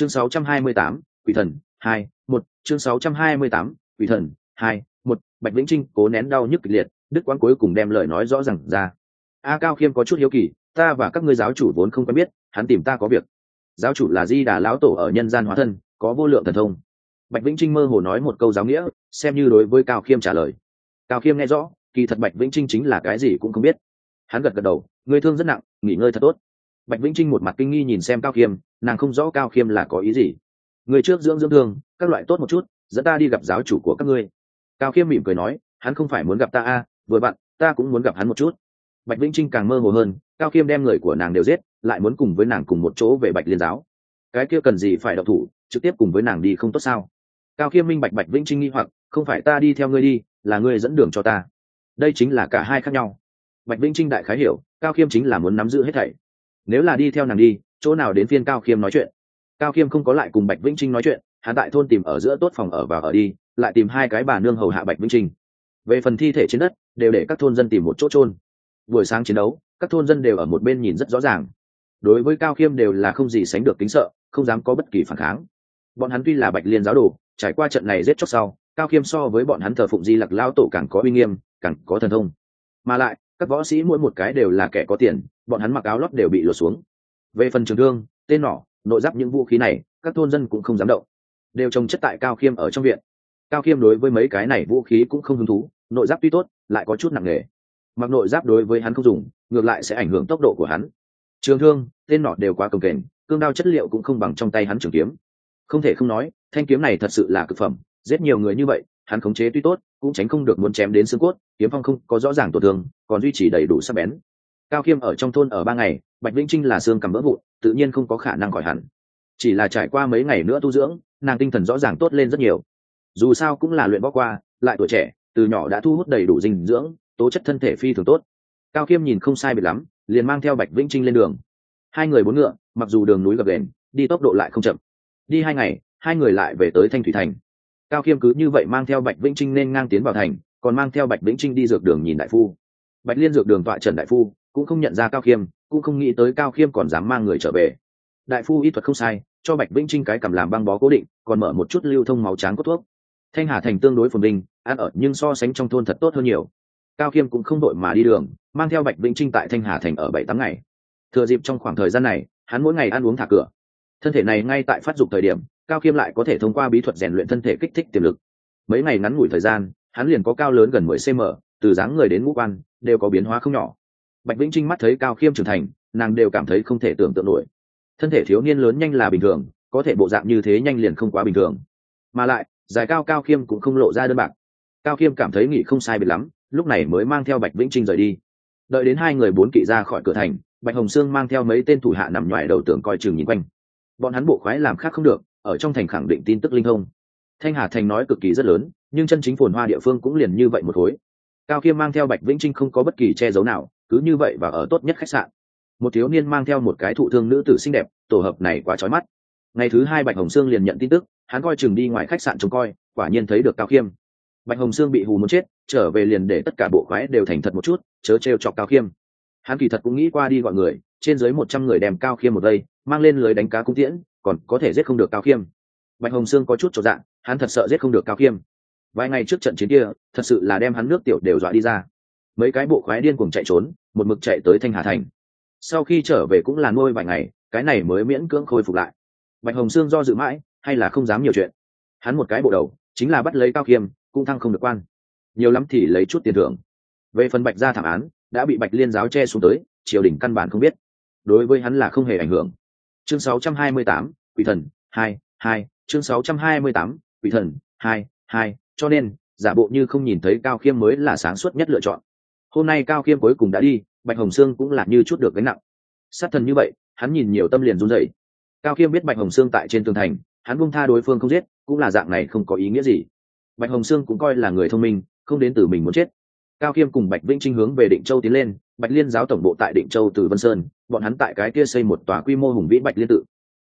chương 628, quỷ thần hai một. Chương 628, quỷ thần hai một. Bạch vĩnh trinh cố nén đau nhức kịch liệt đức quán cuối cùng đem lời nói rõ ràng ra. A cao khiêm có chút hiếu kỳ ta và các ngươi giáo chủ vốn không quen biết hắn tìm ta có việc. Giáo chủ là di đà lão tổ ở nhân gian hóa thân có vô lượng thần thông. Bạch vĩnh trinh mơ hồ nói một câu giáo nghĩa xem như đối với cao khiêm trả lời. Cao khiêm nghe rõ kỳ thật bạch vĩnh trinh chính là cái gì cũng không biết. Hắn gật gật đầu người thương rất nặng nghỉ ngơi thật tốt bạch vĩnh trinh một mặt kinh nghi nhìn xem cao khiêm nàng không rõ cao khiêm là có ý gì. Người trước dưỡng dưỡng thương các loại tốt một chút dẫn ta đi gặp giáo chủ của các ngươi. Cao khiêm mỉm cười nói hắn không phải muốn gặp ta a à, vừa bạn, ta cũng muốn gặp hắn một chút. Bạch vĩnh trinh càng mơ hồ hơn cao khiêm đem người của nàng đều giết lại muốn cùng với nàng cùng một chỗ về bạch liên giáo. Cái kia cần gì phải đậu thủ trực tiếp cùng với nàng đi không tốt sao? Cao khiêm minh bạch bạch vĩnh trinh nghi hoặc không phải ta đi theo ngươi đi là ngươi dẫn đường cho ta. Đây chính là cả hai khác nhau. Bạch vĩnh trinh đại khái hiểu cao khiêm chính là muốn nắm giữ hết thảy nếu là đi theo nàng đi, chỗ nào đến phiên cao khiêm nói chuyện? Cao khiêm không có lại cùng bạch vĩnh trinh nói chuyện, hắn tại thôn tìm ở giữa tốt phòng ở và ở đi, lại tìm hai cái bà nương hầu hạ bạch vĩnh trinh. Về phần thi thể trên đất, đều để các thôn dân tìm một chỗ trôn buổi sáng chiến đấu, các thôn dân đều ở một bên nhìn rất rõ ràng. Đối với cao khiêm đều là không gì sánh được kính sợ, không dám có bất kỳ phản kháng. Bọn hắn tuy là bạch liên giáo đồ, trải qua trận này giết chóc sau, cao khiêm so với bọn hắn thờ phụng di lặc lao tổ càng có uy nghiêm, càng có thần thông. Mà lại các võ sĩ mỗi một cái đều là kẻ có tiền, bọn hắn mặc áo lót đều bị lột xuống. Về phần trường thương, tên nỏ, nội giáp những vũ khí này, các thôn dân cũng không dám động. Đều trồng chất tại cao khiêm ở trong viện. Cao khiêm đối với mấy cái này vũ khí cũng không hứng thú, nội giáp tuy tốt, lại có chút nặng nề. Mặc nội giáp đối với hắn không dùng, ngược lại sẽ ảnh hưởng tốc độ của hắn. Trường thương, tên nọ đều quá cồng kềnh, cương đao chất liệu cũng không bằng trong tay hắn trường kiếm. Không thể không nói, thanh kiếm này thật sự là cực phẩm, giết nhiều người như vậy, hắn khống chế tuy tốt cũng tránh không được muốn chém đến xương cốt, kiếm phong không có rõ ràng tổn thương, còn duy trì đầy đủ sắc bén. Cao khiêm ở trong thôn ở ba ngày, bạch vĩnh trinh là xương cầm vỡ vụn, tự nhiên không có khả năng khỏi hẳn. Chỉ là trải qua mấy ngày nữa tu dưỡng, nàng tinh thần rõ ràng tốt lên rất nhiều. Dù sao cũng là luyện võ qua, lại tuổi trẻ, từ nhỏ đã thu hút đầy đủ dinh dưỡng, tố chất thân thể phi thường tốt. Cao khiêm nhìn không sai biệt lắm, liền mang theo bạch vĩnh trinh lên đường. Hai người bốn ngựa, mặc dù đường núi gập đền đi tốc độ lại không chậm. Đi hai ngày, hai người lại về tới thanh thủy thành cao khiêm cứ như vậy mang theo bạch vĩnh trinh nên ngang tiến vào thành, còn mang theo bạch vĩnh trinh đi dược đường nhìn đại phu. Bạch liên dược đường tọa trần đại phu, cũng không nhận ra cao khiêm, cũng không nghĩ tới cao khiêm còn dám mang người trở về. Đại phu y thuật không sai, cho bạch vĩnh trinh cái cầm làm băng bó cố định, còn mở một chút lưu thông máu tráng cốt thuốc. Thanh hà thành tương đối phồn vinh, ăn ở nhưng so sánh trong thôn thật tốt hơn nhiều. Cao khiêm cũng không đội mà đi đường, mang theo bạch vĩnh trinh tại thanh hà thành ở bảy tám ngày. Thừa dịp trong khoảng thời gian này, hắn mỗi ngày ăn uống thả cửa. Thân thể này ngay tại phát dục thời điểm cao khiêm lại có thể thông qua bí thuật rèn luyện thân thể kích thích tiềm lực. Mấy ngày ngắn ngủi thời gian, hắn liền có cao lớn gần mười cm từ dáng người đến ngũ quan, đều có biến hóa không nhỏ. Bạch vĩnh trinh mắt thấy cao khiêm trưởng thành, nàng đều cảm thấy không thể tưởng tượng nổi. Thân thể thiếu niên lớn nhanh là bình thường, có thể bộ dạng như thế nhanh liền không quá bình thường. Mà lại dài cao cao khiêm cũng không lộ ra đơn bạc. Cao khiêm cảm thấy nghỉ không sai biệt lắm, lúc này mới mang theo bạch vĩnh trinh rời đi. Đợi đến hai người bốn kỵ ra khỏi cửa thành, bạch hồng sương mang theo mấy tên thủ hạ nằm ngoài đầu tường coi chừng nhìn quanh. Bọn hắn bộ khoái làm khác không được ở trong thành khẳng định tin tức linh thông. Thanh hà thành nói cực kỳ rất lớn, nhưng chân chính phồn hoa địa phương cũng liền như vậy một khối. Cao khiêm mang theo bạch vĩnh trinh không có bất kỳ che giấu nào, cứ như vậy và ở tốt nhất khách sạn. Một thiếu niên mang theo một cái thụ thương nữ tử xinh đẹp, tổ hợp này quá trói mắt. Ngày thứ hai bạch hồng sương liền nhận tin tức, hắn coi chừng đi ngoài khách sạn trông coi, quả nhiên thấy được cao khiêm bạch hồng sương bị hù muốn chết, trở về liền để tất cả bộ khoái đều thành thật một chút, chớ trêu chọc cao khiêm hắn kỳ thật cũng nghĩ qua đi gọi người, trên dưới một trăm người đem cao khiêm một đây mang lên lưới đánh cá cung tiễn, còn có thể giết không được cao khiêm. Bạch hồng sương có chút trọn dạng, hắn thật sợ giết không được cao khiêm. Vài ngày trước trận chiến kia, thật sự là đem hắn nước tiểu đều dọa đi ra. Mấy cái bộ khoái điên cùng chạy trốn, một mực chạy tới thanh hà thành. Sau khi trở về cũng là nuôi vài ngày, cái này mới miễn cưỡng khôi phục lại. Bạch hồng sương do dự mãi, hay là không dám nhiều chuyện. Hắn một cái bộ đầu, chính là bắt lấy cao khiêm, cũng thăng không được quan. Nhiều lắm thì lấy chút tiền thưởng. Về phần bạch gia thảm án, đã bị bạch liên giáo che xuống tới, triều đình căn bản không biết. Đối với hắn là không hề ảnh hưởng chương 628, quỷ thần hai hai chương 628, quỷ thần hai hai cho nên giả bộ như không nhìn thấy cao khiêm mới là sáng suốt nhất lựa chọn. Hôm nay cao khiêm cuối cùng đã đi bạch hồng sương cũng là như chút được gánh nặng. Sát thần như vậy hắn nhìn nhiều tâm liền run dậy cao khiêm biết bạch hồng sương tại trên tường thành hắn bung tha đối phương không giết cũng là dạng này không có ý nghĩa gì. Bạch hồng sương cũng coi là người thông minh không đến từ mình muốn chết. Cao khiêm cùng bạch vĩnh trinh hướng về định châu tiến lên bạch liên giáo tổng bộ tại định châu từ vân sơn bọn hắn tại cái kia xây một tòa quy mô hùng vĩ bạch liên tự.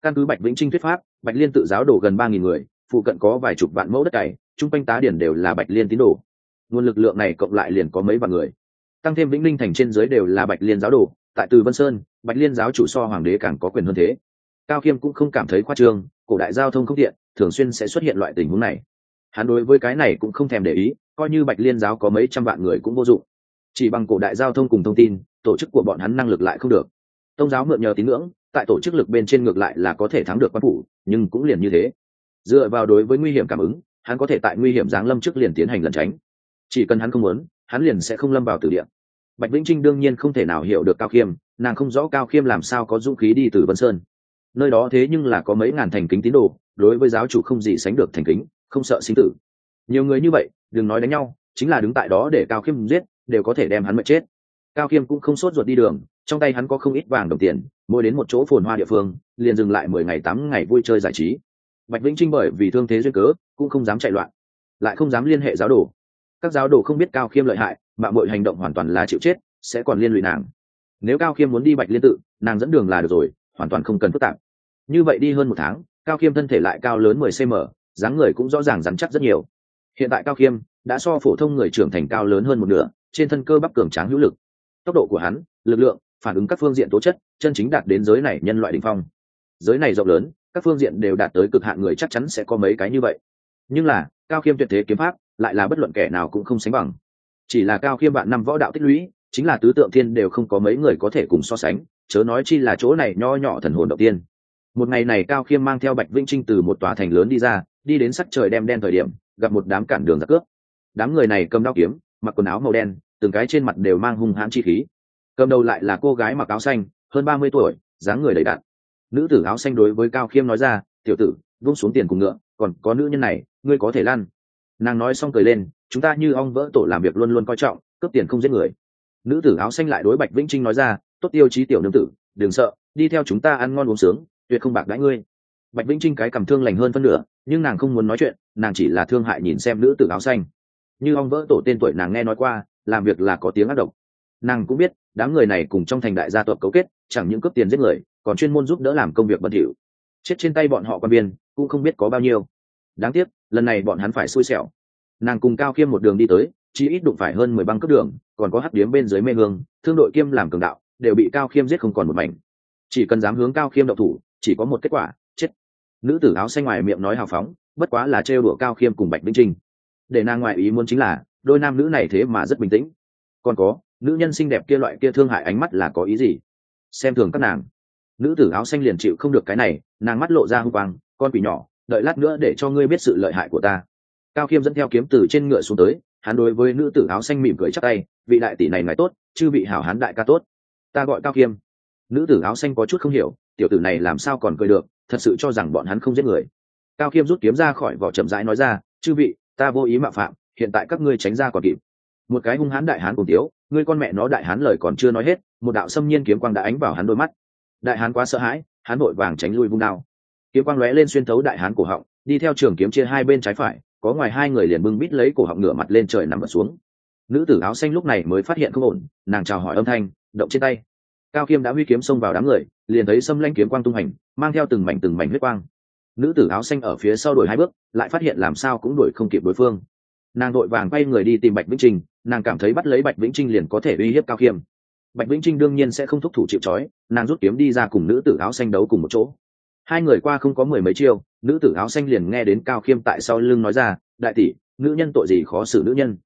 Căn cứ bạch vĩnh trinh thuyết pháp, bạch liên tự giáo đổ gần ba nghìn người, phụ cận có vài chục vạn mẫu đất cày, chung quanh tá điển đều là bạch liên tín đồ. Nguồn lực lượng này cộng lại liền có mấy vạn người. Tăng thêm vĩnh linh thành trên dưới đều là bạch liên giáo đồ, tại từ vân sơn, bạch liên giáo chủ so hoàng đế càng có quyền hơn thế. Cao khiêm cũng không cảm thấy khoa trương, cổ đại giao thông không tiện, thường xuyên sẽ xuất hiện loại tình huống này. Hắn đối với cái này cũng không thèm để ý, coi như bạch liên giáo có mấy trăm vạn người cũng vô dụng. Chỉ bằng cổ đại giao thông cùng thông tin, tổ chức của bọn hắn năng lực lại không được. Tông giáo mượn nhờ tín ngưỡng, tại tổ chức lực bên trên ngược lại là có thể thắng được quan phủ, nhưng cũng liền như thế. Dựa vào đối với nguy hiểm cảm ứng, hắn có thể tại nguy hiểm giáng lâm trước liền tiến hành lẩn tránh. Chỉ cần hắn không muốn, hắn liền sẽ không lâm vào tử địa. Bạch vĩnh trinh đương nhiên không thể nào hiểu được cao khiêm, nàng không rõ cao khiêm làm sao có dũng khí đi từ vân sơn. Nơi đó thế nhưng là có mấy ngàn thành kính tín đồ, đối với giáo chủ không gì sánh được thành kính, không sợ sinh tử. Nhiều người như vậy, đừng nói đánh nhau, chính là đứng tại đó để cao khiêm giết, đều có thể đem hắn mệt chết. Cao khiêm cũng không sốt ruột đi đường trong tay hắn có không ít vàng đồng tiền, mỗi đến một chỗ phồn hoa địa phương, liền dừng lại mười ngày tám ngày vui chơi giải trí. Bạch vĩnh trinh bởi vì thương thế duyên cớ, cũng không dám chạy loạn, lại không dám liên hệ giáo đồ. Các giáo đồ không biết cao khiêm lợi hại, mà mọi hành động hoàn toàn là chịu chết, sẽ còn liên lụy nàng. Nếu cao khiêm muốn đi bạch liên tự, nàng dẫn đường là được rồi, hoàn toàn không cần phức tạp. Như vậy đi hơn một tháng, cao khiêm thân thể lại cao lớn mười cm dáng người cũng rõ ràng rắn chắc rất nhiều. Hiện tại cao khiêm đã so phổ thông người trưởng thành cao lớn hơn một nửa, trên thân cơ bắp cường tráng hữu lực. Tốc độ của hắn, lực lượng phản ứng các phương diện tố chất, chân chính đạt đến giới này nhân loại đ ỉ n h phong. Giới này rộng lớn, các phương diện đều đạt tới cực hạn người chắc chắn sẽ có mấy cái như vậy. Nhưng là, cao khiêm tuyệt thế kiếm pháp, lại là bất luận kẻ nào cũng không sánh bằng. Chỉ là cao khiêm bạn năm võ đạo tích lũy, chính là tứ tượng thiên đều không có mấy người có thể cùng so sánh, chớ nói chi là chỗ này nho nhỏ thần hồn đầu tiên. Một ngày này cao khiêm mang theo bạch vĩnh trinh từ một tòa thành lớn đi ra, đi đến sắc trời đem đen thời điểm, gặp một đám cản đường giặc cướp. Đám người này cầm đao kiếm, mặc quần áo màu đen, từng cái trên mặt đều mang hung hãn chi khí cầm đầu lại là cô gái mặc áo xanh, hơn ba mươi tuổi, dáng người đầy đặn. Nữ tử áo xanh đối với cao khiêm nói ra, tiểu tử, vung xuống tiền cùng ngựa, còn có nữ nhân này, ngươi có thể lăn. Nàng nói xong cười lên, chúng ta như ong vỡ tổ làm việc luôn luôn coi trọng, cướp tiền không giết người. Nữ tử áo xanh lại đối bạch vĩnh trinh nói ra, tốt tiêu chí tiểu nương tử, đừng sợ, đi theo chúng ta ăn ngon uống sướng, tuyệt không bạc đãi ngươi. Bạch vĩnh trinh cái cầm thương lành hơn phân nửa, nhưng nàng không muốn nói chuyện, nàng chỉ là thương hại nhìn xem nữ tử áo xanh. Như ong vỡ tổ tên tuổi nàng nghe nói qua, làm việc là có tiếng ác độc nàng cũng biết, đám người này cùng trong thành đại gia tộc cấu kết, chẳng những cướp tiền giết người, còn chuyên môn giúp đỡ làm công việc bẩn thỉu. Chết trên tay bọn họ quan biên cũng không biết có bao nhiêu. Đáng tiếc, lần này bọn hắn phải xui xẻo. Nàng cùng cao khiêm một đường đi tới, chỉ ít đụng phải hơn mười băng cướp đường, còn có hắc điếm bên dưới mê hương, thương đội kiêm làm cường đạo, đều bị cao khiêm giết không còn một mảnh. Chỉ cần dám hướng cao khiêm độc thủ, chỉ có một kết quả, chết. Nữ tử áo xanh ngoài miệng nói hào phóng, bất quá là trêu đùa cao khiêm cùng bạch vĩnh trinh. Để nàng ngoại ý muốn chính là, đôi nam nữ này thế mà rất bình tĩnh. Còn có nữ nhân xinh đẹp kia loại kia thương hại ánh mắt là có ý gì? Xem thường các nàng. Nữ tử áo xanh liền chịu không được cái này, nàng mắt lộ ra hung quang, con quỷ nhỏ, đợi lát nữa để cho ngươi biết sự lợi hại của ta. Cao khiêm dẫn theo kiếm từ trên ngựa xuống tới, hắn đối với nữ tử áo xanh mỉm cười chắc tay, vị đại tỷ này ngài tốt chứ vị hảo hán đại ca tốt. Ta gọi cao khiêm nữ tử áo xanh có chút không hiểu, tiểu tử này làm sao còn cười được, thật sự cho rằng bọn hắn không giết người. Cao khiêm rút kiếm ra khỏi vỏ chậm rãi nói ra, chư vị, ta vô ý mạo phạm, hiện tại các ngươi tránh ra còn kịp một cái hung hán đại hán cùng tiếu, ngươi con mẹ nó đại hán lời còn chưa nói hết, một đạo xâm nhiên kiếm quang đã ánh vào hắn đôi mắt. Đại hán quá sợ hãi, hắn vội vàng tránh lui vung đao. Kiếm quang lóe lên xuyên thấu đại hán cổ họng, đi theo trường kiếm chia hai bên trái phải, có ngoài hai người liền bưng bít lấy cổ họng ngửa mặt lên trời nằm vật xuống. Nữ tử áo xanh lúc này mới phát hiện không ổn, nàng chào hỏi âm thanh, động trên tay. Cao khiêm đã huy kiếm xông vào đám người, liền thấy xâm lanh kiếm quang tung hành, mang theo từng mảnh từng mảnh huyết quang. Nữ tử áo xanh ở phía sau đuổi hai bước, lại phát hiện làm sao cũng đuổi không kịp đối phương nàng đội vàng quay người đi tìm bạch vĩnh trinh nàng cảm thấy bắt lấy bạch vĩnh trinh liền có thể uy hiếp cao khiêm. Bạch vĩnh trinh đương nhiên sẽ không thúc thủ chịu trói nàng rút kiếm đi ra cùng nữ tử áo xanh đấu cùng một chỗ. Hai người qua không có mười mấy chiêu nữ tử áo xanh liền nghe đến cao khiêm tại sau lưng nói ra đại tỷ nữ nhân tội gì khó xử nữ nhân?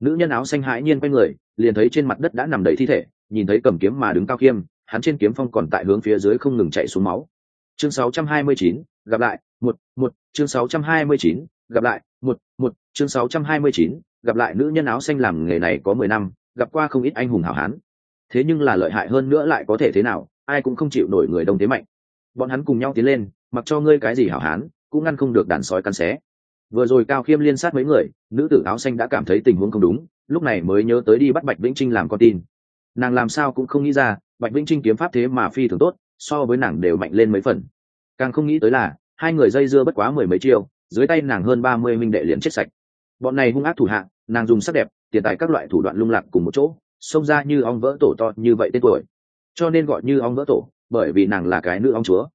Nữ nhân áo xanh hãi nhiên quay người liền thấy trên mặt đất đã nằm đầy thi thể nhìn thấy cầm kiếm mà đứng cao khiêm hắn trên kiếm phong còn tại hướng phía dưới không ngừng chạy xuống máu. Chương 629, gặp lại một một chương 629, gặp lại một một chương 629, gặp lại nữ nhân áo xanh làm nghề này có mười năm gặp qua không ít anh hùng hảo hán. Thế nhưng là lợi hại hơn nữa lại có thể thế nào ai cũng không chịu nổi người đông thế mạnh. Bọn hắn cùng nhau tiến lên mặc cho ngươi cái gì hảo hán cũng ngăn không được đàn sói cắn xé. Vừa rồi cao khiêm liên sát mấy người nữ tử áo xanh đã cảm thấy tình huống không đúng lúc này mới nhớ tới đi bắt bạch vĩnh trinh làm con tin. Nàng làm sao cũng không nghĩ ra bạch vĩnh trinh kiếm pháp thế mà phi thường tốt so với nàng đều mạnh lên mấy phần. Càng không nghĩ tới là hai người dây dưa bất quá mười mấy chiêu dưới tay nàng hơn ba mươi minh đệ liền chết sạch. Bọn này hung ác thủ hạ, nàng dùng sắc đẹp tiền tài các loại thủ đoạn lung lạc cùng một chỗ xông ra như ong vỡ tổ to như vậy tên tuổi. Cho nên gọi như ong vỡ tổ bởi vì nàng là cái nữ ong chúa.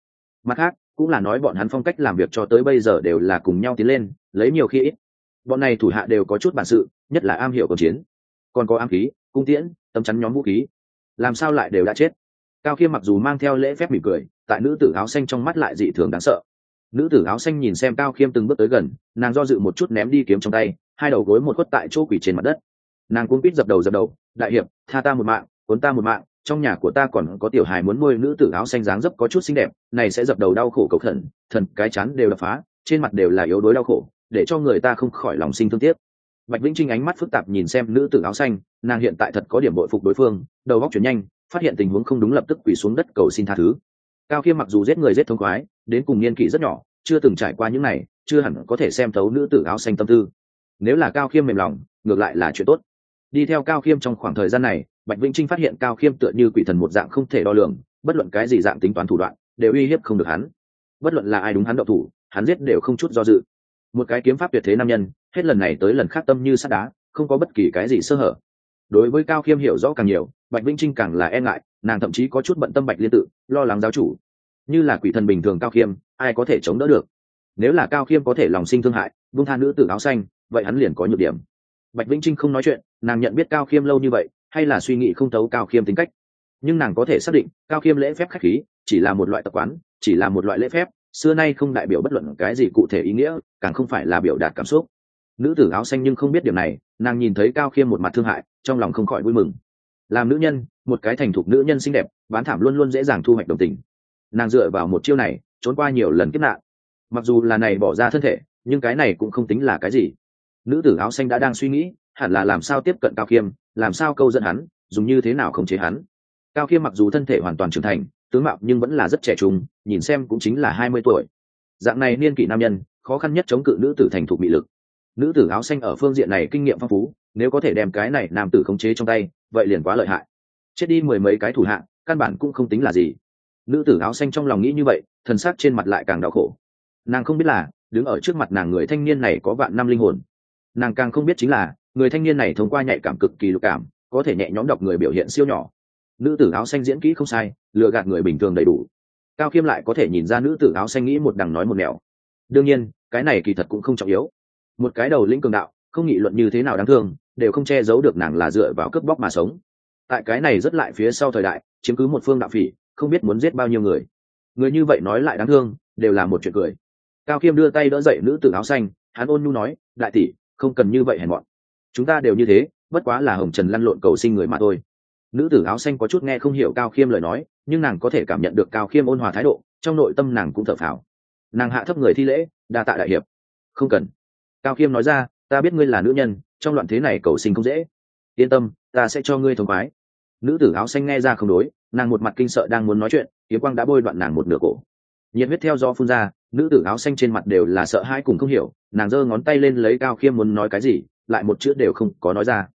Mặt khác cũng là nói bọn hắn phong cách làm việc cho tới bây giờ đều là cùng nhau tiến lên lấy nhiều khi ít. Bọn này thủ hạ đều có chút bản sự nhất là am hiểu còn chiến. Còn có am khí cung tiễn tấm chắn nhóm vũ khí. Làm sao lại đều đã chết? Cao khiêm mặc dù mang theo lễ phép mỉm cười tại nữ tử áo xanh trong mắt lại dị thường đáng sợ nữ tử áo xanh nhìn xem cao khiêm từng bước tới gần, nàng do dự một chút ném đi kiếm trong tay, hai đầu gối một khuất tại chỗ quỷ trên mặt đất. Nàng cuốn quýt dập đầu dập đầu, đại hiệp, tha ta một mạng, cuốn ta một mạng, trong nhà của ta còn có tiểu hài muốn nuôi nữ tử áo xanh dáng dấp có chút xinh đẹp, này sẽ dập đầu đau khổ cầu thần thần cái chán đều đập phá, trên mặt đều là yếu đuối đau khổ, để cho người ta không khỏi lòng sinh thương tiếc. Bạch vĩnh trinh ánh mắt phức tạp nhìn xem nữ tử áo xanh, nàng hiện tại thật có điểm bội phục đối phương, đầu góc chuyển nhanh, phát hiện tình huống không đúng lập tức quỳ xuống đất cầu xin tha thứ cao khiêm mặc dù giết người giết thông khoái, đến cùng niên kỷ rất nhỏ, chưa từng trải qua những này, chưa hẳn có thể xem thấu nữ tử áo xanh tâm tư. Nếu là cao khiêm mềm lòng, ngược lại là chuyện tốt. Đi theo cao khiêm trong khoảng thời gian này, bạch vĩnh trinh phát hiện cao khiêm tựa như quỷ thần một dạng không thể đo lường, bất luận cái gì dạng tính toán thủ đoạn, đều uy hiếp không được hắn. Bất luận là ai đúng hắn đậu thủ, hắn giết đều không chút do dự. Một cái kiếm pháp tuyệt thế nam nhân, hết lần này tới lần khác tâm như sắt đá, không có bất kỳ cái gì sơ hở. Đối với cao khiêm hiểu rõ càng nhiều, bạch vĩnh trinh càng là e ngại nàng thậm chí có chút bận tâm bạch liên tự, lo lắng giáo chủ. Như là quỷ thần bình thường cao khiêm, ai có thể chống đỡ được? Nếu là cao khiêm có thể lòng sinh thương hại vung tha nữ tử áo xanh, vậy hắn liền có nhược điểm. Bạch vĩnh trinh không nói chuyện, nàng nhận biết cao khiêm lâu như vậy, hay là suy nghĩ không thấu cao khiêm tính cách. Nhưng nàng có thể xác định, cao khiêm lễ phép khách khí, chỉ là một loại tập quán, chỉ là một loại lễ phép, xưa nay không đại biểu bất luận cái gì cụ thể ý nghĩa, càng không phải là biểu đạt cảm xúc. Nữ tử áo xanh nhưng không biết điểm này, nàng nhìn thấy cao khiêm một mặt thương hại, trong lòng không khỏi vui mừng làm nữ nhân, một cái thành thục nữ nhân xinh đẹp, bán thảm luôn luôn dễ dàng thu hoạch đồng tình. Nàng dựa vào một chiêu này, trốn qua nhiều lần kiếp nạn. Mặc dù là này bỏ ra thân thể, nhưng cái này cũng không tính là cái gì. Nữ tử áo xanh đã đang suy nghĩ, hẳn là làm sao tiếp cận cao khiêm, làm sao câu dẫn hắn, dùng như thế nào khống chế hắn. Cao khiêm mặc dù thân thể hoàn toàn trưởng thành, tướng mạo nhưng vẫn là rất trẻ trung, nhìn xem cũng chính là hai mươi tuổi. Dạng này niên kỷ nam nhân, khó khăn nhất chống cự nữ tử thành thục bị lực nữ tử áo xanh ở phương diện này kinh nghiệm phong phú, nếu có thể đem cái này nam tử khống chế trong tay, vậy liền quá lợi hại. Chết đi mười mấy cái thủ hạng căn bản cũng không tính là gì. Nữ tử áo xanh trong lòng nghĩ như vậy, thần sắc trên mặt lại càng đau khổ. Nàng không biết là, đứng ở trước mặt nàng người thanh niên này có vạn năm linh hồn. Nàng càng không biết chính là, người thanh niên này thông qua nhạy cảm cực kỳ lục cảm, có thể nhẹ nhõm đọc người biểu hiện siêu nhỏ. Nữ tử áo xanh diễn kỹ không sai, lừa gạt người bình thường đầy đủ. Cao khiêm lại có thể nhìn ra nữ tử áo xanh nghĩ một đằng nói một nẻo. Đương nhiên, cái này kỳ thật cũng không trọng yếu một cái đầu lĩnh cường đạo, không nghị luận như thế nào đáng thương, đều không che giấu được nàng là dựa vào cướp bóc mà sống. Tại cái này rất lại phía sau thời đại, chiếm cứ một phương đạo phỉ, không biết muốn giết bao nhiêu người. Người như vậy nói lại đáng thương, đều là một chuyện cười. Cao khiêm đưa tay đỡ dậy nữ tử áo xanh, hắn ôn nhu nói, đại tỷ, không cần như vậy hèn mọn. Chúng ta đều như thế, bất quá là hồng trần lăn lộn cầu sinh người mà thôi. Nữ tử áo xanh có chút nghe không hiểu cao khiêm lời nói, nhưng nàng có thể cảm nhận được cao khiêm ôn hòa thái độ, trong nội tâm nàng cũng thở phào. Nàng hạ thấp người thi lễ, đa tạ đại hiệp. Không cần cao khiêm nói ra, ta biết ngươi là nữ nhân, trong loạn thế này cầu sinh không dễ. Yên tâm, ta sẽ cho ngươi thống khoái. Nữ tử áo xanh nghe ra không đối, nàng một mặt kinh sợ đang muốn nói chuyện, kiếm quang đã bôi đoạn nàng một nửa cổ. Nhiệt huyết theo do phun ra, nữ tử áo xanh trên mặt đều là sợ hãi cùng không hiểu, nàng giơ ngón tay lên lấy cao khiêm muốn nói cái gì, lại một chữ đều không có nói ra.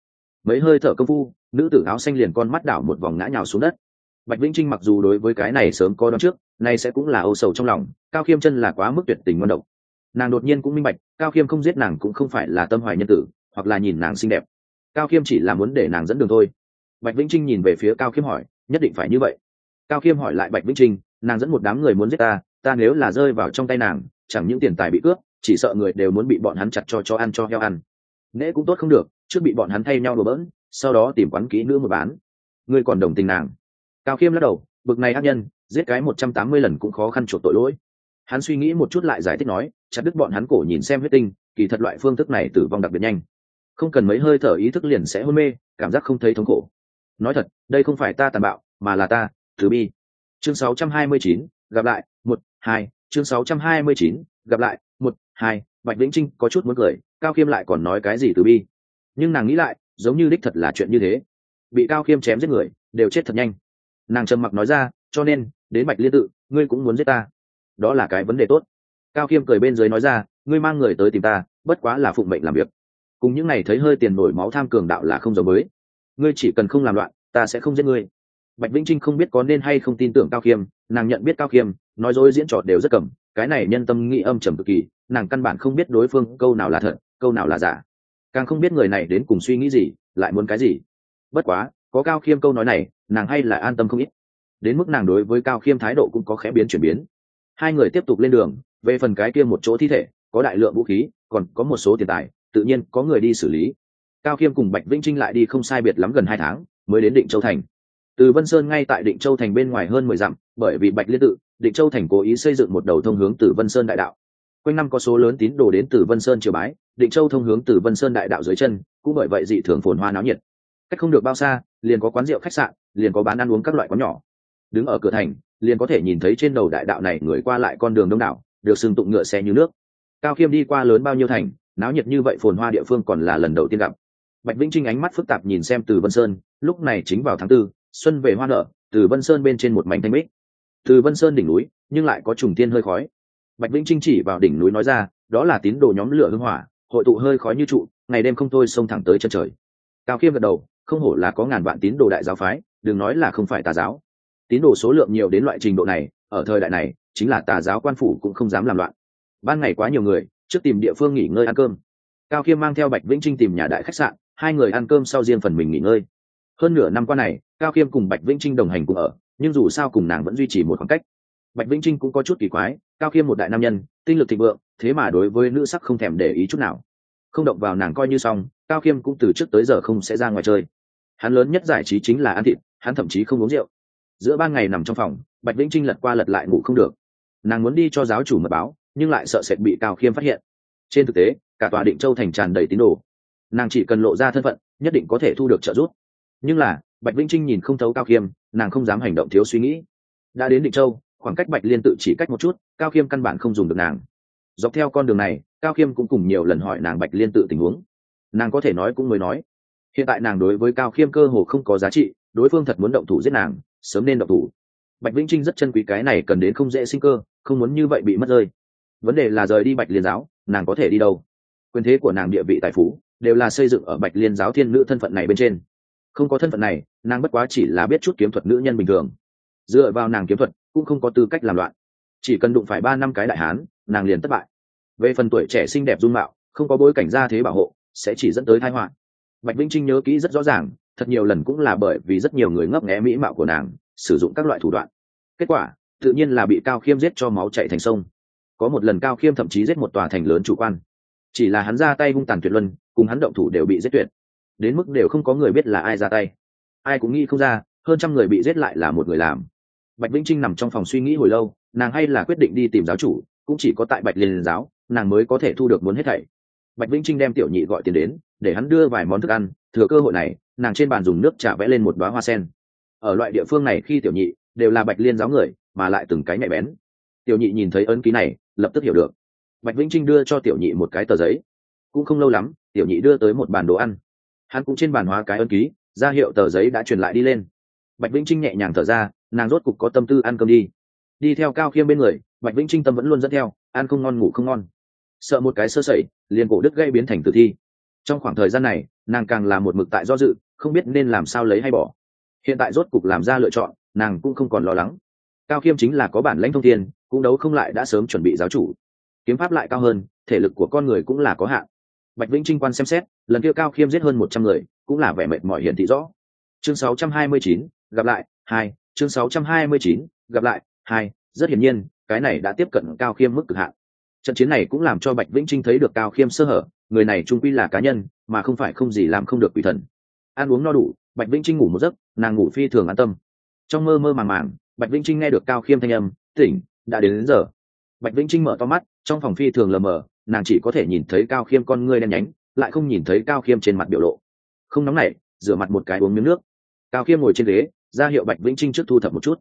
Mấy hơi thở công phu, nữ tử áo xanh liền con mắt đảo một vòng ngã nhào xuống đất. Bạch vĩnh trinh mặc dù đối với cái này sớm có đón trước, nay sẽ cũng là âu sầu trong lòng, cao khiêm chân là quá mức tuyệt tình ngon độc nàng đột nhiên cũng minh bạch, cao khiêm không giết nàng cũng không phải là tâm hoài nhân tử, hoặc là nhìn nàng xinh đẹp. Cao khiêm chỉ là muốn để nàng dẫn đường thôi. Bạch vĩnh trinh nhìn về phía cao khiêm hỏi, nhất định phải như vậy? Cao khiêm hỏi lại bạch vĩnh trinh, nàng dẫn một đám người muốn giết ta ta nếu là rơi vào trong tay nàng, chẳng những tiền tài bị cướp, chỉ sợ người đều muốn bị bọn hắn chặt cho cho ăn cho heo ăn. Nễ cũng tốt không được, trước bị bọn hắn thay nhau đổ bỡn, sau đó tìm quán kỹ nữ một bán. Ngươi còn đồng tình nàng? Cao khiêm lắc đầu, bực này ác nhân, giết cái một trăm tám mươi lần cũng khó khăn chuộc tội lỗi hắn suy nghĩ một chút lại giải thích nói chặt đứt bọn hắn cổ nhìn xem huyết tinh kỳ thật loại phương thức này tử vong đặc biệt nhanh. Không cần mấy hơi thở ý thức liền sẽ hôn mê cảm giác không thấy thống khổ. Nói thật đây không phải ta tàn bạo mà là ta thứ bi. Chương 629, gặp lại một hai. Chương 629, gặp lại một hai. Bạch vĩnh trinh có chút muốn cười cao khiêm lại còn nói cái gì từ bi? Nhưng nàng nghĩ lại giống như đích thật là chuyện như thế. Bị cao khiêm chém giết người đều chết thật nhanh. Nàng trầm mặc nói ra cho nên đến bạch liên tự ngươi cũng muốn giết ta đó là cái vấn đề tốt. Cao khiêm cười bên dưới nói ra, ngươi mang người tới tìm ta, bất quá là phụng mệnh làm việc. Cùng những này thấy hơi tiền nổi máu tham cường đạo là không giống mới ngươi chỉ cần không làm loạn, ta sẽ không giết ngươi. Bạch vĩnh trinh không biết có nên hay không tin tưởng cao khiêm, nàng nhận biết cao khiêm, nói dối diễn trò đều rất cầm, cái này nhân tâm nghĩ âm trầm cực kỳ, nàng căn bản không biết đối phương câu nào là thật, câu nào là giả. Càng không biết người này đến cùng suy nghĩ gì, lại muốn cái gì. Bất quá, có cao khiêm câu nói này, nàng hay là an tâm không ít. Đến mức nàng đối với cao khiêm thái độ cũng có khẽ biến chuyển biến hai người tiếp tục lên đường, về phần cái kia một chỗ thi thể, có đại lượng vũ khí, còn có một số tiền tài, tự nhiên có người đi xử lý. Cao khiêm cùng bạch vĩnh trinh lại đi không sai biệt lắm gần hai tháng, mới đến định châu thành. Từ vân sơn ngay tại định châu thành bên ngoài hơn mười dặm, bởi vì bạch liên tự, định châu thành cố ý xây dựng một đầu thông hướng từ vân sơn đại đạo. Quanh năm có số lớn tín đồ đến từ vân sơn triều bái, định châu thông hướng từ vân sơn đại đạo dưới chân, cũng bởi vậy dị thường phồn hoa náo nhiệt. Cách không được bao xa, liền có quán rượu, khách sạn, liền có bán ăn uống các loại quán nhỏ. Đứng ở cửa thành liền có thể nhìn thấy trên đầu đại đạo này người qua lại con đường đông đảo, được sừng tụng ngựa xe như nước. Cao khiêm đi qua lớn bao nhiêu thành, náo nhiệt như vậy phồn hoa địa phương còn là lần đầu tiên gặp. Bạch vĩnh trinh ánh mắt phức tạp nhìn xem từ vân sơn, lúc này chính vào tháng tư, xuân về hoa nở, từ vân sơn bên trên một mảnh thanh bích từ vân sơn đỉnh núi, nhưng lại có trùng tiên hơi khói. Bạch vĩnh trinh chỉ vào đỉnh núi nói ra, đó là tín đồ nhóm lửa hưng hỏa, hội tụ hơi khói như trụ, ngày đêm không thôi xông thẳng tới chân trời. Cao khiêm gật đầu, không hổ là có ngàn vạn tín đồ đại giáo phái, đừng nói là không phải tà giáo tín đồ số lượng nhiều đến loại trình độ này, ở thời đại này, chính là tà giáo quan phủ cũng không dám làm loạn. Ban ngày quá nhiều người, trước tìm địa phương nghỉ ngơi ăn cơm. Cao khiêm mang theo bạch vĩnh trinh tìm nhà đại khách sạn, hai người ăn cơm sau riêng phần mình nghỉ ngơi. Hơn nửa năm qua này, cao khiêm cùng bạch vĩnh trinh đồng hành cùng ở, nhưng dù sao cùng nàng vẫn duy trì một khoảng cách. Bạch vĩnh trinh cũng có chút kỳ quái, cao khiêm một đại nam nhân, tinh lực thịnh vượng, thế mà đối với nữ sắc không thèm để ý chút nào. Không động vào nàng coi như xong, cao khiêm cũng từ trước tới giờ không sẽ ra ngoài chơi. Hắn lớn nhất giải trí chính là ăn thịt, hắn thậm chí không uống rượu giữa ban ngày nằm trong phòng, bạch vĩnh trinh lật qua lật lại ngủ không được. Nàng muốn đi cho giáo chủ mật báo, nhưng lại sợ sệt bị cao khiêm phát hiện. Trên thực tế, cả tòa định châu thành tràn đầy tín đồ. Nàng chỉ cần lộ ra thân phận, nhất định có thể thu được trợ giúp. Nhưng là, bạch vĩnh trinh nhìn không thấu cao khiêm, nàng không dám hành động thiếu suy nghĩ. Đã đến định châu, khoảng cách bạch liên tự chỉ cách một chút, cao khiêm căn bản không dùng được nàng. Dọc theo con đường này, cao khiêm cũng cùng nhiều lần hỏi nàng bạch liên tự tình huống. Nàng có thể nói cũng mới nói. Hiện tại nàng đối với cao khiêm cơ hồ không có giá trị, đối phương thật muốn động thủ giết nàng sớm nên độc thủ. Bạch vĩnh trinh rất chân quý cái này cần đến không dễ sinh cơ, không muốn như vậy bị mất rơi. Vấn đề là rời đi bạch liên giáo, nàng có thể đi đâu? Quyền thế của nàng địa vị tài phú đều là xây dựng ở bạch liên giáo thiên nữ thân phận này bên trên. Không có thân phận này, nàng bất quá chỉ là biết chút kiếm thuật nữ nhân bình thường. Dựa vào nàng kiếm thuật, cũng không có tư cách làm loạn. Chỉ cần đụng phải ba năm cái đại hán, nàng liền thất bại. Về phần tuổi trẻ xinh đẹp dung mạo, không có bối cảnh gia thế bảo hộ, sẽ chỉ dẫn tới thái họa. Bạch vĩnh trinh nhớ kỹ rất rõ ràng thật nhiều lần cũng là bởi vì rất nhiều người ngấp nghé mỹ mạo của nàng, sử dụng các loại thủ đoạn. Kết quả, tự nhiên là bị cao khiêm giết cho máu chạy thành sông. Có một lần cao khiêm thậm chí giết một tòa thành lớn chủ quan. Chỉ là hắn ra tay hung tàn tuyệt luân, cùng hắn động thủ đều bị giết tuyệt. Đến mức đều không có người biết là ai ra tay. Ai cũng nghĩ không ra, hơn trăm người bị giết lại là một người làm. Bạch vĩnh trinh nằm trong phòng suy nghĩ hồi lâu, nàng hay là quyết định đi tìm giáo chủ, cũng chỉ có tại bạch liên giáo, nàng mới có thể thu được muốn hết thảy. Bạch vĩnh trinh đem tiểu nhị gọi tiền đến để hắn đưa vài món thức ăn, thừa cơ hội này, nàng trên bàn dùng nước trà vẽ lên một đoá hoa sen. Ở loại địa phương này khi tiểu nhị đều là bạch liên giáo người, mà lại từng cái nhạy bén. Tiểu nhị nhìn thấy ấn ký này, lập tức hiểu được. Bạch vĩnh trinh đưa cho tiểu nhị một cái tờ giấy. Cũng không lâu lắm, tiểu nhị đưa tới một bàn đồ ăn. Hắn cũng trên bàn hóa cái ấn ký, ra hiệu tờ giấy đã truyền lại đi lên. Bạch vĩnh trinh nhẹ nhàng thở ra, nàng rốt cục có tâm tư ăn cơm đi. Đi theo cao khiêm bên người, bạch vĩnh trinh tâm vẫn luôn dẫn theo, ăn không ngon, ngủ không ngon. Sợ một cái sơ sẩy, liền cổ đức gây biến thành tử thi trong khoảng thời gian này nàng càng là một mực tại do dự không biết nên làm sao lấy hay bỏ. Hiện tại rốt cục làm ra lựa chọn nàng cũng không còn lo lắng. Cao khiêm chính là có bản lãnh thông thiên cũng đấu không lại đã sớm chuẩn bị giáo chủ. Kiếm pháp lại cao hơn thể lực của con người cũng là có hạn. Bạch vĩnh trinh quan xem xét lần kia cao khiêm giết hơn một trăm người cũng là vẻ mệt mỏi hiển thị rõ. Chương 629, gặp lại hai chương 629, gặp lại hai rất hiển nhiên cái này đã tiếp cận cao khiêm mức cực hạn. Trận chiến này cũng làm cho bạch vĩnh trinh thấy được cao khiêm sơ hở người này trung quy là cá nhân mà không phải không gì làm không được quỷ thần. Ăn uống no đủ bạch vĩnh trinh ngủ một giấc nàng ngủ phi thường an tâm. Trong mơ mơ màng màng bạch vĩnh trinh nghe được cao khiêm thanh âm tỉnh đã đến, đến giờ. Bạch vĩnh trinh mở to mắt trong phòng phi thường lờ mờ nàng chỉ có thể nhìn thấy cao khiêm con ngươi đen nhánh lại không nhìn thấy cao khiêm trên mặt biểu lộ. Không nóng nảy rửa mặt một cái uống miếng nước. Cao khiêm ngồi trên ghế ra hiệu bạch vĩnh trinh trước thu thập một chút.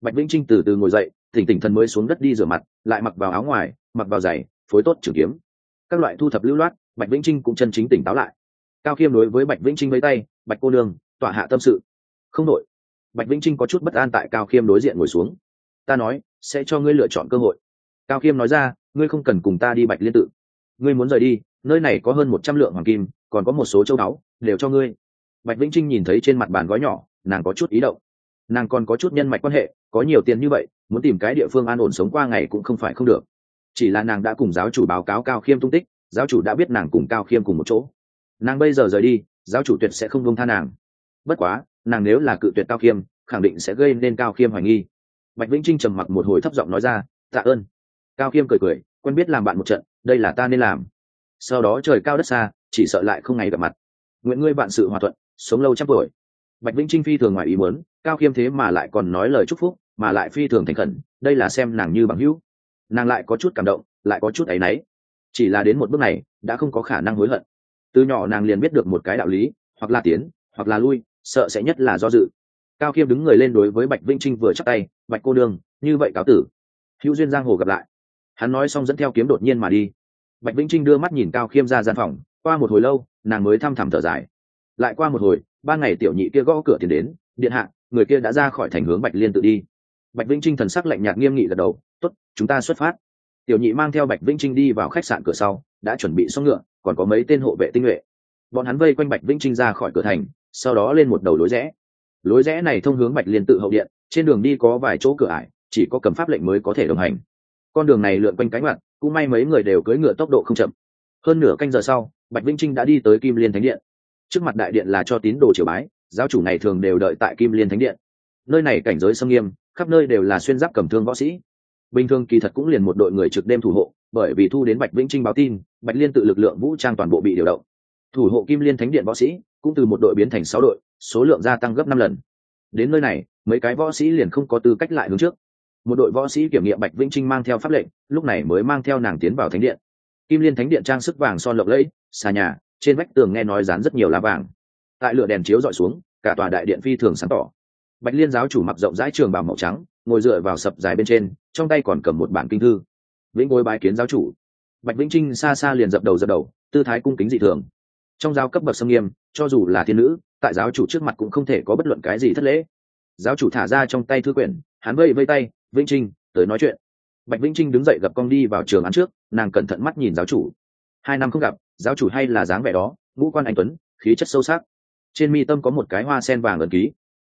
Bạch vĩnh trinh từ từ ngồi dậy tỉnh tỉnh thần mới xuống đất đi rửa mặt lại mặc vào áo ngoài mặc vào giày phối tốt trưởng kiếm. Các loại thu thập lưu loát bạch vĩnh trinh cũng chân chính tỉnh táo lại. Cao khiêm đối với bạch vĩnh trinh với tay, bạch cô nương, tọa hạ tâm sự. Không đội bạch vĩnh trinh có chút bất an tại cao khiêm đối diện ngồi xuống. Ta nói, sẽ cho ngươi lựa chọn cơ hội. Cao khiêm nói ra, ngươi không cần cùng ta đi bạch liên tự. Ngươi muốn rời đi, nơi này có hơn một trăm lượng hoàng kim, còn có một số châu báu, đều cho ngươi. Bạch vĩnh trinh nhìn thấy trên mặt bàn gói nhỏ, nàng có chút ý động. Nàng còn có chút nhân mạch quan hệ, có nhiều tiền như vậy, muốn tìm cái địa phương an ổn sống qua ngày cũng không phải không được. Chỉ là nàng đã cùng giáo chủ báo cáo cao khiêm tung tích giáo chủ đã biết nàng cùng cao khiêm cùng một chỗ. Nàng bây giờ rời đi, giáo chủ tuyệt sẽ không buông tha nàng. Bất quá, nàng nếu là cự tuyệt cao khiêm, khẳng định sẽ gây nên cao khiêm hoài nghi. Bạch vĩnh trinh trầm mặc một hồi thấp giọng nói ra, tạ ơn. Cao khiêm cười cười, quen biết làm bạn một trận, đây là ta nên làm. Sau đó trời cao đất xa, chỉ sợ lại không ngày gặp mặt. Nguyện ngươi bạn sự hòa thuận, sống lâu trăm tuổi. Bạch vĩnh trinh phi thường ngoài ý muốn, cao khiêm thế mà lại còn nói lời chúc phúc, mà lại phi thường thành khẩn, đây là xem nàng như bằng hữu. Nàng lại có chút cảm động, lại có chút áy náy chỉ là đến một bước này, đã không có khả năng hối hận. Từ nhỏ nàng liền biết được một cái đạo lý, hoặc là tiến, hoặc là lui, sợ sẽ nhất là do dự. Cao khiêm đứng người lên đối với bạch vĩnh trinh vừa chắc tay, bạch cô đương như vậy cáo tử. Hữu duyên giang hồ gặp lại. Hắn nói xong dẫn theo kiếm đột nhiên mà đi. Bạch vĩnh trinh đưa mắt nhìn cao khiêm ra gian phòng, qua một hồi lâu, nàng mới thăm thẳm thở dài. Lại qua một hồi, ba ngày tiểu nhị kia gõ cửa tiền đến, điện hạ, người kia đã ra khỏi thành hướng bạch liên tự đi. Bạch vĩnh trinh thần sắc lạnh nhạt nghiêm nghị gật đầu t ố t chúng ta xuất phát tiểu nhị mang theo bạch vĩnh trinh đi vào khách sạn cửa sau, đã chuẩn bị xong ngựa, còn có mấy tên hộ vệ tinh nhuệ. Bọn hắn vây quanh bạch vĩnh trinh ra khỏi cửa thành, sau đó lên một đầu lối rẽ. Lối rẽ này thông hướng bạch liên tự hậu điện, trên đường đi có vài chỗ cửa ải, chỉ có cầm pháp lệnh mới có thể đồng hành. Con đường này lượn quanh cánh mặt cũng may mấy người đều cưỡi ngựa tốc độ không chậm. Hơn nửa canh giờ sau, bạch vĩnh trinh đã đi tới kim liên thánh điện. Trước mặt đại điện là cho tín đồ triều bái, giáo chủ này thường đều đợi tại kim liên thánh điện. Nơi này cảnh giới sông nghiêm, khắp nơi đều là xuyên giáp cầm thương võ sĩ bình thường kỳ thật cũng liền một đội người trực đêm thủ hộ, bởi vì thu đến bạch vĩnh trinh báo tin, bạch liên tự lực lượng vũ trang toàn bộ bị điều động. Thủ hộ kim liên thánh điện võ sĩ cũng từ một đội biến thành sáu đội, số lượng gia tăng gấp năm lần. Đến nơi này, mấy cái võ sĩ liền không có tư cách lại hướng trước. Một đội võ sĩ kiểm nghiệm bạch vĩnh trinh mang theo pháp lệnh, lúc này mới mang theo nàng tiến vào thánh điện. Kim liên thánh điện trang sức vàng son lộng lẫy, xà nhà, trên vách tường nghe nói dán rất nhiều lá vàng. Tại lửa đèn chiếu dọi xuống, cả tòa đại điện phi thường sáng tỏ. Bạch liên giáo chủ mặc rộng rãi trường bảo màu trắng ngồi dựa vào sập dài bên trên, trong tay còn cầm một bản kinh thư. Vĩnh ngôi bái kiến giáo chủ. Bạch vĩnh trinh xa xa liền dập đầu dập đầu, tư thái cung kính dị thường. Trong giáo cấp bậc sâm nghiêm, cho dù là thiên nữ, tại giáo chủ trước mặt cũng không thể có bất luận cái gì thất lễ. Giáo chủ thả ra trong tay thư quyển, hắn vây vây tay, vĩnh trinh, tới nói chuyện. Bạch vĩnh trinh đứng dậy gặp con đi vào trường án trước, nàng cẩn thận mắt nhìn giáo chủ. Hai năm không gặp, giáo chủ hay là dáng vẻ đó, ngũ quan anh tuấn, khí chất sâu sắc. Trên mi tâm có một cái hoa sen vàng ẩn ký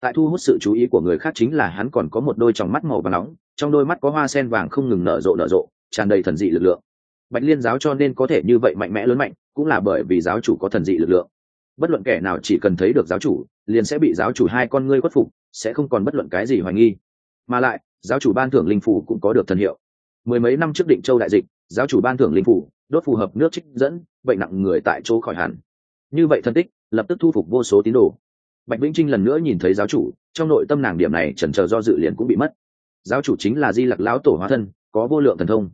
tại thu hút sự chú ý của người khác chính là hắn còn có một đôi tròng mắt màu và nóng, trong đôi mắt có hoa sen vàng không ngừng nở rộ nở rộ, tràn đầy thần dị lực lượng. Bạch liên giáo cho nên có thể như vậy mạnh mẽ lớn mạnh, cũng là bởi vì giáo chủ có thần dị lực lượng. Bất luận kẻ nào chỉ cần thấy được giáo chủ, liền sẽ bị giáo chủ hai con ngươi khuất phục, sẽ không còn bất luận cái gì hoài nghi. Mà lại, giáo chủ ban thưởng linh phủ cũng có được thần hiệu. Mười mấy năm trước định châu đại dịch, giáo chủ ban thưởng linh phủ, đốt phù hợp nước trích dẫn, bệnh nặng người tại chỗ khỏi hẳn. Như vậy thân tích, lập tức thu phục vô số tín đồ bạch vĩnh trinh lần nữa nhìn thấy giáo chủ, trong nội tâm nàng điểm này chần chờ do dự liền cũng bị mất. Giáo chủ chính là di lặc lão tổ hóa thân, có vô lượng thần thông.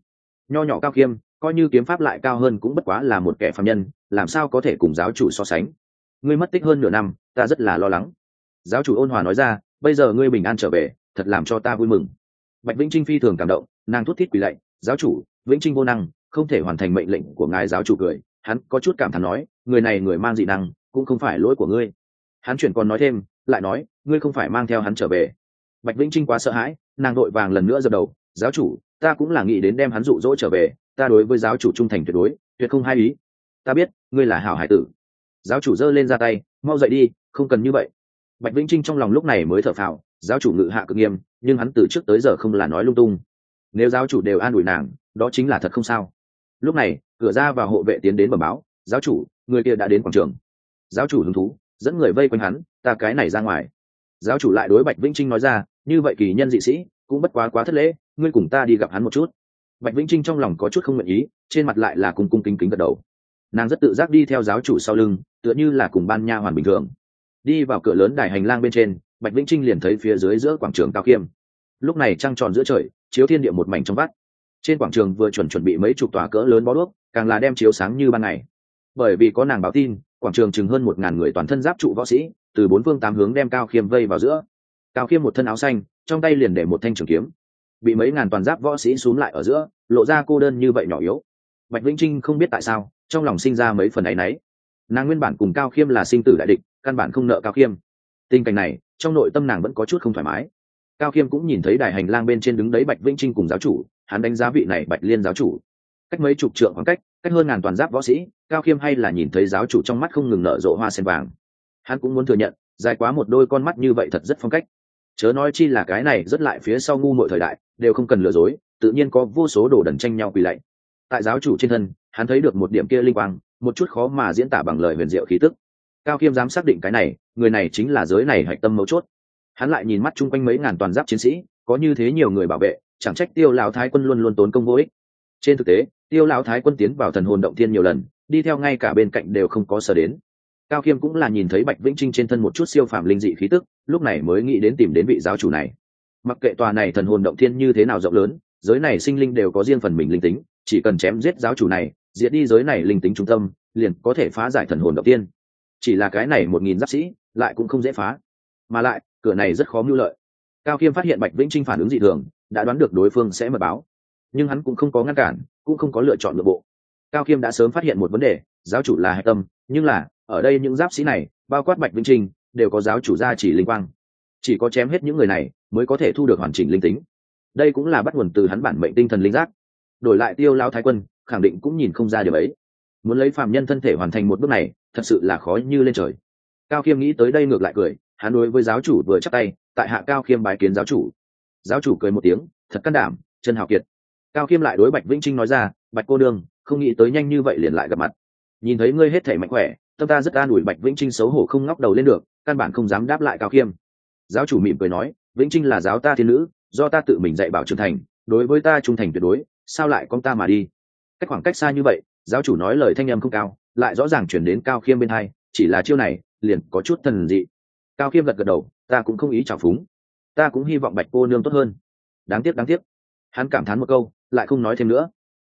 Nho nhỏ cao khiêm coi như kiếm pháp lại cao hơn cũng bất quá là một kẻ phạm nhân, làm sao có thể cùng giáo chủ so sánh? Ngươi mất tích hơn nửa năm, ta rất là lo lắng. Giáo chủ ôn hòa nói ra, bây giờ ngươi bình an trở về, thật làm cho ta vui mừng. Bạch vĩnh trinh phi thường cảm động, nàng thút thít quỳ lạy, giáo chủ, vĩnh trinh vô năng, không thể hoàn thành mệnh lệnh của ngài. Giáo chủ cười, hắn có chút cảm thán nói, người này người mang dị năng, cũng không phải lỗi của ngươi hắn chuyển còn nói thêm, lại nói, ngươi không phải mang theo hắn trở về. Bạch vĩnh trinh quá sợ hãi, nàng đội vàng lần nữa dập đầu, giáo chủ, ta cũng là nghĩ đến đem hắn dụ dỗ trở về, ta đối với giáo chủ trung thành tuyệt đối, tuyệt không hai ý. Ta biết, ngươi là hảo hải tử. Giáo chủ giơ lên ra tay, mau dậy đi, không cần như vậy. Bạch vĩnh trinh trong lòng lúc này mới thở phào, giáo chủ ngự hạ cực nghiêm, nhưng hắn từ trước tới giờ không là nói lung tung. Nếu giáo chủ đều an ủi nàng, đó chính là thật không sao. Lúc này, cửa ra và hộ vệ tiến đến bẩm báo, giáo chủ, người kia đã đến quảng trường. Giáo chủ hứng thú dẫn người vây quanh hắn, ta cái này ra ngoài. Giáo chủ lại đối bạch vĩnh trinh nói ra, như vậy kỳ nhân dị sĩ, cũng bất quá quá thất lễ, ngươi cùng ta đi gặp hắn một chút. Bạch vĩnh trinh trong lòng có chút không nguyện ý, trên mặt lại là cùng cung kính kính gật đầu. Nàng rất tự giác đi theo giáo chủ sau lưng, tựa như là cùng ban nha hoàn bình thường. Đi vào cửa lớn đài hành lang bên trên, bạch vĩnh trinh liền thấy phía dưới giữa quảng trường cao khiêm lúc này trăng tròn giữa trời, chiếu thiên địa một mảnh trong vắt. Trên quảng trường vừa chuẩn chuẩn bị mấy chục tòa cỡ lớn bó đuốc, càng là đem chiếu sáng như ban ngày. Bởi vì có nàng báo tin quảng trường chừng hơn một ngàn người toàn thân giáp trụ võ sĩ, từ bốn phương tám hướng đem cao khiêm vây vào giữa. Cao khiêm một thân áo xanh, trong tay liền để một thanh trường kiếm. Bị mấy ngàn toàn giáp võ sĩ x u ố n g lại ở giữa, lộ ra cô đơn như vậy nhỏ yếu. Bạch vĩnh trinh không biết tại sao, trong lòng sinh ra mấy phần áy náy. Nàng nguyên bản cùng cao khiêm là sinh tử đại địch, căn bản không nợ cao khiêm. Tình cảnh này, trong nội tâm nàng vẫn có chút không thoải mái. Cao khiêm cũng nhìn thấy đài hành lang bên trên đứng đấy bạch vĩnh trinh cùng giáo chủ, hắn đánh giá vị này bạch liên giáo chủ. Cách mấy chục trượng khoảng cách cách hơn ngàn toàn giáp võ sĩ cao khiêm hay là nhìn thấy giáo chủ trong mắt không ngừng nở rộ hoa sen vàng. Hắn cũng muốn thừa nhận, dài quá một đôi con mắt như vậy thật rất phong cách. Chớ nói chi là cái này rất lại phía sau ngu mọi thời đại, đều không cần lừa dối, tự nhiên có vô số đồ đần tranh nhau quỳ lạy. Tại giáo chủ trên thân, hắn thấy được một điểm kia linh quang, một chút khó mà diễn tả bằng lời huyền diệu khí tức. Cao khiêm dám xác định cái này, người này chính là giới này hạch tâm mấu chốt. Hắn lại nhìn mắt chung quanh mấy ngàn toàn giáp chiến sĩ, có như thế nhiều người bảo vệ, chẳng trách tiêu lão thái quân luôn luôn tốn công vô ích. Trên thực tế, tiêu lão thái quân tiến vào thần hồn động thiên nhiều lần đi theo ngay cả bên cạnh đều không có sở đến. Cao khiêm cũng là nhìn thấy bạch vĩnh trinh trên thân một chút siêu phàm linh dị khí tức, lúc này mới nghĩ đến tìm đến vị giáo chủ này. Mặc kệ tòa này thần hồn động thiên như thế nào rộng lớn, giới này sinh linh đều có riêng phần mình linh tính, chỉ cần chém giết giáo chủ này, diệt đi giới này linh tính trung tâm, liền có thể phá giải thần hồn động tiên chỉ là cái này một nghìn giáp sĩ, lại cũng không dễ phá. Mà lại, cửa này rất khó mưu lợi. Cao khiêm phát hiện bạch vĩnh trinh phản ứng dị thường, đã đoán được đối phương sẽ mật báo. Nhưng hắn cũng không có ngăn cản, cũng không có lựa chọn nội bộ cao khiêm đã sớm phát hiện một vấn đề, giáo chủ là hạch tâm, nhưng là, ở đây những giáp sĩ này, bao quát bạch vĩnh trinh đều có giáo chủ gia chỉ linh quang. Chỉ có chém hết những người này, mới có thể thu được hoàn chỉnh linh tính. Đây cũng là bắt nguồn từ hắn bản mệnh tinh thần linh giác. Đổi lại tiêu lao thái quân, khẳng định cũng nhìn không ra điều ấy. Muốn lấy phạm nhân thân thể hoàn thành một bước này, thật sự là khó như lên trời. Cao khiêm nghĩ tới đây ngược lại cười, hắn đối với giáo chủ vừa chắc tay, tại hạ cao khiêm bái kiến giáo chủ. Giáo chủ cười một tiếng, thật can đảm, chân hào kiệt. Cao khiêm lại đối bạch vĩnh trinh nói ra, bạch cô đương không nghĩ tới nhanh như vậy liền lại gặp mặt. Nhìn thấy ngươi hết thể mạnh khỏe, tâm ta rất an ủi bạch vĩnh trinh xấu hổ không ngóc đầu lên được, căn bản không dám đáp lại cao khiêm. Giáo chủ mỉm cười nói, vĩnh trinh là giáo ta thiên nữ, do ta tự mình dạy bảo trưởng thành, đối với ta trung thành tuyệt đối, sao lại con ta mà đi? Cách khoảng cách xa như vậy, giáo chủ nói lời thanh em không cao, lại rõ ràng chuyển đến cao khiêm bên hai, chỉ là chiêu này, liền có chút thần dị. Cao khiêm gật gật đầu, ta cũng không ý trào phúng. Ta cũng hy vọng bạch cô nương tốt hơn. Đáng tiếc đáng tiếc. Hắn cảm thán một câu, lại không nói thêm nữa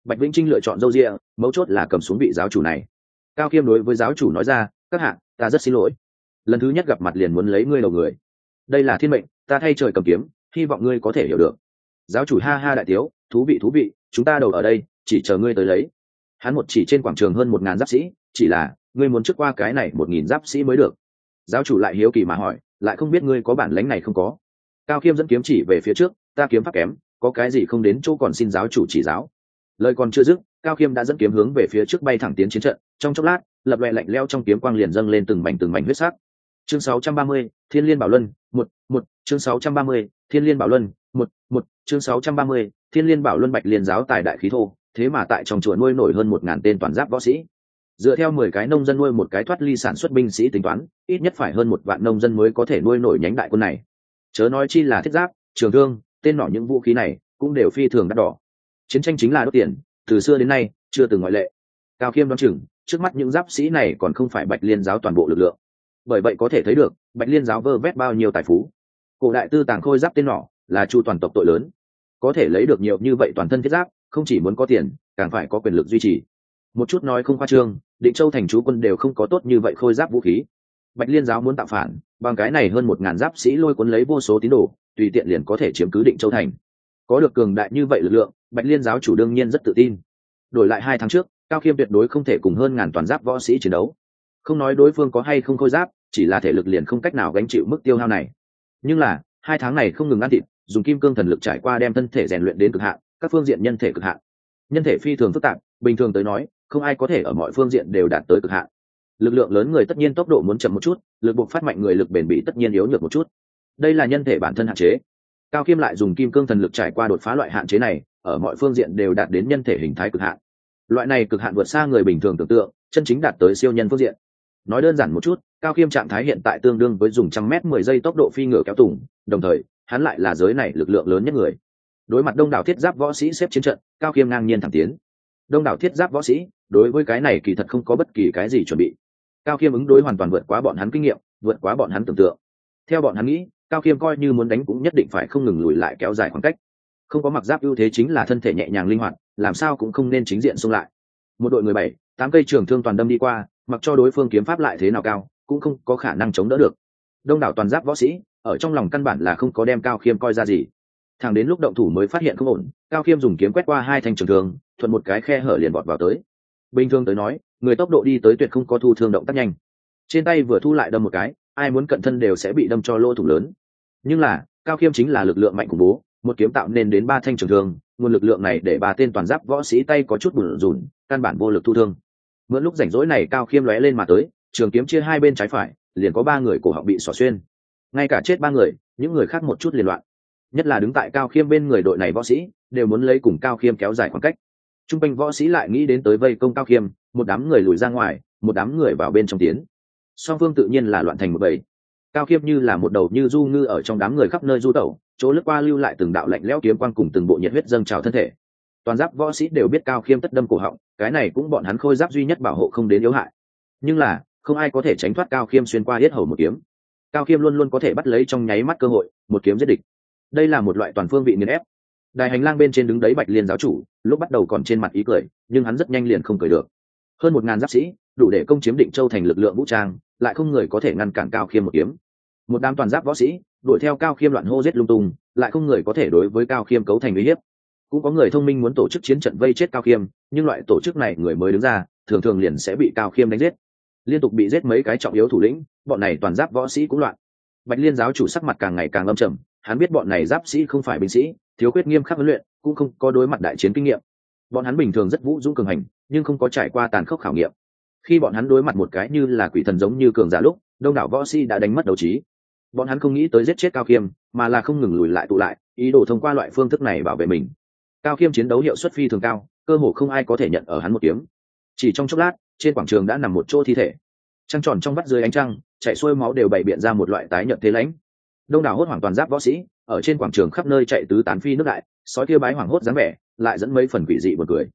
bạch vĩnh trinh lựa chọn dâu rịa, mấu chốt là cầm xuống vị giáo chủ này. Cao khiêm đối với giáo chủ nói ra, các hạng ta rất xin lỗi. Lần thứ nhất gặp mặt liền muốn lấy ngươi đầu người. Đây là thiên mệnh, ta thay trời cầm kiếm, hy vọng ngươi có thể hiểu được. Giáo chủ ha ha đại tiếu, thú vị thú vị, chúng ta đầu ở đây, chỉ chờ ngươi tới lấy. Hắn một chỉ trên quảng trường hơn một ngàn giáp sĩ, chỉ là, ngươi muốn trước qua cái này một nghìn giáp sĩ mới được. Giáo chủ lại hiếu kỳ mà hỏi, lại không biết ngươi có bản lánh này không có? Cao khiêm dẫn kiếm chỉ về phía trước, ta kiếm pháp kém, có cái gì không đến chỗ còn xin giáo chủ chỉ giáo lời còn chưa dứt cao khiêm đã dẫn kiếm hướng về phía trước bay thẳng tiến chiến trận trong chốc lát lập loẹ lạnh leo trong kiếm quang liền dâng lên từng mảnh từng mảnh huyết sắc. Chương 630, thiên liên bảo luân một một chương 630, thiên liên bảo luân một một chương 630, thiên liên bảo luân bạch liên giáo tài đại khí thô thế mà tại trong chùa nuôi nổi hơn một ngàn tên toàn giáp võ sĩ. Dựa theo mười cái nông dân nuôi một cái thoát ly sản xuất binh sĩ tính toán ít nhất phải hơn một vạn nông dân mới có thể nuôi nổi nhánh đại quân này. Chớ nói chi là thiết giáp trường thương tên nỏ những vũ khí này cũng đều phi thường đắt đỏ chiến tranh chính là đốt tiền, từ xưa đến nay, chưa từng ngoại lệ. Cao khiêm đoán chừng, trước mắt những giáp sĩ này còn không phải bạch liên giáo toàn bộ lực lượng. Bởi vậy có thể thấy được, bạch liên giáo vơ vét bao nhiêu tài phú. Cổ đại tư tàng khôi giáp tên nỏ là chu toàn tộc tội lớn. Có thể lấy được nhiều như vậy toàn thân thiết giáp, không chỉ muốn có tiền, càng phải có quyền lực duy trì. Một chút nói không khoa trương, định châu thành chú quân đều không có tốt như vậy khôi giáp vũ khí. Bạch liên giáo muốn tạo phản, bằng cái này hơn một ngàn giáp sĩ lôi cuốn lấy vô số tín đồ, tùy tiện liền có thể chiếm cứ định châu thành. Có được cường đại như vậy lực lượng bạch liên giáo chủ đương nhiên rất tự tin. Đổi lại hai tháng trước, cao khiêm tuyệt đối không thể cùng hơn ngàn toàn giáp võ sĩ chiến đấu. Không nói đối phương có hay không khôi giáp, chỉ là thể lực liền không cách nào gánh chịu mức tiêu hao này. Nhưng là, hai tháng này không ngừng ăn thịt, dùng kim cương thần lực trải qua đem thân thể rèn luyện đến cực hạn, các phương diện nhân thể cực hạn. Nhân thể phi thường phức tạp, bình thường tới nói, không ai có thể ở mọi phương diện đều đạt tới cực hạn. Lực lượng lớn người tất nhiên tốc độ muốn chậm một chút, lực buộc phát mạnh người lực bền bỉ tất nhiên yếu nhược một chút. Đây là nhân thể bản thân hạn chế. Cao khiêm lại dùng kim cương thần lực trải qua đột phá loại hạn chế này ở mọi phương diện đều đạt đến nhân thể hình thái cực hạn. Loại này cực hạn vượt xa người bình thường tưởng tượng, chân chính đạt tới siêu nhân phương diện. Nói đơn giản một chút, cao khiêm trạng thái hiện tại tương đương với dùng trăm mét mười giây tốc độ phi ngựa kéo tùng, đồng thời, hắn lại là giới này lực lượng lớn nhất người. Đối mặt đông đảo thiết giáp võ sĩ xếp chiến trận, cao khiêm ngang nhiên thẳng tiến. Đông đảo thiết giáp võ sĩ, đối với cái này kỳ thật không có bất kỳ cái gì chuẩn bị. Cao khiêm ứng đối hoàn toàn vượt quá bọn hắn kinh nghiệm, vượt quá bọn hắn tưởng tượng. Theo bọn hắn nghĩ, cao khiêm coi như muốn đánh cũng nhất định phải không ngừng lùi lại kéo dài khoảng cách không có mặc giáp ưu thế chính là thân thể nhẹ nhàng linh hoạt, làm sao cũng không nên chính diện xung lại. Một đội người bảy, tám cây trường thương toàn đâm đi qua, mặc cho đối phương kiếm pháp lại thế nào cao, cũng không có khả năng chống đỡ được. Đông đảo toàn giáp võ sĩ, ở trong lòng căn bản là không có đem cao khiêm coi ra gì. Thằng đến lúc động thủ mới phát hiện không ổn, cao khiêm dùng kiếm quét qua hai thanh trường thương, thuận một cái khe hở liền bọt vào tới. Bình thường tới nói, người tốc độ đi tới tuyệt không có thu thương động tác nhanh. Trên tay vừa thu lại đâm một cái, ai muốn cận thân đều sẽ bị đâm cho lỗ thủng lớn. Nhưng là, cao khiêm chính là lực lượng mạnh khủng bố một kiếm tạo nên đến ba thanh trường thương, nguồn lực lượng này để ba tên toàn giáp võ sĩ tay có chút bùn rùn căn bản vô lực thu thương. Mượn lúc rảnh rỗi này cao khiêm lóe lên mà tới, trường kiếm chia hai bên trái phải, liền có ba người cổ họng bị xỏ xuyên. Ngay cả chết ba người, những người khác một chút liền loạn. Nhất là đứng tại cao khiêm bên người đội này võ sĩ, đều muốn lấy cùng cao khiêm kéo dài khoảng cách. T r u n g quanh võ sĩ lại nghĩ đến tới vây công cao khiêm, một đám người lùi ra ngoài, một đám người vào bên trong tiến. Song phương tự nhiên là loạn thành một bầy. Cao khiêm như là một đầu như du ngư ở trong đám người khắp nơi du tẩu chỗ lướt qua lưu lại từng đạo lạnh lẽo kiếm quang cùng từng bộ nhiệt huyết dâng trào thân thể. Toàn giáp võ sĩ đều biết cao khiêm tất đâm cổ họng, cái này cũng bọn hắn khôi giáp duy nhất bảo hộ không đến yếu hại. Nhưng là, không ai có thể tránh thoát cao khiêm xuyên qua hết hầu một kiếm. Cao khiêm luôn luôn có thể bắt lấy trong nháy mắt cơ hội, một kiếm giết địch. Đây là một loại toàn phương vị nghiền ép. Đài hành lang bên trên đứng đấy bạch liên giáo chủ, lúc bắt đầu còn trên mặt ý cười, nhưng hắn rất nhanh liền không cười được. Hơn một ngàn giáp sĩ, đủ để công chiếm định châu thành lực lượng vũ trang, lại không người có thể ngăn cản cao khiêm một kiếm. Một đám toàn giáp võ sĩ đuổi theo cao khiêm loạn hô giết lung tung, lại không người có thể đối với cao khiêm cấu thành uy hiếp. Cũng có người thông minh muốn tổ chức chiến trận vây chết cao khiêm, nhưng loại tổ chức này người mới đứng ra, thường thường liền sẽ bị cao khiêm đánh giết. Liên tục bị giết mấy cái trọng yếu thủ lĩnh, bọn này toàn giáp võ sĩ cũng loạn. Bạch liên giáo chủ sắc mặt càng ngày càng âm trầm, hắn biết bọn này giáp sĩ không phải binh sĩ, thiếu quyết nghiêm khắc huấn luyện, cũng không có đối mặt đại chiến kinh nghiệm. Bọn hắn bình thường rất vũ dũng cường hành, nhưng không có trải qua tàn khốc khảo nghiệm. Khi bọn hắn đối mặt một cái như là quỷ thần giống như cường giả lúc, đông đảo võ sĩ đã đánh mất đấu trí bọn hắn không nghĩ tới giết chết cao khiêm, mà là không ngừng lùi lại tụ lại, ý đồ thông qua loại phương thức này bảo vệ mình. Cao khiêm chiến đấu hiệu suất phi thường cao, cơ hồ không ai có thể nhận ở hắn một kiếm. Chỉ trong chốc lát, trên quảng trường đã nằm một chỗ thi thể. Trăng tròn trong vắt dưới ánh trăng chạy xuôi máu đều bày biện ra một loại tái nhận thế lãnh. Đông đảo hốt hoảng toàn giáp võ sĩ, ở trên quảng trường khắp nơi chạy tứ tán phi nước đại, sói kia bái hoảng hốt dáng vẻ, lại dẫn mấy phần quỷ dị một cười.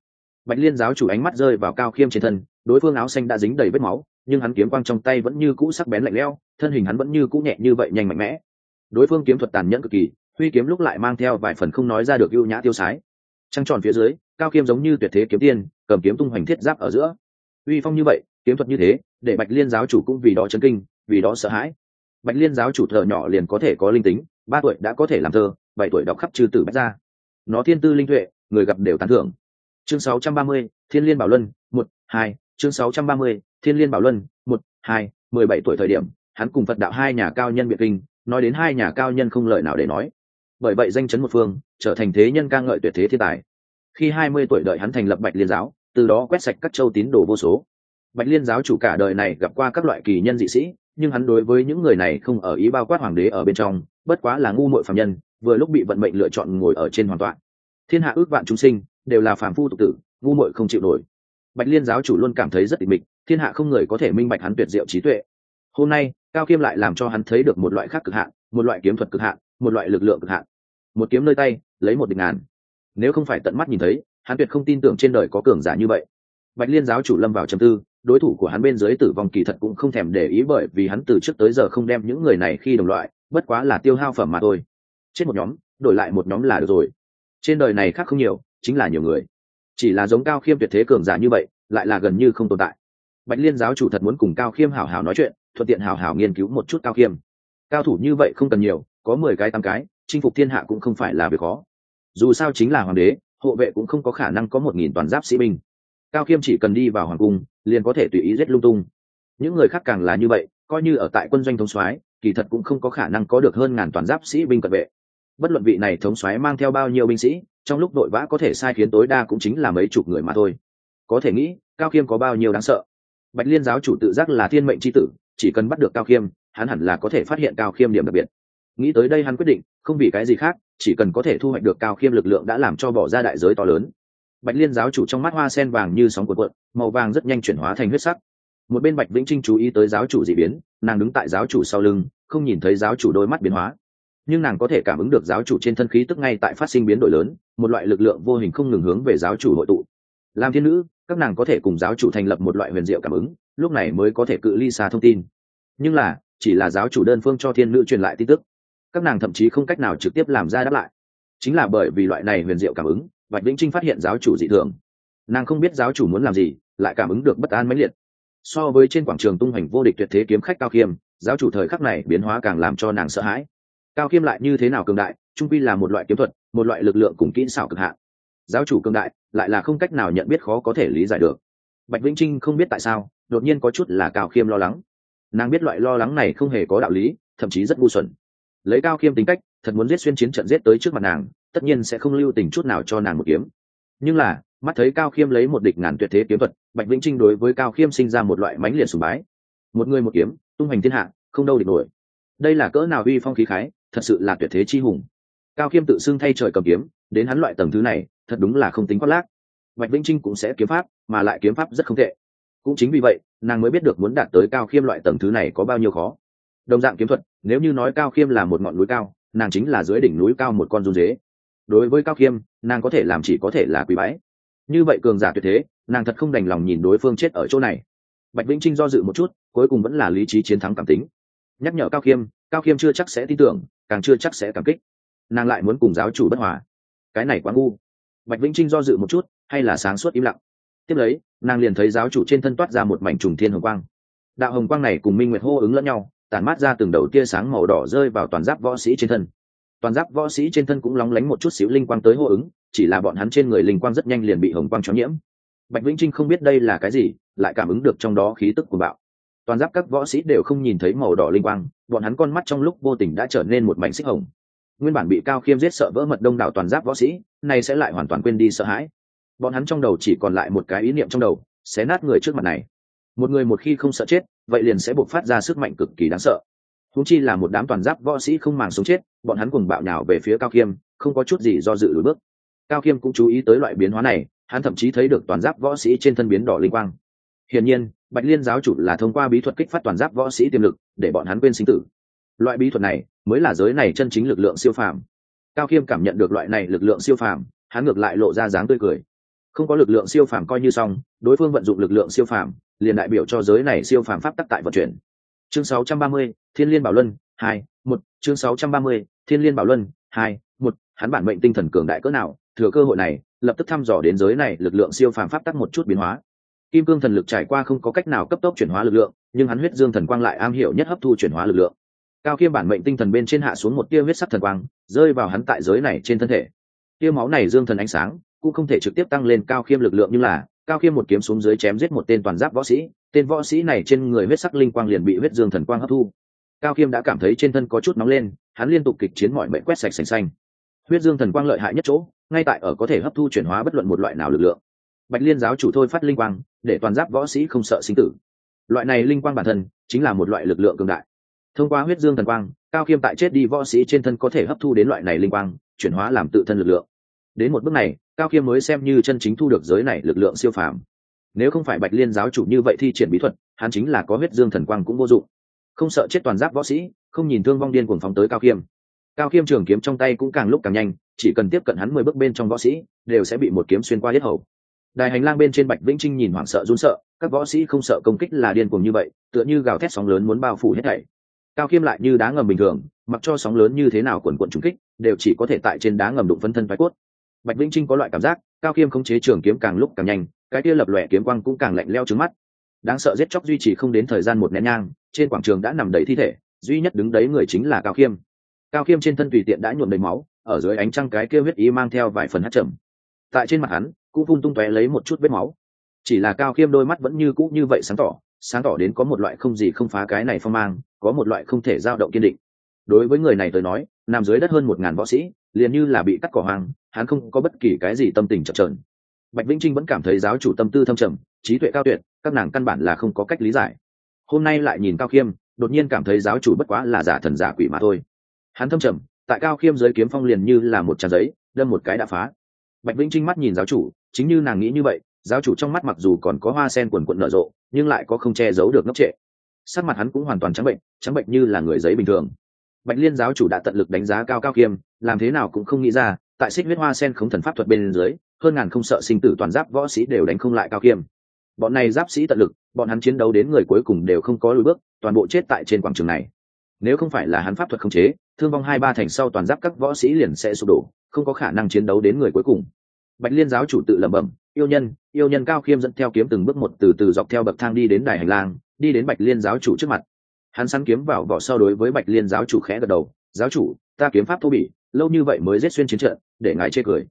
Bạch liên giáo chủ ánh mắt rơi vào cao khiêm trên thân, đối phương áo xanh đã dính đầy vết máu nhưng hắn kiếm quang trong tay vẫn như cũ sắc bén lạnh lẽo thân hình hắn vẫn như cũ nhẹ như vậy nhanh mạnh mẽ. Đối phương kiếm thuật tàn nhẫn cực kỳ huy kiếm lúc lại mang theo vài phần không nói ra được ưu nhã tiêu sái. Trăng tròn phía dưới cao kiếm giống như tuyệt thế kiếm tiên cầm kiếm tung hoành thiết giáp ở giữa. Uy phong như vậy kiếm thuật như thế để bạch liên giáo chủ cũng vì đó chấn kinh vì đó sợ hãi. Bạch liên giáo chủ thợ nhỏ liền có thể có linh tính ba tuổi đã có thể làm thơ bảy tuổi đọc khắp chư tử bách gia. nó thiên tư linh tuệ người gặp đều tán thưởng. Chương 630, thiên liên bảo luân một hai chương 630, thiên liên bảo luân, một, hai, mười bảy tuổi thời điểm, hắn cùng phật đạo hai nhà cao nhân biệt kinh, nói đến hai nhà cao nhân không lợi nào để nói. Bởi vậy danh chấn một phương, trở thành thế nhân ca ngợi tuyệt thế thiên tài. Khi hai mươi tuổi đợi hắn thành lập bạch liên giáo, từ đó quét sạch các châu tín đồ vô số. Bạch liên giáo chủ cả đời này gặp qua các loại kỳ nhân dị sĩ, nhưng hắn đối với những người này không ở ý bao quát hoàng đế ở bên trong, bất quá là ngu muội phạm nhân, vừa lúc bị vận mệnh lựa chọn ngồi ở trên hoàn toàn. Thiên hạ ước vạn chúng sinh, đều là phàm phu tục tử, ngu muội không chịu nổi. Bạch liên giáo chủ luôn cảm thấy rất tịch mịch thiên hạ không người có thể minh bạch hắn tuyệt diệu trí tuệ. Hôm nay, cao kiêm lại làm cho hắn thấy được một loại khác cực hạn, một loại kiếm thuật cực hạn, một loại lực lượng cực hạn. Một kiếm nơi tay, lấy một địch ngàn. Nếu không phải tận mắt nhìn thấy, hắn tuyệt không tin tưởng trên đời có cường giả như vậy. Bạch liên giáo chủ lâm vào trầm tư, đối thủ của hắn bên dưới tử vong kỳ thật cũng không thèm để ý bởi vì hắn từ trước tới giờ không đem những người này khi đồng loại, bất quá là tiêu hao phẩm mà thôi. Chết một nhóm, đổi lại một nhóm là được rồi. Trên đời này khác không nhiều, chính là nhiều người. Chỉ là giống cao khiêm tuyệt thế cường giả như vậy, lại là gần như không tồn tại bạch liên giáo chủ thật muốn cùng cao khiêm hảo hảo nói chuyện, thuận tiện hảo hảo nghiên cứu một chút cao khiêm. Cao thủ như vậy không cần nhiều, có mười cái tám cái, chinh phục thiên hạ cũng không phải là việc khó. Dù sao chính là hoàng đế, hộ vệ cũng không có khả năng có một nghìn toàn giáp sĩ binh. Cao khiêm chỉ cần đi vào hoàng cung, liền có thể tùy ý giết lung tung. Những người khác càng là như vậy, coi như ở tại quân doanh thống soái, kỳ thật cũng không có khả năng có được hơn ngàn toàn giáp sĩ binh cận vệ. Bất luận vị này thống soái mang theo bao nhiêu binh sĩ, trong lúc đội vã có thể sai khiến tối đa cũng chính là mấy chục người mà thôi. Có thể nghĩ, cao khiêm có bao nhiêu đáng sợ bạch liên giáo chủ tự giác là thiên mệnh c h i tử, chỉ cần bắt được cao khiêm, hắn hẳn là có thể phát hiện cao khiêm điểm đặc biệt. Nghĩ tới đây hắn quyết định, không vì cái gì khác, chỉ cần có thể thu hoạch được cao khiêm lực lượng đã làm cho bỏ ra đại giới to lớn. Bạch liên giáo chủ trong mắt hoa sen vàng như sóng cuộn cuộn, màu vàng rất nhanh chuyển hóa thành huyết sắc. Một bên bạch vĩnh trinh chú ý tới giáo chủ d ị biến, nàng đứng tại giáo chủ sau lưng, không nhìn thấy giáo chủ đôi mắt biến hóa. Nhưng nàng có thể cảm ứng được giáo chủ trên thân khí tức ngay tại phát sinh biến đổi lớn, một loại lực lượng vô hình không ngừng hướng về giáo chủ hội tụ làm thiên nữ, các nàng có thể cùng giáo chủ thành lập một loại huyền diệu cảm ứng, lúc này mới có thể cự ly xa thông tin. Nhưng là, chỉ là giáo chủ đơn phương cho thiên nữ truyền lại tin tức. Các nàng thậm chí không cách nào trực tiếp làm ra đáp lại. Chính là bởi vì loại này huyền diệu cảm ứng, bạch vĩnh trinh phát hiện giáo chủ dị thường. Nàng không biết giáo chủ muốn làm gì, lại cảm ứng được bất an mãnh liệt. So với trên quảng trường tung hoành vô địch tuyệt thế kiếm khách cao khiêm, giáo chủ thời khắc này biến hóa càng làm cho nàng sợ hãi. Cao khiêm lại như thế nào cường đại, trung pi là một loại kiếm thuật, một loại lực lượng cùng kỹ xảo cực hạn giáo chủ cường đại, lại là không cách nào nhận biết khó có thể lý giải được. Bạch vĩnh trinh không biết tại sao, đột nhiên có chút là cao khiêm lo lắng. Nàng biết loại lo lắng này không hề có đạo lý, thậm chí rất ngu xuẩn. Lấy cao khiêm tính cách, thật muốn giết xuyên chiến trận giết tới trước mặt nàng, tất nhiên sẽ không lưu tình chút nào cho nàng một kiếm. Nhưng là, mắt thấy cao khiêm lấy một địch ngàn tuyệt thế kiếm thuật, bạch vĩnh trinh đối với cao khiêm sinh ra một loại mãnh liệt sùng bái. Một người một kiếm, tung hành thiên hạ, không đâu địch nổi. Đây là cỡ nào uy phong khí khái, thật sự là tuyệt thế chi hùng. Cao khiêm tự xưng thay trời cầm kiếm, đến hắn loại tầng thứ này thật đúng là không tính khoác lác. Bạch vĩnh trinh cũng sẽ kiếm pháp, mà lại kiếm pháp rất không tệ. Cũng chính vì vậy, nàng mới biết được muốn đạt tới cao khiêm loại tầng thứ này có bao nhiêu khó. Đồng dạng kiếm thuật, nếu như nói cao khiêm là một ngọn núi cao, nàng chính là dưới đỉnh núi cao một con run dế. Đối với cao khiêm, nàng có thể làm chỉ có thể là quý bái. Như vậy cường giả tuyệt thế, nàng thật không đành lòng nhìn đối phương chết ở chỗ này. Bạch vĩnh trinh do dự một chút, cuối cùng vẫn là lý trí chiến thắng cảm tính. Nhắc nhở cao khiêm cao khiêm chưa chắc sẽ tin tưởng, càng chưa chắc sẽ cảm kích. Nàng lại muốn cùng giáo chủ bất hòa. Cái này quá ngu bạch vĩnh trinh do dự một chút, hay là sáng suốt im lặng. Tiếp lấy, nàng liền thấy giáo chủ trên thân toát ra một mảnh trùng thiên hồng quang. Đạo hồng quang này cùng minh nguyệt hô ứng lẫn nhau, tản mát ra từng đầu tia sáng màu đỏ rơi vào toàn giáp võ sĩ trên thân. Toàn giáp võ sĩ trên thân cũng lóng lánh một chút xíu linh quang tới hô ứng, chỉ là bọn hắn trên người linh quang rất nhanh liền bị hồng quang cho nhiễm. Bạch vĩnh trinh không biết đây là cái gì, lại cảm ứng được trong đó khí tức của bạo. Toàn giáp các võ sĩ đều không nhìn thấy màu đỏ linh quang, bọn hắn con mắt trong lúc vô tình đã trở nên một mảnh xích hồng nguyên bản bị cao khiêm giết sợ vỡ mật đông đảo toàn giáp võ sĩ, nay sẽ lại hoàn toàn quên đi sợ hãi. Bọn hắn trong đầu chỉ còn lại một cái ý niệm trong đầu, xé nát người trước mặt này. Một người một khi không sợ chết, vậy liền sẽ buộc phát ra sức mạnh cực kỳ đáng sợ. Húng chi là một đám toàn giáp võ sĩ không màng sống chết, bọn hắn cùng bạo nhào về phía cao khiêm, không có chút gì do dự lùi bước. Cao khiêm cũng chú ý tới loại biến hóa này, hắn thậm chí thấy được toàn giáp võ sĩ trên thân biến đỏ linh quang. Hiển nhiên, bạch liên giáo chủ là thông qua bí thuật kích phát toàn giáp võ sĩ tiềm lực, để bọn hắn quên sinh tử loại bí thuật này mới là giới này chân chính lực lượng siêu phàm. Cao khiêm cảm nhận được loại này lực lượng siêu phàm hắn ngược lại lộ ra dáng tươi cười. Không có lực lượng siêu phàm coi như xong đối phương vận dụng lực lượng siêu phàm liền đại biểu cho giới này siêu phàm pháp tắc tại vận chuyển. Chương 630, thiên liên bảo luân hai một. Chương 630, thiên liên bảo luân hai một. Hắn bản mệnh tinh thần cường đại cỡ nào thừa cơ hội này lập tức thăm dò đến giới này lực lượng siêu phàm pháp tắc một chút biến hóa. Kim cương thần lực trải qua không có cách nào cấp tốc chuyển hóa lực lượng nhưng hắn huyết dương thần quang lại am hiểu nhất hấp thu chuyển hóa lực lượng cao khiêm bản mệnh tinh thần bên trên hạ xuống một tia huyết sắc thần quang, rơi vào hắn tại giới này trên thân thể. Tia máu này dương thần ánh sáng, cũng không thể trực tiếp tăng lên cao khiêm lực lượng như là, cao khiêm một kiếm xuống dưới chém giết một tên toàn giáp võ sĩ, tên võ sĩ này trên người huyết sắc linh quang liền bị huyết dương thần quang hấp thu. Cao khiêm đã cảm thấy trên thân có chút nóng lên, hắn liên tục kịch chiến mọi mệnh quét sạch sành xanh. Huyết dương thần quang lợi hại nhất chỗ, ngay tại ở có thể hấp thu chuyển hóa bất luận một loại nào lực lượng. Bạch liên giáo chủ thôi phát linh quang, để toàn giáp võ sĩ không sợ sinh tử. Loại này linh quang bản thân, chính là một loại lực lượng cường đại thông qua huyết dương thần quang, cao khiêm tại chết đi võ sĩ trên thân có thể hấp thu đến loại này linh quang, chuyển hóa làm tự thân lực lượng. Đến một bước này, cao khiêm mới xem như chân chính thu được giới này lực lượng siêu phàm. Nếu không phải bạch liên giáo chủ như vậy thi triển bí thuật, hắn chính là có huyết dương thần quang cũng vô dụng. Không sợ chết toàn giáp võ sĩ, không nhìn thương vong điên cuồng phóng tới cao khiêm. Cao khiêm trường kiếm trong tay cũng càng lúc càng nhanh, chỉ cần tiếp cận hắn mười bước bên trong võ sĩ, đều sẽ bị một kiếm xuyên qua hết hầu. Đài hành lang bên trên bạch vĩnh trinh nhìn hoảng sợ run sợ, các võ sĩ không sợ công kích là điên cuồng như vậy, tựa như gào thét sóng lớn muốn bao phủ hết thảy cao khiêm lại như đá ngầm bình thường, mặc cho sóng lớn như thế nào quần quận trúng kích, đều chỉ có thể tại trên đá ngầm đụng phân thân phái cốt. Bạch vĩnh trinh có loại cảm giác, cao khiêm khống chế trường kiếm càng lúc càng nhanh, cái kia lập lòe kiếm quang cũng càng lạnh leo trứng mắt. Đáng sợ giết chóc duy trì không đến thời gian một nén nhang, trên quảng trường đã nằm đầy thi thể, duy nhất đứng đấy người chính là cao khiêm. Cao khiêm trên thân tùy tiện đã nhuộm đầy máu, ở dưới ánh trăng cái kia huyết ý mang theo vài phần hát trầm. Tại trên mặt hắn cũng phun tung tóe lấy một chút vết máu. Chỉ là cao khiêm đôi mắt vẫn như cũ như vậy sáng tỏ sáng tỏ đến có một loại không gì không phá cái này phong mang, có một loại không thể dao động kiên định. Đối với người này tôi nói, nằm dưới đất hơn một ngàn võ sĩ, liền như là bị cắt cỏ hoang, hắn không có bất kỳ cái gì tâm tình chập trờn. Bạch vĩnh trinh vẫn cảm thấy giáo chủ tâm tư thâm trầm, trí tuệ cao tuyệt, các nàng căn bản là không có cách lý giải. Hôm nay lại nhìn cao khiêm, đột nhiên cảm thấy giáo chủ bất quá là giả thần giả quỷ mà thôi. Hắn thâm trầm, tại cao khiêm dưới kiếm phong liền như là một trang giấy, đâm một cái đã phá. Bạch vĩnh trinh mắt nhìn giáo chủ, chính như nàng nghĩ như vậy giáo chủ trong mắt mặc dù còn có hoa sen quần quận nở rộ nhưng lại có không che giấu được ngốc trệ. Sắc mặt hắn cũng hoàn toàn trắng bệnh trắng bệnh như là người giấy bình thường. Bạch liên giáo chủ đã tận lực đánh giá cao cao Kiêm, làm thế nào cũng không nghĩ ra tại xích huyết hoa sen không thần pháp thuật bên dưới hơn ngàn không sợ sinh tử toàn giáp võ sĩ đều đánh không lại cao Kiêm. bọn này giáp sĩ tận lực bọn hắn chiến đấu đến người cuối cùng đều không có lùi bước toàn bộ chết tại trên quảng trường này. Nếu không phải là hắn pháp thuật không chế thương vong hai ba thành sau toàn giáp các võ sĩ liền sẽ sụp đổ không có khả năng chiến đấu đến người cuối cùng bạch liên giáo chủ tự lẩm bẩm, yêu nhân yêu nhân cao khiêm dẫn theo kiếm từng bước một từ từ dọc theo bậc thang đi đến đài hành lang, đi đến bạch liên giáo chủ trước mặt. Hắn săn kiếm vào vỏ sau đối với bạch liên giáo chủ khẽ gật đầu, giáo chủ, ta kiếm pháp thô bỉ, lâu như vậy mới giết xuyên chiến trận, để ngài chê cười.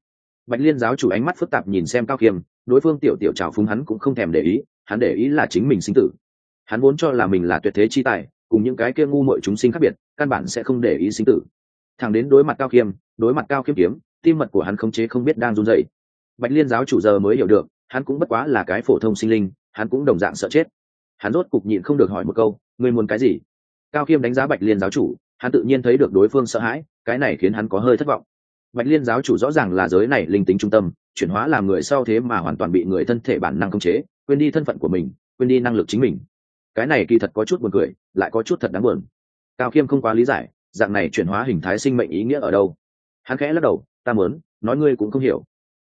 Bạch liên giáo chủ ánh mắt phức tạp nhìn xem cao khiêm, đối phương tiểu tiểu trào phúng hắn cũng không thèm để ý, hắn để ý là chính mình sinh tử. Hắn vốn cho là mình là tuyệt thế chi tài, cùng những cái kia ngu muội chúng sinh khác biệt, căn bản sẽ không để ý sinh tử. Thẳng đến đối mặt cao khiêm, đối mặt cao khiêm kiếm, tim mật của hắn không chế không biết đang run dậy bạch liên giáo chủ giờ mới hiểu được, hắn cũng bất quá là cái phổ thông sinh linh, hắn cũng đồng dạng sợ chết. Hắn rốt cục nhịn không được hỏi một câu, ngươi muốn cái gì? Cao khiêm đánh giá bạch liên giáo chủ, hắn tự nhiên thấy được đối phương sợ hãi, cái này khiến hắn có hơi thất vọng. Bạch liên giáo chủ rõ ràng là giới này linh tính trung tâm, chuyển hóa làm người sau thế mà hoàn toàn bị người thân thể bản năng khống chế, quên đi thân phận của mình, quên đi năng lực chính mình. Cái này kỳ thật có chút buồn cười, lại có chút thật đáng buồn. Cao khiêm không quá lý giải, dạng này chuyển hóa hình thái sinh mệnh ý nghĩa ở đâu? Hắn khẽ lắc đầu, ta mớn nói ngươi cũng không hiểu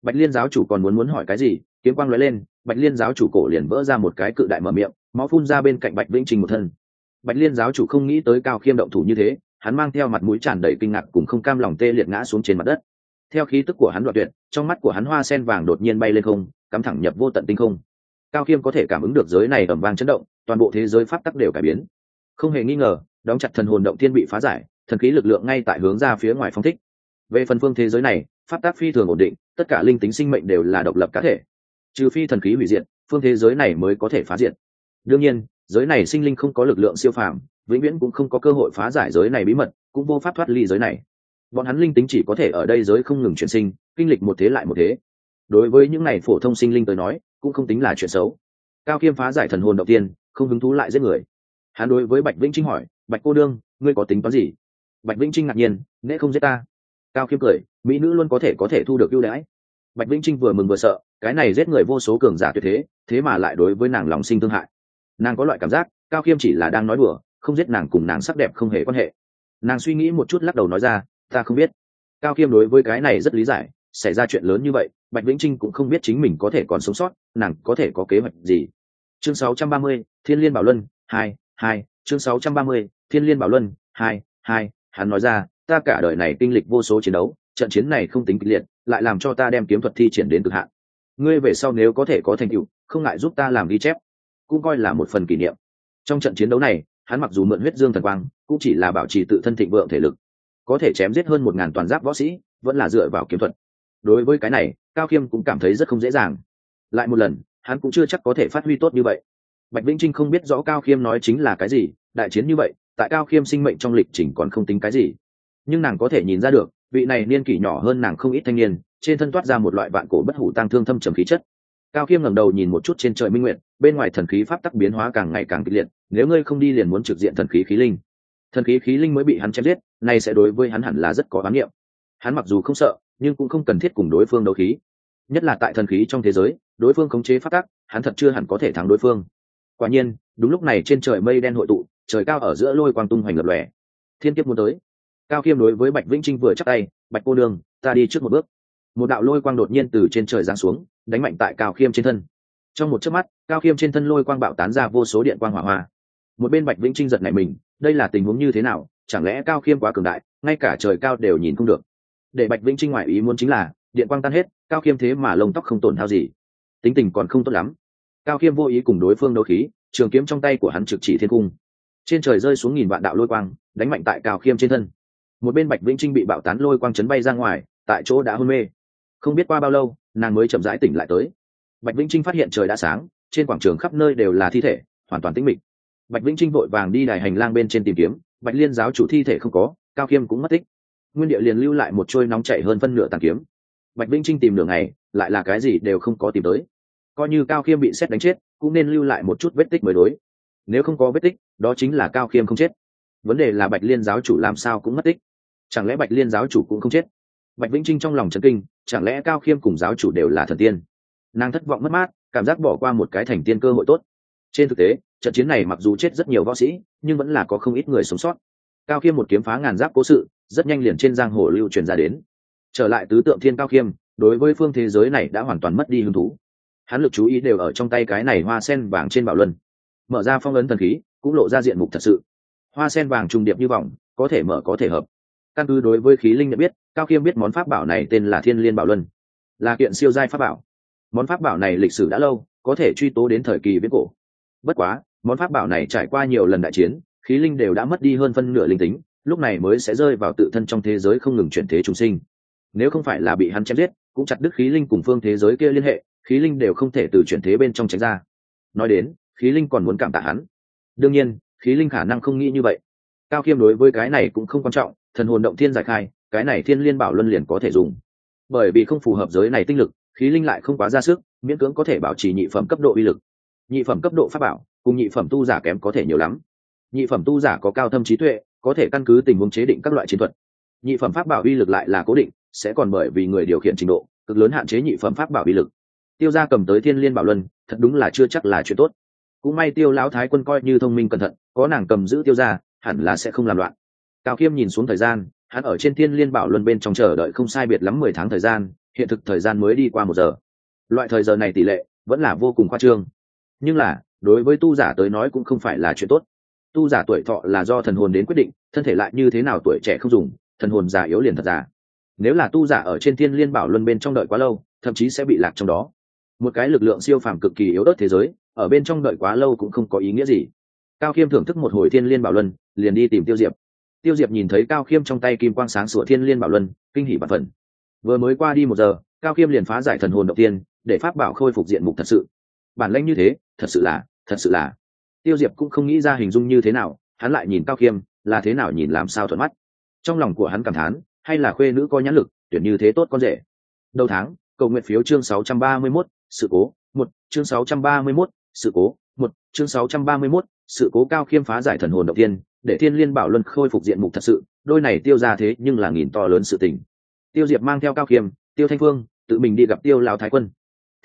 bạch liên giáo chủ còn muốn muốn hỏi cái gì? Kiếm quang lóe lên, bạch liên giáo chủ cổ liền vỡ ra một cái cự đại mở miệng, máu phun ra bên cạnh bạch vĩnh Trình một thân. Bạch liên giáo chủ không nghĩ tới cao khiêm động thủ như thế, hắn mang theo mặt mũi tràn đầy kinh ngạc cùng không cam lòng tê liệt ngã xuống trên mặt đất. Theo khí tức của hắn đoạn tuyệt, trong mắt của hắn hoa sen vàng đột nhiên bay lên không, cắm thẳng nhập vô tận tinh không. Cao khiêm có thể cảm ứng được giới này ẩm vang chấn động, toàn bộ thế giới pháp tắc đều cải biến. Không hề nghi ngờ, đóng chặt thần hồn động thiên bị phá giải, thần khí lực lượng ngay tại hướng ra phía ngoài phong thích về phần phương thế giới này, pháp tác phi thường ổn định, tất cả linh tính sinh mệnh đều là độc lập cá thể. Trừ phi thần khí hủy diệt, phương thế giới này mới có thể phá diệt. Đương nhiên, giới này sinh linh không có lực lượng siêu phàm, vĩnh viễn cũng không có cơ hội phá giải giới này bí mật, cũng vô pháp thoát ly giới này. Bọn hắn linh tính chỉ có thể ở đây giới không ngừng chuyển sinh, kinh lịch một thế lại một thế. Đối với những này phổ thông sinh linh tới nói, cũng không tính là chuyện xấu. Cao kiêm phá giải thần hồn đầu tiên, không hứng thú lại giết người. Hắn đối với bạch vĩnh trinh hỏi, bạch cô đương, ngươi có tính toán gì? Bạch vĩnh trinh ngạc nhiên, nễ không giết ta cao khiêm cười mỹ nữ luôn có thể có thể thu được ưu đãi. Bạch vĩnh trinh vừa mừng vừa sợ cái này giết người vô số cường giả tuyệt thế thế mà lại đối với nàng lòng sinh thương hại. Nàng có loại cảm giác cao khiêm chỉ là đang nói đùa không giết nàng cùng nàng sắc đẹp không hề quan hệ. Nàng suy nghĩ một chút lắc đầu nói ra ta không biết. Cao khiêm đối với cái này rất lý giải xảy ra chuyện lớn như vậy bạch vĩnh trinh cũng không biết chính mình có thể còn sống sót nàng có thể có kế hoạch gì. Chương 630, thiên liên bảo luân hai hai chương 630, thiên liên bảo luân hai hai hắn nói ra ta cả đời này kinh lịch vô số chiến đấu, trận chiến này không tính kịch liệt, lại làm cho ta đem kiếm thuật thi triển đến cực hạn. Ngươi về sau nếu có thể có thành tựu, không ngại giúp ta làm ghi chép, cũng coi là một phần kỷ niệm. Trong trận chiến đấu này, hắn mặc dù mượn huyết dương thần quang, cũng chỉ là bảo trì tự thân thịnh vượng thể lực, có thể chém giết hơn một ngàn toàn giáp võ sĩ, vẫn là dựa vào kiếm thuật. Đối với cái này, cao khiêm cũng cảm thấy rất không dễ dàng. Lại một lần, hắn cũng chưa chắc có thể phát huy tốt như vậy. Bạch vĩnh trinh không biết rõ cao khiêm nói chính là cái gì, đại chiến như vậy, tại cao khiêm sinh mệnh trong lịch trình còn không tính cái gì nhưng nàng có thể nhìn ra được, vị này niên kỷ nhỏ hơn nàng không ít thanh niên, trên thân toát ra một loại vạn cổ bất hủ tăng thương thâm trầm khí chất. Cao khiêm ngẩng đầu nhìn một chút trên trời minh nguyện bên ngoài thần khí pháp tắc biến hóa càng ngày càng kịch liệt, nếu ngươi không đi liền muốn trực diện thần khí khí linh. Thần khí khí linh mới bị hắn chém giết nay sẽ đối với hắn hẳn là rất có bán niệm. Hắn mặc dù không sợ, nhưng cũng không cần thiết cùng đối phương đấu khí. Nhất là tại thần khí trong thế giới, đối phương khống chế pháp tắc, hắn thật chưa hẳn có thể thắng đối phương. Quả nhiên, đúng lúc này trên trời mây đen hội tụ, trời cao ở giữa lôi quang tung hoành lập lòe. Thiên kiếp muốn tới cao khiêm đối với bạch vĩnh trinh vừa chắc tay bạch cô đường, ta đi trước một bước. Một đạo lôi quang đột nhiên từ trên trời giáng xuống đánh mạnh tại cao khiêm trên thân. Trong một chớp mắt cao khiêm trên thân lôi quang bạo tán ra vô số điện quang hỏa hoa. Một bên bạch vĩnh trinh giật này mình đây là tình huống như thế nào? Chẳng lẽ cao khiêm quá cường đại ngay cả trời cao đều nhìn không được? Để bạch vĩnh trinh ngoại ý muốn chính là điện quang tan hết cao khiêm thế mà lông tóc không tổn hao gì. Tính tình còn không tốt lắm. Cao khiêm vô ý cùng đối phương đấu khí trường kiếm trong tay của hắn trực chỉ thiên cung. Trên trời rơi xuống nghìn vạn đạo lôi quang đánh mạnh tại cao khiêm trên thân một bên bạch vĩnh trinh bị bạo tán lôi quang chấn bay ra ngoài, tại chỗ đã hôn mê. Không biết qua bao lâu, nàng mới chậm rãi tỉnh lại tới. Bạch vĩnh trinh phát hiện trời đã sáng, trên quảng trường khắp nơi đều là thi thể, hoàn toàn tĩnh mịch. Bạch vĩnh trinh vội vàng đi đài hành lang bên trên tìm kiếm, bạch liên giáo chủ thi thể không có, cao khiêm cũng mất tích. Nguyên địa liền lưu lại một trôi nóng chảy hơn phân nửa tàn kiếm. Bạch vĩnh trinh tìm nửa ngày, lại là cái gì đều không có tìm tới. Coi như cao khiêm bị xét đánh chết, cũng nên lưu lại một chút vết tích mới đối. Nếu không có vết tích, đó chính là cao khiêm không chết. Vấn đề là bạch liên giáo chủ làm sao cũng mất tích chẳng lẽ bạch liên giáo chủ cũng không chết? Bạch vĩnh trinh trong lòng trấn kinh, chẳng lẽ cao khiêm cùng giáo chủ đều là thần tiên? Nàng thất vọng mất mát, cảm giác bỏ qua một cái thành tiên cơ hội tốt. Trên thực tế, trận chiến này mặc dù chết rất nhiều võ sĩ, nhưng vẫn là có không ít người sống sót. Cao khiêm một kiếm phá ngàn giáp cố sự, rất nhanh liền trên giang hồ lưu truyền ra đến. Trở lại tứ tượng thiên cao khiêm, đối với phương thế giới này đã hoàn toàn mất đi hứng thú. Hắn lực chú ý đều ở trong tay cái này hoa sen vàng trên bảo luân. Mở ra phong ấn thần khí, cũng lộ ra diện mục thật sự. Hoa sen vàng trùng điệp như vòng có thể mở có thể hợp căn cứ đối với khí linh nhận biết, cao khiêm biết món pháp bảo này tên là thiên liên bảo luân. Là kiện siêu giai pháp bảo. Món pháp bảo này lịch sử đã lâu, có thể truy tố đến thời kỳ viễn cổ. Bất quá, món pháp bảo này trải qua nhiều lần đại chiến, khí linh đều đã mất đi hơn phân nửa linh tính, lúc này mới sẽ rơi vào tự thân trong thế giới không ngừng chuyển thế trùng sinh. Nếu không phải là bị hắn chém giết, cũng chặt đứt khí linh cùng phương thế giới kia liên hệ, khí linh đều không thể từ chuyển thế bên trong tránh ra. Nói đến, khí linh còn muốn cảm tạ hắn. Đương nhiên, khí linh khả năng không nghĩ như vậy cao khiêm đối với cái này cũng không quan trọng, thần hồn động thiên giải khai, cái này thiên liên bảo luân liền có thể dùng. Bởi vì không phù hợp giới này tinh lực, khí linh lại không quá ra sức, miễn cưỡng có thể bảo trì nhị phẩm cấp độ uy lực. Nhị phẩm cấp độ pháp bảo, cùng nhị phẩm tu giả kém có thể nhiều lắm. Nhị phẩm tu giả có cao thâm trí tuệ, có thể căn cứ tình huống chế định các loại chiến thuật. Nhị phẩm pháp bảo uy lực lại là cố định, sẽ còn bởi vì người điều khiển trình độ, cực lớn hạn chế nhị phẩm pháp bảo uy lực. Tiêu gia cầm tới thiên liên bảo luân, thật đúng là chưa chắc là chuyện tốt. Cũng may tiêu lão thái quân coi như thông minh cẩn thận, có nàng cầm giữ tiêu gia hẳn là sẽ không làm loạn. Cao khiêm nhìn xuống thời gian, hắn ở trên thiên liên bảo luân bên trong chờ đợi không sai biệt lắm mười tháng thời gian, hiện thực thời gian mới đi qua một giờ. Loại thời giờ này tỷ lệ vẫn là vô cùng khoa trương. Nhưng là, đối với tu giả tới nói cũng không phải là chuyện tốt. Tu giả tuổi thọ là do thần hồn đến quyết định, thân thể lại như thế nào tuổi trẻ không dùng, thần hồn già yếu liền thật già. Nếu là tu giả ở trên thiên liên bảo luân bên trong đợi quá lâu, thậm chí sẽ bị lạc trong đó. Một cái lực lượng siêu phàm cực kỳ yếu ớt thế giới, ở bên trong đợi quá lâu cũng không có ý nghĩa gì. Cao khiêm thưởng thức một hồi thiên liên bảo luân liền đi tìm tiêu diệp. Tiêu diệp nhìn thấy cao khiêm trong tay kim quang sáng sủa thiên liên bảo luân kinh hỉ bạt phần. Vừa mới qua đi một giờ cao khiêm liền phá giải thần hồn đầu tiên để pháp bảo khôi phục diện mục thật sự. Bản lãnh như thế thật sự là thật sự là. Tiêu diệp cũng không nghĩ ra hình dung như thế nào hắn lại nhìn cao khiêm là thế nào nhìn làm sao thuận mắt. Trong lòng của hắn cảm thán hay là khuê nữ có nhãn lực tuyển như thế tốt con rể. Đầu tháng cầu nguyện phiếu chương 631, sự cố một chương 631, sự cố chương 631, sự cố cao khiêm phá giải thần hồn đầu tiên để thiên liên bảo luân khôi phục diện mục thật sự đôi này tiêu ra thế nhưng là nghìn to lớn sự tình. Tiêu diệp mang theo cao khiêm tiêu thanh phương tự mình đi gặp tiêu lão thái quân.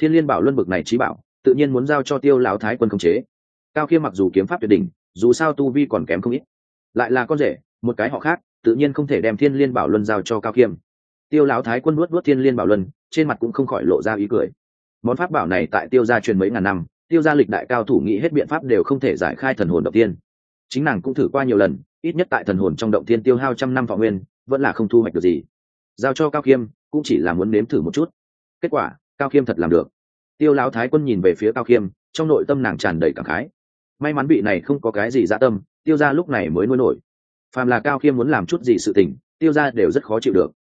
Thiên liên bảo luân bực này trí bảo tự nhiên muốn giao cho tiêu lão thái quân khống chế. Cao khiêm mặc dù kiếm pháp tuyệt đỉnh dù sao tu vi còn kém không ít lại là con rể một cái họ khác tự nhiên không thể đem thiên liên bảo luân giao cho cao khiêm. Tiêu lão thái quân nuốt nuốt thiên liên bảo luân trên mặt cũng không khỏi lộ ra ý cười. Món pháp bảo này tại tiêu gia truyền mấy ngàn năm tiêu gia lịch đại cao thủ nghĩ hết biện pháp đều không thể giải khai thần hồn động tiên. Chính nàng cũng thử qua nhiều lần, ít nhất tại thần hồn trong động tiên tiêu hao trăm năm vọng nguyên, vẫn là không thu hoạch được gì. Giao cho cao khiêm, cũng chỉ là muốn nếm thử một chút. Kết quả, cao khiêm thật làm được. Tiêu lão thái quân nhìn về phía cao khiêm, trong nội tâm nàng tràn đầy cảm khái. May mắn bị này không có cái gì dã tâm, tiêu ra lúc này mới nuôi nổi. Phàm là cao khiêm muốn làm chút gì sự tình, tiêu ra đều rất khó chịu được.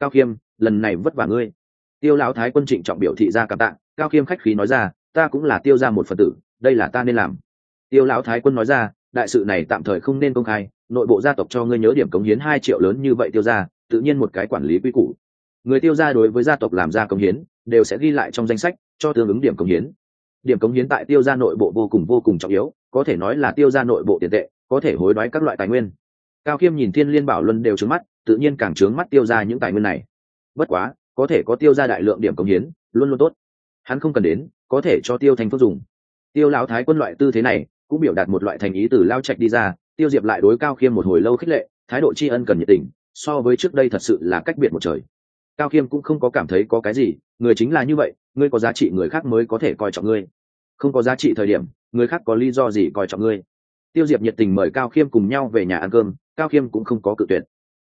Cao khiêm, lần này vất vả ngươi. Tiêu lão thái quân trịnh trọng biểu thị ra cảm tạ, cao khiêm khách khí nói ra ta cũng là tiêu ra một phần tử, đây là ta nên làm. Tiêu lão thái quân nói ra, đại sự này tạm thời không nên công khai, nội bộ gia tộc cho ngươi nhớ điểm cống hiến hai triệu lớn như vậy tiêu ra, tự nhiên một cái quản lý quy củ. Người tiêu ra đối với gia tộc làm ra cống hiến, đều sẽ ghi lại trong danh sách, cho tương ứng điểm cống hiến. Điểm cống hiến tại tiêu ra nội bộ vô cùng vô cùng trọng yếu, có thể nói là tiêu ra nội bộ tiền tệ, có thể hối đoái các loại tài nguyên. Cao khiêm nhìn thiên liên bảo luân đều trướng mắt, tự nhiên càng trướng mắt tiêu ra những tài nguyên này. Bất quá, có thể có tiêu ra đại lượng điểm cống hiến, luôn luôn tốt. Hắn không cần đến có thể cho tiêu thành phước dùng. Tiêu lão thái quân loại tư thế này, cũng biểu đạt một loại thành ý từ lao trạch đi ra, tiêu diệp lại đối cao khiêm một hồi lâu khích lệ, thái độ tri ân cần nhiệt tình, so với trước đây thật sự là cách biệt một trời. Cao khiêm cũng không có cảm thấy có cái gì, người chính là như vậy, ngươi có giá trị người khác mới có thể coi trọng ngươi. Không có giá trị thời điểm, người khác có lý do gì coi trọng ngươi. Tiêu diệp nhiệt tình mời cao khiêm cùng nhau về nhà ăn cơm, cao khiêm cũng không có cự tuyệt.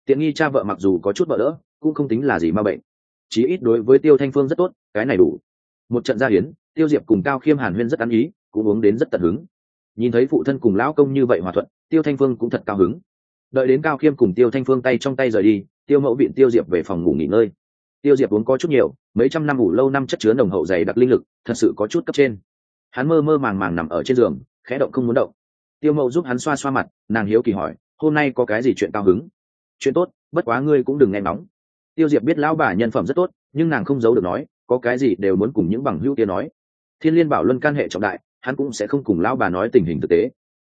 Tiện nghi cha vợ mặc dù có chút vợ đỡ cũng không tính là gì ma bệnh. Chí ít đối với tiêu thanh phương rất tốt, cái này đủ. Một trận gia hiến tiêu diệp cùng cao khiêm hàn huyên rất ăn ý, cũng uống đến rất tận hứng. Nhìn thấy phụ thân cùng lão công như vậy hòa thuận, tiêu thanh phương cũng thật cao hứng. Đợi đến cao khiêm cùng tiêu thanh phương tay trong tay rời đi, tiêu mẫu viện tiêu diệp về phòng ngủ nghỉ ngơi. Tiêu diệp uống có chút nhiều, mấy trăm năm ngủ lâu năm chất chứa nồng hậu dày đặc linh lực, thật sự có chút cấp trên. Hắn mơ mơ màng màng nằm ở trên giường, khẽ động không muốn động. Tiêu mẫu giúp hắn xoa xoa mặt, nàng hiếu kỳ hỏi, hôm nay có cái gì chuyện cao hứng? Chuyện tốt, bất quá ngươi cũng đừng nghe nóng. Tiêu diệp biết lão bà nhân phẩm rất tốt, nhưng nàng không giấu được nói, có cái gì đều muốn cùng những bằng hữu kia nói thiên liên bảo luân can hệ trọng đại, hắn cũng sẽ không cùng lão bà nói tình hình thực tế.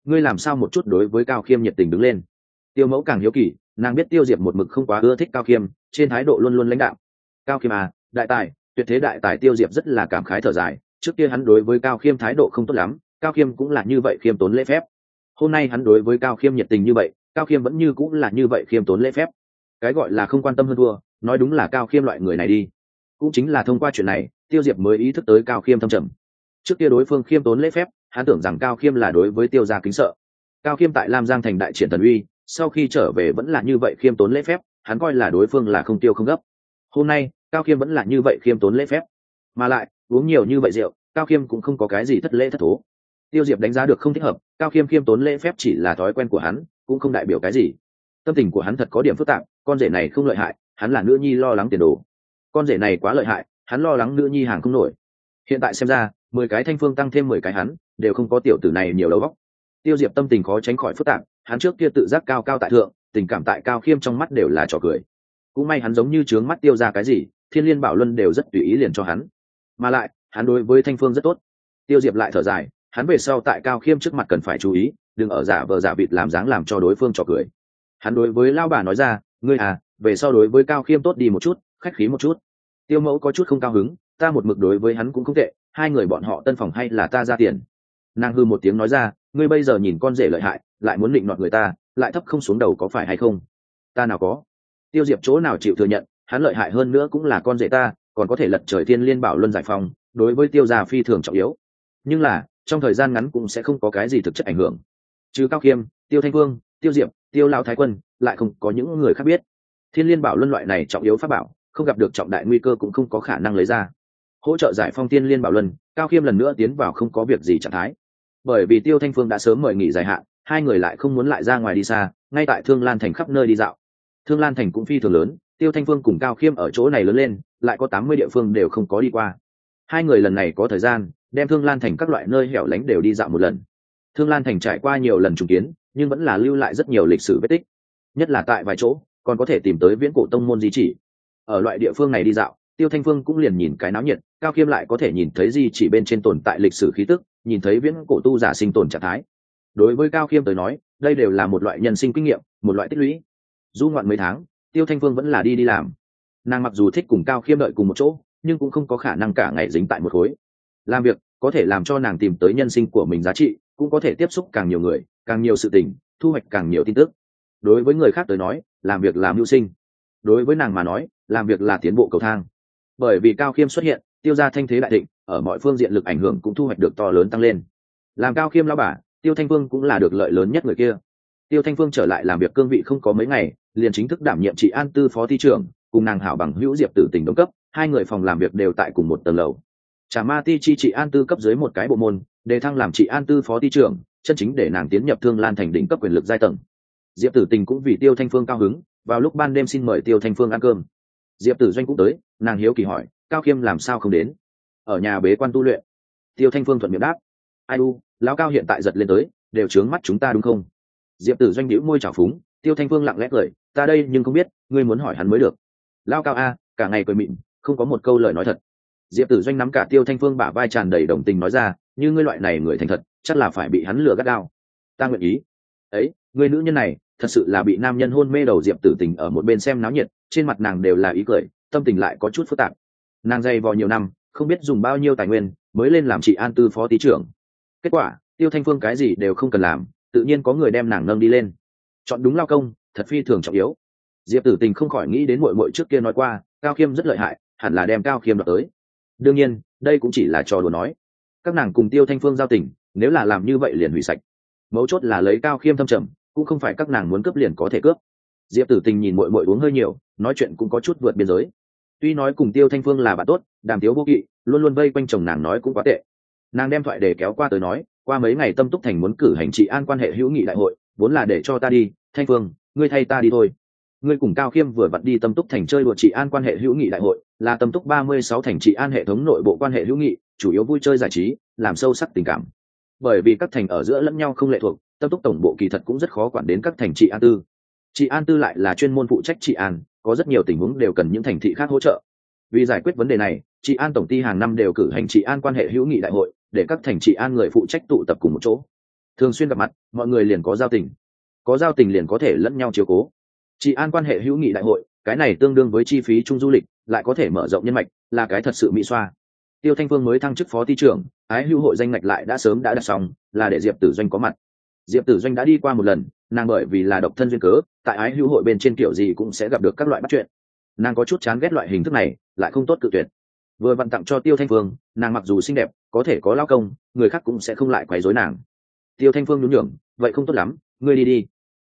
Ngươi làm sao một chút đối với cao khiêm nhiệt tình đứng lên? Tiêu mẫu càng hiếu kỳ, nàng biết tiêu diệp một mực không quá ưa thích cao khiêm, trên thái độ luôn luôn lãnh đạo cao khiêm à đại tài, tuyệt thế đại tài tiêu diệp rất là cảm khái thở dài, trước kia hắn đối với cao khiêm thái độ không tốt lắm, cao khiêm cũng là như vậy khiêm tốn lễ phép. Hôm nay hắn đối với cao khiêm nhiệt tình như vậy, cao khiêm vẫn như cũng là như vậy khiêm tốn lễ phép. Cái gọi là không quan tâm hơn thua, nói đúng là cao khiêm loại người này đi. Cũng chính là thông qua chuyện này tiêu diệp mới ý thức tới cao khiêm thâm trầm. Trước kia đối phương khiêm tốn lễ phép, hắn tưởng rằng cao khiêm là đối với tiêu gia kính sợ. Cao khiêm tại lam giang thành đại triển thần uy, sau khi trở về vẫn là như vậy khiêm tốn lễ phép, hắn coi là đối phương là không tiêu không gấp. Hôm nay, cao khiêm vẫn là như vậy khiêm tốn lễ phép. Mà lại, uống nhiều như vậy rượu, cao khiêm cũng không có cái gì thất lễ thất thố. Tiêu diệp đánh giá được không thích hợp, cao khiêm khiêm tốn lễ phép chỉ là thói quen của hắn, cũng không đại biểu cái gì. Tâm tình của hắn thật có điểm phức tạp, con rể này không lợi hại, hắn là nữ nhi lo lắng tiền đồ. Con rể này quá lợi hại hắn lo lắng nữ nhi hàng không nổi. Hiện tại xem ra, mười cái thanh phương tăng thêm mười cái hắn, đều không có tiểu tử này nhiều đầu góc tiêu diệp tâm tình khó tránh khỏi phức tạp, hắn trước kia tự giác cao cao tại thượng, tình cảm tại cao khiêm trong mắt đều là trò cười. Cũng may hắn giống như trướng mắt tiêu ra cái gì, thiên liên bảo luân đều rất tùy ý liền cho hắn. Mà lại, hắn đối với thanh phương rất tốt. Tiêu diệp lại thở dài, hắn về sau tại cao khiêm trước mặt cần phải chú ý, đừng ở giả vờ giả vịt làm dáng làm cho đối phương trò cười. Hắn đối với lao bà nói ra, ngươi à về sau đối với cao khiêm tốt đi một chút, khách khí một chút tiêu mẫu có chút không cao hứng, ta một mực đối với hắn cũng không tệ, hai người bọn họ tân phòng hay là ta ra tiền. Nàng hư một tiếng nói ra, ngươi bây giờ nhìn con rể lợi hại, lại muốn định nọt người ta, lại thấp không xuống đầu có phải hay không? Ta nào có. Tiêu diệp chỗ nào chịu thừa nhận, hắn lợi hại hơn nữa cũng là con rể ta, còn có thể lật trời thiên liên bảo luân giải phong đối với tiêu gia phi thường trọng yếu. Nhưng là, trong thời gian ngắn cũng sẽ không có cái gì thực chất ảnh hưởng. Trừ cao khiêm tiêu thanh vương, tiêu diệp, tiêu lao thái quân, lại không có những người khác biết. Thiên liên bảo luân loại này trọng yếu pháp bảo không gặp được trọng đại nguy cơ cũng không có khả năng lấy ra. Hỗ trợ giải phong thiên liên bảo luân, cao khiêm lần nữa tiến vào không có việc gì trạng thái. Bởi vì tiêu thanh phương đã sớm mời nghỉ dài hạn, hai người lại không muốn lại ra ngoài đi xa, ngay tại thương lan thành khắp nơi đi dạo. Thương lan thành cũng phi thường lớn, tiêu thanh phương cùng cao khiêm ở chỗ này lớn lên, lại có tám mươi địa phương đều không có đi qua. Hai người lần này có thời gian, đem thương lan thành các loại nơi hẻo lánh đều đi dạo một lần. Thương lan thành trải qua nhiều lần trùng kiến, nhưng vẫn là lưu lại rất nhiều lịch sử vết tích. Nhất là tại vài chỗ, còn có thể tìm tới viễn cổ tông môn di chỉ ở loại địa phương này đi dạo, tiêu thanh phương cũng liền nhìn cái náo nhiệt, cao khiêm lại có thể nhìn thấy di chỉ bên trên tồn tại lịch sử khí tức, nhìn thấy viễn cổ tu giả sinh tồn trạng thái. Đối với cao khiêm tới nói, đây đều là một loại nhân sinh kinh nghiệm, một loại tích lũy. Du ngoạn mấy tháng, tiêu thanh phương vẫn là đi đi làm. Nàng mặc dù thích cùng cao khiêm đợi cùng một chỗ, nhưng cũng không có khả năng cả ngày dính tại một khối. Làm việc, có thể làm cho nàng tìm tới nhân sinh của mình giá trị, cũng có thể tiếp xúc càng nhiều người, càng nhiều sự tình, thu hoạch càng nhiều tin tức. Đối với người khác tới nói, làm việc làm mưu sinh. Đối với nàng mà nói làm việc là tiến bộ cầu thang. Bởi vì cao khiêm xuất hiện, tiêu ra thanh thế đại thịnh, ở mọi phương diện lực ảnh hưởng cũng thu hoạch được to lớn tăng lên. Làm cao khiêm lao bà, tiêu thanh phương cũng là được lợi lớn nhất người kia. Tiêu thanh phương trở lại làm việc cương vị không có mấy ngày, liền chính thức đảm nhiệm chị an tư phó thi trưởng, cùng nàng hảo bằng hữu diệp tử tỉnh đồng cấp, hai người phòng làm việc đều tại cùng một tầng lầu. Trà ma ti chi chị an tư cấp dưới một cái bộ môn, đề thăng làm chị an tư phó ti trưởng, chân chính để nàng tiến nhập thương lan thành đỉnh cấp quyền lực giai tầng. Diệp tử tình cũng vì tiêu thanh phương cao hứng, vào lúc ban đêm xin mời tiêu thanh phương ăn cơm diệp tử doanh cũng tới, nàng hiếu kỳ hỏi, cao khiêm làm sao không đến? Ở nhà bế quan tu luyện. Tiêu thanh phương thuận miệng đáp, ai u, lão cao hiện tại giật lên tới, đều trướng mắt chúng ta đúng không? Diệp tử doanh đĩu môi trào phúng, tiêu thanh phương lặng lẽ cười, ta đây nhưng không biết, ngươi muốn hỏi hắn mới được. Lao cao a, cả ngày cười mịn, không có một câu lời nói thật. Diệp tử doanh nắm cả tiêu thanh phương bả vai tràn đầy đồng tình nói ra, như ngươi loại này người thành thật, chắc là phải bị hắn lừa gắt gao. Ta nguyện ý. Ấy người nữ nhân này thật sự là bị nam nhân hôn mê đầu diệp tử tình ở một bên xem náo nhiệt, trên mặt nàng đều là ý cười, tâm tình lại có chút phức tạp. Nàng dày vò nhiều năm, không biết dùng bao nhiêu tài nguyên mới lên làm chị an tư phó tý trưởng. Kết quả, tiêu thanh phương cái gì đều không cần làm, tự nhiên có người đem nàng nâng đi lên. Chọn đúng lao công, thật phi thường trọng yếu. Diệp tử tình không khỏi nghĩ đến mội mội trước kia nói qua, cao khiêm rất lợi hại, hẳn là đem cao khiêm đọc tới. Đương nhiên, đây cũng chỉ là trò đùa nói. Các nàng cùng tiêu thanh phương giao tình, nếu là làm như vậy liền hủy sạch. Mấu chốt là lấy cao khiêm thâm trầm cũng không phải các nàng muốn cướp liền có thể cướp. Diệp tử tình nhìn mội mội uống hơi nhiều, nói chuyện cũng có chút vượt biên giới. Tuy nói cùng tiêu thanh phương là bạn tốt, đàm tiếu vô kỵ, luôn luôn vây quanh chồng nàng nói cũng quá tệ. Nàng đem thoại để kéo qua tới nói, qua mấy ngày tâm túc thành muốn cử hành trị an quan hệ hữu nghị đại hội, vốn là để cho ta đi, thanh phương, ngươi thay ta đi thôi. Ngươi cùng cao khiêm vừa vặn đi tâm túc thành chơi đùa trị an quan hệ hữu nghị đại hội, là tâm túc ba mươi sáu thành trị an hệ thống nội bộ quan hệ hữu nghị, chủ yếu vui chơi giải trí, làm sâu sắc tình cảm. Bởi vì các thành ở giữa lẫn nhau không lệ thuộc tâm túc tổng bộ kỳ thật cũng rất khó quản đến các thành trị an tư. Trị an tư lại là chuyên môn phụ trách trị an, có rất nhiều tình huống đều cần những thành thị khác hỗ trợ. Vì giải quyết vấn đề này, trị an tổng ty hàng năm đều cử hành trị an quan hệ hữu nghị đại hội, để các thành trị an người phụ trách tụ tập cùng một chỗ. Thường xuyên gặp mặt, mọi người liền có giao tình. Có giao tình liền có thể lẫn nhau chiếu cố. Trị an quan hệ hữu nghị đại hội, cái này tương đương với chi phí chung du lịch, lại có thể mở rộng nhân mạch, là cái thật sự mỹ xoa. Tiêu thanh phương mới thăng chức phó ty trưởng, ái hữu hội danh ngạch lại đã sớm đã đặt xong, là để diệp tử doanh có mặt diệp tử doanh đã đi qua một lần, nàng bởi vì là độc thân duyên cớ, tại ái hữu hội bên trên kiểu gì cũng sẽ gặp được các loại bắt chuyện. Nàng có chút chán ghét loại hình thức này, lại không tốt cự tuyệt. Vừa vặn tặng cho tiêu thanh phương, nàng mặc dù xinh đẹp, có thể có lao công, người khác cũng sẽ không lại quấy rối nàng. Tiêu thanh phương nhún nhường, vậy không tốt lắm, ngươi đi đi.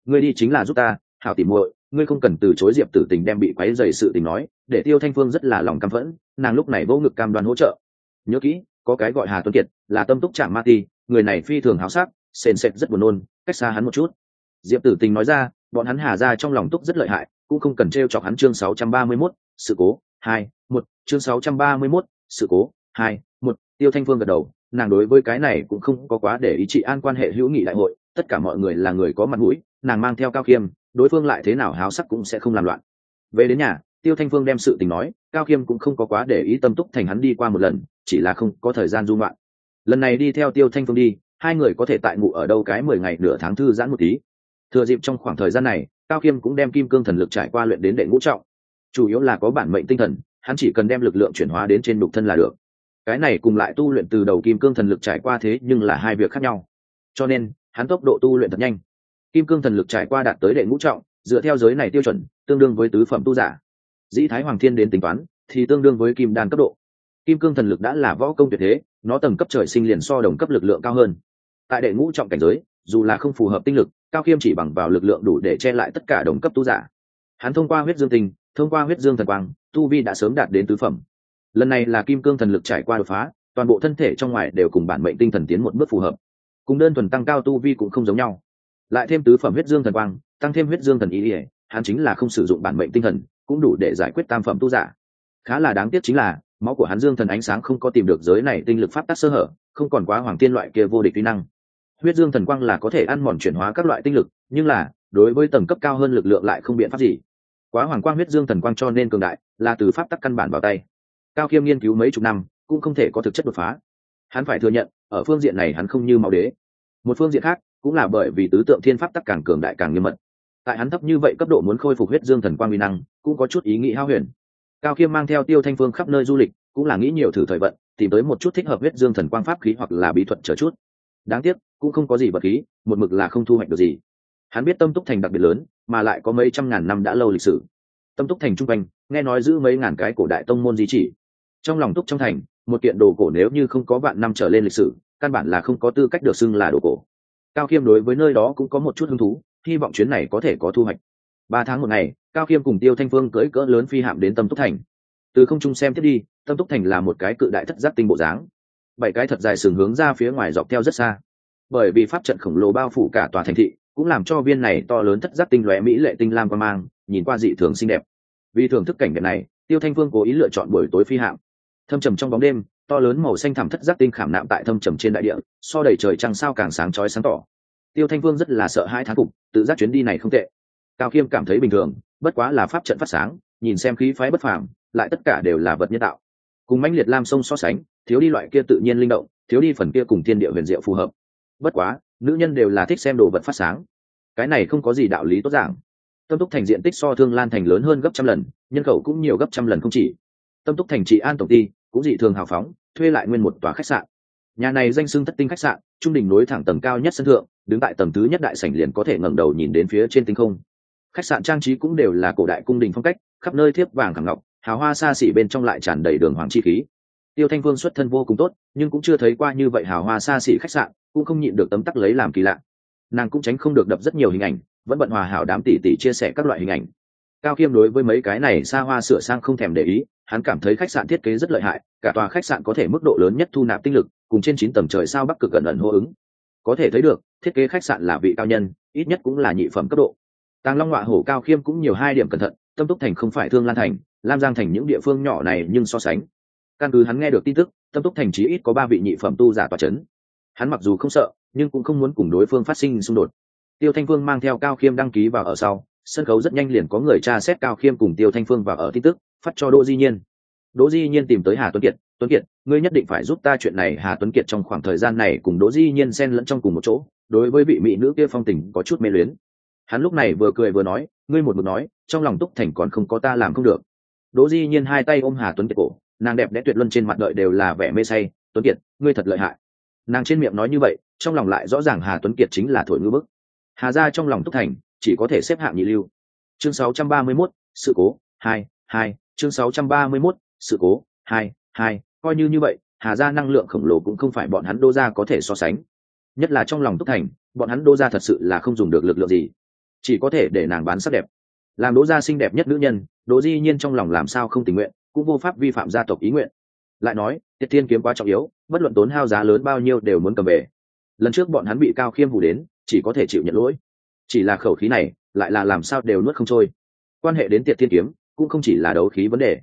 Ngươi đi chính là giúp ta, hảo tỉ muội, ngươi không cần từ chối diệp tử tình đem bị quấy dày sự tình nói, để tiêu thanh phương rất là lòng căm phẫn, nàng lúc này vô ngực cam đoan hỗ trợ. Nhớ kỹ, có cái gọi hà tuấn kiệt, là tâm túc trạm ma ti, người này phi thường háo sắc sền sệt rất buồn nôn cách xa hắn một chút. Diệp tử tình nói ra bọn hắn hà ra trong lòng túc rất lợi hại cũng không cần t r e o chọc hắn chương 631, sự cố hai một chương 631, sự cố hai một tiêu thanh phương gật đầu nàng đối với cái này cũng không có quá để ý trị an quan hệ hữu nghị đại hội tất cả mọi người là người có mặt mũi nàng mang theo cao khiêm đối phương lại thế nào háo sắc cũng sẽ không làm loạn. Về đến nhà tiêu thanh phương đem sự tình nói cao khiêm cũng không có quá để ý tâm túc thành hắn đi qua một lần chỉ là không có thời gian dung loạn. Lần này đi theo tiêu thanh phương đi hai người có thể tại ngủ ở đâu cái mười ngày nửa tháng thư giãn một tí. Thừa dịp trong khoảng thời gian này, cao khiêm cũng đem kim cương thần lực trải qua luyện đến đệ ngũ trọng. Chủ yếu là có bản mệnh tinh thần, hắn chỉ cần đem lực lượng chuyển hóa đến trên đục thân là được. Cái này cùng lại tu luyện từ đầu kim cương thần lực trải qua thế nhưng là hai việc khác nhau. Cho nên, hắn tốc độ tu luyện thật nhanh. Kim cương thần lực trải qua đạt tới đệ ngũ trọng, dựa theo giới này tiêu chuẩn, tương đương với tứ phẩm tu giả. Dĩ thái hoàng thiên đến tính toán, thì tương đương với kim đan cấp độ kim cương thần lực đã là võ công tuyệt thế, nó tầng cấp trời sinh liền so đồng cấp lực lượng cao hơn. Tại đệ ngũ trọng cảnh giới, dù là không phù hợp tinh lực, cao khiêm chỉ bằng vào lực lượng đủ để che lại tất cả đồng cấp tu giả. Hắn thông qua huyết dương tinh, thông qua huyết dương thần quang, tu vi đã sớm đạt đến tứ phẩm. Lần này là kim cương thần lực trải qua đột phá, toàn bộ thân thể trong ngoài đều cùng bản mệnh tinh thần tiến một bước phù hợp. Cùng đơn thuần tăng cao tu vi cũng không giống nhau. Lại thêm tứ phẩm huyết dương thần quang, tăng thêm huyết dương thần ý ỉa hắn chính là không sử dụng bản mệnh tinh thần, cũng đủ để giải quyết tam phẩm tu giả. Khá là đáng tiếc chính là máu của hắn dương thần ánh sáng không có tìm được giới này tinh lực pháp tắc sơ hở, không còn quá hoàng tiên loại kia vô địch kỹ năng. Huyết dương thần quang là có thể ăn mòn chuyển hóa các loại tinh lực, nhưng là, đối với tầng cấp cao hơn lực lượng lại không biện pháp gì. Quá hoàng quang huyết dương thần quang cho nên cường đại, là từ pháp tắc căn bản vào tay. Cao khiêm nghiên cứu mấy chục năm, cũng không thể có thực chất đột phá. Hắn phải thừa nhận, ở phương diện này hắn không như máu đế. Một phương diện khác, cũng là bởi vì tứ tượng thiên pháp tắc càng cường đại càng nghiêm mật. Tại hắn thấp như vậy cấp độ muốn khôi phục huyết dương thần quang uy năng, cũng có chút ý nghĩ hao huyền cao khiêm mang theo tiêu thanh phương khắp nơi du lịch, cũng là nghĩ nhiều thử thời vận, tìm tới một chút thích hợp huyết dương thần quang pháp khí hoặc là bí thuật chờ chút. Đáng tiếc, cũng không có gì vật khí, một mực là không thu hoạch được gì. Hắn biết tâm túc thành đặc biệt lớn, mà lại có mấy trăm ngàn năm đã lâu lịch sử. Tâm túc thành trung quanh, nghe nói giữ mấy ngàn cái cổ đại tông môn di chỉ. Trong lòng túc trong thành, một kiện đồ cổ nếu như không có vạn năm trở lên lịch sử, căn bản là không có tư cách được xưng là đồ cổ. Cao khiêm đối với nơi đó cũng có một chút hứng thú, hy vọng chuyến này có thể có thu hoạch. Ba tháng một ngày cao khiêm cùng tiêu thanh phương cưỡi cỡ lớn phi hạm đến tâm túc thành. Từ không trung xem tiếp đi, tâm túc thành là một cái cự đại thất giác tinh bộ dáng. Bảy cái thật dài sừng hướng ra phía ngoài dọc theo rất xa. Bởi vì pháp trận khổng lồ bao phủ cả tòa thành thị, cũng làm cho viên này to lớn thất giác tinh lóe mỹ lệ tinh lam quan mang, nhìn qua dị thường xinh đẹp. Vì thưởng thức cảnh đẹp này, tiêu thanh phương cố ý lựa chọn buổi tối phi hạm. Thâm trầm trong bóng đêm, to lớn màu xanh thẳm thất giác tinh khảm nạm tại thâm trầm trên đại địa, so đầy trời trăng sao càng sáng chói sáng tỏ. Tiêu thanh phương rất là sợ hai thán phục, tự giác chuyến đi này không tệ cao khiêm cảm thấy bình thường, bất quá là pháp trận phát sáng, nhìn xem khí phái bất phàm, lại tất cả đều là vật nhân tạo. Cùng mãnh liệt lam sông so sánh, thiếu đi loại kia tự nhiên linh động, thiếu đi phần kia cùng thiên địa huyền diệu phù hợp. Bất quá, nữ nhân đều là thích xem đồ vật phát sáng. Cái này không có gì đạo lý tốt giảng tâm túc thành diện tích so thương lan thành lớn hơn gấp trăm lần, nhân khẩu cũng nhiều gấp trăm lần không chỉ. Tâm túc thành trị an tổng ty, cũng dị thường hào phóng, thuê lại nguyên một tòa khách sạn. Nhà này danh xưng thất tinh khách sạn, trung đỉnh nối thẳng tầng cao nhất sân thượng, đứng tại tầng thứ nhất đại sảnh liền có thể ngẩng đầu nhìn đến phía trên tinh không khách sạn trang trí cũng đều là cổ đại cung đình phong cách, khắp nơi thiếp vàng khẳng ngọc, hào hoa xa xỉ bên trong lại tràn đầy đường hoàng chi khí. Tiêu thanh vương xuất thân vô cùng tốt, nhưng cũng chưa thấy qua như vậy hào hoa xa xỉ khách sạn, cũng không nhịn được tấm tắc lấy làm kỳ lạ. Nàng cũng tránh không được đập rất nhiều hình ảnh, vẫn bận hòa hảo đám tỷ tỷ chia sẻ các loại hình ảnh. Cao khiêm đối với mấy cái này xa hoa sửa sang không thèm để ý, hắn cảm thấy khách sạn thiết kế rất lợi hại, cả tòa khách sạn có thể mức độ lớn nhất thu nạp tinh lực, cùng trên chín tầng trời sao bắc cực gần ẩn hô ứng. Có thể thấy được, thiết kế khách sạn là vị cao nhân, ít nhất cũng là nhị phẩm cấp độ tàng long họa hổ cao khiêm cũng nhiều hai điểm cẩn thận, tâm túc thành không phải thương lan thành, lam giang thành những địa phương nhỏ này nhưng so sánh. Căn cứ hắn nghe được tin tức, tâm túc thành chí ít có ba vị nhị phẩm tu giả tòa c h ấ n hắn mặc dù không sợ, nhưng cũng không muốn cùng đối phương phát sinh xung đột. Tiêu thanh phương mang theo cao khiêm đăng ký vào ở sau, sân khấu rất nhanh liền có người tra xét cao khiêm cùng tiêu thanh phương vào ở tin tức, phát cho đỗ di nhiên. Đỗ di nhiên tìm tới hà tuấn kiệt tuấn kiệt, ngươi nhất định phải giúp ta chuyện này. Hà tuấn kiệt trong khoảng thời gian này cùng đỗ di nhiên xen lẫn trong cùng một chỗ, đối với vị mỹ nữ kia phong tình có chút mê luyến hắn lúc này vừa cười vừa nói ngươi một mực nói trong lòng túc thành còn không có ta làm không được. Đỗ di nhiên hai tay ôm hà tuấn kiệt cổ nàng đẹp đẽ tuyệt luân trên mặt đợi đều là vẻ mê say tuấn kiệt ngươi thật lợi hại. Nàng trên miệng nói như vậy trong lòng lại rõ ràng hà tuấn kiệt chính là thổi ngư bức. Hà ra trong lòng túc thành chỉ có thể xếp hạng nhị lưu. Chương 631, sự cố hai hai chương 631, sự cố hai hai coi như như vậy hà ra năng lượng khổng lồ cũng không phải bọn hắn đô ra có thể so sánh. Nhất là trong lòng túc thành bọn hắn đô ra thật sự là không dùng được lực lượng gì chỉ có thể để nàng bán sắc đẹp. Làm đỗ gia xinh đẹp nhất nữ nhân, đỗ di nhiên trong lòng làm sao không tình nguyện, cũng vô pháp vi phạm gia tộc ý nguyện. Lại nói, tiết thiên kiếm quá trọng yếu, bất luận tốn hao giá lớn bao nhiêu đều muốn cầm về. Lần trước bọn hắn bị cao khiêm hù đến, chỉ có thể chịu nhận lỗi. Chỉ là khẩu khí này, lại là làm sao đều nuốt không trôi. Quan hệ đến tiệt thiên kiếm, cũng không chỉ là đấu khí vấn đề.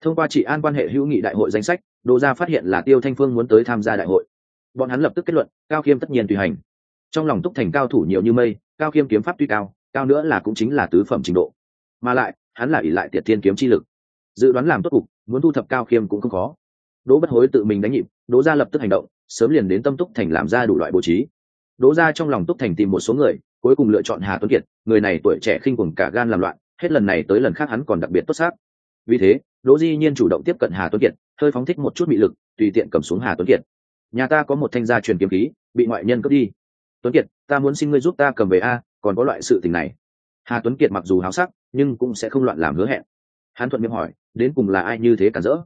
Thông qua chị an quan hệ hữu nghị đại hội danh sách, đỗ gia phát hiện là tiêu thanh phương muốn tới tham gia đại hội. Bọn hắn lập tức kết luận, cao khiêm tất nhiên tùy hành. Trong lòng túc thành cao thủ nhiều như mây, cao khiêm kiếm pháp tuy cao cao nữa là cũng chính là tứ phẩm trình độ. Mà lại, hắn là ỷ lại tiệt thiên kiếm chi lực. Dự đoán làm tốt cục, muốn thu thập cao khiêm cũng không khó. Đỗ bất hối tự mình đánh nhịp, đỗ gia lập tức hành động, sớm liền đến tâm túc thành làm ra đủ loại bố trí. Đỗ gia trong lòng túc thành tìm một số người, cuối cùng lựa chọn hà tuấn kiệt, người này tuổi trẻ khinh quần cả gan làm loạn, hết lần này tới lần khác hắn còn đặc biệt tốt xác. Vì thế, đỗ di nhiên chủ động tiếp cận hà tuấn kiệt, hơi phóng thích một chút bị lực, tùy tiện cầm xuống hà tuấn kiệt. Nhà ta có một thanh gia truyền kiếm khí, bị ngoại nhân cướp đi. Tuấn kiệt, ta muốn xin ngươi giúp ta cầm về a còn có loại sự tình này. Hà tuấn kiệt mặc dù háo sắc, nhưng cũng sẽ không loạn làm hứa hẹn. Hắn thuận miệng hỏi, đến cùng là ai như thế cản rỡ?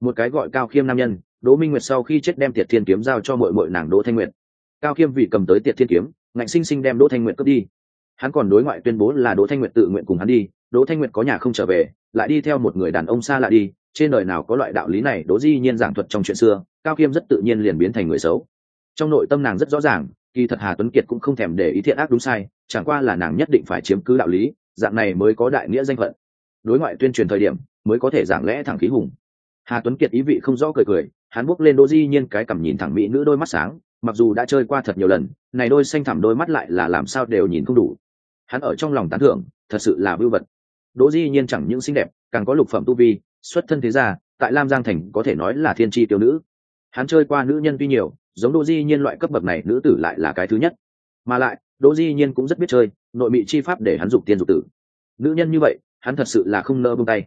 Một cái gọi cao khiêm nam nhân, đỗ minh nguyệt sau khi chết đem tiệt thiên kiếm giao cho mội mội nàng đỗ thanh nguyệt. Cao khiêm vì cầm tới tiệt thiên kiếm, ngạnh sinh sinh đem đỗ thanh nguyệt cướp đi. Hắn còn đối ngoại tuyên bố là đỗ thanh nguyệt tự nguyện cùng hắn đi, đỗ thanh nguyệt có nhà không trở về, lại đi theo một người đàn ông xa lạ đi, trên đời nào có loại đạo lý này, đỗ di nhiên giảng thuật trong chuyện xưa, cao khiêm rất tự nhiên liền biến thành người xấu. Trong nội tâm nàng rất rõ ràng, kỳ thật hà tuấn kiệt cũng không thèm để ý thiện ác đúng sai chẳng qua là nàng nhất định phải chiếm cứ đạo lý, dạng này mới có đại nghĩa danh phận. Đối ngoại tuyên truyền thời điểm, mới có thể giảng lẽ thẳng khí hùng. Hà tuấn kiệt ý vị không rõ cười cười, hắn bước lên đỗ di nhiên cái cầm nhìn thẳng mỹ nữ đôi mắt sáng, mặc dù đã chơi qua thật nhiều lần, này đôi xanh thẳm đôi mắt lại là làm sao đều nhìn không đủ. Hắn ở trong lòng tán thưởng, thật sự là vưu vật. Đỗ di nhiên chẳng những xinh đẹp, càng có lục phẩm tu vi, xuất thân thế gia, tại lam giang thành có thể nói là thiên tri tiêu nữ. Hắn chơi qua nữ nhân tuy nhiều, giống đỗ di nhiên loại cấp bậc này, nữ tử lại là cái thứ nhất. Mà lại đỗ di nhiên cũng rất biết chơi, nội bị chi pháp để hắn dục tiên dục tử. Nữ nhân như vậy, hắn thật sự là không nỡ buông tay.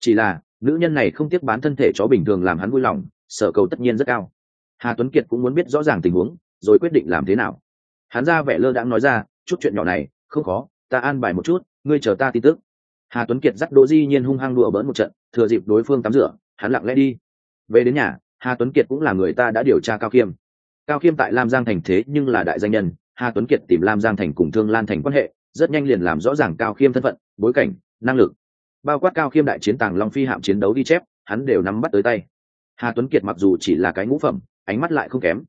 Chỉ là, nữ nhân này không tiếc bán thân thể chó bình thường làm hắn vui lòng, sở cầu tất nhiên rất cao. Hà tuấn kiệt cũng muốn biết rõ ràng tình huống, rồi quyết định làm thế nào. Hắn ra vẻ lơ đãng nói ra, chút chuyện nhỏ này, không khó, ta an bài một chút, ngươi chờ ta tin tức. Hà tuấn kiệt dắt đỗ di nhiên hung hăng đùa bỡn một trận, thừa dịp đối phương tắm rửa, hắn lặng lẽ đi. Về đến nhà, hà tuấn kiệt cũng là người ta đã điều tra cao khiêm. Cao khiêm tại lam giang thành thế nhưng là đại danh nhân hà tuấn kiệt tìm lam giang thành cùng thương lan thành quan hệ, rất nhanh liền làm rõ ràng cao khiêm thân phận, bối cảnh, năng lực. Bao quát cao khiêm đại chiến tàng long phi hạm chiến đấu ghi chép, hắn đều nắm bắt tới tay. Hà tuấn kiệt mặc dù chỉ là cái ngũ phẩm, ánh mắt lại không kém.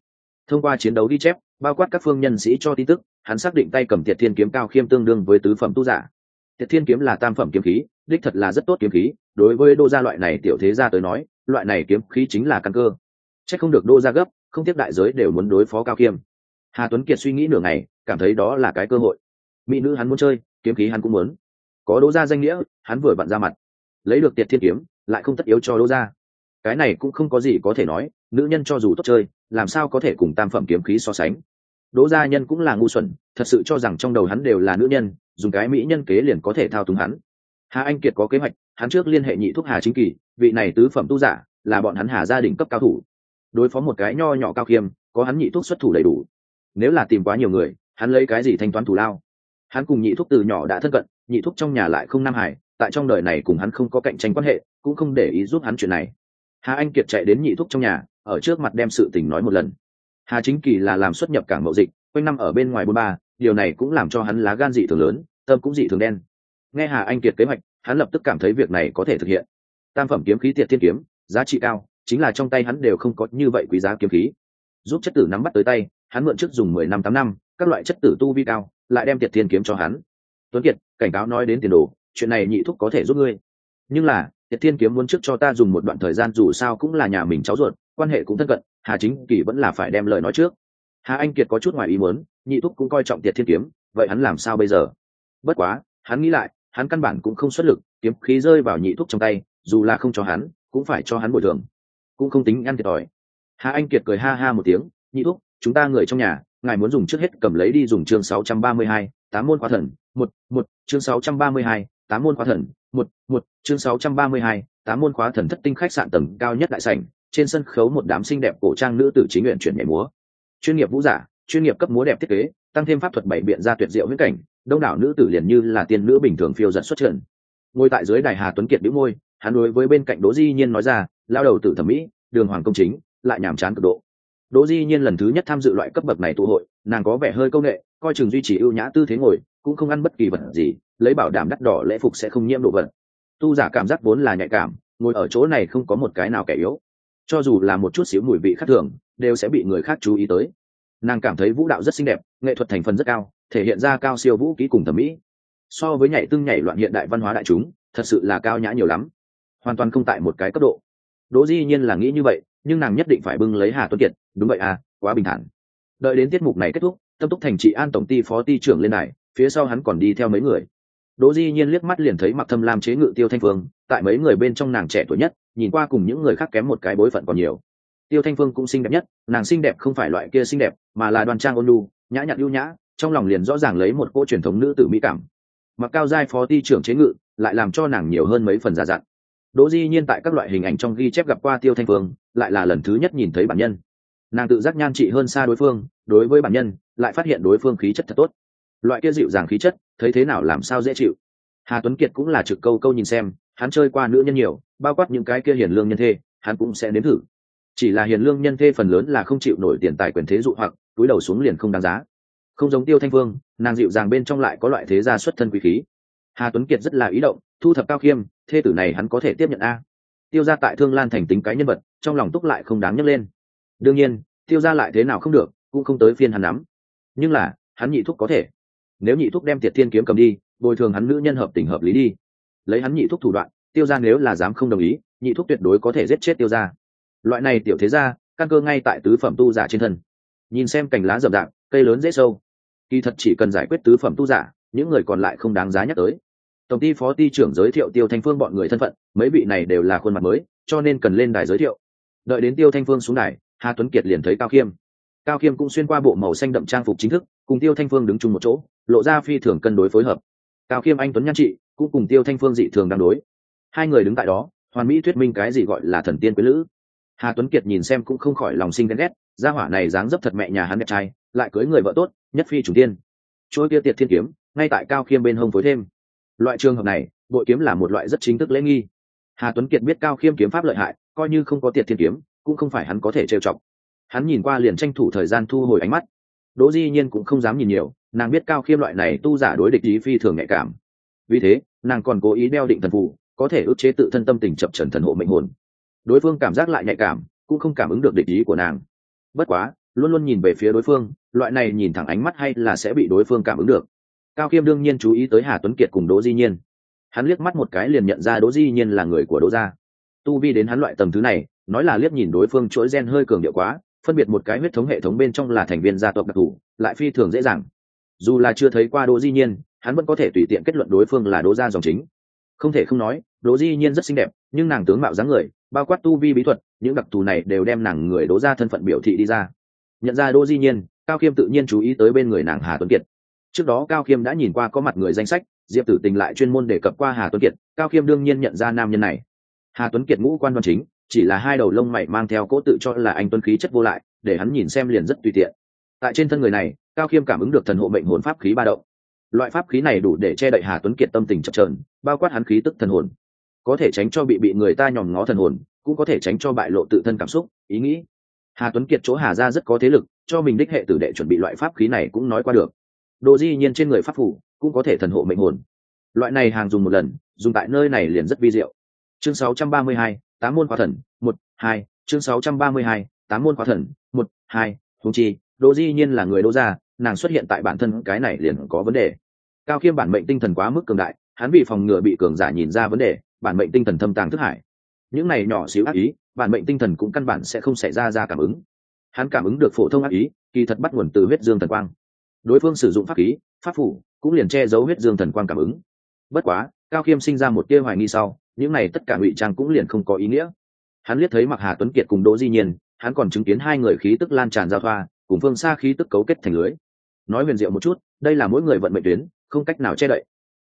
Thông qua chiến đấu ghi chép, bao quát các phương nhân sĩ cho tin tức, hắn xác định tay cầm tiệt thiên kiếm cao khiêm tương đương với tứ phẩm tu giả. Tiệt thiên kiếm là tam phẩm kiếm khí, đích thật là rất tốt kiếm khí, đối với đô gia loại này tiểu thế gia tới nói, loại này kiếm khí chính là căn cơ. C h ắ c không được đô gia gấp, không tiếp đại giới đều muốn đối phó cao khiêm hà tuấn kiệt suy nghĩ nửa ngày, cảm thấy đó là cái cơ hội. Mỹ nữ hắn muốn chơi, kiếm khí hắn cũng muốn. Có Đỗ gia danh nghĩa, hắn vừa vặn ra mặt. Lấy được tiệt thiên kiếm, lại không tất yếu cho Đỗ gia. Cái này cũng không có gì có thể nói, nữ nhân cho dù tốt chơi, làm sao có thể cùng tam phẩm kiếm khí so sánh. Đỗ gia nhân cũng là ngu xuẩn, thật sự cho rằng trong đầu hắn đều là nữ nhân, dùng cái mỹ nhân kế liền có thể thao túng hắn. Hà anh kiệt có kế hoạch, hắn trước liên hệ nhị thúc hà chính kỳ, vị này tứ phẩm tu giả, là bọn hắn hà gia đình cấp cao thủ. Đối phó một cái nho nhỏ cao khiêm có hắn nhị thúc xuất thủ đầy đủ nếu là tìm quá nhiều người, hắn lấy cái gì thanh toán thủ lao? Hắn cùng nhị thúc từ nhỏ đã thân cận, nhị thúc trong nhà lại không nam hải, tại trong đời này cùng hắn không có cạnh tranh quan hệ, cũng không để ý giúp hắn chuyện này. Hà anh kiệt chạy đến nhị thúc trong nhà, ở trước mặt đem sự tình nói một lần. Hà chính kỳ là làm xuất nhập cảng mậu dịch, quanh năm ở bên ngoài bôn ba, điều này cũng làm cho hắn lá gan dị thường lớn, tâm cũng dị thường đen. Nghe hà anh kiệt kế hoạch, hắn lập tức cảm thấy việc này có thể thực hiện. Tam phẩm kiếm khí tiệt thiên kiếm, giá trị cao, chính là trong tay hắn đều không có như vậy quý giá kiếm khí. Giúp chất tử nắm bắt tới tay hắn mượn trước dùng mười năm tám năm, các loại chất tử tu vi cao, lại đem tiệt thiên kiếm cho hắn. Tuấn kiệt, cảnh cáo nói đến tiền đồ, chuyện này nhị thúc có thể giúp ngươi. Nhưng là, tiệt thiên kiếm muốn trước cho ta dùng một đoạn thời gian dù sao cũng là nhà mình cháu ruột, quan hệ cũng thân cận, hà chính kỳ vẫn là phải đem lời nói trước. Hà anh kiệt có chút ngoài ý muốn, nhị thúc cũng coi trọng tiệt thiên kiếm, vậy hắn làm sao bây giờ? Bất quá, hắn nghĩ lại, hắn căn bản cũng không xuất lực, kiếm khí rơi vào nhị thúc trong tay, dù là không cho hắn, cũng phải cho hắn bồi thường. Cũng không tính ăn thiệt thòi. Hà anh kiệt cười ha ha một tiếng, nhị thúc chúng ta người trong nhà ngài muốn dùng trước hết cầm lấy đi dùng chương 632, tám môn khóa thần một một chương 632, tám môn khóa thần một một chương 632, tám môn khóa thần thất tinh khách sạn tầng cao nhất đại sảnh trên sân khấu một đám xinh đẹp cổ trang nữ tử chính nguyện chuyển nhảy múa. Chuyên nghiệp vũ giả chuyên nghiệp cấp múa đẹp thiết kế tăng thêm pháp thuật bảy biện ra tuyệt diệu huyễn cảnh đông đảo nữ tử liền như là tiên nữ bình thường phiêu giận xuất trận ngồi tại dưới đài hà tuấn kiệt bĩu môi hắn đối với bên cạnh đỗ di nhiên nói ra lao đầu tử thẩm mỹ đường hoàng công chính lại nhàm chán cực độ đỗ di nhiên lần thứ nhất tham dự loại cấp bậc này tụ hội, nàng có vẻ hơi công nghệ, coi chừng duy trì ưu nhã tư thế ngồi, cũng không ăn bất kỳ vật gì, lấy bảo đảm đắt đỏ lễ phục sẽ không nhiễm độ vật. Tu giả cảm giác vốn là nhạy cảm, ngồi ở chỗ này không có một cái nào kẻ yếu. Cho dù là một chút xíu mùi vị khác thường, đều sẽ bị người khác chú ý tới. Nàng cảm thấy vũ đạo rất xinh đẹp, nghệ thuật thành phần rất cao, thể hiện ra cao siêu vũ kỹ cùng thẩm mỹ. So với nhảy tương nhảy loạn hiện đại văn hóa đại chúng, thật sự là cao nhã nhiều lắm. Hoàn toàn không tại một cái cấp độ. Đỗ di nhiên là nghĩ như vậy nhưng nàng nhất định phải bưng lấy hà tuấn kiệt, đúng vậy à quá bình thản. Đợi đến tiết mục này kết thúc, tâm túc thành trị an tổng ty phó ty trưởng lên này phía sau hắn còn đi theo mấy người. Đỗ di nhiên liếc mắt liền thấy mặc thâm lam chế ngự tiêu thanh phương, tại mấy người bên trong nàng trẻ tuổi nhất, nhìn qua cùng những người khác kém một cái bối phận còn nhiều. Tiêu thanh phương cũng xinh đẹp nhất, nàng xinh đẹp không phải loại kia xinh đẹp, mà là đoàn trang ôn lu nhã nhặn ưu nhã, trong lòng liền rõ ràng lấy một cô truyền thống nữ tử mỹ cảm. Mặc cao giai phó ty trưởng chế ngự, lại làm cho nàng nhiều hơn mấy phần giả dặn đỗ di nhiên tại các loại hình ảnh trong ghi chép gặp qua tiêu thanh phương, lại là lần thứ nhất nhìn thấy bản nhân. Nàng tự giác nhan trị hơn xa đối phương, đối với bản nhân, lại phát hiện đối phương khí chất thật tốt. Loại kia dịu dàng khí chất, thấy thế nào làm sao dễ chịu. Hà tuấn kiệt cũng là trực câu câu nhìn xem, hắn chơi qua nữ nhân nhiều, bao quát những cái kia hiền lương nhân thê, hắn cũng sẽ nếm thử. Chỉ là hiền lương nhân thê phần lớn là không chịu nổi tiền tài quyền thế dụ hoặc, túi đầu xuống liền không đáng giá. Không giống tiêu thanh phương, nàng dịu dàng bên trong lại có loại thế gia xuất thân quý khí. Hà tuấn kiệt rất là ý động thu thập cao khiêm, thê tử này hắn có thể tiếp nhận a. Tiêu ra tại thương lan thành tính cái nhân vật, trong lòng túc lại không đáng nhấc lên. Đương nhiên, tiêu ra lại thế nào không được, cũng không tới phiên hắn nắm nhưng là, hắn nhị thúc có thể. Nếu nhị thúc đem tiệt thiên kiếm cầm đi, bồi thường hắn nữ nhân hợp tình hợp lý đi. Lấy hắn nhị thúc thủ đoạn, tiêu ra nếu là dám không đồng ý, nhị thúc tuyệt đối có thể giết chết tiêu ra loại này tiểu thế ra căn cơ ngay tại tứ phẩm tu giả trên thân. Nhìn xem cành lá rậm rạp, cây lớn dễ sâu. Kỳ thật chỉ cần giải quyết tứ phẩm tu giả, những người còn lại không đáng giá nhắc tới tổng ty phó ty trưởng giới thiệu tiêu thanh phương bọn người thân phận, mấy vị này đều là khuôn mặt mới, cho nên cần lên đài giới thiệu. Đợi đến tiêu thanh phương xuống đài, hà tuấn kiệt liền thấy cao khiêm. Cao khiêm cũng xuyên qua bộ màu xanh đậm trang phục chính thức, cùng tiêu thanh phương đứng chung một chỗ, lộ ra phi thường cân đối phối hợp. Cao khiêm anh tuấn nhan trị, cũng cùng tiêu thanh phương dị thường đang đối. Hai người đứng tại đó, hoàn mỹ thuyết minh cái gì gọi là thần tiên quý lữ. Hà tuấn kiệt nhìn xem cũng không khỏi lòng sinh ghen ghét, gia hỏa này dáng dấp thật mẹ nhà hắn đẹp trai, lại cưới người vợ tốt, nhất phi chủ tiên. Chuỗi kia tiệt thiên kiếm, ngay tại cao khiêm bên hông phối thêm loại trường hợp này, bội kiếm là một loại rất chính thức lễ nghi. Hà tuấn kiệt biết cao khiêm kiếm pháp lợi hại, coi như không có tiệt thiên kiếm, cũng không phải hắn có thể trêu chọc. Hắn nhìn qua liền tranh thủ thời gian thu hồi ánh mắt. Đỗ di nhiên cũng không dám nhìn nhiều, nàng biết cao khiêm loại này tu giả đối địch ý phi thường nhạy cảm. Vì thế, nàng còn cố ý đeo định thần phù, có thể ức chế tự thân tâm tình chập trần thần hộ mệnh hồn. Đối phương cảm giác lại nhạy cảm, cũng không cảm ứng được địch ý của nàng. Bất quá, luôn luôn nhìn về phía đối phương, loại này nhìn thẳng ánh mắt hay là sẽ bị đối phương cảm ứng được cao khiêm đương nhiên chú ý tới hà tuấn kiệt cùng đỗ di nhiên. Hắn liếc mắt một cái liền nhận ra đỗ di nhiên là người của đỗ gia. Tu vi đến hắn loại tầm thứ này, nói là liếc nhìn đối phương chuỗi gen hơi cường điệu quá, phân biệt một cái huyết thống hệ thống bên trong là thành viên gia tộc đặc thù, lại phi thường dễ dàng. Dù là chưa thấy qua đỗ di nhiên, hắn vẫn có thể tùy tiện kết luận đối phương là đỗ gia dòng chính. Không thể không nói, đỗ di nhiên rất xinh đẹp, nhưng nàng tướng mạo dáng người, bao quát tu vi bí thuật, những đặc thù này đều đem nàng người đỗ gia thân phận biểu thị đi ra. Nhận ra đỗ di nhiên, cao khiêm tự nhiên chú ý tới bên người nàng hà tuấn kiệt trước đó cao khiêm đã nhìn qua có mặt người danh sách, diệp tử tình lại chuyên môn đề cập qua hà tuấn kiệt, cao khiêm đương nhiên nhận ra nam nhân này. Hà tuấn kiệt ngũ quan đoan chính, chỉ là hai đầu lông mày mang theo cỗ tự cho là anh tuấn khí chất vô lại, để hắn nhìn xem liền rất tùy tiện. Tại trên thân người này, cao khiêm cảm ứng được thần hộ mệnh hồn pháp khí ba động. Loại pháp khí này đủ để che đậy hà tuấn kiệt tâm tình chập trờn bao quát hắn khí tức thần hồn. Có thể tránh cho bị bị người ta nhòm ngó thần hồn, cũng có thể tránh cho bại lộ tự thân cảm xúc, ý nghĩ. Hà tuấn kiệt chỗ hà ra rất có thế lực, cho mình đích hệ tử đệ chuẩn bị loại pháp khí này cũng nói qua được đồ di nhiên trên người pháp phủ cũng có thể thần hộ mệnh hồn. Loại này hàng dùng một lần dùng tại nơi này liền rất vi diệu. Chương 632, tám môn khóa thần một hai chương 632, tám môn khóa thần một hai thú chi đồ di nhiên là người đô gia nàng xuất hiện tại bản thân cái này liền có vấn đề. Cao khiêm bản mệnh tinh thần quá mức cường đại hắn vì phòng ngừa bị cường giả nhìn ra vấn đề bản mệnh tinh thần thâm tàng thức hải. Những này nhỏ xíu ác ý bản mệnh tinh thần cũng căn bản sẽ không xảy ra ra cảm ứng. Hắn cảm ứng được phổ thông ác ý kỳ thật bắt nguồn từ huyết dương thần quang đối phương sử dụng pháp khí, pháp phủ, cũng liền che giấu huyết dương thần quang cảm ứng. Bất quá, cao khiêm sinh ra một tia hoài nghi sau, những này tất cả ngụy trang cũng liền không có ý nghĩa. Hắn liếc thấy mặc hà tuấn kiệt cùng đỗ di nhiên, hắn còn chứng kiến hai người khí tức lan tràn giao thoa cùng phương xa khí tức cấu kết thành lưới. Nói huyền diệu một chút, đây là mỗi người vận mệnh tuyến, không cách nào che đậy.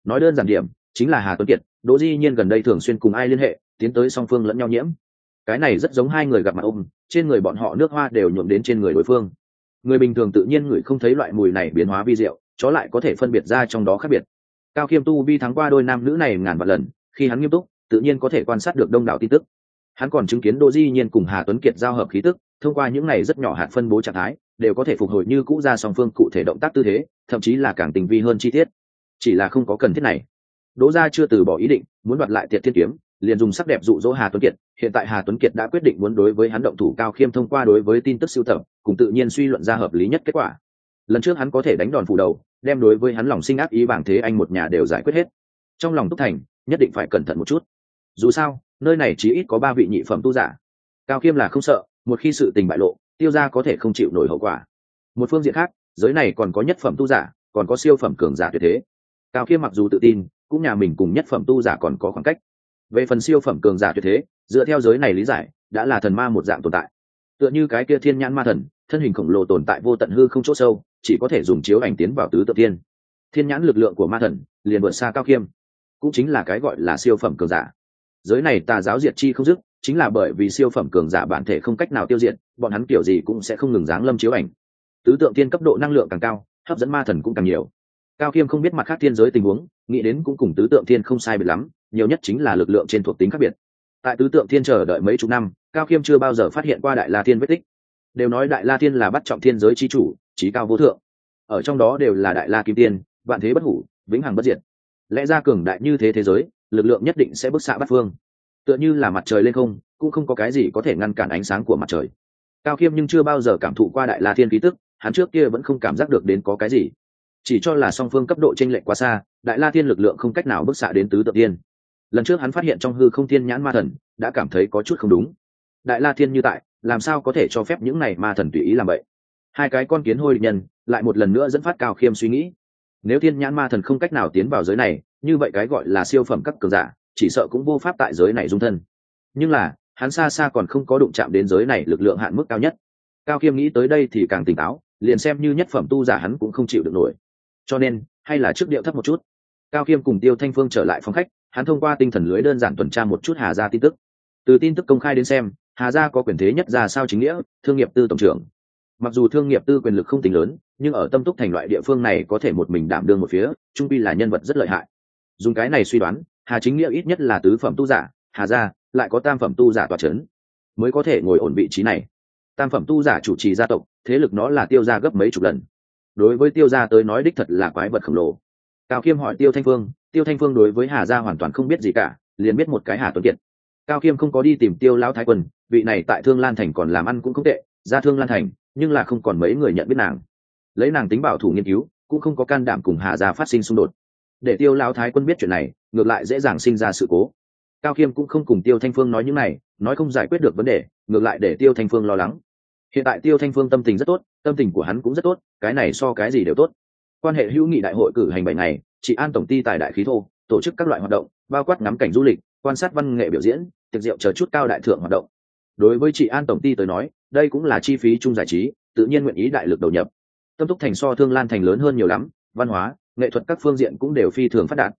Nói đơn giản điểm, chính là hà tuấn kiệt, đỗ di nhiên gần đây thường xuyên cùng ai liên hệ, tiến tới song phương lẫn nhau nhiễm. Cái này rất giống hai người gặp mặt ôm, trên người bọn họ nước hoa đều nhuộm đến trên người đối phương người bình thường tự nhiên người không thấy loại mùi này biến hóa vi diệu, chó lại có thể phân biệt ra trong đó khác biệt. Cao khiêm tu vi thắng qua đôi nam nữ này ngàn vạn lần, khi hắn nghiêm túc, tự nhiên có thể quan sát được đông đảo tin tức. Hắn còn chứng kiến đỗ di nhiên cùng hà tuấn kiệt giao hợp khí tức, thông qua những này rất nhỏ hạt phân bố trạng thái, đều có thể phục hồi như cũ ra song phương cụ thể động tác tư thế, thậm chí là càng tình vi hơn chi tiết. Chỉ là không có cần thiết này. Đỗ gia chưa từ bỏ ý định, muốn đoạt lại tiệt thiên kiếm liền dùng sắc đẹp dụ dỗ hà tuấn kiệt. Hiện tại hà tuấn kiệt đã quyết định muốn đối với hắn động thủ cao khiêm thông qua đối với tin tức siêu tập, cùng tự nhiên suy luận ra hợp lý nhất kết quả. Lần trước hắn có thể đánh đòn phủ đầu, đem đối với hắn lòng sinh ác ý bảng thế anh một nhà đều giải quyết hết. Trong lòng túc thành, nhất định phải cẩn thận một chút. Dù sao, nơi này chỉ ít có ba vị nhị phẩm tu giả. Cao khiêm là không sợ, một khi sự tình bại lộ, tiêu gia có thể không chịu nổi hậu quả. Một phương diện khác, giới này còn có nhất phẩm tu giả, còn có siêu phẩm cường giả tuyệt thế. Cao khiêm mặc dù tự tin, cũng nhà mình cùng nhất phẩm tu giả còn có khoảng cách về phần siêu phẩm cường giả tuyệt thế, dựa theo giới này lý giải, đã là thần ma một dạng tồn tại. Tựa như cái kia thiên nhãn ma thần, thân hình khổng lồ tồn tại vô tận hư không chỗ sâu, chỉ có thể dùng chiếu ảnh tiến vào tứ tự tiên thiên nhãn lực lượng của ma thần, liền vượt xa cao khiêm cũng chính là cái gọi là siêu phẩm cường giả. Giới này tà giáo diệt chi không dứt, chính là bởi vì siêu phẩm cường giả bản thể không cách nào tiêu diệt, bọn hắn kiểu gì cũng sẽ không ngừng dáng lâm chiếu ảnh. Tứ tượng tiên cấp độ năng lượng càng cao, hấp dẫn ma thần cũng càng nhiều. Cao khiêm không biết mặt khác thiên giới tình huống, nghĩ đến cũng cùng tứ tượng thiên không sai biệt lắm nhiều nhất chính là lực lượng trên thuộc tính khác biệt. Tại tứ tượng thiên chờ đợi mấy chục năm, cao khiêm chưa bao giờ phát hiện qua đại la thiên vết tích. Đều nói đại la thiên là bắt trọng thiên giới chi chủ trí cao vô thượng. Ở trong đó đều là đại la kim tiên, vạn thế bất hủ, vĩnh hằng bất diệt. Lẽ ra cường đại như thế thế giới, lực lượng nhất định sẽ bức xạ bắt phương. Tựa như là mặt trời lên không, cũng không có cái gì có thể ngăn cản ánh sáng của mặt trời. Cao khiêm nhưng chưa bao giờ cảm thụ qua đại la thiên ký tức, hắn trước kia vẫn không cảm giác được đến có cái gì. Chỉ cho là song phương cấp độ t r ê n lệch quá xa, đại la thiên lực lượng không cách nào bức xạ đến tứ tự tiên lần trước hắn phát hiện trong hư không thiên nhãn ma thần, đã cảm thấy có chút không đúng. Đại la thiên như tại, làm sao có thể cho phép những này ma thần tùy ý làm vậy? Hai cái con kiến hôi nhân, lại một lần nữa dẫn phát cao khiêm suy nghĩ. Nếu thiên nhãn ma thần không cách nào tiến vào giới này, như vậy cái gọi là siêu phẩm các cường giả, chỉ sợ cũng vô pháp tại giới này dung thân. Nhưng là, hắn xa xa còn không có đụng chạm đến giới này lực lượng hạn mức cao nhất. Cao khiêm nghĩ tới đây thì càng tỉnh táo, liền xem như nhất phẩm tu giả hắn cũng không chịu được nổi. Cho nên, hay là trước điệu thấp một chút. Cao khiêm cùng tiêu thanh phương trở lại phòng khách hắn thông qua tinh thần lưới đơn giản tuần tra một chút hà gia tin tức. Từ tin tức công khai đến xem, hà gia có quyền thế nhất ra sao chính nghĩa, thương nghiệp tư tổng trưởng. Mặc dù thương nghiệp tư quyền lực không tính lớn, nhưng ở tâm túc thành loại địa phương này có thể một mình đảm đương một phía, trung pi là nhân vật rất lợi hại. Dùng cái này suy đoán, hà chính nghĩa ít nhất là tứ phẩm tu giả, hà gia lại có tam phẩm tu giả tòa c h ấ n mới có thể ngồi ổn vị trí này. Tam phẩm tu giả chủ trì gia tộc, thế lực nó là tiêu gia gấp mấy chục lần. Đối với tiêu gia tới nói đích thật là quái vật khổng lồ cao khiêm hỏi tiêu thanh phương, tiêu thanh phương đối với hà gia hoàn toàn không biết gì cả, liền biết một cái hà tuấn kiệt. Cao khiêm không có đi tìm tiêu lão thái quân, vị này tại thương lan thành còn làm ăn cũng không tệ, ra thương lan thành, nhưng là không còn mấy người nhận biết nàng. Lấy nàng tính bảo thủ nghiên cứu, cũng không có can đảm cùng hà gia phát sinh xung đột. Để tiêu lão thái quân biết chuyện này, ngược lại dễ dàng sinh ra sự cố. Cao khiêm cũng không cùng tiêu thanh phương nói những này, nói không giải quyết được vấn đề, ngược lại để tiêu thanh phương lo lắng. Hiện tại tiêu thanh phương tâm tình rất tốt, tâm tình của hắn cũng rất tốt, cái này so cái gì đều tốt quan hệ hữu nghị đại hội cử hành bảy ngày chị an tổng ty tài đại khí thô tổ chức các loại hoạt động bao quát ngắm cảnh du lịch quan sát văn nghệ biểu diễn tiệc rượu chờ chút cao đại thượng hoạt động. Đối với chị an tổng ty tới nói đây cũng là chi phí chung giải trí tự nhiên nguyện ý đại lực đầu nhập. Tâm túc thành so thương lan thành lớn hơn nhiều lắm văn hóa nghệ thuật các phương diện cũng đều phi thường phát đạt.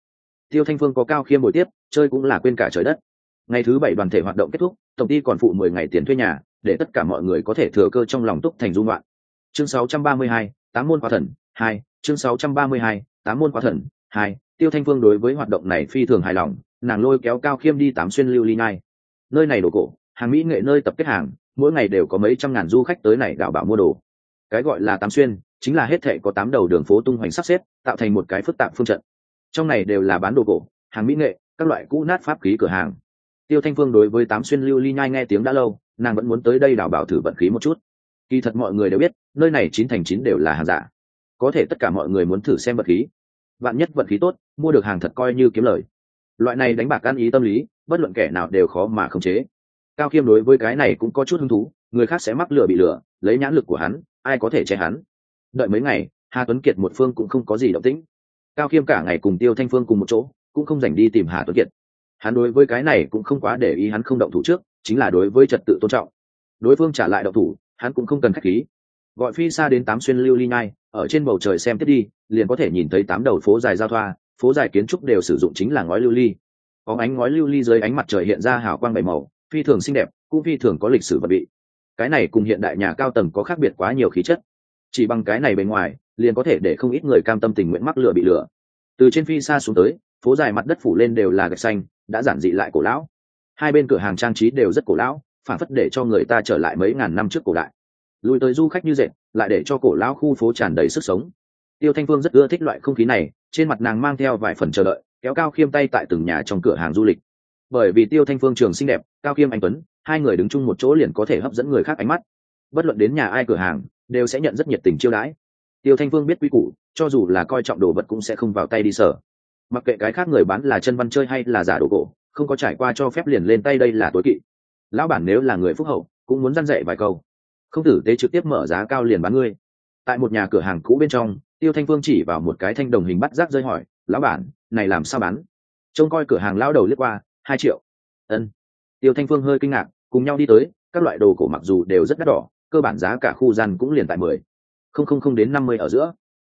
Tiêu thanh phương có cao khiêm buổi tiếp chơi cũng là quên cả trời đất. Ngày thứ bảy đoàn thể hoạt động kết thúc tổng ty còn phụ mười ngày tiền thuê nhà để tất cả mọi người có thể thừa cơ trong lòng túc thành dung loạn. Chương 632, tám môn hòa thần hai chương 632, tám môn quá thần. Hai tiêu thanh phương đối với hoạt động này phi thường hài lòng nàng lôi kéo cao khiêm đi tám xuyên lưu ly nhai. Nơi này đồ cổ hàng mỹ nghệ nơi tập kết hàng mỗi ngày đều có mấy trăm ngàn du khách tới này đảo bảo mua đồ. Cái gọi là tám xuyên chính là hết thệ có tám đầu đường phố tung hoành sắp xếp tạo thành một cái phức tạp phương trận. Trong này đều là bán đồ cổ hàng mỹ nghệ các loại cũ nát pháp khí cửa hàng. Tiêu thanh phương đối với tám xuyên lưu ly nhai nghe tiếng đã lâu nàng vẫn muốn tới đây đảo bảo thử vận khí một chút. Kỳ thật mọi người đều biết nơi này chín thành chín đều là hàng giả có thể tất cả mọi người muốn thử xem vật khí. Bạn nhất vận khí tốt mua được hàng thật coi như kiếm lời. Loại này đánh bạc ăn ý tâm lý bất luận kẻ nào đều khó mà khống chế. Cao khiêm đối với cái này cũng có chút hứng thú người khác sẽ mắc lửa bị lửa, lấy nhãn lực của hắn ai có thể che hắn. Đợi mấy ngày hà tuấn kiệt một phương cũng không có gì động tĩnh. Cao khiêm cả ngày cùng tiêu thanh phương cùng một chỗ cũng không dành đi tìm hà tuấn kiệt. Hắn đối với cái này cũng không quá để ý hắn không động thủ trước chính là đối với trật tự tôn trọng. Đối phương trả lại động thủ hắn cũng không cần k h á c h khí. Gọi phi xa đến tám xuyên lưu ly nhai ở trên bầu trời xem tiếp đi, liền có thể nhìn thấy tám đầu phố dài giao thoa, phố dài kiến trúc đều sử dụng chính là ngói lưu ly. Có ánh ngói lưu ly dưới ánh mặt trời hiện ra hào quang bảy màu, phi thường xinh đẹp, cũng phi thường có lịch sử vật vị. Cái này cùng hiện đại nhà cao tầng có khác biệt quá nhiều khí chất. Chỉ bằng cái này bên ngoài, liền có thể để không ít người cam tâm tình nguyện mắc lửa bị lửa từ trên phi xa xuống tới, phố dài mặt đất phủ lên đều là gạch xanh, đã giản dị lại cổ lão. Hai bên cửa hàng trang trí đều rất cổ lão, phản phất để cho người ta trở lại mấy ngàn năm trước cổ đại lùi tới du khách như dệt, lại để cho cổ lão khu phố tràn đầy sức sống. Tiêu thanh phương rất ưa thích loại không khí này, trên mặt nàng mang theo vài phần chờ đợi, kéo cao khiêm tay tại từng nhà trong cửa hàng du lịch. Bởi vì tiêu thanh phương trường xinh đẹp, cao khiêm anh tuấn, hai người đứng chung một chỗ liền có thể hấp dẫn người khác ánh mắt. Bất luận đến nhà ai cửa hàng, đều sẽ nhận rất nhiệt tình chiêu đãi. Tiêu thanh phương biết quy củ, cho dù là coi trọng đồ vật cũng sẽ không vào tay đi sở mặc kệ cái khác người bán là chân văn chơi hay là giả đồ cổ, không có trải qua cho phép liền lên tay đây là tối kỵ. Lão bản nếu là người phúc hậu, cũng muốn răn dạy vài câu không tử tế trực tiếp mở giá cao liền bán ngươi. Tại một nhà cửa hàng cũ bên trong, tiêu thanh phương chỉ vào một cái thanh đồng hình bắt rác rơi hỏi, lão bản, này làm sao bán? Trông coi cửa hàng lao đầu liếc qua, hai triệu. Ân. Tiêu thanh phương hơi kinh ngạc, cùng nhau đi tới, các loại đồ cổ mặc dù đều rất đắt đỏ, cơ bản giá cả khu gian cũng liền tại mười. Không không không đến năm mươi ở giữa.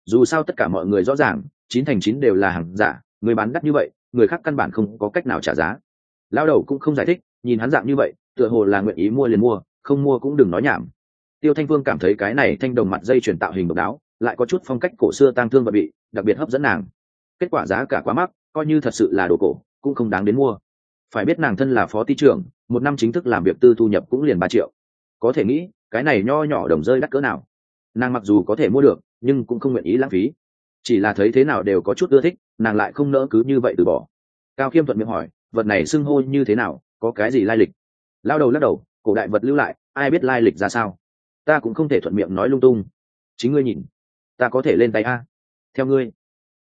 Dù sao tất cả mọi người rõ ràng, chín thành chín đều là hàng giả, người bán đắt như vậy, người khác căn bản không có cách nào trả giá. Lao đầu cũng không giải thích, nhìn hắn dạng như vậy, tựa hồ là nguyện ý mua liền mua, không mua cũng đừng nói nhảm tiêu thanh Vương cảm thấy cái này thanh đồng mặt dây chuyển tạo hình độc đáo, lại có chút phong cách cổ xưa tang thương và bị, đặc biệt hấp dẫn nàng. Kết quả giá cả quá mắc, coi như thật sự là đồ cổ, cũng không đáng đến mua. Phải biết nàng thân là phó ty trưởng, một năm chính thức làm việc tư thu nhập cũng liền ba triệu. Có thể nghĩ, cái này nho nhỏ đồng rơi đắt cỡ nào. Nàng mặc dù có thể mua được, nhưng cũng không nguyện ý lãng phí. Chỉ là thấy thế nào đều có chút ưa thích, nàng lại không nỡ cứ như vậy từ bỏ. Cao khiêm thuận miệng hỏi, vật này xưng hô như thế nào, có cái gì lai lịch? Lao đầu lắc đầu, cổ đại vật lưu lại, ai biết lai lịch ra sao? Ta cũng không thể thuận miệng nói lung tung. Chính ngươi nhìn, ta có thể lên tay a. Theo ngươi,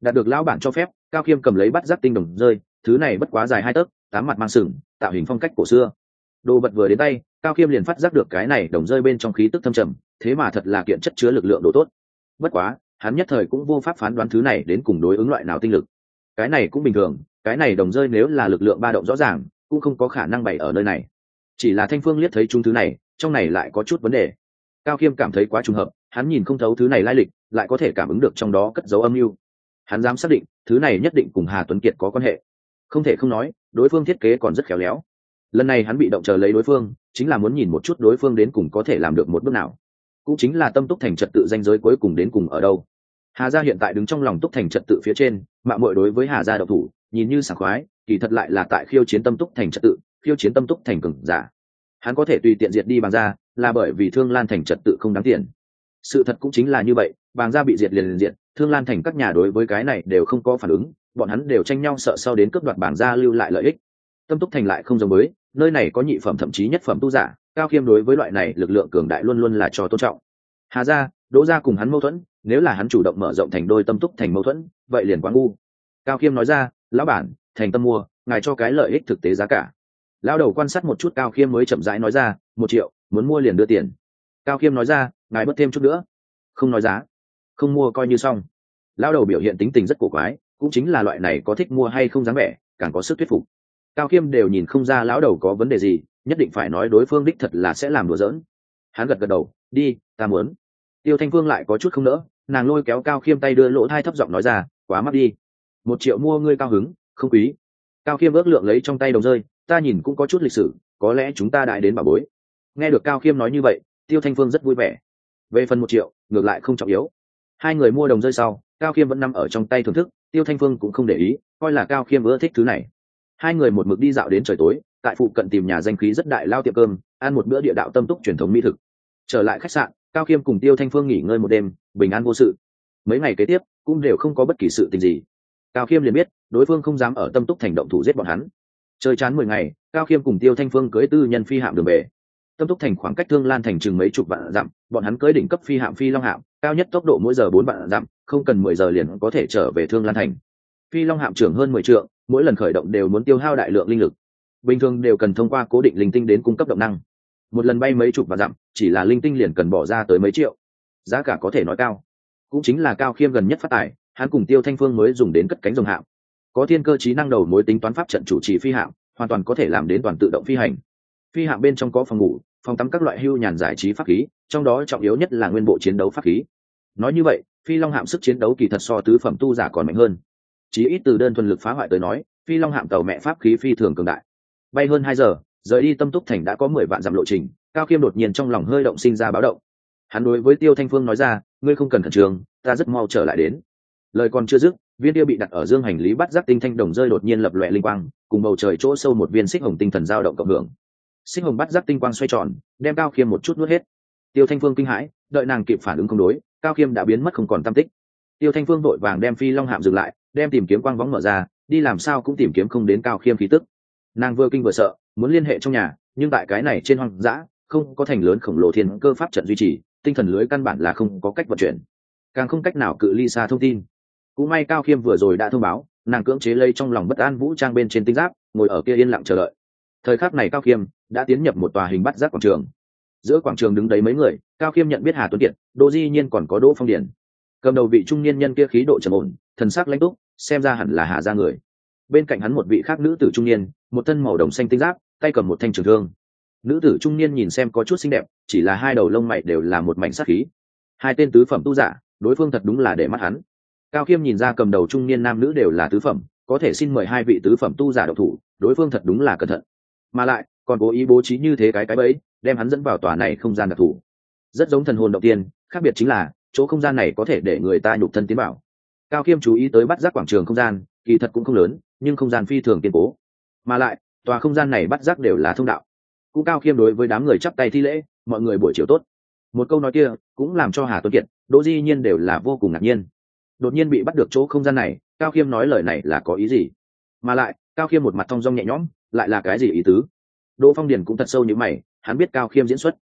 đạt được lão bản cho phép, cao khiêm cầm lấy bắt giác tinh đồng rơi, thứ này bất quá dài hai tấc, tám mặt mang sừng, tạo hình phong cách cổ xưa. Đồ vật vừa đến tay, cao khiêm liền phát giác được cái này đồng rơi bên trong khí tức thâm trầm, thế mà thật là kiện chất chứa lực lượng đồ tốt. Bất quá, hắn nhất thời cũng vô pháp phán đoán thứ này đến cùng đối ứng loại nào tinh lực. Cái này cũng bình thường, cái này đồng rơi nếu là lực lượng ba động rõ ràng, cũng không có khả năng bày ở nơi này. Chỉ là thanh phương liếc thấy chúng thứ này, trong này lại có chút vấn đề cao khiêm cảm thấy quá trùng hợp, hắn nhìn không thấu thứ này lai lịch, lại có thể cảm ứng được trong đó cất dấu âm mưu. Hắn dám xác định, thứ này nhất định cùng hà tuấn kiệt có quan hệ. Không thể không nói, đối phương thiết kế còn rất khéo léo. Lần này hắn bị động chờ lấy đối phương, chính là muốn nhìn một chút đối phương đến cùng có thể làm được một bước nào. Cũng chính là tâm túc thành trật tự danh giới cuối cùng đến cùng ở đâu. Hà gia hiện tại đứng trong lòng túc thành trật tự phía trên mạng mội đối với hà gia độc thủ, nhìn như sảng khoái, kỳ thật lại là tại khiêu chiến tâm túc thành trật tự, khiêu chiến tâm túc thành cừng giả. Hắn có thể tùy tiện diệt đi bằng ra là bởi vì thương lan thành trật tự không đáng tiền. Sự thật cũng chính là như vậy bàng gia bị diệt liền liền diệt thương lan thành các nhà đối với cái này đều không có phản ứng bọn hắn đều tranh nhau sợ sau đến cướp đoạt bảng gia lưu lại lợi ích. Tâm túc thành lại không giống mới, nơi này có nhị phẩm thậm chí nhất phẩm tu giả cao khiêm đối với loại này lực lượng cường đại luôn luôn là cho tôn trọng. Hà gia đỗ gia cùng hắn mâu thuẫn nếu là hắn chủ động mở rộng thành đôi tâm túc thành mâu thuẫn vậy liền quá ngu. Cao khiêm nói ra lão bản thành tâm mua ngài cho cái lợi ích thực tế giá cả. Lão đầu quan sát một chút cao khiêm mới chậm rãi nói ra một triệu muốn mua liền đưa tiền. Cao khiêm nói ra, ngài bớt thêm chút nữa. Không nói giá. Không mua coi như xong. Lão đầu biểu hiện tính tình rất cổ quái, cũng chính là loại này có thích mua hay không dám vẻ, càng có sức thuyết phục. Cao khiêm đều nhìn không ra lão đầu có vấn đề gì, nhất định phải nói đối phương đích thật là sẽ làm đùa giỡn. Hắn gật gật đầu, đi, ta muốn. Tiêu thanh phương lại có chút không nỡ, nàng lôi kéo cao khiêm tay đưa lỗ thai thấp giọng nói ra, quá mắc đi. Một triệu mua ngươi cao hứng, không quý. Cao khiêm ước lượng lấy trong tay đồng rơi, ta nhìn cũng có chút lịch sử, có lẽ chúng ta đại đến bà bối nghe được cao khiêm nói như vậy, tiêu thanh phương rất vui vẻ. Về phần một triệu, ngược lại không trọng yếu. Hai người mua đồng rơi sau, cao khiêm vẫn nằm ở trong tay thưởng thức, tiêu thanh phương cũng không để ý, coi là cao khiêm ưa thích thứ này. Hai người một mực đi dạo đến trời tối, tại phụ cận tìm nhà danh khí rất đại lao tiệm cơm, ăn một bữa địa đạo tâm túc truyền thống mỹ thực. Trở lại khách sạn, cao khiêm cùng tiêu thanh phương nghỉ ngơi một đêm, bình an vô sự. Mấy ngày kế tiếp, cũng đều không có bất kỳ sự tình gì. Cao khiêm liền biết, đối phương không dám ở tâm túc thành động thủ giết bọn hắn. Chơi chán mười ngày, cao khiêm cùng tiêu thanh phương cưới tư nhân phi hạm đường về tâm túc thành khoảng cách thương lan thành chừng mấy chục vạn dặm, bọn hắn cưới đỉnh cấp phi hạm phi long hạm, cao nhất tốc độ mỗi giờ bốn vạn dặm, không cần mười giờ liền có thể trở về thương lan thành. Phi long hạm trưởng hơn mười triệu mỗi lần khởi động đều muốn tiêu hao đại lượng linh lực. Bình thường đều cần thông qua cố định linh tinh đến cung cấp động năng. Một lần bay mấy chục vạn dặm, chỉ là linh tinh liền cần bỏ ra tới mấy triệu. Giá cả có thể nói cao. Cũng chính là cao khiêm gần nhất phát tài hắn cùng tiêu thanh phương mới dùng đến cất cánh rồng hạm. Có thiên cơ trí năng đầu mối tính toán pháp trận chủ trì phi hạm, hoàn toàn có thể làm đến toàn tự động phi hành. Phi hạm bên trong có phòng ngủ phòng tắm các loại hưu nhàn giải trí pháp khí, trong đó trọng yếu nhất là nguyên bộ chiến đấu pháp khí. Nói như vậy, phi long hạm sức chiến đấu kỳ thật so tứ phẩm tu giả còn mạnh hơn. Chí ít từ đơn thuần lực phá hoại tới nói, phi long hạm tàu mẹ pháp khí phi thường cường đại. Bay hơn hai giờ, rời đi tâm túc thành đã có mười vạn dặm lộ trình, cao khiêm đột nhiên trong lòng hơi động sinh ra báo động. Hắn đối với tiêu thanh phương nói ra, ngươi không cần khẩn trường ta rất mau trở lại đến. Lời còn chưa dứt, viên tiêu bị đặt ở dương hành lý bắt giác tinh thanh đồng rơi đột nhiên lập lòe linh quang, cùng bầu trời chỗ sâu một viên xích hồng tinh thần dao động cộng hưởng xích hồng bắt giác tinh quang xoay tròn, đem cao khiêm một chút nuốt hết. Tiêu thanh phương kinh hãi, đợi nàng kịp phản ứng không đối, cao khiêm đã biến mất không còn tam tích. Tiêu thanh phương vội vàng đem phi long hạm dừng lại, đem tìm kiếm quang võng mở ra, đi làm sao cũng tìm kiếm không đến cao khiêm khí tức. Nàng vừa kinh vừa sợ, muốn liên hệ trong nhà, nhưng tại cái này trên hoang dã, không có thành lớn khổng lồ thiên cơ pháp trận duy trì, tinh thần lưới căn bản là không có cách vận chuyển. Càng không cách nào cự ly xa thông tin. Cũng may cao khiêm vừa rồi đã thông báo, nàng cưỡng chế lây trong lòng bất an vũ trang bên trên tinh giáp, ngồi ở kia yên lặng chờ đợi. Thời khắc này cao khiêm đã tiến nhập một tòa hình bắt giác quảng trường. Giữa quảng trường đứng đấy mấy người, cao khiêm nhận biết hà tuấn kiệt, đỗ di nhiên còn có đỗ phong điển cầm đầu vị trung niên nhân kia khí độ trầm ổn, thần sắc lãnh túc, xem ra hẳn là hà ra người. Bên cạnh hắn một vị khác nữ tử trung niên, một thân màu đồng xanh tinh giáp, tay cầm một thanh trường thương. Nữ tử trung niên nhìn xem có chút xinh đẹp, chỉ là hai đầu lông mày đều là một mảnh sắc khí. Hai tên tứ phẩm tu giả, đối phương thật đúng là để mắt hắn. Cao khiêm nhìn ra cầm đầu trung niên nam nữ đều là tứ phẩm, có thể xin mời hai vị tứ phẩm tu giả độc thủ, đối phương thật đúng là cẩn thận. Mà lại còn cố ý bố trí như thế cái cái bẫy, đem hắn dẫn vào tòa này không gian đặc thù. Rất giống thần hồn đầu tiên, khác biệt chính là, chỗ không gian này có thể để người ta nhục thân tiến bảo cao khiêm chú ý tới bắt giác quảng trường không gian, kỳ thật cũng không lớn, nhưng không gian phi thường kiên cố. Mà lại, tòa không gian này bắt giác đều là thông đạo. Cũng cao khiêm đối với đám người chắp tay thi lễ, mọi người buổi chiều tốt. Một câu nói kia cũng làm cho hà tuấn kiệt, đỗ di nhiên đều là vô cùng ngạc nhiên. Đột nhiên bị bắt được chỗ không gian này, cao khiêm nói lời này là có ý gì? Mà lại, cao khiêm một mặt thong dong nhẹ nhõm, lại là cái gì ý tứ? Đỗ phong điền cũng thật sâu như mày hắn biết cao khiêm diễn xuất.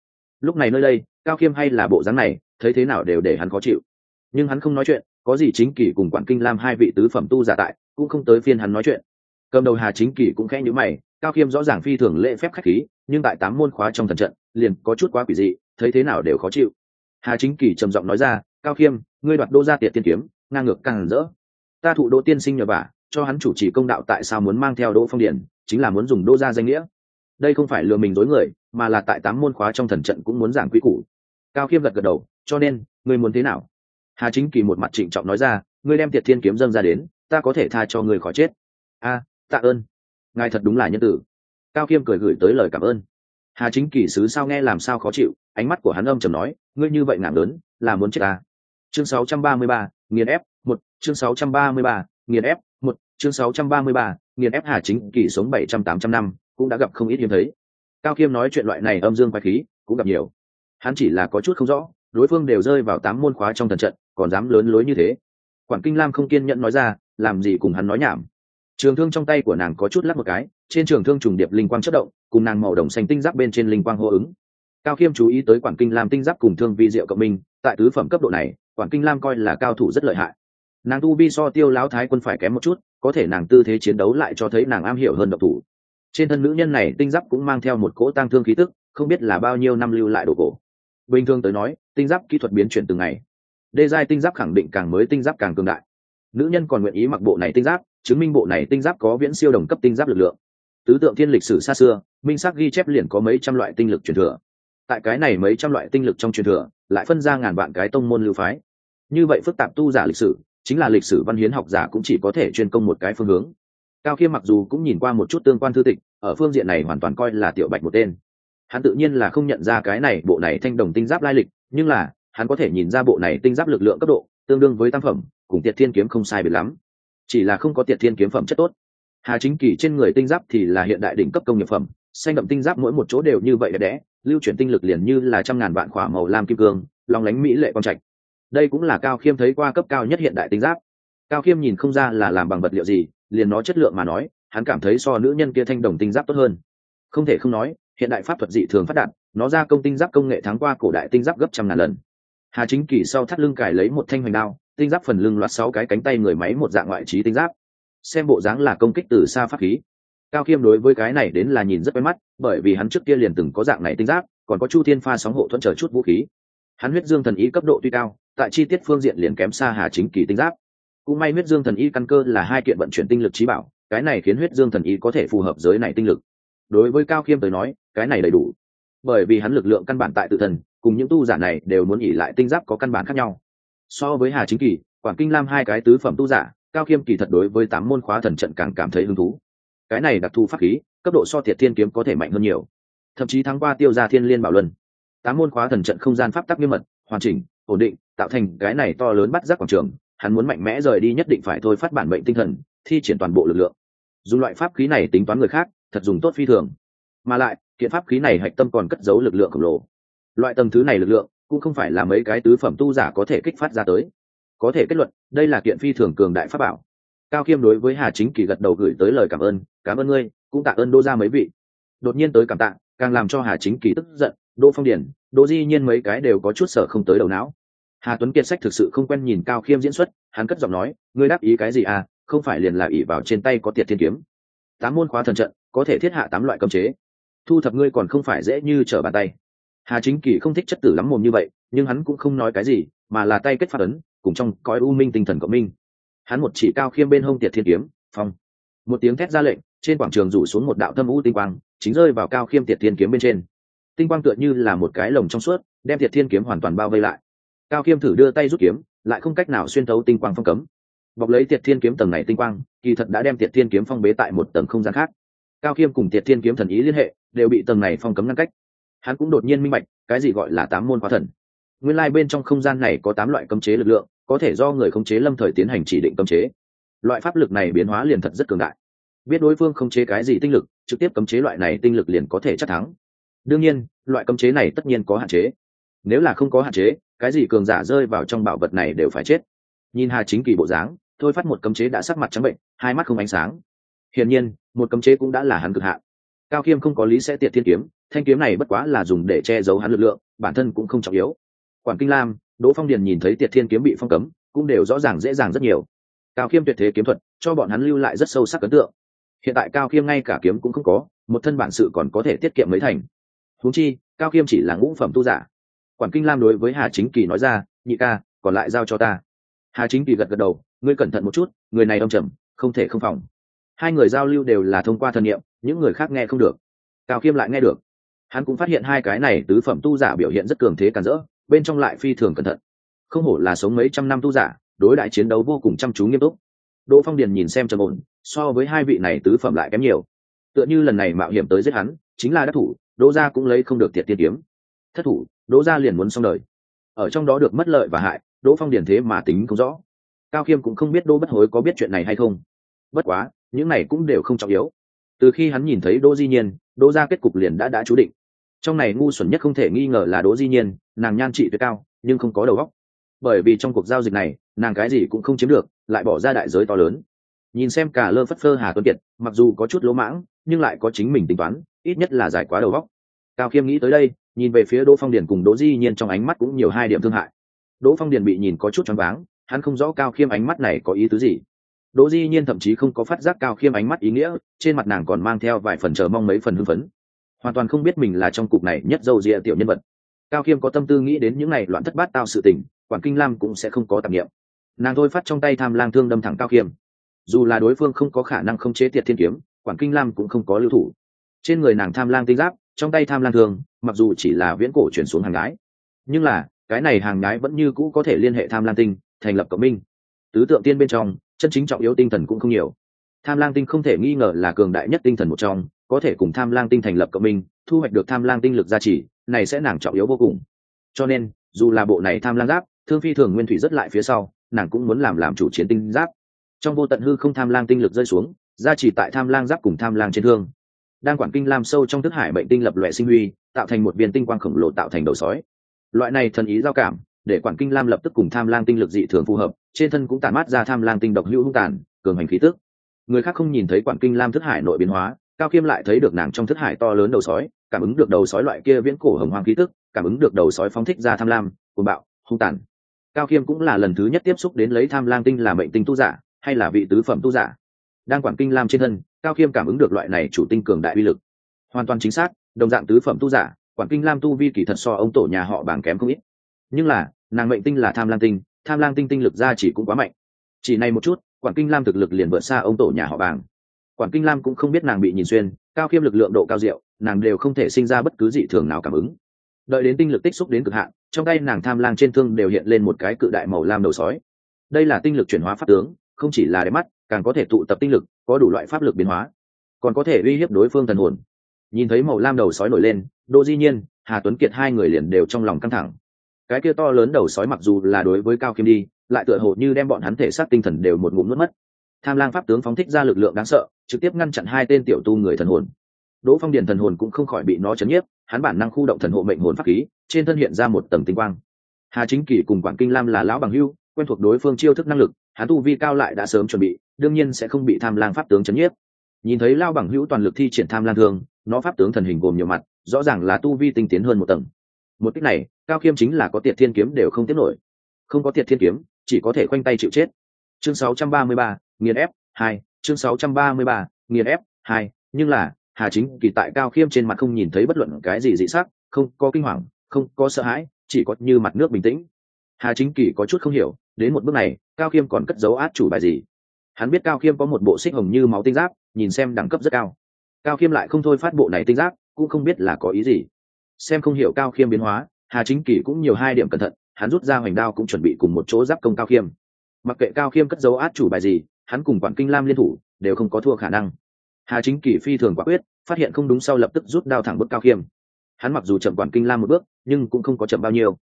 Lúc này nơi đây cao khiêm hay là bộ dáng này thấy thế nào đều để hắn khó chịu. Nhưng hắn không nói chuyện có gì chính kỷ cùng quản kinh lam hai vị tứ phẩm tu giả tại cũng không tới phiên hắn nói chuyện. Cầm đầu hà chính kỷ cũng khẽ nhữ mày cao khiêm rõ ràng phi thường lễ phép khách khí nhưng tại tám môn khóa trong thần trận liền có chút quá quỷ dị thấy thế nào đều khó chịu. Hà chính kỷ trầm giọng nói ra cao khiêm ngươi đoạt đô gia tiệt tiên kiếm ngang ngược càng rỡ. Ta thụ đỗ tiên sinh nhờ vả cho hắn chủ trì công đạo tại sao muốn mang theo đỗ phong Điền, chính là muốn dùng đô gia danh nghĩa đây không phải lừa mình dối người mà là tại tám môn khóa trong thần trận cũng muốn giảng quy củ. Cao khiêm gật gật đầu cho nên ngươi muốn thế nào? Hà chính kỳ một mặt trịnh trọng nói ra ngươi đem tiệt thiên kiếm dâng ra đến ta có thể tha cho ngươi khỏi chết. A tạ ơn. Ngài thật đúng là nhân tử. Cao khiêm cười gửi tới lời cảm ơn. Hà chính kỳ sứ sao nghe làm sao khó chịu ánh mắt của hắn âm trầm nói ngươi như vậy nặng lớn là muốn chết ta chương 633, nghiền ép một chương 633, nghiền ép một chương 633, nghiền ép hà chính kỳ sống bảy trăm tám trăm năm cũng đã gặp không ít hiếm thấy. Cao khiêm nói chuyện loại này âm dương quái khí cũng gặp nhiều. Hắn chỉ là có chút không rõ, đối phương đều rơi vào tám môn khóa trong thần trận, còn dám lớn lối như thế. Quản kinh lam không kiên nhẫn nói ra, làm gì cùng hắn nói nhảm. Trường thương trong tay của nàng có chút lắc một cái, trên trường thương trùng điệp linh quang chất động, cùng nàng màu đồng xanh tinh giáp bên trên linh quang hô ứng. Cao khiêm chú ý tới quản kinh lam tinh giáp cùng thương vi diệu cộng minh, tại tứ phẩm cấp độ này, quản kinh lam coi là cao thủ rất lợi hại. Nàng tu vi so tiêu lão thái quân phải kém một chút, có thể nàng tư thế chiến đấu lại cho thấy nàng am hiểu hơn độc thủ trên thân nữ nhân này tinh giáp cũng mang theo một cỗ tăng thương khí tức, không biết là bao nhiêu năm lưu lại đồ cổ. Bình thường tới nói, tinh giáp kỹ thuật biến chuyển từng ngày. Đê giai tinh giáp khẳng định càng mới tinh giáp càng cường đại. Nữ nhân còn nguyện ý mặc bộ này tinh giáp, chứng minh bộ này tinh giáp có viễn siêu đồng cấp tinh giáp lực lượng. Tứ tượng thiên lịch sử xa xưa, minh sắc ghi chép liền có mấy trăm loại tinh lực truyền thừa. Tại cái này mấy trăm loại tinh lực trong truyền thừa, lại phân ra ngàn vạn cái tông môn lưu phái. Như vậy phức tạp tu giả lịch sử, chính là lịch sử văn hiến học giả cũng chỉ có thể chuyên công một cái phương hướng cao khiêm mặc dù cũng nhìn qua một chút tương quan thư tịch, ở phương diện này hoàn toàn coi là tiểu bạch một tên. Hắn tự nhiên là không nhận ra cái này bộ này thanh đồng tinh giáp lai lịch, nhưng là, hắn có thể nhìn ra bộ này tinh giáp lực lượng cấp độ, tương đương với tam phẩm, cùng tiệt thiên kiếm không sai biệt lắm. Chỉ là không có tiệt thiên kiếm phẩm chất tốt. Hà chính kỳ trên người tinh giáp thì là hiện đại đỉnh cấp công nghiệp phẩm, xanh đậm tinh giáp mỗi một chỗ đều như vậy đẹp đẽ, lưu chuyển tinh lực liền như là trăm ngàn vạn khỏa màu lam kim cương lòng lánh mỹ lệ quang trạch. Đây cũng là cao khiêm thấy qua cấp cao nhất hiện đại tinh giáp. Cao khiêm nhìn không ra là làm bằng vật liệu gì liền nó chất lượng mà nói, hắn cảm thấy so nữ nhân kia thanh đồng tinh giáp tốt hơn. Không thể không nói, hiện đại pháp thuật dị thường phát đạt, nó ra công tinh giáp công nghệ thắng qua cổ đại tinh giáp gấp trăm ngàn lần. Hà chính kỳ sau thắt lưng cài lấy một thanh hoành đao, tinh giáp phần lưng loạt sáu cái cánh tay người máy một dạng ngoại trí tinh giáp. Xem bộ dáng là công kích từ xa pháp khí. Cao khiêm đối với cái này đến là nhìn rất quen mắt, bởi vì hắn trước kia liền từng có dạng này tinh giáp, còn có chu thiên pha sóng hộ thuận chờ chút vũ khí. Hắn huyết dương thần ý cấp độ tuy cao, tại chi tiết phương diện liền kém xa hà chính kỳ tinh giáp cũng may huyết dương thần y căn cơ là hai kiện vận chuyển tinh lực trí bảo, cái này khiến huyết dương thần y có thể phù hợp giới này tinh lực. Đối với cao khiêm tới nói, cái này đầy đủ. Bởi vì hắn lực lượng căn bản tại tự thần cùng những tu giả này đều muốn nghỉ lại tinh giáp có căn bản khác nhau. So với hà chính kỳ, quảng kinh lam hai cái tứ phẩm tu giả, cao khiêm kỳ thật đối với tám môn khóa thần trận càng cảm thấy hứng thú. Cái này đặc thù pháp khí, cấp độ so thiệt thiên kiếm có thể mạnh hơn nhiều. Thậm chí thắng qua tiêu ra thiên liên bảo luân. Tám môn khóa thần trận không gian pháp tắc nghiêm mật, hoàn chỉnh, ổn định, tạo thành cái này to lớn bắt giác quảng trường hắn muốn mạnh mẽ rời đi nhất định phải thôi phát bản bệnh tinh thần, thi triển toàn bộ lực lượng. Dùng loại pháp khí này tính toán người khác, thật dùng tốt phi thường. Mà lại, kiện pháp khí này hạch tâm còn cất giấu lực lượng khổng lồ. Loại tầng thứ này lực lượng, cũng không phải là mấy cái tứ phẩm tu giả có thể kích phát ra tới. Có thể kết luận, đây là kiện phi thường cường đại pháp bảo. Cao khiêm đối với hà chính kỳ gật đầu gửi tới lời cảm ơn cảm ơn ngươi, cũng tạ ơn đô ra mấy vị. Đột nhiên tới cảm tạ, càng làm cho hà chính kỳ tức giận đô phong điển đô di nhiên mấy cái đều có chút sở không tới đầu não hà tuấn kiệt sách thực sự không quen nhìn cao khiêm diễn xuất, hắn cất giọng nói, ngươi đáp ý cái gì à? Không phải liền là ỉ vào trên tay có tiệt thiên kiếm. Tám môn khóa thần trận, có thể thiết hạ tám loại cấm chế. Thu thập ngươi còn không phải dễ như trở bàn tay. Hà chính kỳ không thích chất tử lắm mồm như vậy, nhưng hắn cũng không nói cái gì, mà là tay kết phát ấn, cùng trong cõi u minh tinh thần cộng minh. Hắn một chỉ cao khiêm bên hông tiệt thiên kiếm, phong. Một tiếng thét ra lệnh, trên quảng trường rủ xuống một đạo thâm u tinh quang, chính rơi vào cao khiêm tiệt thiên kiếm bên trên. Tinh quang tựa như là một cái lồng trong suốt, đem tiệt thiên kiếm hoàn toàn bao vây lại cao khiêm thử đưa tay rút kiếm, lại không cách nào xuyên thấu tinh quang phong cấm. Bọc lấy tiệt thiên kiếm tầng này tinh quang, kỳ thật đã đem tiệt thiên kiếm phong bế tại một tầng không gian khác. Cao khiêm cùng tiệt thiên kiếm thần ý liên hệ, đều bị tầng này phong cấm ngăn cách. Hắn cũng đột nhiên minh bạch, cái gì gọi là tám môn khóa thần. Nguyên lai、like、bên trong không gian này có tám loại cấm chế lực lượng, có thể do người khống chế lâm thời tiến hành chỉ định cấm chế. Loại pháp lực này biến hóa liền thật rất cường đại. Biết đối phương khống chế cái gì tinh lực, trực tiếp cấm chế loại này tinh lực liền có thể chắc thắng. Đương nhiên, loại cấm chế này tất nhiên có hạn chế. Nếu là không có hạn chế cái gì cường giả rơi vào trong bảo vật này đều phải chết. Nhìn hà chính kỳ bộ dáng, thôi phát một cấm chế đã sắc mặt trắng bệnh, hai mắt không ánh sáng. Hiển nhiên, một cấm chế cũng đã là hắn cực hạn. Cao khiêm không có lý sẽ tiệt thiên kiếm, thanh kiếm này bất quá là dùng để che giấu hắn lực lượng, bản thân cũng không trọng yếu. Quản kinh lam, đỗ phong điền nhìn thấy tiệt thiên kiếm bị phong cấm, cũng đều rõ ràng dễ dàng rất nhiều. Cao khiêm tuyệt thế kiếm thuật, cho bọn hắn lưu lại rất sâu sắc ấn tượng. Hiện tại cao khiêm ngay cả kiếm cũng không có, một thân bản sự còn có thể tiết kiệm mấy thành. Huống chi, cao khiêm chỉ là ngũ phẩm tu giả quản kinh lam đối với hà chính kỳ nói ra, nhị ca, còn lại giao cho ta. Hà chính kỳ gật gật đầu, ngươi cẩn thận một chút, người này âm trầm, không thể không phòng. Hai người giao lưu đều là thông qua thân nhiệm những người khác nghe không được. Cao khiêm lại nghe được. Hắn cũng phát hiện hai cái này tứ phẩm tu giả biểu hiện rất cường thế cản rỡ, bên trong lại phi thường cẩn thận. Không hổ là sống mấy trăm năm tu giả, đối đại chiến đấu vô cùng chăm chú nghiêm túc. Đỗ phong điền nhìn xem trầm ổn, so với hai vị này tứ phẩm lại kém nhiều. Tựa như lần này mạo hiểm tới giết hắn, chính là đắc thủ, đỗ gia cũng lấy không được thiệt tiên kiếm thất thủ, đỗ gia liền muốn xong đời. Ở trong đó được mất lợi và hại, đỗ phong điền thế mà tính không rõ. Cao khiêm cũng không biết đỗ bất hối có biết chuyện này hay không. Bất quá, những này cũng đều không trọng yếu. Từ khi hắn nhìn thấy đỗ di nhiên, đỗ gia kết cục liền đã đã chú định. Trong này ngu xuẩn nhất không thể nghi ngờ là đỗ di nhiên, nàng nhan trị tuyệt cao, nhưng không có đầu óc. Bởi vì trong cuộc giao dịch này, nàng cái gì cũng không chiếm được, lại bỏ ra đại giới to lớn. Nhìn xem cả lơ phất phơ hà tuấn kiệt, mặc dù có chút lỗ mãng, nhưng lại có chính mình tính toán, ít nhất là giải quá đầu óc. Cao khiêm nghĩ tới đây nhìn về phía đỗ phong điền cùng đỗ di nhiên trong ánh mắt cũng nhiều hai điểm thương hại. Đỗ phong điền bị nhìn có chút choáng váng, hắn không rõ cao khiêm ánh mắt này có ý tứ gì. Đỗ di nhiên thậm chí không có phát giác cao khiêm ánh mắt ý nghĩa, trên mặt nàng còn mang theo vài phần chờ mong mấy phần hưng phấn. Hoàn toàn không biết mình là trong cục này nhất dâu rịa tiểu nhân vật. Cao khiêm có tâm tư nghĩ đến những này loạn thất bát tao sự tình, quản kinh lam cũng sẽ không có tạp nghiệm nàng thôi phát trong tay tham lang thương đâm thẳng cao khiêm. Dù là đối phương không có khả năng không chế tiệt thiên kiếm, quản kinh lam cũng không có lưu thủ. Trên người nàng tham lang tinh giáp, trong tay tham lang thương mặc dù chỉ là viễn cổ chuyển xuống hàng gái nhưng là, cái này hàng gái vẫn như cũ có thể liên hệ tham lang tinh, thành lập cộng minh. Tứ tượng tiên bên trong, chân chính trọng yếu tinh thần cũng không nhiều. Tham lang tinh không thể nghi ngờ là cường đại nhất tinh thần một trong, có thể cùng tham lang tinh thành lập cộng minh, thu hoạch được tham lang tinh lực gia trì, này sẽ nàng trọng yếu vô cùng. Cho nên, dù là bộ này tham lang giáp, thương phi thường nguyên thủy rất lại phía sau, nàng cũng muốn làm làm chủ chiến tinh giáp. Trong vô tận hư không tham lang tinh lực rơi xuống, gia trì tại tham lang giáp cùng tham lang trên thương đang quản kinh lam sâu trong thức hải bệnh tinh lập loại sinh huy, tạo thành một viên tinh quang khổng lồ tạo thành đầu sói. Loại này thần ý giao cảm, để quản kinh lam lập tức cùng tham lang tinh lực dị thường phù hợp, trên thân cũng tàn mát ra tham lang tinh độc hữu hung tàn, cường hành khí tức. Người khác không nhìn thấy quản kinh lam thức hải nội biến hóa, cao khiêm lại thấy được nàng trong thức hải to lớn đầu sói, cảm ứng được đầu sói loại kia viễn cổ hồng hoang khí tức, cảm ứng được đầu sói phóng thích ra tham lam, cuồng bạo, hung tàn. Cao khiêm cũng là lần thứ nhất tiếp xúc đến lấy tham lang tinh là mệnh tinh tu giả, hay là vị tứ phẩm tu giả đang quản kinh lam trên thân cao khiêm cảm ứng được loại này chủ tinh cường đại uy lực. Hoàn toàn chính xác, đồng dạng tứ phẩm tu giả, quản kinh lam tu vi kỳ thật so ông tổ nhà họ bảng kém không ít. Nhưng là, nàng mệnh tinh là tham lang tinh, tham lang tinh tinh lực ra chỉ cũng quá mạnh. Chỉ này một chút, quản kinh lam thực lực liền vượt xa ông tổ nhà họ bảng. Quản kinh lam cũng không biết nàng bị nhìn xuyên, cao khiêm lực lượng độ cao diệu, nàng đều không thể sinh ra bất cứ dị thường nào cảm ứng. Đợi đến tinh lực tích xúc đến cực hạn, trong tay nàng tham lang trên thương đều hiện lên một cái cự đại màu lam đầu sói. Đây là tinh lực chuyển hóa pháp tướng, không chỉ là đẹp mắt càng có thể tụ tập tinh lực, có đủ loại pháp lực biến hóa, còn có thể uy hiếp đối phương thần hồn. Nhìn thấy màu lam đầu sói nổi lên, đỗ di nhiên, hà tuấn kiệt hai người liền đều trong lòng căng thẳng. Cái kia to lớn đầu sói mặc dù là đối với cao kim đi, lại tựa hồ như đem bọn hắn thể xác tinh thần đều một ngụm nuốt mất. Tham lang pháp tướng phóng thích ra lực lượng đáng sợ, trực tiếp ngăn chặn hai tên tiểu tu người thần hồn. Đỗ phong điền thần hồn cũng không khỏi bị nó chấn nhiếp, hắn bản năng khu động thần hộ mệnh hồn pháp khí, trên thân hiện ra một tầng tinh quang. Hà chính kỳ cùng Quảng kinh lam là lão bằng hưu, quen thuộc đối phương chiêu thức năng lực, hắn tu vi cao lại đã sớm chuẩn bị đương nhiên sẽ không bị tham lang pháp tướng chấn nhiếp. Nhìn thấy lao bằng hữu toàn lực thi triển tham lang thương nó pháp tướng thần hình gồm nhiều mặt rõ ràng là tu vi tinh tiến hơn một tầng. Một cách này cao khiêm chính là có tiệt thiên kiếm đều không tiếp nổi. Không có tiệt thiên kiếm chỉ có thể khoanh tay chịu chết. Chương 633, nghiền ép 2, chương 633, nghiền ép 2, nhưng là hà chính kỳ tại cao khiêm trên mặt không nhìn thấy bất luận cái gì dị sắc không có kinh hoàng không có sợ hãi chỉ có như mặt nước bình tĩnh. Hà chính kỳ có chút không hiểu đến một bước này cao khiêm còn cất giấu át chủ bài gì? Hắn biết cao khiêm có một bộ xích hồng như máu tinh giáp, nhìn xem đẳng cấp rất cao. Cao khiêm lại không thôi phát bộ này tinh giáp, cũng không biết là có ý gì. Xem không hiểu cao khiêm biến hóa, hà chính Kỷ cũng nhiều hai điểm cẩn thận, hắn rút ra hoành đao cũng chuẩn bị cùng một chỗ giáp công cao khiêm. Mặc kệ cao khiêm cất dấu át chủ bài gì, hắn cùng quản kinh lam liên thủ, đều không có thua khả năng. Hà chính Kỷ phi thường quả quyết, phát hiện không đúng sau lập tức rút đao thẳng bước cao khiêm. Hắn mặc dù chậm quản kinh lam một bước, nhưng cũng không có chậm bao nhiêu.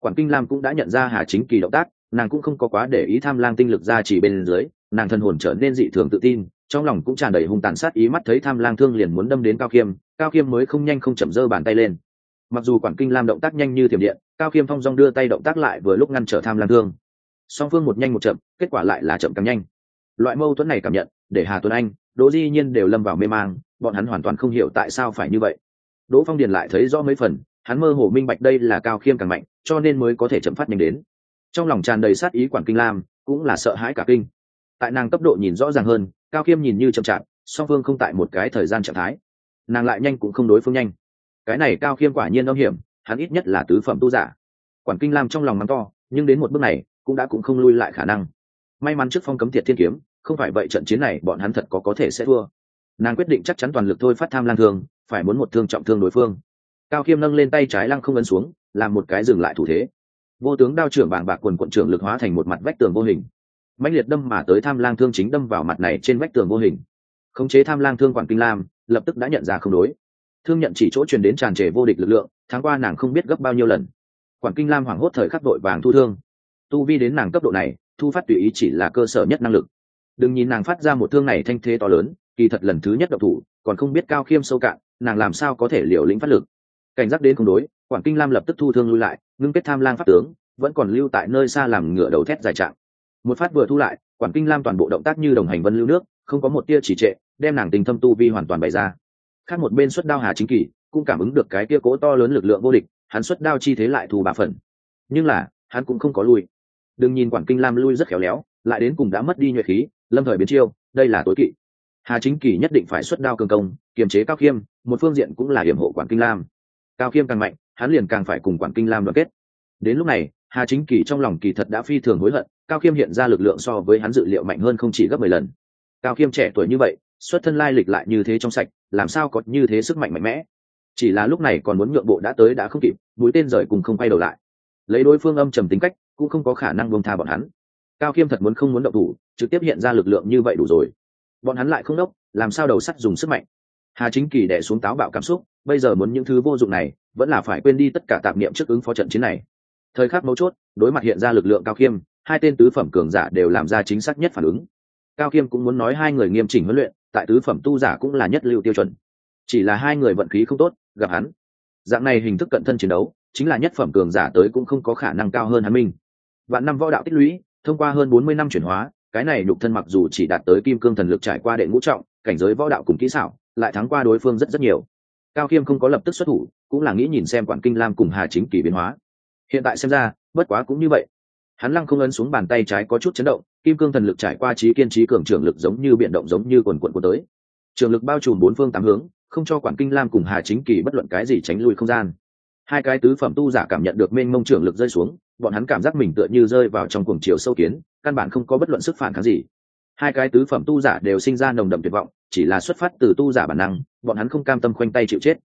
Quản kinh lam cũng đã nhận ra hà chính kỳ động tác, nàng cũng không có quá để ý tham lang tinh lực ra chỉ bên dưới nàng thân hồn trở nên dị thường tự tin, trong lòng cũng tràn đầy hung tàn sát ý mắt thấy tham lang thương liền muốn đâm đến cao khiêm cao khiêm mới không nhanh không chậm giơ bàn tay lên. Mặc dù quản kinh lam động tác nhanh như thiểm điện, cao khiêm phong dong đưa tay động tác lại vừa lúc ngăn trở tham Lang thương. Song phương một nhanh một chậm, kết quả lại là chậm càng nhanh. Loại mâu thuẫn này cảm nhận, để hà tuấn anh, đỗ di nhiên đều lâm vào mê mang, bọn hắn hoàn toàn không hiểu tại sao phải như vậy. Đỗ phong điền lại thấy rõ mấy phần, hắn mơ hồ minh bạch đây là cao khiêm càng mạnh, cho nên mới có thể chậm phát nhanh đến. Trong lòng tràn đầy sát ý quản kinh lam, cũng là sợ hãi cả kinh tại nàng cấp độ nhìn rõ ràng hơn, cao khiêm nhìn như chậm chạp, song phương không tại một cái thời gian trạng thái. Nàng lại nhanh cũng không đối phương nhanh. Cái này cao khiêm quả nhiên âm hiểm, hắn ít nhất là tứ phẩm tu giả. Quản kinh lam trong lòng mắng to, nhưng đến một bước này, cũng đã cũng không lui lại khả năng. May mắn trước phong cấm thiệt thiên kiếm, không phải vậy trận chiến này bọn hắn thật có có thể sẽ thua. Nàng quyết định chắc chắn toàn lực thôi phát tham lang thương, phải muốn một thương trọng thương đối phương. Cao khiêm nâng lên tay trái lăng không ấn xuống, làm một cái dừng lại thủ thế. Vô tướng đao trưởng bàng bạc quần quận trưởng lực hóa thành một mặt vách tường vô hình mạnh liệt đâm mà tới tham lang thương chính đâm vào mặt này trên vách tường vô hình. Khống chế tham lang thương quản kinh lam, lập tức đã nhận ra không đối. Thương nhận chỉ chỗ truyền đến tràn trề vô địch lực lượng, tháng qua nàng không biết gấp bao nhiêu lần. Quản kinh lam hoảng hốt thời khắc đội vàng thu thương. Tu vi đến nàng cấp độ này, thu phát tùy ý chỉ là cơ sở nhất năng lực. Đừng nhìn nàng phát ra một thương này thanh thế to lớn, kỳ thật lần thứ nhất độc thủ, còn không biết cao khiêm sâu cạn, nàng làm sao có thể liều lĩnh phát lực. Cảnh giác đến không đối, quản kinh lam lập tức thu thương lui lại, ngưng kết tham lang pháp tướng, vẫn còn lưu tại nơi xa làm ngựa đầu thét dài trạng một phát vừa thu lại, quản kinh lam toàn bộ động tác như đồng hành vân lưu nước, không có một tia chỉ trệ, đem nàng tình thâm tu vi hoàn toàn bày ra. Khác một bên xuất đao hà chính kỳ, cũng cảm ứng được cái kia cố to lớn lực lượng vô địch, hắn xuất đao chi thế lại thù bà phần. Nhưng là, hắn cũng không có lui. Đừng nhìn quản kinh lam lui rất khéo léo, lại đến cùng đã mất đi nhuệ khí, lâm thời biến chiêu, đây là tối kỵ. Hà chính kỳ nhất định phải xuất đao cường công, kiềm chế cao khiêm, một phương diện cũng là hiểm hộ quản kinh lam. Cao khiêm càng mạnh, hắn liền càng phải cùng quản kinh lam đoàn kết. Đến lúc này, hà chính kỳ trong lòng kỳ thật đã phi thường hối hận cao khiêm hiện ra lực lượng so với hắn dự liệu mạnh hơn không chỉ gấp mười lần. Cao khiêm trẻ tuổi như vậy, xuất thân lai lịch lại như thế trong sạch, làm sao có như thế sức mạnh mạnh mẽ? Chỉ là lúc này còn muốn nhượng bộ đã tới đã không kịp, mũi tên rời cùng không quay đầu lại. Lấy đối phương âm trầm tính cách, cũng không có khả năng bông tha bọn hắn. Cao khiêm thật muốn không muốn động thủ, trực tiếp hiện ra lực lượng như vậy đủ rồi. Bọn hắn lại không đốc, làm sao đầu sắt dùng sức mạnh? Hà chính kỳ đẻ xuống táo bạo cảm xúc, bây giờ muốn những thứ vô dụng này, vẫn là phải quên đi tất cả tạp niệm trước ứng phó trận chiến này. Thời khắc mấu chốt, đối mặt hiện ra lực lượng cao khiêm hai tên tứ phẩm cường giả đều làm ra chính xác nhất phản ứng. Cao Kiêm cũng muốn nói hai người nghiêm chỉnh huấn luyện, tại tứ phẩm tu giả cũng là nhất lưu tiêu chuẩn. Chỉ là hai người vận khí không tốt, gặp hắn. Dạng này hình thức cận thân chiến đấu, chính là nhất phẩm cường giả tới cũng không có khả năng cao hơn hắn minh vạn năm võ đạo tích lũy, thông qua hơn bốn mươi năm chuyển hóa, cái này nhục thân mặc dù chỉ đạt tới kim cương thần lực trải qua đệ ngũ trọng, cảnh giới võ đạo cùng kỹ xảo, lại thắng qua đối phương rất rất nhiều. Cao khiêm không có lập tức xuất thủ, cũng là nghĩ nhìn xem quản kinh lam cùng hà chính kỳ biến hóa. Hiện tại xem ra, bất quá cũng như vậy hắn lăng không ấn xuống bàn tay trái có chút chấn động, kim cương thần lực trải qua trí kiên trí cường trường lực giống như biện động giống như quần quận của tới. Trường lực bao trùm bốn phương tám hướng, không cho quản kinh lam cùng hà chính kỳ bất luận cái gì tránh lui không gian. Hai cái tứ phẩm tu giả cảm nhận được mênh mông trường lực rơi xuống, bọn hắn cảm giác mình tựa như rơi vào trong cuồng chiều sâu kiến, căn bản không có bất luận sức phản kháng gì. Hai cái tứ phẩm tu giả đều sinh ra nồng đậm tuyệt vọng, chỉ là xuất phát từ tu giả bản năng, bọn hắn không cam tâm khoanh tay chịu chết.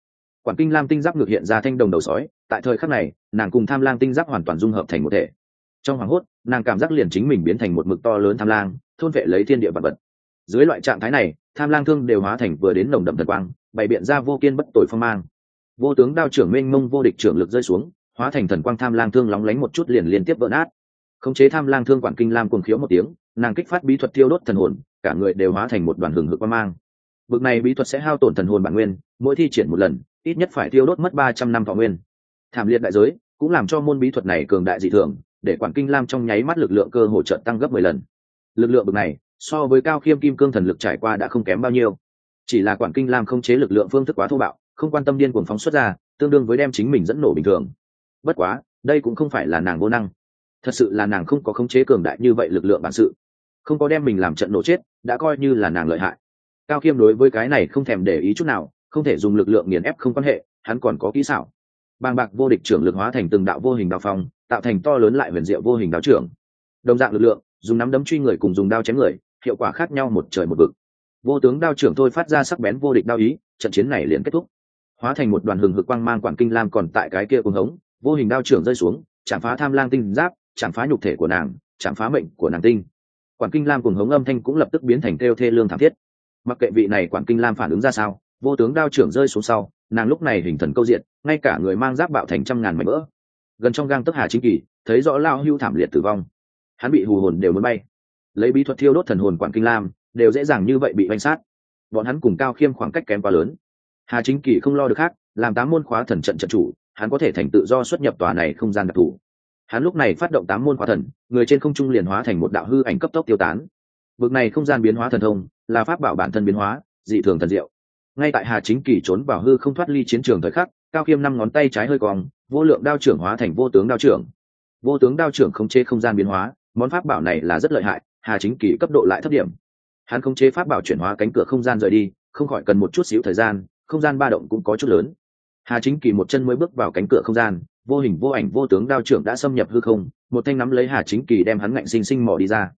Quản kinh lam tinh giáp ngược hiện ra thanh đồng đầu sói, tại thời khắc này, nàng cùng tham lang tinh giáp hoàn toàn dung hợp thành một thể trong hoàng hốt, nàng cảm giác liền chính mình biến thành một mực to lớn tham lang, thôn vệ lấy thiên địa vật vật. Dưới loại trạng thái này, tham lang thương đều hóa thành vừa đến nồng đậm thần quang, bày biện ra vô kiên bất tội phong mang. Vô tướng đao trưởng mênh mông vô địch trưởng lực rơi xuống, hóa thành thần quang tham lang thương lóng lánh một chút liền liên tiếp vỡ nát. Khống chế tham lang thương quản kinh lam cuồng khiếu một tiếng, nàng kích phát bí thuật tiêu đốt thần hồn, cả người đều hóa thành một đoàn hừng hực quang mang. Bực này bí thuật sẽ hao tổn thần hồn bản nguyên, mỗi thi triển một lần, ít nhất phải tiêu đốt mất ba trăm năm thọ nguyên. Thảm liệt đại giới, cũng làm cho môn bí thuật này cường đại dị thường để quản kinh lam trong nháy mắt lực lượng cơ hồ trợ tăng gấp mười lần. Lực lượng bực này, so với cao khiêm kim cương thần lực trải qua đã không kém bao nhiêu. Chỉ là quản kinh lam không chế lực lượng phương thức quá thô bạo, không quan tâm điên cuồng phóng xuất ra, tương đương với đem chính mình dẫn nổ bình thường. Bất quá, đây cũng không phải là nàng vô năng. Thật sự là nàng không có khống chế cường đại như vậy lực lượng bản sự. Không có đem mình làm trận nổ chết, đã coi như là nàng lợi hại. Cao khiêm đối với cái này không thèm để ý chút nào, không thể dùng lực lượng nghiền ép không quan hệ, hắn còn có kỹ xảo bàng bạc vô địch trưởng lực hóa thành từng đạo vô hình đao phong, tạo thành to lớn lại huyền diệu vô hình đao trưởng. Đồng dạng lực lượng, dùng nắm đấm truy người cùng dùng đao chém người, hiệu quả khác nhau một trời một vực. Vô tướng đao trưởng thôi phát ra sắc bén vô địch đao ý, trận chiến này liền kết thúc. Hóa thành một đoàn hừng hực quang mang quản kinh lam còn tại cái kia cuồng hống, vô hình đao trưởng rơi xuống, chạm phá tham lang tinh giáp, chạm phá nhục thể của nàng, chạm phá mệnh của nàng tinh. Quản kinh lam cuồng hống âm thanh cũng lập tức biến thành kêu thê lương thảm thiết. Mặc kệ vị này quản kinh lam phản ứng ra sao, vô tướng đao trưởng rơi xuống sau nàng lúc này hình thần câu diện, ngay cả người mang giáp bạo thành trăm ngàn mảnh vỡ gần trong gang tức hà chính kỳ, thấy rõ lao hưu thảm liệt tử vong. Hắn bị hù hồn đều muốn bay. Lấy bí thuật thiêu đốt thần hồn quản kinh lam, đều dễ dàng như vậy bị banh sát. Bọn hắn cùng cao khiêm khoảng cách kém quá lớn. Hà chính kỳ không lo được khác, làm tám môn khóa thần trận trận chủ, hắn có thể thành tự do xuất nhập tòa này không gian đặc thù. Hắn lúc này phát động tám môn khóa thần, người trên không trung liền hóa thành một đạo hư ảnh cấp tốc tiêu tán. Vực này không gian biến hóa thần thông, là pháp bảo bản thân biến hóa, dị thường thần diệu ngay tại hà chính kỳ trốn vào hư không thoát ly chiến trường thời khắc, cao khiêm năm ngón tay trái hơi cong, vô lượng đao trưởng hóa thành vô tướng đao trưởng. Vô tướng đao trưởng không chế không gian biến hóa, món pháp bảo này là rất lợi hại, hà chính kỳ cấp độ lại thấp điểm. Hắn không chế pháp bảo chuyển hóa cánh cửa không gian rời đi, không khỏi cần một chút xíu thời gian, không gian ba động cũng có chút lớn. Hà chính kỳ một chân mới bước vào cánh cửa không gian, vô hình vô ảnh vô tướng đao trưởng đã xâm nhập hư không, một thanh nắm lấy hà chính kỳ đem hắn ngạnh sinh sinh mỏ đi ra.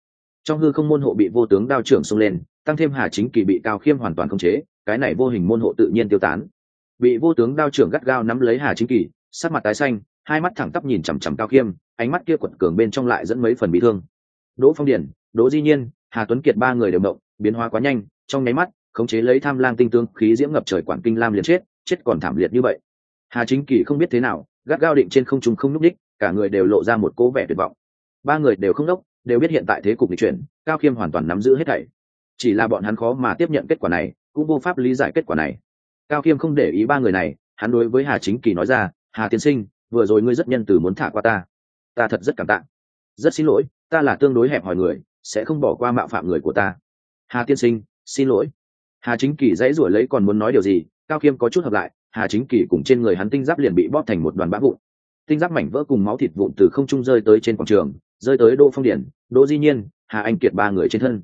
Trong hư không môn hộ bị vô tướng đao trưởng xông lên, tăng thêm hà chính kỳ bị cao khiêm hoàn toàn khống chế cái này vô hình môn hộ tự nhiên tiêu tán. Bị vô tướng đao trưởng gắt gao nắm lấy hà chính kỳ, sắc mặt tái xanh, hai mắt thẳng tắp nhìn chằm chằm cao khiêm ánh mắt kia quật cường bên trong lại dẫn mấy phần bị thương. Đỗ phong điển đỗ di nhiên, hà tuấn kiệt ba người đều động, biến hóa quá nhanh, trong nháy mắt, khống chế lấy tham lang tinh tướng, khí diễm ngập trời quản kinh lam liền chết chết còn thảm liệt như vậy. Hà chính kỳ không biết thế nào, gắt gao định trên không trung không n ú c đích, cả người đều lộ ra một cố vẻ tuyệt vọng. Ba người đều không đốc, đều biết hiện tại thế cục lịch chuyển, cao khiêm hoàn toàn nắm giữ hết thảy. Chỉ là bọn hắn khó mà tiếp nhận kết quả này cũng vô pháp lý giải kết quả này. Cao khiêm không để ý ba người này, hắn đối với hà chính kỳ nói ra, hà tiên sinh, vừa rồi ngươi rất nhân từ muốn thả qua ta. Ta thật rất cảm tạ. Rất xin lỗi, ta là tương đối hẹp hòi người, sẽ không bỏ qua mạo phạm người của ta. Hà tiên sinh, xin lỗi. Hà chính kỳ dãy ruổi lấy còn muốn nói điều gì, cao khiêm có chút hợp lại, hà chính kỳ cùng trên người hắn tinh giáp liền bị bóp thành một đoàn bã vụn. Tinh giáp mảnh vỡ cùng máu thịt vụn từ không trung rơi tới trên quảng trường, rơi tới đỗ phong điển, đỗ di nhiên, hà anh kiệt ba người trên thân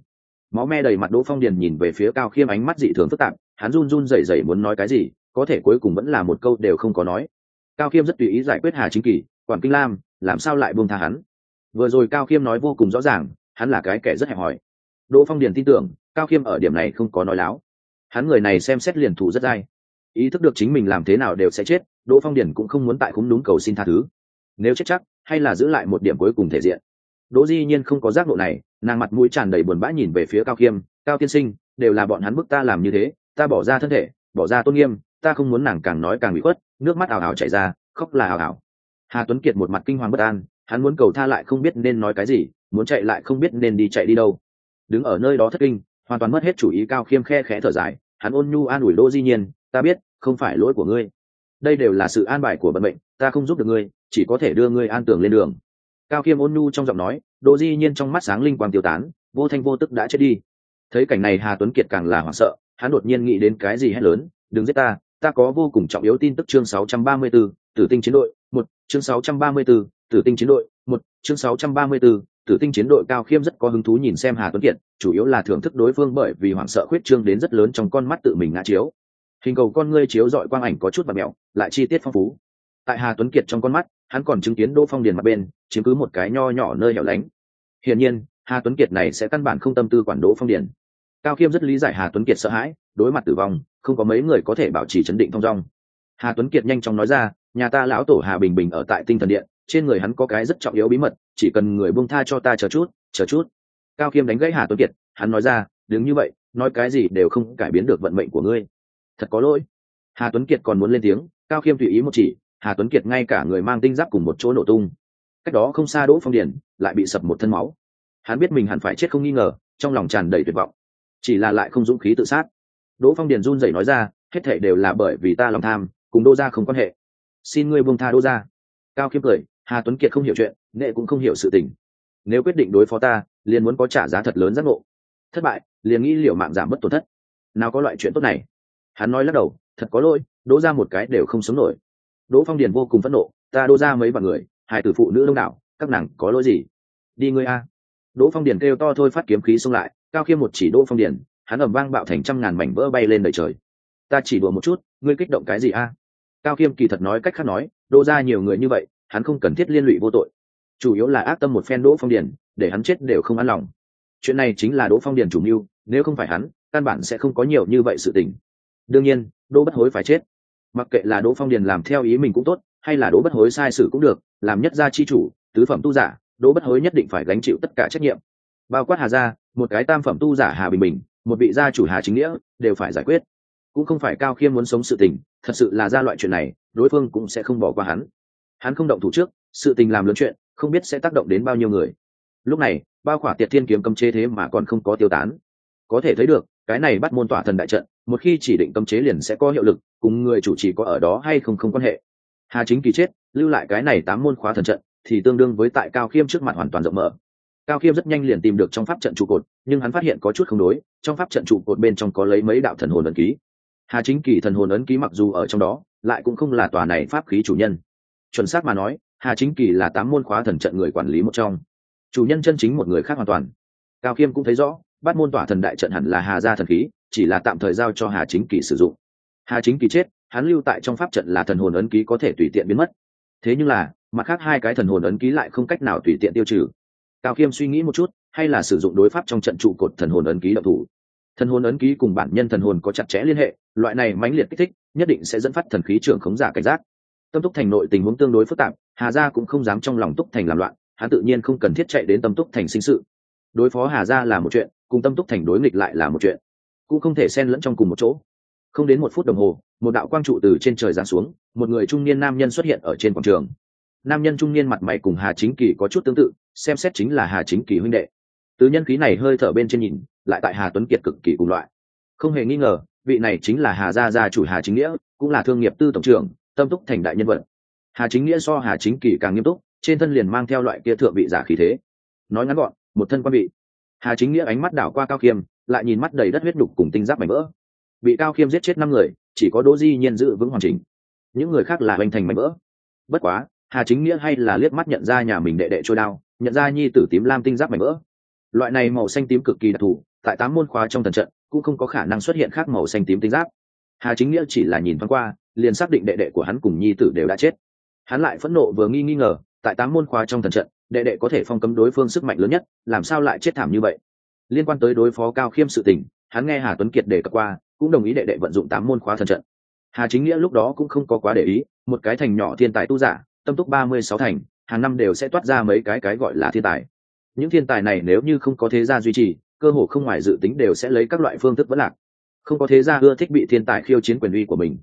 máu me đầy mặt đỗ phong điền nhìn về phía cao khiêm ánh mắt dị thường phức tạp, hắn run run rẩy rẩy muốn nói cái gì, có thể cuối cùng vẫn là một câu đều không có nói. Cao khiêm rất tùy ý giải quyết hà chính kỳ, quản kinh lam, làm sao lại buông tha hắn? Vừa rồi cao khiêm nói vô cùng rõ ràng, hắn là cái kẻ rất hẹp hòi. Đỗ phong điền tin tưởng, cao khiêm ở điểm này không có nói láo. Hắn người này xem xét liền thủ rất dai. Ý thức được chính mình làm thế nào đều sẽ chết, đỗ phong điền cũng không muốn tại khúng đúng cầu xin tha thứ. Nếu chết chắc, hay là giữ lại một điểm cuối cùng thể diện đỗ di nhiên không có giác ngộ này, nàng mặt mũi tràn đầy buồn bã nhìn về phía cao khiêm cao tiên sinh, đều là bọn hắn bức ta làm như thế, ta bỏ ra thân thể, bỏ ra tôn nghiêm, ta không muốn nàng càng nói càng bị khuất. Nước mắt ảo ảo chảy ra, khóc là ảo ảo. Hà tuấn kiệt một mặt kinh hoàng bất an, hắn muốn cầu tha lại không biết nên nói cái gì, muốn chạy lại không biết nên đi chạy đi đâu. Đứng ở nơi đó thất kinh, hoàn toàn mất hết chủ ý, cao khiêm khe khẽ thở dài, hắn ôn nhu an ủi đỗ di nhiên, ta biết, không phải lỗi của ngươi. Đây đều là sự an bài của vận mệnh, ta không giúp được ngươi, chỉ có thể đưa ngươi an tường lên đường cao khiêm ôn nhu trong giọng nói đỗ di nhiên trong mắt sáng linh quang tiêu tán vô thanh vô tức đã chết đi. Thấy cảnh này hà tuấn kiệt càng là hoảng sợ hắn đột nhiên nghĩ đến cái gì hết lớn đừng giết ta ta có vô cùng trọng yếu tin tức chương 634, tử tinh chiến đội một chương 634, tử tinh chiến đội một chương 634, tử tinh chiến đội. Cao khiêm rất có hứng thú nhìn xem hà tuấn kiệt chủ yếu là thưởng thức đối phương bởi vì hoảng sợ khuyết trương đến rất lớn trong con mắt tự mình ngã chiếu. Hình cầu con ngươi chiếu dọi quang ảnh có chút và mẹo lại chi tiết phong phú tại hà tuấn kiệt trong con mắt, hắn còn chứng kiến đỗ phong điền mặt bên, chiếm cứ một cái nho nhỏ nơi hẻo lánh. Hiển nhiên, hà tuấn kiệt này sẽ căn bản không tâm tư quản đỗ phong điền. Cao khiêm rất lý giải hà tuấn kiệt sợ hãi, đối mặt tử vong, không có mấy người có thể bảo trì chấn định thong dong. Hà tuấn kiệt nhanh chóng nói ra, nhà ta lão tổ hà bình bình ở tại tinh thần điện, trên người hắn có cái rất trọng yếu bí mật, chỉ cần người buông tha cho ta chờ chút chờ chút. Cao khiêm đánh gãy hà tuấn kiệt, hắn nói ra, đứng như vậy, nói cái gì đều không cải biến được vận mệnh của ngươi. Thật có lỗi. Hà tuấn kiệt còn muốn lên tiếng, cao khiêm tùy ý một chỉ hà tuấn kiệt ngay cả người mang tinh giáp cùng một chỗ nổ tung. Cách đó không xa đỗ phong Điền, lại bị sập một thân máu. Hắn biết mình hẳn phải chết không nghi ngờ, trong lòng tràn đầy tuyệt vọng. Chỉ là lại không dũng khí tự sát. Đỗ phong điền run rẩy nói ra, hết thảy đều là bởi vì ta lòng tham, cùng đô gia không quan hệ. Xin ngươi buông tha đô gia. Cao khiêm cười, hà tuấn kiệt không hiểu chuyện nghệ cũng không hiểu sự tình. Nếu quyết định đối phó ta, liền muốn có trả giá thật lớn giác ngộ. Thất bại, liền nghĩ liệu mạng giảm mất tổn thất. Nào có loại chuyện tốt này. Hắn nói lắc đầu, thật có lỗi, đỗ ra một cái đều không sống nổi đỗ phong điền vô cùng phẫn nộ, ta đỗ ra mấy vạn người, hai tử phụ nữ đông đảo, các nàng có lỗi gì? Đi ngươi a. Đỗ phong điền kêu to thôi phát kiếm khí xông lại, cao khiêm một chỉ đỗ phong điền, hắn ầm vang bạo thành trăm ngàn mảnh vỡ bay lên đời trời. Ta chỉ đùa một chút, ngươi kích động cái gì a? Cao khiêm kỳ thật nói cách khác nói đỗ ra nhiều người như vậy, hắn không cần thiết liên lụy vô tội. Chủ yếu là ác tâm một phen đỗ phong điền, để hắn chết đều không an lòng. Chuyện này chính là đỗ phong điền chủ mưu, nếu không phải hắn, căn bản sẽ không có nhiều như vậy sự tình. Đương nhiên, đỗ bất hối phải chết mặc kệ là đỗ phong điền làm theo ý mình cũng tốt, hay là đỗ bất hối sai sử cũng được, làm nhất gia chi chủ, tứ phẩm tu giả, đỗ bất hối nhất định phải gánh chịu tất cả trách nhiệm. Bao quát hà gia, một cái tam phẩm tu giả hà bình bình, một vị gia chủ hà chính nghĩa, đều phải giải quyết. Cũng không phải cao khiêm muốn sống sự tình, thật sự là ra loại chuyện này, đối phương cũng sẽ không bỏ qua hắn. Hắn không động thủ trước, sự tình làm lớn chuyện, không biết sẽ tác động đến bao nhiêu người. Lúc này, bao khỏa tiệt thiên kiếm cấm chế thế mà còn không có tiêu tán. Có thể thấy được, cái này bắt môn tỏa thần đại trận một khi chỉ định cấm chế liền sẽ có hiệu lực, cùng người chủ trì có ở đó hay không không quan hệ. Hà chính kỳ chết, lưu lại cái này tám môn khóa thần trận, thì tương đương với tại cao khiêm trước mặt hoàn toàn rộng mở. Cao khiêm rất nhanh liền tìm được trong pháp trận trụ cột, nhưng hắn phát hiện có chút không đối, trong pháp trận trụ cột bên trong có lấy mấy đạo thần hồn ấn ký. Hà chính kỳ thần hồn ấn ký mặc dù ở trong đó, lại cũng không là tòa này pháp khí chủ nhân. Chuẩn xác mà nói, hà chính kỳ là tám môn khóa thần trận người quản lý một trong. Chủ nhân chân chính một người khác hoàn toàn. Cao khiêm cũng thấy rõ, bắt môn tỏa thần đại trận hẳn là hà gia thần khí chỉ là tạm thời giao cho hà chính kỳ sử dụng. Hà chính kỳ chết, hắn lưu tại trong pháp trận là thần hồn ấn ký có thể tùy tiện biến mất. Thế nhưng là, mặt khác hai cái thần hồn ấn ký lại không cách nào tùy tiện tiêu trừ. Cao khiêm suy nghĩ một chút, hay là sử dụng đối pháp trong trận trụ cột thần hồn ấn ký độc thủ. Thần hồn ấn ký cùng bản nhân thần hồn có chặt chẽ liên hệ, loại này mãnh liệt kích thích, nhất định sẽ dẫn phát thần khí trưởng khống giả cảnh giác. Tâm túc thành nội tình huống tương đối phức tạp, hà gia cũng không dám trong lòng túc thành làm loạn, hắn tự nhiên không cần thiết chạy đến tâm túc thành sinh sự. Đối phó hà gia là một chuyện, cùng tâm túc thành đối nghịch lại là một chuyện cũng không thể xen lẫn trong cùng một chỗ. Không đến một phút đồng hồ, một đạo quang trụ từ trên trời giáng xuống, một người trung niên nam nhân xuất hiện ở trên quảng trường. Nam nhân trung niên mặt mày cùng hà chính kỳ có chút tương tự, xem xét chính là hà chính kỳ huynh đệ. Từ nhân khí này hơi thở bên trên nhìn, lại tại hà tuấn kiệt cực kỳ cùng loại. Không hề nghi ngờ, vị này chính là hà gia gia chủ hà chính nghĩa, cũng là thương nghiệp tư tổng trưởng, tâm túc thành đại nhân vật. Hà chính nghĩa so hà chính kỳ càng nghiêm túc, trên thân liền mang theo loại kia thượng vị giả khí thế. Nói ngắn gọn, một thân quan vị. Hà chính nghĩa ánh mắt đảo qua cao khiêm lại nhìn mắt đầy đất huyết đục cùng tinh giáp mảnh vỡ. Bị cao khiêm giết chết năm người, chỉ có đỗ di nhiên giữ vững hoàn chỉnh. Những người khác là hoành thành mảnh vỡ. Bất quá, hà chính nghĩa hay là liếc mắt nhận ra nhà mình đệ đệ trôi đao, nhận ra nhi tử tím lam tinh giáp mảnh vỡ. Loại này màu xanh tím cực kỳ đặc thù, tại tám môn khóa trong thần trận, cũng không có khả năng xuất hiện khác màu xanh tím tinh giáp. Hà chính nghĩa chỉ là nhìn thoáng qua, liền xác định đệ đệ của hắn cùng nhi tử đều đã chết. Hắn lại phẫn nộ vừa nghi nghi ngờ, tại tám môn khóa trong thần trận, đệ đệ có thể phong cấm đối phương sức mạnh lớn nhất, làm sao lại chết thảm như vậy? Liên quan tới đối phó cao khiêm sự tình, hắn nghe hà tuấn kiệt đề cập qua, cũng đồng ý đệ đệ vận dụng tám môn khóa thần trận. Hà chính nghĩa lúc đó cũng không có quá để ý, một cái thành nhỏ thiên tài tu giả, tâm túc ba mươi sáu thành, hàng năm đều sẽ toát ra mấy cái cái gọi là thiên tài. Những thiên tài này nếu như không có thế gia duy trì, cơ hồ không ngoài dự tính đều sẽ lấy các loại phương thức vẫn lạc. Không có thế gia ưa thích bị thiên tài khiêu chiến quyền uy của mình.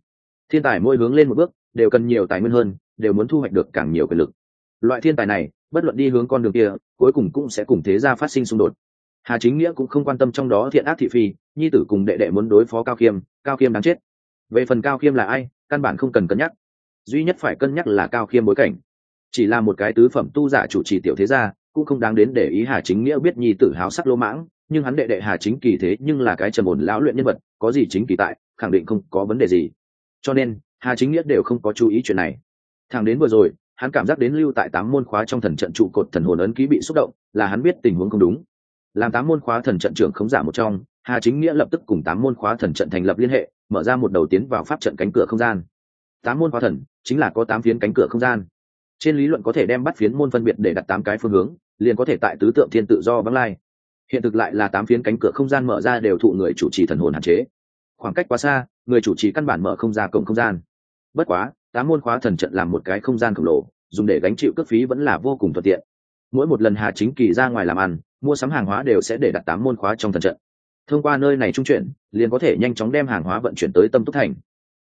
Thiên tài mỗi hướng lên một bước, đều cần nhiều tài nguyên hơn, đều muốn thu hoạch được càng nhiều quyền lực. Loại thiên tài này, bất luận đi hướng con đường kia, cuối cùng cũng sẽ cùng thế gia phát sinh xung đột hà chính nghĩa cũng không quan tâm trong đó thiện ác thị phi, nhi tử cùng đệ đệ muốn đối phó cao khiêm cao khiêm đáng chết. Về phần cao khiêm là ai, căn bản không cần cân nhắc. Duy nhất phải cân nhắc là cao khiêm bối cảnh. Chỉ là một cái tứ phẩm tu giả chủ trì tiểu thế gia, cũng không đáng đến để ý hà chính nghĩa biết nhi tử háo sắc lỗ mãng, nhưng hắn đệ đệ hà chính kỳ thế nhưng là cái trầm ổn lão luyện nhân vật, có gì chính kỳ tại, khẳng định không có vấn đề gì. Cho nên, hà chính nghĩa đều không có chú ý chuyện này. Thằng đến vừa rồi, hắn cảm giác đến lưu tại tám môn khóa trong thần trận trụ cột thần hồn ấn ký bị xúc động, là hắn biết tình huống không đúng làm tám môn khóa thần trận trưởng khống giả một trong, hà chính nghĩa lập tức cùng tám môn khóa thần trận thành lập liên hệ, mở ra một đầu tiến vào pháp trận cánh cửa không gian. Tám môn khóa thần, chính là có tám phiến cánh cửa không gian. Trên lý luận có thể đem bắt phiến môn phân biệt để đặt tám cái phương hướng, liền có thể tại tứ tượng thiên tự do vắng lai. Hiện thực lại là tám phiến cánh cửa không gian mở ra đều thụ người chủ trì thần hồn hạn chế. Khoảng cách quá xa, người chủ trì căn bản mở không ra cổng không gian. Bất quá, tám môn khóa thần trận làm một cái không gian khổng lồ, dùng để gánh chịu cước phí vẫn là vô cùng thuận tiện. Mỗi một lần hà chính kỳ ra ngoài làm ăn mua sắm hàng hóa đều sẽ để đặt tám môn khóa trong thần trận. Thông qua nơi này trung chuyển, liền có thể nhanh chóng đem hàng hóa vận chuyển tới tâm túc thành.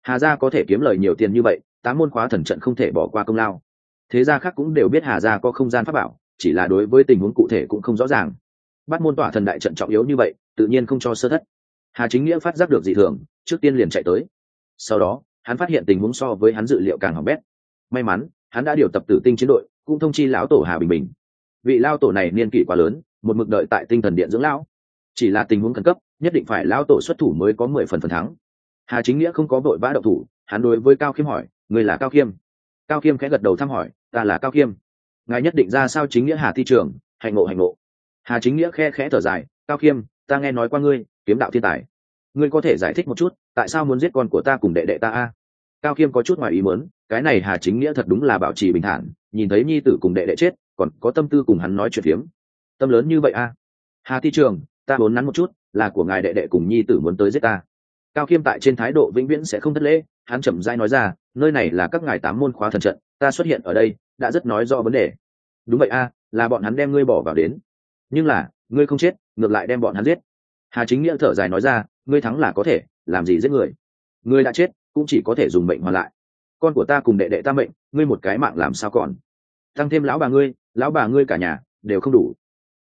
Hà gia có thể kiếm lời nhiều tiền như vậy, tám môn khóa thần trận không thể bỏ qua công lao. Thế gia khác cũng đều biết hà gia có không gian pháp bảo, chỉ là đối với tình huống cụ thể cũng không rõ ràng. Bắt môn tỏa thần đại trận trọng yếu như vậy, tự nhiên không cho sơ thất. Hà chính nghĩa phát giác được dị thường, trước tiên liền chạy tới. Sau đó, hắn phát hiện tình huống so với hắn dự liệu càng hỏng bét. May mắn, hắn đã điều tập tử tinh chiến đội, cũng thông chi lão tổ hà bình bình. Vị lao tổ này niên kỷ quá lớn một mực đợi tại tinh thần điện dưỡng lão. Chỉ là tình huống khẩn cấp, nhất định phải lão tổ xuất thủ mới có mười phần phần thắng. Hà chính nghĩa không có vội vã đậu thủ, hắn đối với cao khiêm hỏi người là cao khiêm? Cao khiêm khẽ gật đầu thăm hỏi, ta là cao khiêm. Ngài nhất định ra sao chính nghĩa hà thi trường? Hạnh ngộ hạnh ngộ. Hà chính nghĩa khe khẽ thở dài, cao khiêm, ta nghe nói qua ngươi, kiếm đạo thiên tài. Ngươi có thể giải thích một chút, tại sao muốn giết con của ta cùng đệ đệ ta a? Cao khiêm có chút ngoài ý mớn cái này hà chính nghĩa thật đúng là bảo trì bình thản, nhìn thấy nhi tử cùng đệ đệ chết, còn có tâm tư cùng hắn nói chuyện phiếm tâm lớn như vậy a? Hà thi trường, ta muốn nắn một chút, là của ngài đệ đệ cùng nhi tử muốn tới giết ta. Cao khiêm tại trên thái độ vĩnh viễn sẽ không thất lễ, hắn chậm dai nói ra, nơi này là các ngài tám môn khóa thần trận, ta xuất hiện ở đây, đã rất nói rõ vấn đề. Đúng vậy a, là bọn hắn đem ngươi bỏ vào đến. Nhưng là, ngươi không chết, ngược lại đem bọn hắn giết. Hà chính nghĩa thở dài nói ra, ngươi thắng là có thể, làm gì giết người? Ngươi đã chết, cũng chỉ có thể dùng mệnh hoàn lại. Con của ta cùng đệ đệ ta mệnh, ngươi một cái mạng làm sao còn? Tăng thêm lão bà ngươi, lão bà ngươi cả nhà, đều không đủ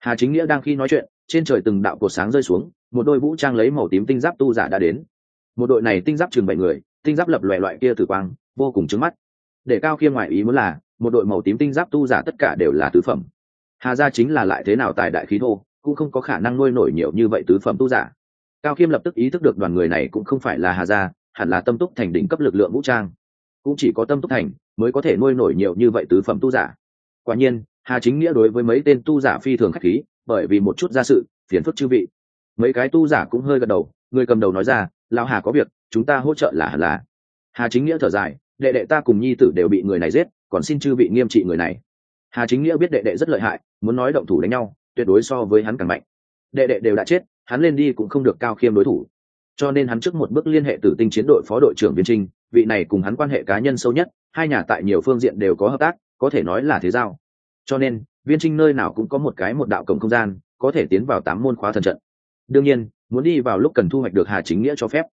hà chính nghĩa đang khi nói chuyện, trên trời từng đạo cột sáng rơi xuống, một đôi vũ trang lấy màu tím tinh giáp tu giả đã đến. Một đội này tinh giáp chừng bảy người, tinh giáp lập loè loại kia tử quang, vô cùng trứng mắt. Để cao khiêm ngoại ý muốn là, một đội màu tím tinh giáp tu giả tất cả đều là tứ phẩm. Hà gia chính là lại thế nào tài đại khí thô, cũng không có khả năng nuôi nổi nhiều như vậy tứ phẩm tu giả. Cao khiêm lập tức ý thức được đoàn người này cũng không phải là hà gia, hẳn là tâm túc thành đỉnh cấp lực lượng vũ trang. Cũng chỉ có tâm túc thành mới có thể nuôi nổi nhiều như vậy tứ phẩm tu giả. Quả nhiên hà chính nghĩa đối với mấy tên tu giả phi thường k h á c h khí, bởi vì một chút gia sự, phiền phức chư vị. Mấy cái tu giả cũng hơi gật đầu, người cầm đầu nói ra, lão hà có việc, chúng ta hỗ trợ là hẳn là. Hà chính nghĩa thở dài, đệ đệ ta cùng nhi tử đều bị người này giết, còn xin chư vị nghiêm trị người này. Hà chính nghĩa biết đệ đệ rất lợi hại, muốn nói động thủ đánh nhau, tuyệt đối so với hắn càng mạnh. Đệ đệ đều đã chết, hắn lên đi cũng không được cao khiêm đối thủ. Cho nên hắn trước một bước liên hệ tử tinh chiến đội phó đội trưởng viên trinh, vị này cùng hắn quan hệ cá nhân sâu nhất, hai nhà tại nhiều phương diện đều có hợp tác, có thể nói là thế giao cho nên viên trinh nơi nào cũng có một cái một đạo cổng không gian có thể tiến vào tám môn khóa thần trận. Đương nhiên muốn đi vào lúc cần thu hoạch được hà chính nghĩa cho phép.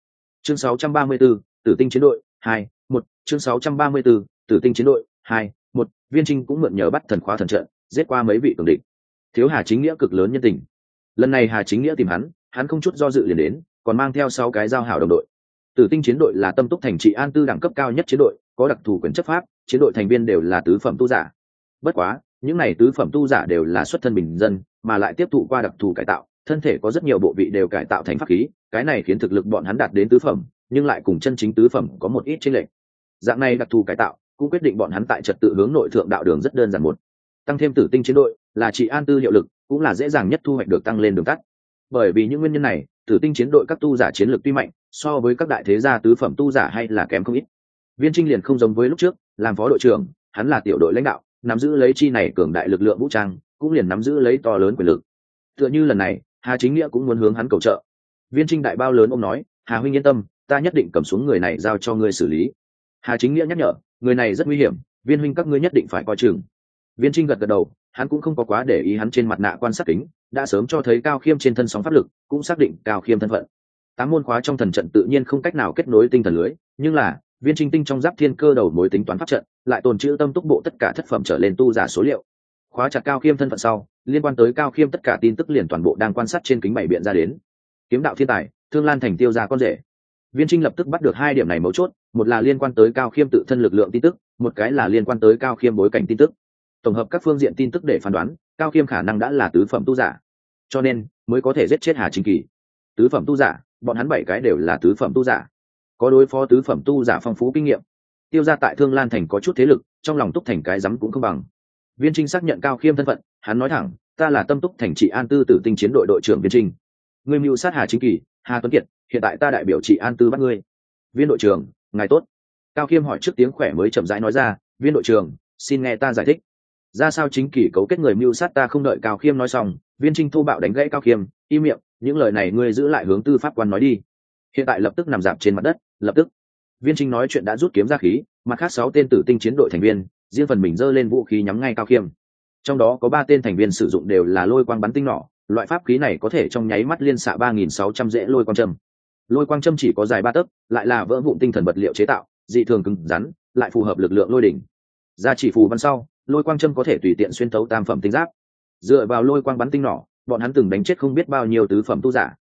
Chương 634, tử tinh chiến đội hai một. Chương 634, tử tinh chiến đội hai một. Viên trinh cũng mượn nhờ bắt thần khóa thần trận giết qua mấy vị cường địch. Thiếu hà chính nghĩa cực lớn nhân tình. Lần này hà chính nghĩa tìm hắn hắn không chút do dự liền đến còn mang theo sáu cái giao hảo đồng đội. Tử tinh chiến đội là tâm túc thành trị an tư đẳng cấp cao nhất chiến đội có đặc thù quyền chấp pháp chiến đội thành viên đều là tứ phẩm tu giả. Bất quá những này tứ phẩm tu giả đều là xuất thân bình dân, mà lại tiếp thụ qua đặc thù cải tạo, thân thể có rất nhiều bộ vị đều cải tạo thành pháp khí, cái này khiến thực lực bọn hắn đạt đến tứ phẩm, nhưng lại cùng chân chính tứ phẩm có một ít chênh lệch. Dạng này đặc thù cải tạo, cũng quyết định bọn hắn tại trật tự hướng nội thượng đạo đường rất đơn giản một. Tăng thêm tử tinh chiến đội, là trị an tư hiệu lực, cũng là dễ dàng nhất thu hoạch được tăng lên đường tắt. Bởi vì những nguyên nhân này, tử tinh chiến đội các tu giả chiến lược tuy mạnh, so với các đại thế gia tứ phẩm tu giả hay là kém không ít. Viên trinh liền không giống với lúc trước, làm phó đội trưởng, hắn là tiểu đội lãnh đạo nắm giữ lấy chi này cường đại lực lượng vũ trang, cũng liền nắm giữ lấy to lớn quyền lực. Tựa như lần này, hà chính nghĩa cũng muốn hướng hắn cầu trợ. Viên trinh đại bao lớn ông nói, hà huynh yên tâm, ta nhất định cầm xuống người này giao cho ngươi xử lý. Hà chính nghĩa nhắc nhở, người này rất nguy hiểm, viên huynh các ngươi nhất định phải coi chừng. Viên trinh gật gật đầu, hắn cũng không có quá để ý hắn trên mặt nạ quan sát kính, đã sớm cho thấy cao khiêm trên thân sóng pháp lực, cũng xác định cao khiêm thân phận. Tám môn khóa trong thần trận tự nhiên không cách nào kết nối tinh thần lưới, nhưng là, viên trinh tinh trong giáp thiên cơ đầu mối tính toán pháp trận lại tồn trữ tâm túc bộ tất cả thất phẩm trở lên tu giả số liệu. Khóa chặt cao khiêm thân phận sau, liên quan tới cao khiêm tất cả tin tức liền toàn bộ đang quan sát trên kính bảy biện ra đến. Kiếm đạo thiên tài, thương lan thành tiêu ra con rể. Viên trinh lập tức bắt được hai điểm này mấu chốt, một là liên quan tới cao khiêm tự thân lực lượng tin tức, một cái là liên quan tới cao khiêm bối cảnh tin tức. Tổng hợp các phương diện tin tức để phán đoán, cao khiêm khả năng đã là tứ phẩm tu giả. Cho nên, mới có thể giết chết hà chính kỳ. Tứ phẩm tu giả, bọn hắn bảy cái đều là tứ phẩm tu giả. Có đối phó tứ phẩm tu giả phong phú kinh nghiệm tiêu ra tại thương lan thành có chút thế lực, trong lòng túc thành cái rắm cũng không bằng. Viên trinh xác nhận cao khiêm thân phận, hắn nói thẳng, ta là tâm túc thành trị an tư tử tinh chiến đội đội trưởng viên trinh. Người mưu sát hà chính kỳ, hà tuấn kiệt, hiện tại ta đại biểu trị an tư bắt ngươi. Viên đội trưởng, ngài tốt. Cao khiêm hỏi trước tiếng khỏe mới chậm rãi nói ra, viên đội trưởng, xin nghe ta giải thích. Ra sao chính kỷ cấu kết người mưu sát ta không đợi cao khiêm nói xong, viên trinh thô bạo đánh gãy cao khiêm, im miệng, những lời này ngươi giữ lại hướng tư pháp quan nói đi. Hiện tại lập tức nằm dạp trên mặt đất, lập tức viên trinh nói chuyện đã rút kiếm ra khí, mặt khác sáu tên tử tinh chiến đội thành viên, riêng phần mình giơ lên vũ khí nhắm ngay cao khiêm. Trong đó có ba tên thành viên sử dụng đều là lôi quang bắn tinh nỏ, loại pháp khí này có thể trong nháy mắt liên xạ ba nghìn sáu trăm dễ lôi quang châm. Lôi quang châm chỉ có dài ba tấc, lại là vỡ vụn tinh thần vật liệu chế tạo, dị thường cứng rắn, lại phù hợp lực lượng lôi đỉnh. Ra chỉ phù văn sau, lôi quang châm có thể tùy tiện xuyên tấu tam phẩm tinh giáp. Dựa vào lôi quang bắn tinh nỏ, bọn hắn từng đánh chết không biết bao nhiêu tứ phẩm tu giả.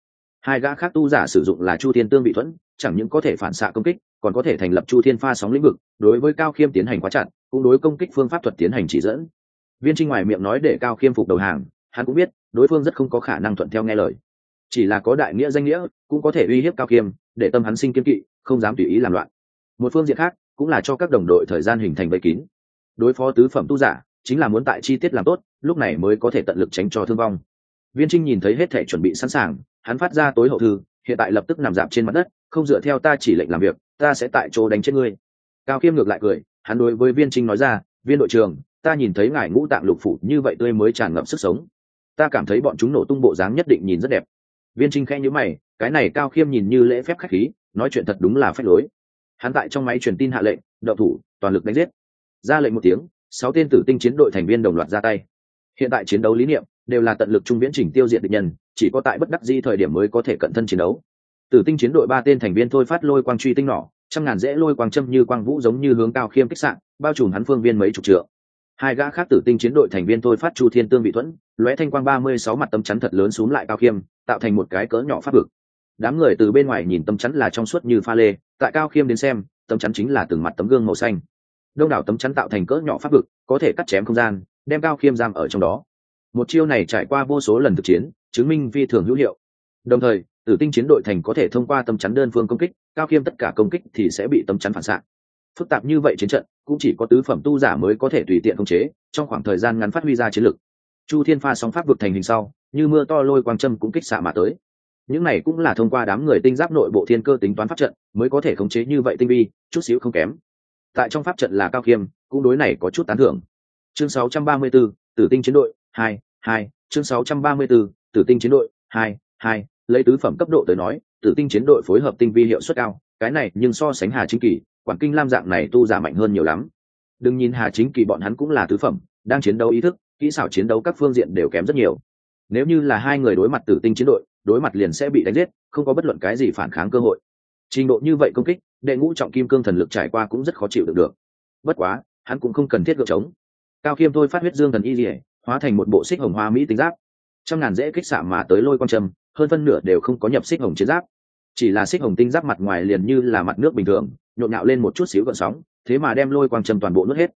Hai gã khác tu giả sử dụng là chu thiên tương bị thuẫn, chẳng những có thể phản xạ công kích còn có thể thành lập chu thiên pha sóng lĩnh vực, đối với cao khiêm tiến hành quá chặt, cũng đối công kích phương pháp thuật tiến hành chỉ dẫn. Viên trinh ngoài miệng nói để cao khiêm phục đầu hàng, hắn cũng biết, đối phương rất không có khả năng thuận theo nghe lời. Chỉ là có đại nghĩa danh nghĩa, cũng có thể uy hiếp cao khiêm, để tâm hắn sinh kiên kỵ, không dám tùy ý làm loạn. Một phương diện khác, cũng là cho các đồng đội thời gian hình thành vây kín. Đối phó tứ phẩm tu giả, chính là muốn tại chi tiết làm tốt, lúc này mới có thể tận lực tránh cho thương vong. Viên trinh nhìn thấy hết thể chuẩn bị sẵn sàng, hắn phát ra tối hậu thư, hiện tại lập tức nằm dạp trên mặt đất, không dựa theo ta chỉ lệnh làm việc ta sẽ tại chỗ đánh chết ngươi. Cao khiêm ngược lại cười, hắn đối với viên trinh nói ra, viên đội trưởng, ta nhìn thấy ngài ngũ tạng lục phủ như vậy tươi mới tràn ngập sức sống. Ta cảm thấy bọn chúng nổ tung bộ dáng nhất định nhìn rất đẹp. Viên trinh khẽ nhữ mày, cái này cao khiêm nhìn như lễ phép khách khí, nói chuyện thật đúng là phép lối. Hắn tại trong máy truyền tin hạ lệnh đậu thủ, toàn lực đánh giết. Ra lệnh một tiếng, sáu tên tử tinh chiến đội thành viên đồng loạt ra tay. Hiện tại chiến đấu lý niệm đều là tận lực trung viễn chỉnh tiêu diệt địch nhân, chỉ có tại bất đắc di thời điểm mới có thể cận thân chiến đấu tử tinh chiến đội ba tên thành viên thôi phát lôi quang truy tinh nỏ, trăm ngàn dễ lôi quang châm như quang vũ giống như hướng cao khiêm kích sạn, bao trùm hắn phương viên mấy chục trượng. Hai gã khác tử tinh chiến đội thành viên thôi phát chu thiên tương bị thuẫn, lóe thanh quang ba mươi sáu mặt tâm chắn thật lớn xuống lại cao khiêm, tạo thành một cái cỡ nhỏ pháp vực. Đám người từ bên ngoài nhìn tấm chắn là trong suốt như pha lê, tại cao khiêm đến xem, tấm chắn chính là từng mặt tấm gương màu xanh. Đông đảo tấm chắn tạo thành cỡ nhỏ pháp vực, có thể cắt chém không gian, đem cao khiêm giam ở trong đó. Một chiêu này trải qua vô số lần thực chiến, chứng minh vi thường hữu hiệu. Đồng thời tử tinh chiến đội thành có thể thông qua tấm chắn đơn phương công kích cao khiêm tất cả công kích thì sẽ bị tấm chắn phản xạ. Phức tạp như vậy chiến trận cũng chỉ có tứ phẩm tu giả mới có thể tùy tiện khống chế trong khoảng thời gian ngắn phát huy ra chiến lực. Chu thiên pha sóng pháp vực thành hình sau như mưa to lôi quang châm cũng kích xạ mà tới. Những này cũng là thông qua đám người tinh giáp nội bộ thiên cơ tính toán pháp trận mới có thể khống chế như vậy tinh vi chút xíu không kém. Tại trong pháp trận là cao khiêm cũng đối này có chút tán thưởng. Chương 634, tử tinh chiến đội 2, 2, chương 634, tử tinh chiến đội 2, 2, lấy tứ phẩm cấp độ tới nói, tử tinh chiến đội phối hợp tinh vi hiệu suất cao, cái này nhưng so sánh hà chính kỳ, quản kinh lam dạng này tu giả mạnh hơn nhiều lắm. Đừng nhìn hà chính kỳ bọn hắn cũng là tứ phẩm, đang chiến đấu ý thức, kỹ xảo chiến đấu các phương diện đều kém rất nhiều. Nếu như là hai người đối mặt tử tinh chiến đội, đối mặt liền sẽ bị đánh giết, không có bất luận cái gì phản kháng cơ hội. Trình độ như vậy công kích, đệ ngũ trọng kim cương thần lực trải qua cũng rất khó chịu được được. Bất quá, hắn cũng không cần thiết gượng chống. Cao khiêm thôi phát huyết dương thần y dỉa hóa thành một bộ xích hồng hoa mỹ tính giáp. Trăm ngàn dễ kích xạ mà tới lôi quan trầm hơn phân nửa đều không có nhập xích hồng chiến giáp. Chỉ là xích hồng tinh giáp mặt ngoài liền như là mặt nước bình thường, nhộn nhạo lên một chút xíu gợn sóng, thế mà đem lôi quang trầm toàn bộ nước hết.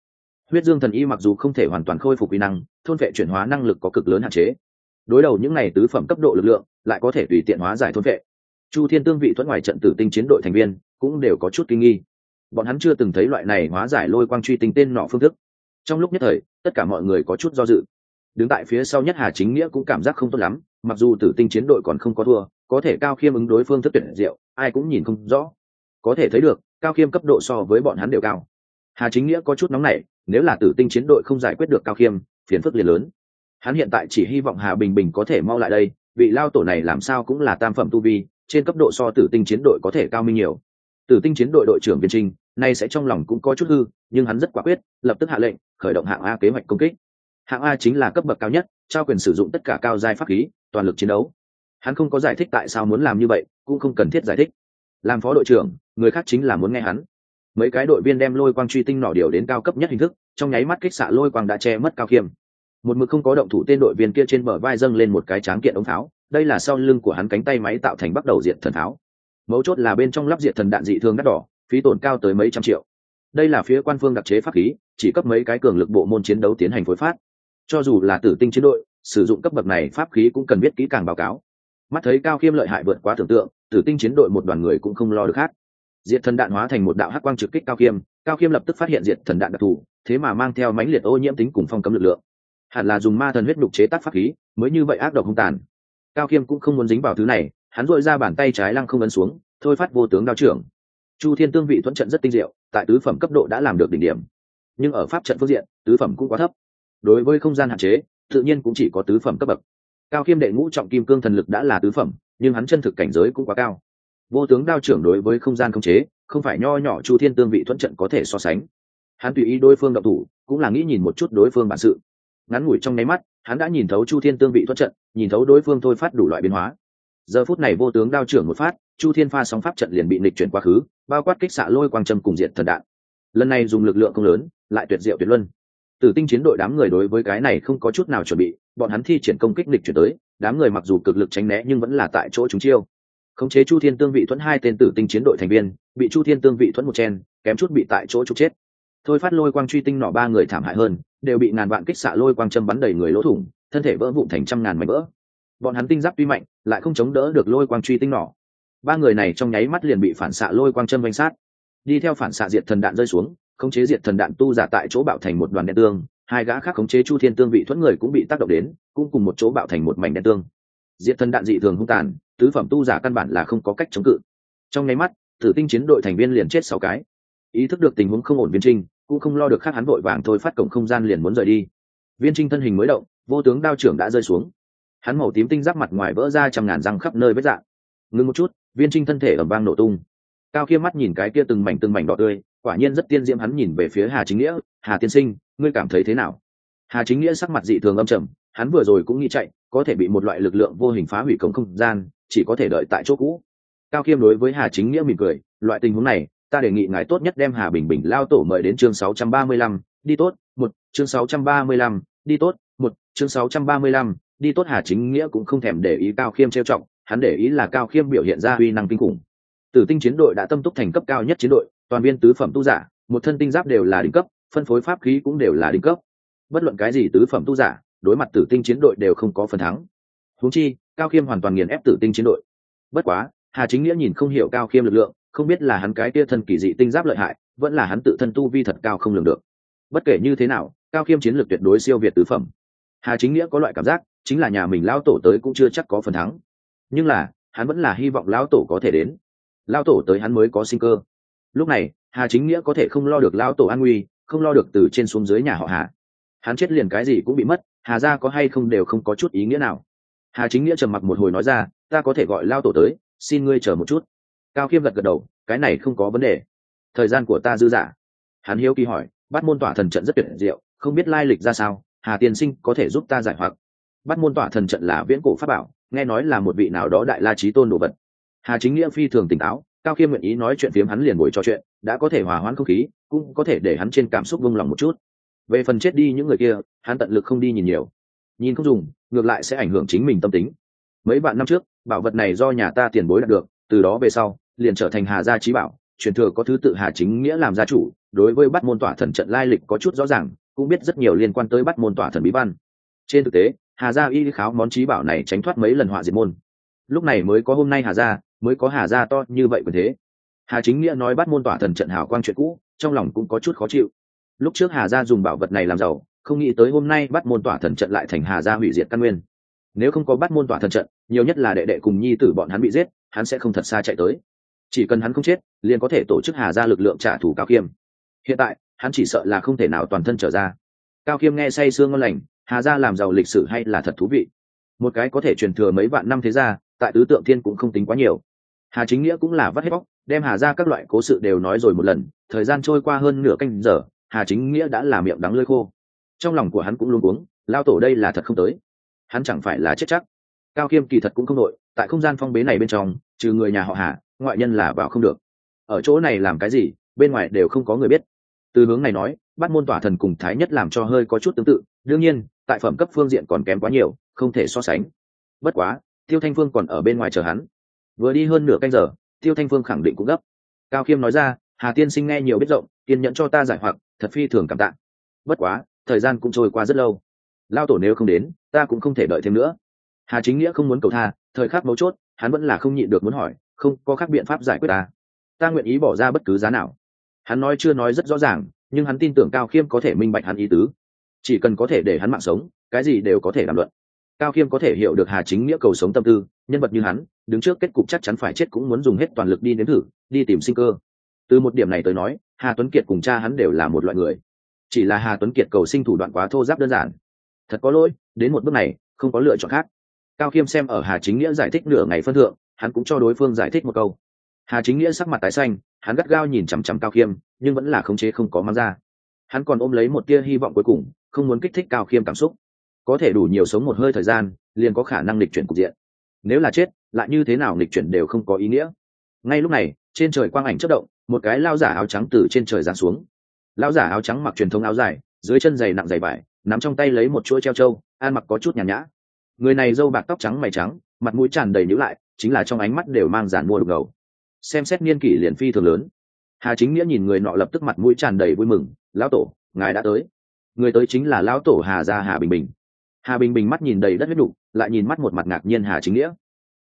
Huyết dương thần y mặc dù không thể hoàn toàn khôi phục kỹ năng, thôn vệ chuyển hóa năng lực có cực lớn hạn chế. Đối đầu những n à y tứ phẩm cấp độ lực lượng, lại có thể tùy tiện hóa giải thôn vệ. Chu thiên tương vị thuẫn ngoài trận tử tinh chiến đội thành viên, cũng đều có chút kinh nghi. Bọn hắn chưa từng thấy loại này hóa giải lôi quang truy tinh tên nọ phương thức. Trong lúc nhất thời, tất cả mọi người có chút do dự đứng tại phía sau nhất hà chính nghĩa cũng cảm giác không tốt lắm, mặc dù tử tinh chiến đội còn không có thua, có thể cao khiêm ứng đối phương thức tuyển diệu, ai cũng nhìn không rõ. Có thể thấy được, cao khiêm cấp độ so với bọn hắn đều cao. Hà chính nghĩa có chút nóng nảy, nếu là tử tinh chiến đội không giải quyết được cao khiêm, phiền phức liền lớn. Hắn hiện tại chỉ hy vọng hà bình bình có thể mau lại đây, vị lao tổ này làm sao cũng là tam phẩm tu vi, trên cấp độ so tử tinh chiến đội có thể cao minh nhiều. Tử tinh chiến đội đội trưởng viên trinh, nay sẽ trong lòng cũng có chút hư, nhưng hắn rất quả quyết, lập tức hạ lệnh, khởi động hạng a kế hoạch công kích hạng a chính là cấp bậc cao nhất, trao quyền sử dụng tất cả cao giai pháp khí, toàn lực chiến đấu. Hắn không có giải thích tại sao muốn làm như vậy, cũng không cần thiết giải thích. Làm phó đội trưởng, người khác chính là muốn nghe hắn. Mấy cái đội viên đem lôi quang truy tinh nỏ điều đến cao cấp nhất hình thức, trong nháy mắt kích xạ lôi quang đã che mất cao khiêm một mực không có động thủ tên đội viên kia trên bờ vai dâng lên một cái tráng kiện ống pháo đây là sau lưng của hắn cánh tay máy tạo thành bắt đầu diệt thần pháo mấu chốt là bên trong lắp diệt thần đạn dị thương đắt đỏ, phí tổn cao tới mấy trăm triệu. Đây là phía quan phương đặc chế pháp khí, chỉ cấp mấy cái cường lực bộ môn chiến đấu tiến hành phối phát cho dù là tử tinh chiến đội, sử dụng cấp bậc này pháp khí cũng cần biết kỹ càng báo cáo. Mắt thấy cao khiêm lợi hại vượt quá tưởng tượng, tử tinh chiến đội một đoàn người cũng không lo được khác. Diệt thần đạn hóa thành một đạo hắc quang trực kích cao khiêm cao khiêm lập tức phát hiện diệt thần đạn đặc thù, thế mà mang theo mãnh liệt ô nhiễm tính cùng phong cấm lực lượng. Hẳn là dùng ma thần huyết đục chế tác pháp khí, mới như vậy ác độc không tàn. Cao khiêm cũng không muốn dính vào thứ này, hắn dội ra bàn tay trái lăng không ấn xuống, thôi phát vô tướng đao trưởng. Chu thiên tương vị thuận trận rất tinh diệu, tại tứ phẩm cấp độ đã làm được đỉnh điểm. Nhưng ở pháp trận phương diện, tứ phẩm cũng quá thấp đối với không gian hạn chế, tự nhiên cũng chỉ có tứ phẩm cấp bậc. Cao khiêm đệ ngũ trọng kim cương thần lực đã là tứ phẩm, nhưng hắn chân thực cảnh giới cũng quá cao. Vô tướng đao trưởng đối với không gian không chế, không phải nho nhỏ chu thiên tương vị thuận trận có thể so sánh. Hắn tùy ý đối phương độc thủ, cũng là nghĩ nhìn một chút đối phương bản sự. Ngắn ngủi trong nháy mắt, hắn đã nhìn thấu chu thiên tương vị thuận trận, nhìn thấu đối phương thôi phát đủ loại biến hóa. Giờ phút này vô tướng đao trưởng một phát, chu thiên pha sóng pháp trận liền bị nịch chuyển quá khứ, bao quát kích xạ lôi quang trầm cùng diện thần đạn. Lần này dùng lực lượng không lớn, lại tuyệt diệu tuyệt luân tử tinh chiến đội đám người đối với cái này không có chút nào chuẩn bị, bọn hắn thi triển công kích địch chuyển tới, đám người mặc dù cực lực tránh né nhưng vẫn là tại chỗ chúng chiêu. Khống chế chu thiên tương vị thuẫn hai tên tử tinh chiến đội thành viên, bị chu thiên tương vị thuẫn một chen, kém chút bị tại chỗ trục chết. Thôi phát lôi quang truy tinh nọ ba người thảm hại hơn, đều bị ngàn vạn kích xạ lôi quang châm bắn đầy người lỗ thủng, thân thể vỡ vụn thành trăm ngàn mảnh vỡ. Bọn hắn tinh giáp tuy mạnh, lại không chống đỡ được lôi quang truy tinh nỏ ba người này trong nháy mắt liền bị phản xạ lôi quang châm vanh sát. Đi theo phản xạ diệt thần đạn rơi xuống khống chế diệt thần đạn tu giả tại chỗ bạo thành một đoàn đen tương, hai gã khác khống chế chu thiên tương vị thuẫn người cũng bị tác động đến, cũng cùng một chỗ bạo thành một mảnh đen tương. Diệt thần đạn dị thường hung tàn, tứ phẩm tu giả căn bản là không có cách chống cự. Trong nháy mắt, tử tinh chiến đội thành viên liền chết sáu cái. Ý thức được tình huống không ổn viên trinh, cũng không lo được khác hắn vội vàng thôi phát cổng không gian liền muốn rời đi. Viên trinh thân hình mới động, vô tướng đao trưởng đã rơi xuống. Hắn màu tím tinh giáp mặt ngoài vỡ ra trăm ngàn răng khắp nơi vết dạng. Ngưng một chút, viên trinh thân thể ẩm vang nổ tung. Cao kia mắt nhìn cái kia từng mảnh từng mảnh đỏ tươi quả nhiên rất tiên diễm hắn nhìn về phía hà chính nghĩa hà tiên sinh ngươi cảm thấy thế nào? Hà chính nghĩa sắc mặt dị thường âm trầm hắn vừa rồi cũng nghĩ chạy có thể bị một loại lực lượng vô hình phá hủy cổng không gian chỉ có thể đợi tại chỗ cũ. Cao khiêm đối với hà chính nghĩa mỉm cười loại tình huống này ta đề nghị ngài tốt nhất đem Hà Bình Bình lao tổ mời đến chương 635, đi tốt, một, chương 635, đi tốt, một, chương 635, đi tốt. Hà Chính Nghĩa cũng không thèm để ý Cao Khiêm trêu trọng, hắn để ý là cao khiêm biểu hiện ra uy năng kinh khủng. Tử tinh chiến đội đã tâm túc thành cấp cao nhất chiến đội toàn viên tứ phẩm tu giả, một thân tinh giáp đều là đỉnh cấp, phân phối pháp khí cũng đều là đỉnh cấp. Bất luận cái gì tứ phẩm tu giả, đối mặt tử tinh chiến đội đều không có phần thắng. Huống chi, cao khiêm hoàn toàn nghiền ép tử tinh chiến đội. Bất quá, hà chính nghĩa nhìn không hiểu cao khiêm lực lượng, không biết là hắn cái tia thân kỳ dị tinh giáp lợi hại, vẫn là hắn tự thân tu vi thật cao không lường được. Bất kể như thế nào, cao khiêm chiến lược tuyệt đối siêu việt tứ phẩm. Hà chính nghĩa có loại cảm giác, chính là nhà mình lao tổ tới cũng chưa chắc có phần thắng. Nhưng là, hắn vẫn là hy vọng lao tổ có thể đến. Lao tổ tới hắn mới có sinh cơ lúc này, hà chính nghĩa có thể không lo được lao tổ an nguy, không lo được từ trên xuống dưới nhà họ hà. Hắn chết liền cái gì cũng bị mất, hà ra có hay không đều không có chút ý nghĩa nào. Hà chính nghĩa trầm mặc một hồi nói ra, ta có thể gọi lao tổ tới, xin ngươi chờ một chút. Cao khiêm gật gật đầu, cái này không có vấn đề. Thời gian của ta dư dả. Hắn hiếu kỳ hỏi, bắt môn tỏa thần trận rất tuyệt diệu, không biết lai lịch ra sao, hà tiên sinh có thể giúp ta giải hoặc? Bắt môn tỏa thần trận là viễn cổ pháp bảo, nghe nói là một vị nào đó đại la trí tôn đồ vật. Hà chính nghĩa phi thường tỉnh táo cao khiêm nguyện ý nói chuyện phiếm hắn liền buổi trò chuyện, đã có thể hòa hoãn không khí, cũng có thể để hắn trên cảm xúc vung lòng một chút. Về phần chết đi những người kia, hắn tận lực không đi nhìn nhiều. Nhìn không dùng, ngược lại sẽ ảnh hưởng chính mình tâm tính. Mấy bạn năm trước, bảo vật này do nhà ta tiền bối đạt được, từ đó về sau, liền trở thành hà gia trí bảo, truyền thừa có thứ tự hà chính nghĩa làm gia chủ, đối với bắt môn tỏa thần trận lai lịch có chút rõ ràng, cũng biết rất nhiều liên quan tới bắt môn tỏa thần bí văn. Trên thực tế, hà gia y kháo món trí bảo này tránh thoát mấy lần họa diệt môn. Lúc này mới có hôm nay hà gia mới có hà gia to như vậy quyền thế. Hà chính nghĩa nói bắt môn tỏa thần trận hào quang chuyện cũ, trong lòng cũng có chút khó chịu. Lúc trước hà gia dùng bảo vật này làm giàu, không nghĩ tới hôm nay bắt môn tỏa thần trận lại thành hà gia hủy diệt căn nguyên. Nếu không có bắt môn tỏa thần trận, nhiều nhất là đệ đệ cùng nhi tử bọn hắn bị giết, hắn sẽ không thật xa chạy tới. Chỉ cần hắn không chết, liền có thể tổ chức hà ra lực lượng trả thù cao khiêm hiện tại, hắn chỉ sợ là không thể nào toàn thân trở ra. Cao khiêm nghe say sương ngon lành, hà ra làm giàu lịch sử hay là thật thú vị. Một cái có thể truyền thừa mấy vạn năm thế ra tại tứ tượng thiên cũng không tính quá nhiều hà chính nghĩa cũng là vắt hết bóc đem hà ra các loại cố sự đều nói rồi một lần thời gian trôi qua hơn nửa canh giờ hà chính nghĩa đã làm miệng đắng lơi khô. Trong lòng của hắn cũng luôn cuống, lao tổ đây là thật không tới. Hắn chẳng phải là chết chắc. Cao khiêm kỳ thật cũng không đội tại không gian phong bế này bên trong trừ người nhà họ hà ngoại nhân là vào không được. Ở chỗ này làm cái gì bên ngoài đều không có người biết. Từ hướng này nói bắt môn tỏa thần cùng thái nhất làm cho hơi có chút tương tự đương nhiên tại phẩm cấp phương diện còn kém quá nhiều không thể so sánh. Bất quá tiêu thanh phương còn ở bên ngoài chờ hắn vừa đi hơn nửa canh giờ, tiêu thanh phương khẳng định cũng gấp. Cao khiêm nói ra, hà tiên sinh nghe nhiều biết rộng, kiên nhẫn cho ta giải hoặc, thật phi thường cảm tạ. Bất quá, thời gian cũng trôi qua rất lâu. Lao tổ nếu không đến, ta cũng không thể đợi thêm nữa. Hà chính nghĩa không muốn cầu tha, thời khắc mấu chốt, hắn vẫn là không nhịn được muốn hỏi, không, có khác biện pháp giải quyết ta? Ta nguyện ý bỏ ra bất cứ giá nào. Hắn nói chưa nói rất rõ ràng, nhưng hắn tin tưởng cao khiêm có thể minh bạch hắn ý tứ. Chỉ cần có thể để hắn mạng sống, cái gì đều có thể làm luận cao khiêm có thể hiểu được hà chính nghĩa cầu sống tâm tư, nhân vật như hắn, đứng trước kết cục chắc chắn phải chết cũng muốn dùng hết toàn lực đi nếm thử, đi tìm sinh cơ. Từ một điểm này tới nói, hà tuấn kiệt cùng cha hắn đều là một loại người. Chỉ là hà tuấn kiệt cầu sinh thủ đoạn quá thô giáp đơn giản. Thật có lỗi, đến một bước này, không có lựa chọn khác. Cao khiêm xem ở hà chính nghĩa giải thích nửa ngày phân thượng, hắn cũng cho đối phương giải thích một câu. Hà chính nghĩa sắc mặt tái xanh, hắn gắt gao nhìn chằm chằm cao khiêm, nhưng vẫn là khống chế không có mang ra. Hắn còn ôm lấy một tia hy vọng cuối cùng, không muốn kích thích cao khiêm cảm xúc có thể đủ nhiều sống một hơi thời gian, liền có khả năng lịch chuyển cục diện. Nếu là chết, lại như thế nào lịch chuyển đều không có ý nghĩa. Ngay lúc này, trên trời quang ảnh chất động, một cái lao giả áo trắng từ trên trời giáng xuống. Lao giả áo trắng mặc truyền thống áo dài, dưới chân giày nặng giày vải, nắm trong tay lấy một chuỗi treo trâu an mặc có chút nhàn nhã. Người này râu bạc tóc trắng mày trắng, mặt mũi tràn đầy nhữ lại, chính là trong ánh mắt đều mang giản mua đục ngầu. Xem xét niên kỷ liền phi thường lớn. Hà chính nghĩa nhìn người nọ lập tức mặt mũi tràn đầy vui mừng, lão tổ, ngài đã tới. Người tới chính là lão tổ hà gia hà bình bình hà bình bình mắt nhìn đầy đất huyết đục lại nhìn mắt một mặt ngạc nhiên hà chính nghĩa.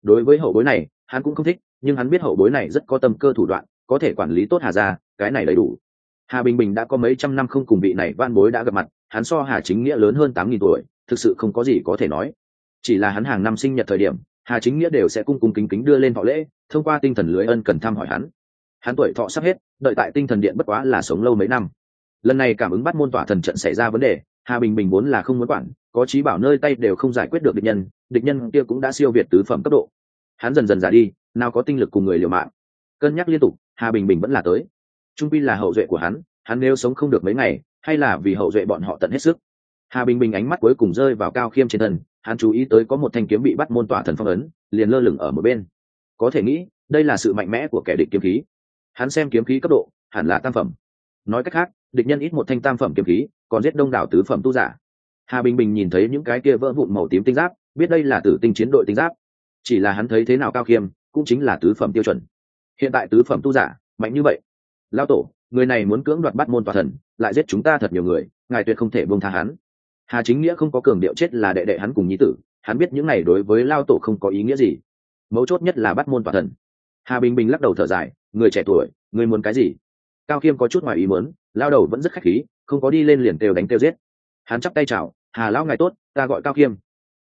Đối với hậu bối này, hắn cũng không thích, nhưng hắn biết hậu bối này rất có tâm cơ thủ đoạn, có thể quản lý tốt hà gia, cái này đầy đủ. Hà bình bình đã có mấy trăm năm không cùng vị này van bối đã gặp mặt, hắn so hà chính nghĩa lớn hơn tám nghìn tuổi, thực sự không có gì có thể nói. Chỉ là hắn hàng năm sinh nhật thời điểm, hà chính nghĩa đều sẽ cung cung kính kính đưa lên họ lễ, thông qua tinh thần lưới ân cần thăm hỏi hắn. Hắn tuổi thọ sắp hết, đợi tại tinh thần điện bất quá là sống lâu mấy năm. Lần này cảm ứng bắt môn tỏa thần trận xảy ra vấn đề hà bình bình vốn là không muốn quản, có trí bảo nơi tay đều không giải quyết được địch nhân địch nhân kia cũng đã siêu việt tứ phẩm cấp độ. Hắn dần dần giả đi, nào có tinh lực cùng người liều mạng. Cân nhắc liên tục, hà bình bình vẫn là tới. Trung pin là hậu duệ của hắn hắn nếu sống không được mấy ngày, hay là vì hậu duệ bọn họ tận hết sức. Hà bình bình ánh mắt cuối cùng rơi vào cao khiêm trên thân, hắn chú ý tới có một thanh kiếm bị bắt môn tỏa thần phong ấn, liền lơ lửng ở một bên. Có thể nghĩ, đây là sự mạnh mẽ của kẻ địch kiếm khí. Hắn xem kiếm khí cấp độ, hẳn là tam phẩm. Nói cách khác địch nhân ít một thanh tam phẩm kiếm khí, còn giết đông đảo tứ phẩm tu giả. Hà bình bình nhìn thấy những cái kia vỡ vụn màu tím tinh giáp, biết đây là tử tinh chiến đội tinh giáp. Chỉ là hắn thấy thế nào cao khiêm, cũng chính là tứ phẩm tiêu chuẩn. Hiện tại tứ phẩm tu giả, mạnh như vậy. Lao tổ, người này muốn cưỡng đoạt bắt môn tòa thần, lại giết chúng ta thật nhiều người, ngài tuyệt không thể buông tha hắn. Hà chính nghĩa không có cường điệu chết là đệ đệ hắn cùng nhí tử, hắn biết những này đối với lao tổ không có ý nghĩa gì. Mấu chốt nhất là bắt môn tòa thần. Hà bình bình lắc đầu thở dài, người trẻ tuổi, người muốn cái gì? Cao khiêm có chút ngoài ý muốn lao đầu vẫn rất khách khí, không có đi lên liền kêu đánh kêu giết. Hắn chắp tay chào, hà lão ngài tốt, ta gọi cao khiêm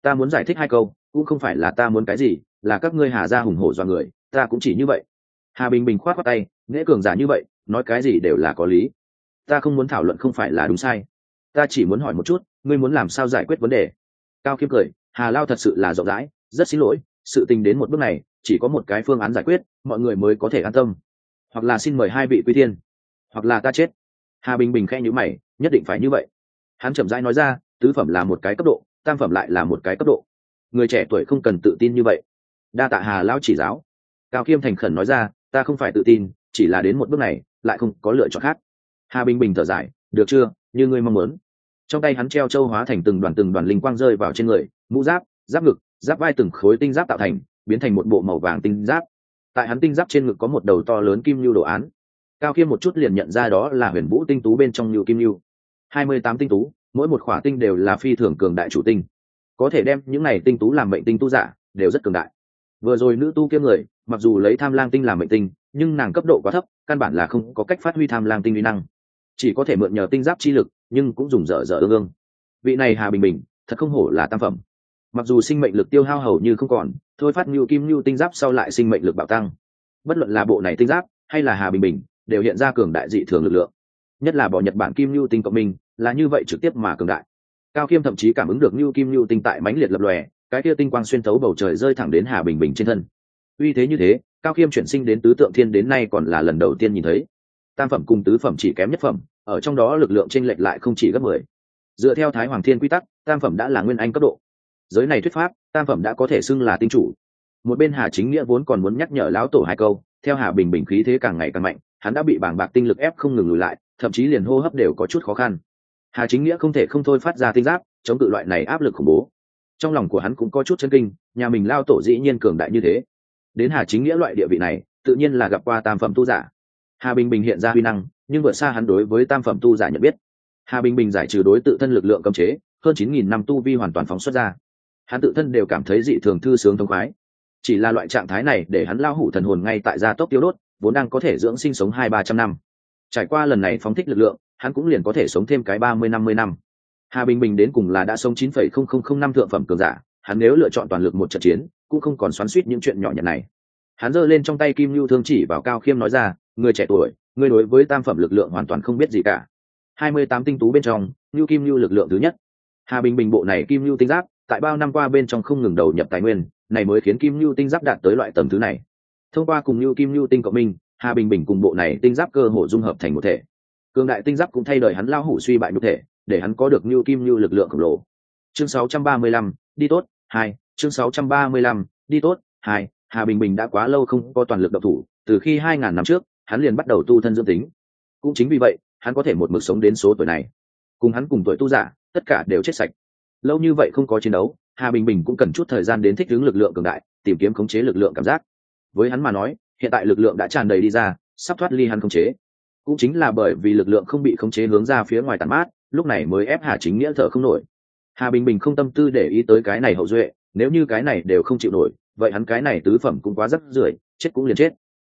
ta muốn giải thích hai câu, cũng không phải là ta muốn cái gì, là các ngươi hà ra hùng hổ do người, ta cũng chỉ như vậy. Hà bình bình khoát khoát tay nghĩa cường giả như vậy, nói cái gì đều là có lý. Ta không muốn thảo luận không phải là đúng sai. Ta chỉ muốn hỏi một chút, ngươi muốn làm sao giải quyết vấn đề? Cao khiêm cười, hà lao thật sự là rộng rãi, rất xin lỗi, sự tình đến một bước này, chỉ có một cái phương án giải quyết, mọi người mới có thể an tâm. Hoặc là xin mời hai vị quy tiên hoặc là ta chết hà bình bình khe nhữ mày, nhất định phải như vậy. Hắn chậm rãi nói ra, tứ phẩm là một cái cấp độ, tam phẩm lại là một cái cấp độ. Người trẻ tuổi không cần tự tin như vậy. Đa tạ hà lao chỉ giáo. Cao khiêm thành khẩn nói ra, ta không phải tự tin, chỉ là đến một bước này, lại không có lựa chọn khác. Hà bình bình thở dài, được chưa, như ngươi mong muốn. Trong tay hắn treo châu hóa thành từng đoàn từng đoàn linh quang rơi vào trên người, mũ giáp giáp ngực, giáp vai từng khối tinh giáp tạo thành, biến thành một bộ màu vàng tinh giáp. Tại hắn tinh giáp trên ngực có một đầu to lớn kim lưu đồ án cao khiêm một chút liền nhận ra đó là huyền vũ tinh tú bên trong lưu kim lưu hai mươi tám tinh tú, mỗi một khỏa tinh đều là phi thường cường đại chủ tinh. Có thể đem những này tinh tú làm mệnh tinh tu giả, đều rất cường đại. Vừa rồi nữ tu kiêm người, mặc dù lấy tham lang tinh làm mệnh tinh, nhưng nàng cấp độ quá thấp, căn bản là không có cách phát huy tham lang tinh uy năng. Chỉ có thể mượn nhờ tinh giáp chi lực, nhưng cũng dùng dở dở ương ương. Vị này hà bình bình, thật không hổ là tam phẩm. Mặc dù sinh mệnh lực tiêu hao hầu như không còn, thôi phát nhu kim nhu tinh giáp sau lại sinh mệnh lực bạo tăng. Bất luận là bộ này tinh giáp, hay là hà bình bình đều hiện ra cường đại dị thường lực lượng. Nhất là bỏ nhật bản kim nhu tinh cộng minh, là như vậy trực tiếp mà cường đại. Cao khiêm thậm chí cảm ứng được nhu kim nhu tinh tại mãnh liệt lập lòe, cái kia tinh quang xuyên thấu bầu trời rơi thẳng đến hà bình bình trên thân. Uy thế như thế, cao khiêm chuyển sinh đến tứ tượng thiên đến nay còn là lần đầu tiên nhìn thấy. Tam phẩm cùng tứ phẩm chỉ kém nhất phẩm, ở trong đó lực lượng t r ê n lệch lại không chỉ gấp mười. Dựa theo thái hoàng thiên quy tắc, tam phẩm đã là nguyên anh cấp độ. Giới này thuyết pháp, tam phẩm đã có thể xưng là tinh chủ. Một bên hà chính nghĩa vốn còn muốn nhắc nhở lão tổ hai câu, theo hà bình bình khí thế càng ngày càng mạnh hắn đã bị bảng bạc tinh lực ép không ngừng lùi lại, thậm chí liền hô hấp đều có chút khó khăn. Hà chính nghĩa không thể không thôi phát ra tinh giáp, chống cự loại này áp lực khủng bố. Trong lòng của hắn cũng có chút chân kinh, nhà mình lao tổ dĩ nhiên cường đại như thế. Đến hà chính nghĩa loại địa vị này, tự nhiên là gặp qua tam phẩm tu giả. Hà bình bình hiện ra huy năng, nhưng vượt xa hắn đối với tam phẩm tu giả nhận biết. Hà bình bình giải trừ đối tự thân lực lượng cấm chế, hơn chín nghìn năm tu vi hoàn toàn phóng xuất ra. Hắn tự thân đều cảm thấy dị thường thư sướng thông khoái. Chỉ là loại trạng thái này để hắn lao hủ thần hồn ngay tại gia tốc tiêu đốt vốn đang có thể dưỡng sinh sống hai ba trăm năm. Trải qua lần này phóng thích lực lượng, hắn cũng liền có thể sống thêm cái ba mươi, năm mươi năm. Hà bình bình đến cùng là đã sống chín phẩy không không không năm thượng phẩm cường giả, hắn nếu lựa chọn toàn lực một trận chiến, cũng không còn xoắn suýt những chuyện nhỏ nhặt này. Hắn giơ lên trong tay kim lưu thương chỉ vào cao khiêm nói ra, người trẻ tuổi người đối với tam phẩm lực lượng hoàn toàn không biết gì cả. Hai mươi tám tinh tú bên trong lưu kim lưu lực lượng thứ nhất. Hà bình bình bộ này kim lưu tinh giáp, tại bao năm qua bên trong không ngừng đầu nhập tài nguyên, này mới khiến kim lưu tinh giáp đạt tới loại tầm thứ này thông qua cùng lưu kim lưu tinh cộng minh hà bình bình cùng bộ này tinh giáp cơ hồ dung hợp thành một thể. Cường đại tinh giáp cũng thay đổi hắn lao hủ suy bại nhục thể để hắn có được lưu kim lưu lực lượng khổng lồ. Chương 635, đi tốt hai chương 635, đi tốt hai hà bình bình đã quá lâu không có toàn lực độc thủ từ khi 2 ngàn năm trước hắn liền bắt đầu tu thân dương tính. Cũng chính vì vậy hắn có thể một mực sống đến số tuổi này. Cùng hắn cùng tuổi tu giả tất cả đều chết sạch. Lâu như vậy không có chiến đấu hà bình bình cũng cần chút thời gian đến thích ứng lực lượng cường đại tìm kiếm khống chế lực lượng cảm giác với hắn mà nói, hiện tại lực lượng đã tràn đầy đi ra, sắp thoát ly hắn khống chế. Cũng chính là bởi vì lực lượng không bị khống chế hướng ra phía ngoài tàn mát, lúc này mới ép hà chính nghĩa thở không nổi. Hà bình bình không tâm tư để ý tới cái này hậu duệ, nếu như cái này đều không chịu nổi, vậy hắn cái này tứ phẩm cũng quá rất rưởi, chết cũng liền chết.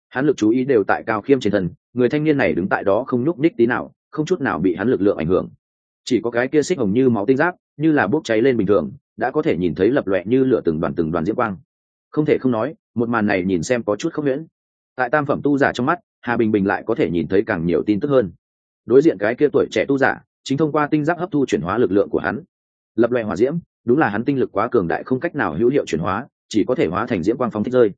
Hắn lực chú ý đều tại cao khiêm trên thân, người thanh niên này đứng tại đó không nhúc ních tí nào, không chút nào bị hắn lực lượng ảnh hưởng. Chỉ có cái kia xích hồng như máu tinh giáp, như là bốc cháy lên bình thường, đã có thể nhìn thấy lập lọe như lửa từng đoàn từng đoàn diễm quang. Không thể không nói một màn này nhìn xem có chút không miễn tại tam phẩm tu giả trong mắt, hà bình bình lại có thể nhìn thấy càng nhiều tin tức hơn. Đối diện cái kia tuổi trẻ tu giả, chính thông qua tinh giáp hấp thu chuyển hóa lực lượng của hắn. Lập loại hỏa diễm, đúng là hắn tinh lực quá cường đại không cách nào hữu hiệu chuyển hóa, chỉ có thể hóa thành diễm quang phóng thích rơi.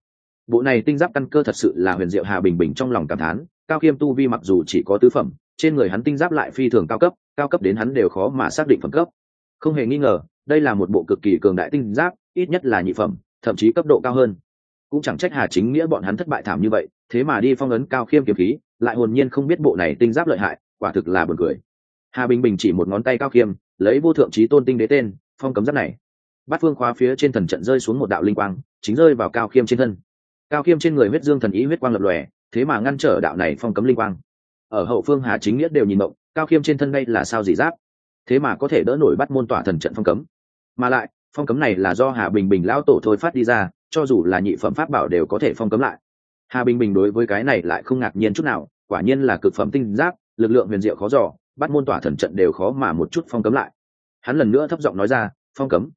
Bộ này tinh giáp căn cơ thật sự là huyền diệu hà bình bình trong lòng cảm thán, cao khiêm tu vi mặc dù chỉ có tứ phẩm, trên người hắn tinh giáp lại phi thường cao cấp cao cấp đến hắn đều khó mà xác định phẩm cấp. Không hề nghi ngờ, đây là một bộ cực kỳ cường đại tinh giáp, ít nhất là nhị phẩm, thậm chí cấp độ cao hơn cũng chẳng trách hà chính nghĩa bọn hắn thất bại thảm như vậy, thế mà đi phong ấn cao khiêm kiếm khí, lại hồn nhiên không biết bộ này tinh giáp lợi hại, quả thực là buồn cười. Hà bình bình chỉ một ngón tay cao khiêm, lấy vô thượng trí tôn tinh đế tên, phong cấm giáp này. Bát phương khóa phía trên thần trận rơi xuống một đạo linh quang, chính rơi vào cao khiêm trên thân. Cao khiêm trên người huyết dương thần ý huyết quang lập lòe, thế mà ngăn trở đạo này phong cấm linh quang. Ở hậu phương hà chính nghĩa đều nhìn mộng, cao khiêm trên thân đây là sao dị giáp? Thế mà có thể đỡ nổi bắt môn tỏa thần trận phong cấm. Mà lại phong cấm này là do hà bình bình lão tổ thôi phát đi ra, cho dù là nhị phẩm pháp bảo đều có thể phong cấm lại. Hà bình bình đối với cái này lại không ngạc nhiên chút nào, quả nhiên là cực phẩm tinh giác lực lượng huyền diệu khó dò, bắt môn tỏa thần trận đều khó mà một chút phong cấm lại. Hắn lần nữa thấp giọng nói ra, phong cấm.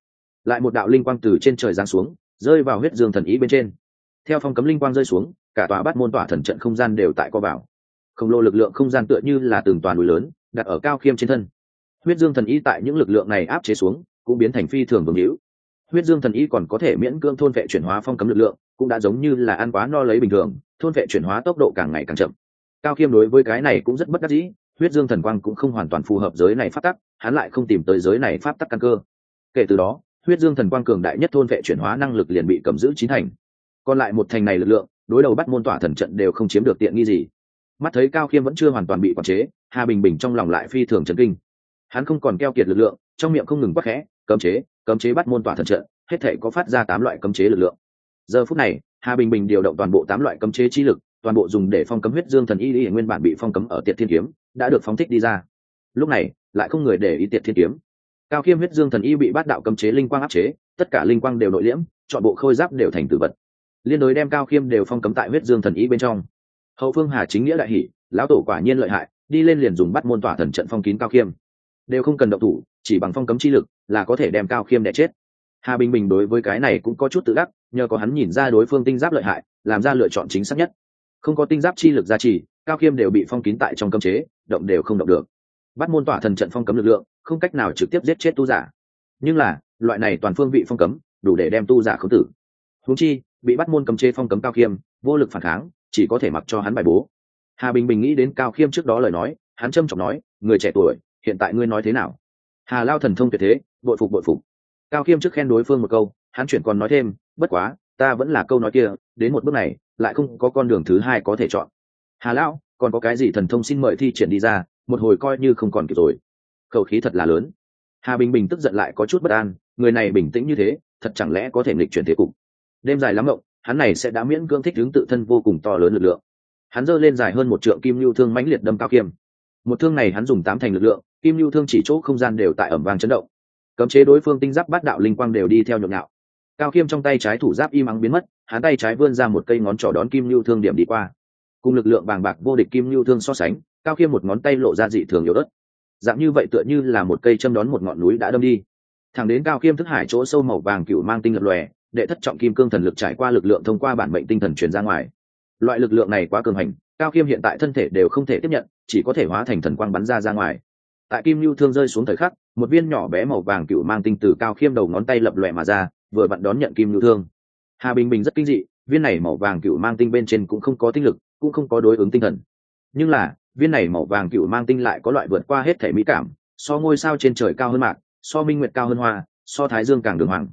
Lại một đạo linh quang từ trên trời giáng xuống, rơi vào huyết dương thần ý bên trên. Theo phong cấm linh quang rơi xuống, cả tòa bắt môn tỏa thần trận không gian đều tại co vào. Khổng lồ lực lượng không gian tựa như là từng toàn núi lớn, đặt ở cao khiêm trên thân. Huyết dương thần ý tại những lực lượng này áp chế xuống cũng biến thành phi thường vương hữu. Huyết dương thần ý còn có thể miễn cưỡng thôn vệ chuyển hóa phong cấm lực lượng, cũng đã giống như là ăn quá no lấy bình thường, thôn vệ chuyển hóa tốc độ càng ngày càng chậm. Cao khiêm đối với cái này cũng rất bất đắc dĩ, huyết dương thần quang cũng không hoàn toàn phù hợp giới này pháp tắc, hắn lại không tìm tới giới này pháp tắc căn cơ. Kể từ đó, huyết dương thần quang cường đại nhất thôn vệ chuyển hóa năng lực liền bị cầm giữ chín thành. Còn lại một thành này lực lượng, đối đầu bắt môn tỏa thần trận đều không chiếm được tiện nghi gì. Mắt thấy cao khiêm vẫn chưa hoàn toàn bị quản chế, hà bình bình trong lòng lại phi thường trấn kinh hắn không còn keo kiệt lực lượng, trong miệng không ngừng bắt khẽ, cấm chế cấm chế bắt môn tỏa thần trận, hết thể có phát ra tám loại cấm chế lực lượng. Giờ phút này, hà bình bình điều động toàn bộ tám loại cấm chế chi lực, toàn bộ dùng để phong cấm huyết dương thần y y nguyên bản bị phong cấm ở tiệt thiên kiếm, đã được phóng thích đi ra. Lúc này, lại không người để ý tiệt thiên kiếm. Cao khiêm huyết dương thần y bị bát đạo cấm chế linh quang áp chế, tất cả linh quang đều nội liễm, chọn bộ khôi giáp đều thành tử vật. Liên đối đem cao khiêm đều phong cấm tại huyết dương thần y bên trong. Hậu phương hà chính nghĩa đại hỷ lão tổ quả nhiên lợi hại, đi lên liền dùng bắt môn tỏa thần trận phong kín cao khiêm đều không cần động thủ, chỉ bằng phong cấm chi lực là có thể đem cao khiêm đẻ chết. Hà bình bình đối với cái này cũng có chút tự đắc, nhờ có hắn nhìn ra đối phương tinh giáp lợi hại, làm ra lựa chọn chính xác nhất. Không có tinh giáp chi lực gia trì, cao khiêm đều bị phong kín tại trong cấm chế, động đều không động được. Bắt môn tỏa thần trận phong cấm lực lượng, không cách nào trực tiếp giết chết tu giả. Nhưng là, loại này toàn phương vị phong cấm, đủ để đem tu giả khống tử. Húng chi, bị bắt môn cấm chế phong cấm cao khiêm, vô lực phản kháng, chỉ có thể mặc cho hắn bài bố. Hà bình bình nghĩ đến cao khiêm trước đó lời nói, hắn trâm trọng nói, người trẻ tuổi hiện tại ngươi nói thế nào? Hà lao thần thông tuyệt thế, bội phục bội phục. Cao khiêm trước khen đối phương một câu, hắn chuyển còn nói thêm, bất quá, ta vẫn là câu nói kia, đến một bước này, lại không có con đường thứ hai có thể chọn. Hà lão còn có cái gì thần thông xin mời thi triển đi ra, một hồi coi như không còn kịp rồi. Khẩu khí thật là lớn. Hà bình bình tức giận lại có chút bất an, người này bình tĩnh như thế, thật chẳng lẽ có thể nghịch chuyển thế cục? Đêm dài lắm mộng, hắn này sẽ đã miễn cưỡng thích hướng tự thân vô cùng to lớn lực lượng. Hắn giơ lên dài hơn một trượng kim lưu thương mãnh liệt đâm cao khiêm một thương này hắn dùng tám thành lực lượng kim lưu thương chỉ chỗ không gian đều tại ẩm vàng chấn động. Cấm chế đối phương tinh giáp bát đạo linh quang đều đi theo nhộn nhạo. Cao khiêm trong tay trái thủ giáp im ắng biến mất, hắn tay trái vươn ra một cây ngón trỏ đón kim lưu thương điểm đi qua. Cùng lực lượng bàng bạc vô địch kim lưu thương so sánh, cao khiêm một ngón tay lộ ra dị thường yếu đất dạng như vậy tựa như là một cây châm đón một ngọn núi đã đâm đi. Thẳng đến cao khiêm thức hải chỗ sâu màu vàng cựu mang tinh lập lòe, đệ thất trọng kim cương thần lực trải qua lực lượng thông qua bản mệnh tinh thần truyền ra ngoài. Loại lực lượng này quá cường hành, cao khiêm hiện tại thân thể đều không thể tiếp nhận, chỉ có thể hóa thành thần quang bắn ra ra ngoài tại kim lưu thương rơi xuống thời khắc, một viên nhỏ bé màu vàng cựu mang tinh từ cao khiêm đầu ngón tay lập lòe mà ra, vừa vặn đón nhận kim lưu thương. Hà bình bình rất kinh dị, viên này màu vàng cựu mang tinh bên trên cũng không có tinh lực, cũng không có đối ứng tinh thần. Nhưng là, viên này màu vàng cựu mang tinh lại có loại vượt qua hết thể mỹ cảm, so ngôi sao trên trời cao hơn mạc, so minh nguyệt cao hơn hoa, so thái dương càng đường hoàng.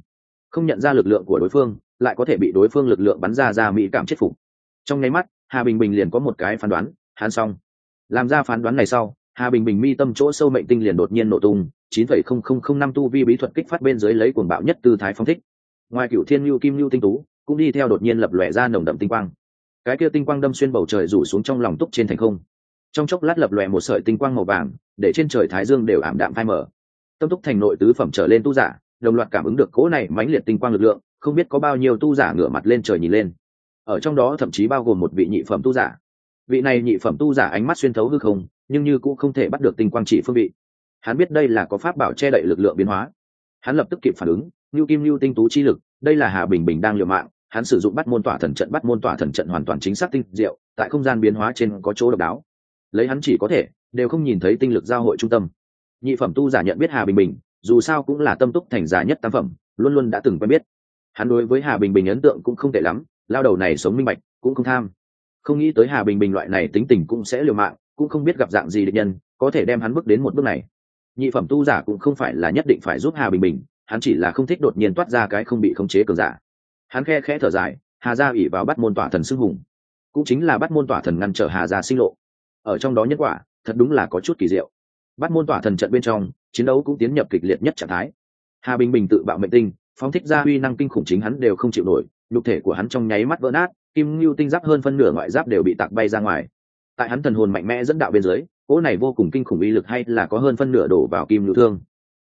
Không nhận ra lực lượng của đối phương, lại có thể bị đối phương lực lượng bắn ra ra mỹ cảm chết phục. Trong nháy mắt, hà bình bình liền có một cái phán đoán, hắn xong. Làm ra phán đoán này sau hà bình bình mi tâm chỗ sâu mệnh tinh liền đột nhiên nổ tung, chín phẩy không không không năm tu vi bí thuật kích phát bên dưới lấy cuồng bạo nhất tư thái phong thích. Ngoài cựu thiên lưu kim lưu tinh tú, cũng đi theo đột nhiên lập lòe ra nồng đậm tinh quang. Cái kia tinh quang đâm xuyên bầu trời rủ xuống trong lòng túc trên thành không. Trong chốc lát lập lòe một sợi tinh quang màu vàng, để trên trời thái dương đều ảm đạm phai mở tâm túc thành nội tứ phẩm trở lên tu giả, đồng loạt cảm ứng được cỗ này mãnh liệt tinh quang lực lượng, không biết có bao nhiêu tu giả ngửa mặt lên trời nhìn lên. Ở trong đó thậm chí bao gồm một vị nhị phẩm tu giả. Vị này nhị phẩm tu giả ánh mắt xuyên thấu hư không nhưng như cũng không thể bắt được tinh quang chỉ phương vị. Hắn biết đây là có pháp bảo che đậy lực lượng biến hóa. Hắn lập tức kịp phản ứng như kim lưu tinh tú chi lực, đây là hà bình bình đang liều mạng, hắn sử dụng bắt môn tỏa thần trận, bắt môn tỏa thần trận hoàn toàn chính xác tinh diệu, tại không gian biến hóa trên có chỗ độc đáo. Lấy hắn chỉ có thể, đều không nhìn thấy tinh lực giao hội trung tâm. Nhị phẩm tu giả nhận biết hà bình bình, dù sao cũng là tâm túc thành giả nhất tam phẩm, luôn luôn đã từng quen biết. Hắn đối với hà bình bình ấn tượng cũng không tệ lắm, lao đầu này sống minh bạch, cũng không tham. Không nghĩ tới hà bình bình loại này tính tình cũng sẽ liều mạng cũng không biết gặp dạng gì địch nhân, có thể đem hắn bước đến một bước này. Nhị phẩm tu giả cũng không phải là nhất định phải giúp hà bình bình, hắn chỉ là không thích đột nhiên toát ra cái không bị khống chế cường giả. Hắn khe khẽ thở dài, hà gia ủy vào bắt môn tỏa thần xưng hùng. Cũng chính là bắt môn tỏa thần ngăn trở hà gia sinh lộ. Ở trong đó nhân quả, thật đúng là có chút kỳ diệu. Bắt môn tỏa thần trận bên trong, chiến đấu cũng tiến nhập kịch liệt nhất trạng thái. Hà bình bình tự bạo mệnh tinh, phóng thích ra uy năng kinh khủng chính hắn đều không chịu nổi, nhục thể của hắn trong nháy mắt vỡ nát, kim lưu tinh giáp hơn phân nửa ngoại giáp đều bị tạc bay ra ngoài tại hắn thần hồn mạnh mẽ dẫn đạo bên dưới, cỗ này vô cùng kinh khủng uy lực hay là có hơn phân nửa đổ vào kim lưu thương.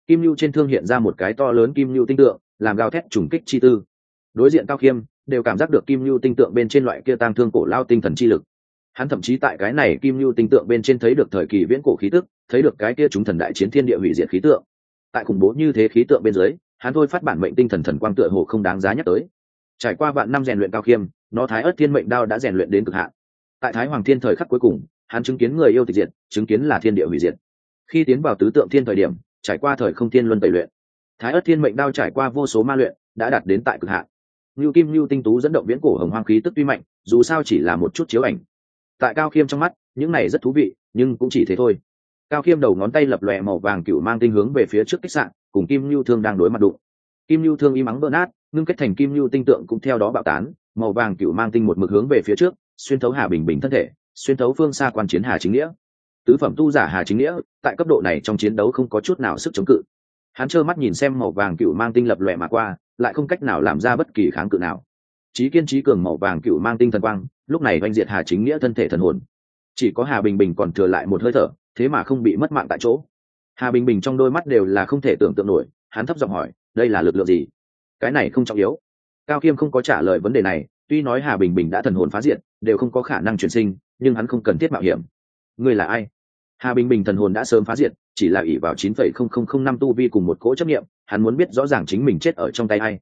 Kim lưu trên thương hiện ra một cái to lớn kim lưu tinh tượng, làm gào thét trùng kích chi tư. Đối diện cao khiêm, đều cảm giác được kim lưu tinh tượng bên trên loại kia tăng thương cổ lao tinh thần chi lực. Hắn thậm chí tại cái này kim lưu tinh tượng bên trên thấy được thời kỳ viễn cổ khí tức, thấy được cái kia chúng thần đại chiến thiên địa hủy diệt khí tượng. Tại khủng bố như thế khí tượng bên dưới, hắn thôi phát bản mệnh tinh thần thần quang tựa hồ không đáng giá nhắc tới. Trải qua vạn năm rèn luyện cao khiêm, nó thái ớt thiên mệnh đao đã rèn luyện đến cực hạn tại thái hoàng thiên thời khắc cuối cùng hắn chứng kiến người yêu tịch diệt chứng kiến là thiên địa hủy diệt khi tiến vào tứ tượng thiên thời điểm trải qua thời không thiên luân tẩy luyện thái ớt thiên mệnh đao trải qua vô số ma luyện đã đạt đến tại cực hạn Lưu Kim Lưu tinh tú dẫn động viễn cổ hồng hoang khí tức tuy mạnh, dù sao chỉ là một chút chiếu ảnh. Tại Cao Khiêm trong mắt, những này rất thú vị, nhưng cũng chỉ thế thôi. Cao Khiêm đầu ngón tay lập lòe màu vàng cựu mang tinh hướng về phía trước khách sạn, cùng Kim Lưu Thương đang đối mặt đụng. Kim Lưu Thương im mắng vỡ nát, ngưng kết thành Kim Lưu tinh tượng cũng theo đó bạo tán, màu vàng cựu mang tinh một mực hướng về phía trước, xuyên thấu Hà Bình Bình thân thể, xuyên thấu phương xa quan chiến Hà Chính Nghĩa. Tứ phẩm tu giả Hà Chính Nghĩa, tại cấp độ này trong chiến đấu không có chút nào sức chống cự. Hắn trơ mắt nhìn xem màu vàng cựu mang tinh lập lòe mà qua, lại không cách nào làm ra bất kỳ kháng cự nào. Trí kiên trí cường màu vàng cựu mang tinh thần quang lúc này oanh diệt hà chính nghĩa thân thể thần hồn. Chỉ có hà bình bình còn thừa lại một hơi thở thế mà không bị mất mạng tại chỗ. Hà bình bình trong đôi mắt đều là không thể tưởng tượng nổi hắn thấp giọng hỏi đây là lực lượng gì? Cái này không trọng yếu. Cao khiêm không có trả lời vấn đề này tuy nói hà bình bình đã thần hồn phá diệt đều không có khả năng chuyển sinh nhưng hắn không cần thiết mạo hiểm. Ngươi là ai? Hà bình bình thần hồn đã sớm phá diệt chỉ là ỷ vào chín phẩy không không không năm tu vi cùng một cỗ chấp nghiệm hắn muốn biết rõ ràng chính mình chết ở trong tay ai.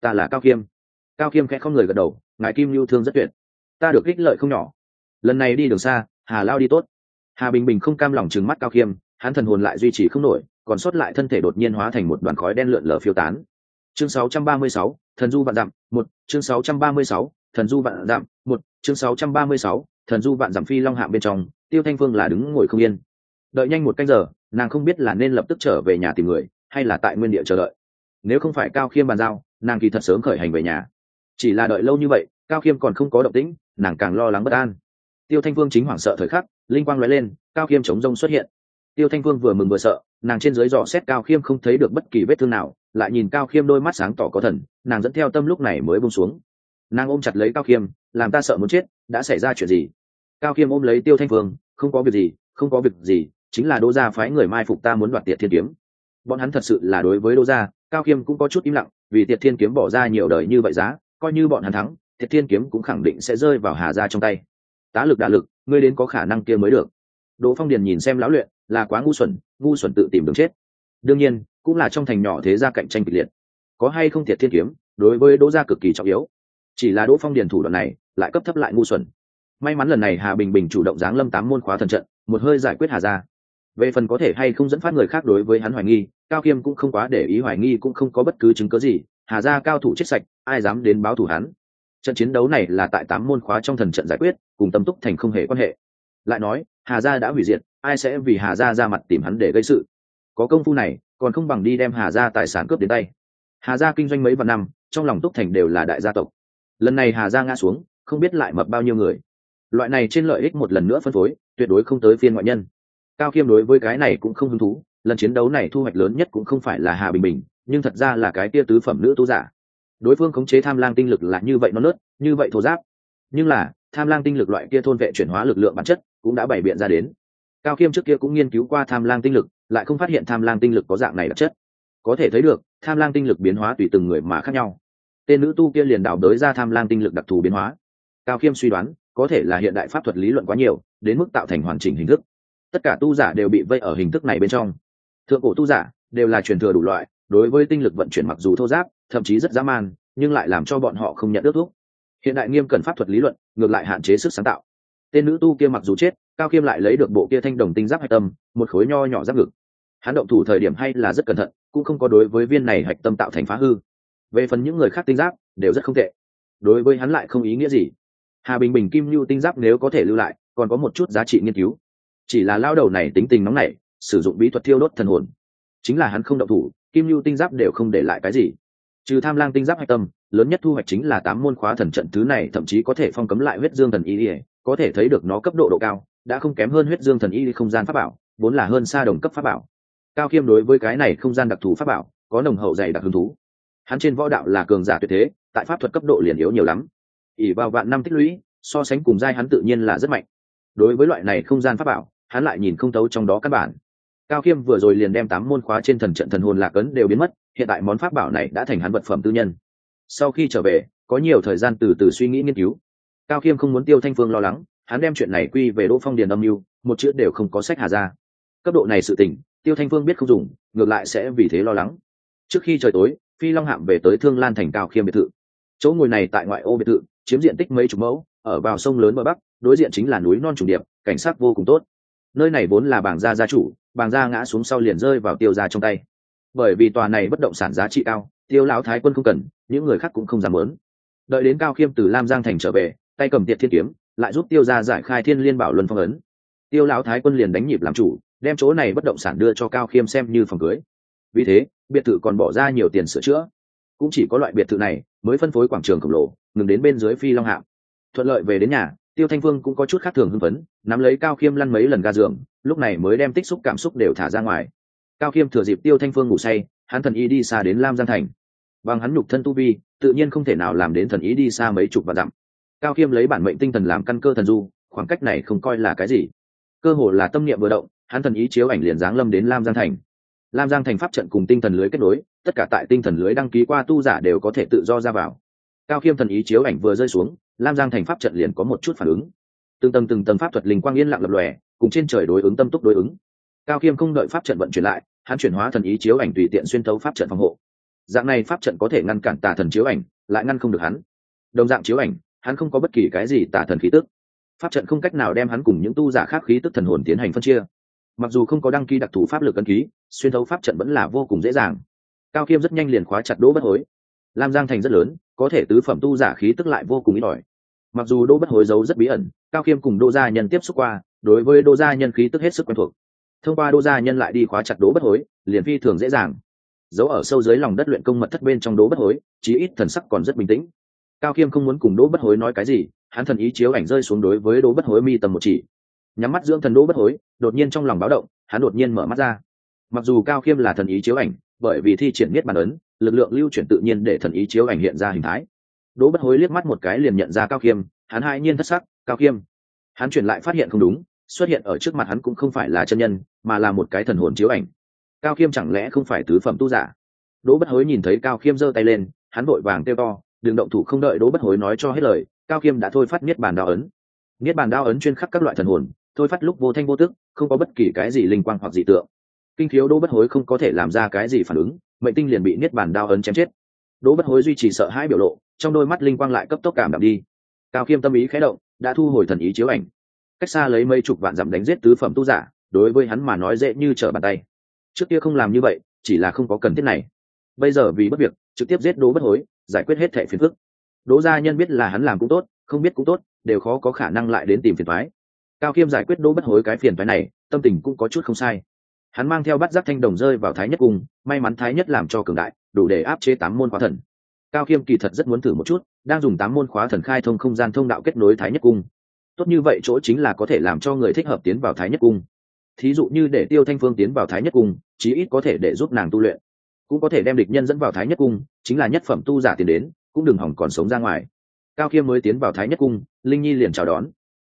Ta là cao khiêm cao khiêm khẽ không người gật đầu ngài kim lưu thương rất tuyệt. Ta được ích lợi không nhỏ. Lần này đi đường xa hà lao đi tốt. Hà bình bình không cam lòng trừng mắt cao khiêm hắn thần hồn lại duy trì không nổi còn sót lại thân thể đột nhiên hóa thành một đoàn khói đen lượn lờ phiêu tán. Chương 636, thần du vạn dặm một chương 636, thần du vạn dặm một chương 636, thần du vạn dặm phi long hạng bên trong tiêu thanh phương là đứng ngồi không yên. Đợi nhanh một canh giờ nàng không biết là nên lập tức trở về nhà tìm người hay là tại nguyên địa chờ đợi. Nếu không phải cao khiêm bàn giao nàng kỳ thật sớm khởi hành về nhà. Chỉ là đợi lâu như vậy cao khiêm còn không có động tĩnh nàng càng lo lắng bất an. Tiêu thanh phương chính hoảng sợ thời khắc linh quang nói lên cao khiêm chống rông xuất hiện. Tiêu thanh phương vừa mừng vừa sợ nàng trên dưới dò xét cao khiêm không thấy được bất kỳ vết thương nào lại nhìn cao khiêm đôi mắt sáng tỏ có thần, nàng dẫn theo tâm lúc này mới bông xuống. Nàng ôm chặt lấy cao khiêm, làm ta sợ muốn chết, đã xảy ra chuyện gì? Cao khiêm ôm lấy tiêu thanh phương, không có việc gì, không có việc gì, chính là đỗ gia phái người mai phục ta muốn đoạt tiệt thiên kiếm. Bọn hắn thật sự là đối với đỗ gia, cao khiêm cũng có chút im lặng, vì tiệt thiên kiếm bỏ ra nhiều đời như vậy giá, coi như bọn hắn thắng, tiệt thiên kiếm cũng khẳng định sẽ rơi vào hà ra trong tay. Tá lực đả lực, ngươi đến có khả năng kia mới được. Đỗ phong điền nhìn xem lão luyện, là quá ngu xuẩn ngu xuẩn tự tìm đường chết. Đương nhiên cũng là trong thành nhỏ thế gia cạnh tranh kịch liệt. Có hay không thiệt thiên kiếm, đối với đỗ gia cực kỳ trọng yếu. Chỉ là đỗ phong điền thủ đoạn này, lại cấp thấp lại ngu xuẩn. May mắn lần này hà bình bình chủ động giáng lâm tám môn khóa thần trận, một hơi giải quyết hà gia. Về phần có thể hay không dẫn phát người khác đối với hắn hoài nghi, cao kiêm cũng không quá để ý hoài nghi cũng không có bất cứ chứng cớ gì. Hà gia cao thủ chết sạch, ai dám đến báo thủ hắn? Trận chiến đấu này là tại tám môn khóa trong thần trận giải quyết, cùng tâm túc thành không hề quan hệ. Lại nói, hà gia đã hủy diệt, ai sẽ vì hà gia ra mặt tìm hắn để gây sự? Có công phu này còn không bằng đi đem hà gia tài sản cướp đến tay. Hà gia kinh doanh mấy vạn năm, trong lòng túc thành đều là đại gia tộc. Lần này hà gia ngã xuống, không biết lại mập bao nhiêu người. Loại này trên lợi ích một lần nữa phân phối, tuyệt đối không tới phiên ngoại nhân. Cao khiêm đối với cái này cũng không hứng thú, lần chiến đấu này thu hoạch lớn nhất cũng không phải là hà bình bình, nhưng thật ra là cái tia tứ phẩm nữ tu giả. Đối phương khống chế tham lang tinh lực là như vậy nó nớt, như vậy thô giáp. Nhưng là, tham lang tinh lực loại kia thôn vệ chuyển hóa lực lượng bản chất cũng đã bày biện ra đến. Cao khiêm trước kia cũng nghiên cứu qua tham lang tinh lực lại không phát hiện tham lang tinh lực có dạng này đặc chất. Có thể thấy được, tham lang tinh lực biến hóa tùy từng người mà khác nhau. Tên nữ tu kia liền đảo đới ra tham lang tinh lực đặc thù biến hóa. Cao khiêm suy đoán, có thể là hiện đại pháp thuật lý luận quá nhiều, đến mức tạo thành hoàn chỉnh hình thức. Tất cả tu giả đều bị vây ở hình thức này bên trong. Thượng cổ tu giả đều là truyền thừa đủ loại, đối với tinh lực vận chuyển mặc dù thô giáp, thậm chí rất dã man, nhưng lại làm cho bọn họ không nhận ước thuốc hiện đại nghiêm cần pháp thuật lý luận, ngược lại hạn chế sức sáng tạo. Tên nữ tu kia mặc dù chết, cao khiêm lại lấy được bộ kia thanh đồng tinh giáp hạch tâm, một khối nho nhỏ giáp ngực hắn động thủ thời điểm hay là rất cẩn thận, cũng không có đối với viên này hạch tâm tạo thành phá hư. Về phần những người khác tinh giáp, đều rất không tệ. Đối với hắn lại không ý nghĩa gì. Hà bình bình, kim lưu tinh giáp nếu có thể lưu lại, còn có một chút giá trị nghiên cứu. Chỉ là lao đầu này tính tình nóng nảy, sử dụng bí thuật thiêu đốt thần hồn. Chính là hắn không động thủ, kim lưu tinh giáp đều không để lại cái gì. Trừ tham lang tinh giáp hạch tâm, lớn nhất thu hoạch chính là tám môn khóa thần trận thứ này, thậm chí có thể phong cấm lại huyết dương thần y có thể thấy được nó cấp độ độ cao, đã không kém hơn huyết dương thần y không gian pháp bảo, vốn là hơn xa đồng cấp pháp bảo cao khiêm đối với cái này không gian đặc thù pháp bảo, có nồng hậu dày đặc hứng thú. Hắn trên võ đạo là cường giả tuyệt thế, tại pháp thuật cấp độ liền yếu nhiều lắm. Ỉ vào vạn năm tích lũy, so sánh cùng giai hắn tự nhiên là rất mạnh. Đối với loại này không gian pháp bảo, hắn lại nhìn không thấu trong đó căn bản. Cao khiêm vừa rồi liền đem tám môn khóa trên thần trận thần hồn lạc ấn đều biến mất, hiện tại món pháp bảo này đã thành hắn vật phẩm tư nhân. Sau khi trở về, có nhiều thời gian từ từ suy nghĩ nghiên cứu. Cao khiêm không muốn tiêu thanh phương lo lắng, hắn đem chuyện này quy về đỗ phong điền âm mưu, một chữ đều không có sách hà ra. Cấp độ này sự tỉnh tiêu thanh phương biết không dùng, ngược lại sẽ vì thế lo lắng. Trước khi trời tối, phi long hạm về tới thương lan thành cao khiêm biệt thự. Chỗ ngồi này tại ngoại ô biệt thự, chiếm diện tích mấy chục mẫu, ở vào sông lớn bờ bắc, đối diện chính là núi non trùng điệp, cảnh sát vô cùng tốt. Nơi này vốn là bảng gia gia chủ bảng gia ngã xuống sau liền rơi vào tiêu gia trong tay. Bởi vì tòa này bất động sản giá trị cao, tiêu lão thái quân không cần, những người khác cũng không dám lớn đợi đến cao khiêm từ lam giang thành trở về, tay cầm tiệt thiên kiếm, lại giúp tiêu gia giải khai thiên liên bảo luân phong ấn. Tiêu lão thái quân liền đánh nhịp làm chủ đem chỗ này bất động sản đưa cho cao khiêm xem như phòng cưới. Vì thế, biệt thự còn bỏ ra nhiều tiền sửa chữa. Cũng chỉ có loại biệt thự này mới phân phối quảng trường khổng lồ, ngừng đến bên dưới phi long hạm. Thuận lợi về đến nhà, tiêu thanh phương cũng có chút khác thường hưng phấn, nắm lấy cao khiêm lăn mấy lần ga giường, lúc này mới đem tích xúc cảm xúc đều thả ra ngoài. Cao khiêm thừa dịp tiêu thanh phương ngủ say, hắn thần ý đi xa đến lam giang thành. Bằng hắn nhục thân tu vi, tự nhiên không thể nào làm đến thần ý đi xa mấy chục và dặm. Cao khiêm lấy bản mệnh tinh thần làm căn cơ thần du, khoảng cách này không coi là cái gì. Cơ hồ là tâm niệm vừa động hắn thần ý chiếu ảnh liền giáng lâm đến lam giang thành. Lam giang thành pháp trận cùng tinh thần lưới kết nối, tất cả tại tinh thần lưới đăng ký qua tu giả đều có thể tự do ra vào. Cao khiêm thần ý chiếu ảnh vừa rơi xuống, lam giang thành pháp trận liền có một chút phản ứng. Từng tầng từng tầng pháp thuật linh quang yên lặng lập lòe, cùng trên trời đối ứng tâm túc đối ứng. Cao khiêm không đợi pháp trận vận chuyển lại, hắn chuyển hóa thần ý chiếu ảnh tùy tiện xuyên thấu pháp trận phòng hộ. Dạng này pháp trận có thể ngăn cản tà thần chiếu ảnh, lại ngăn không được hắn. Đồng dạng chiếu ảnh, hắn không có bất kỳ cái gì tà thần khí tức. Pháp trận không cách nào đem hắn cùng những tu giả khác khí tức thần hồn tiến hành phân chia mặc dù không có đăng ký đặc thù pháp lực ấn ký, xuyên thấu pháp trận vẫn là vô cùng dễ dàng. Cao khiêm rất nhanh liền khóa chặt đỗ bất hối. Lam giang thành rất lớn, có thể tứ phẩm tu giả khí tức lại vô cùng ít ỏi. Mặc dù đỗ bất hối giấu rất bí ẩn, cao khiêm cùng đỗ gia nhân tiếp xúc qua, đối với đỗ gia nhân khí tức hết sức quen thuộc. Thông qua đỗ gia nhân lại đi khóa chặt đỗ bất hối, liền phi thường dễ dàng. Giấu ở sâu dưới lòng đất luyện công mật thất bên trong đỗ bất hối, chí ít thần sắc còn rất bình tĩnh. Cao khiêm không muốn cùng đỗ bất hối nói cái gì, hắn thần ý chiếu ảnh rơi xuống đối với đỗ bất hối mi tầm một chỉ nhắm mắt dưỡng thần đỗ bất hối, đột nhiên trong lòng báo động, hắn đột nhiên mở mắt ra. Mặc dù cao khiêm là thần ý chiếu ảnh, bởi vì thi triển miết bản ấn, lực lượng lưu chuyển tự nhiên để thần ý chiếu ảnh hiện ra hình thái. Đỗ bất hối liếc mắt một cái liền nhận ra cao khiêm, hắn hai nhiên thất sắc, cao khiêm. Hắn chuyển lại phát hiện không đúng, xuất hiện ở trước mặt hắn cũng không phải là chân nhân, mà là một cái thần hồn chiếu ảnh. Cao khiêm chẳng lẽ không phải tứ phẩm tu giả? Đỗ bất hối nhìn thấy cao khiêm giơ tay lên, hắn vội vàng kêu to, đừng động thủ không đợi đỗ bất hối nói cho hết lời, cao khiêm đã thôi phát niết bàn đao ấn. Niết bàn đao ấn chuyên khắc các loại thần hồn thôi phát lúc vô thanh vô tức, không có bất kỳ cái gì linh quang hoặc dị tượng. Kinh thiếu đỗ bất hối không có thể làm ra cái gì phản ứng, mệnh tinh liền bị niết bàn đao ấn chém chết. Đỗ bất hối duy trì sợ hãi biểu lộ, trong đôi mắt linh quang lại cấp tốc cảm đạm đi. Cao khiêm tâm ý khé động, đã thu hồi thần ý chiếu ảnh. Cách xa lấy mấy chục vạn dặm đánh giết tứ phẩm tu giả, đối với hắn mà nói dễ như trở bàn tay. Trước kia không làm như vậy, chỉ là không có cần thiết này. Bây giờ vì bất việc, trực tiếp giết đỗ bất hối, giải quyết hết thẻ phiền phức. Đỗ gia nhân biết là hắn làm cũng tốt, không biết cũng tốt, đều khó có khả năng lại đến tìm phiền thoái cao khiêm giải quyết đỗ bất hối cái phiền phái này, tâm tình cũng có chút không sai. Hắn mang theo bát giác thanh đồng rơi vào thái nhất cung, may mắn thái nhất làm cho cường đại, đủ để áp chế tám môn khóa thần. Cao khiêm kỳ thật rất muốn thử một chút, đang dùng tám môn khóa thần khai thông không gian thông đạo kết nối thái nhất cung. Tốt như vậy chỗ chính là có thể làm cho người thích hợp tiến vào thái nhất cung. Thí dụ như để tiêu thanh phương tiến vào thái nhất cung, chí ít có thể để giúp nàng tu luyện. Cũng có thể đem địch nhân dẫn vào thái nhất cung, chính là nhất phẩm tu giả tiền đến, cũng đừng hỏng còn sống ra ngoài. Cao khiêm mới tiến vào thái nhất cung, linh nhi liền chào đón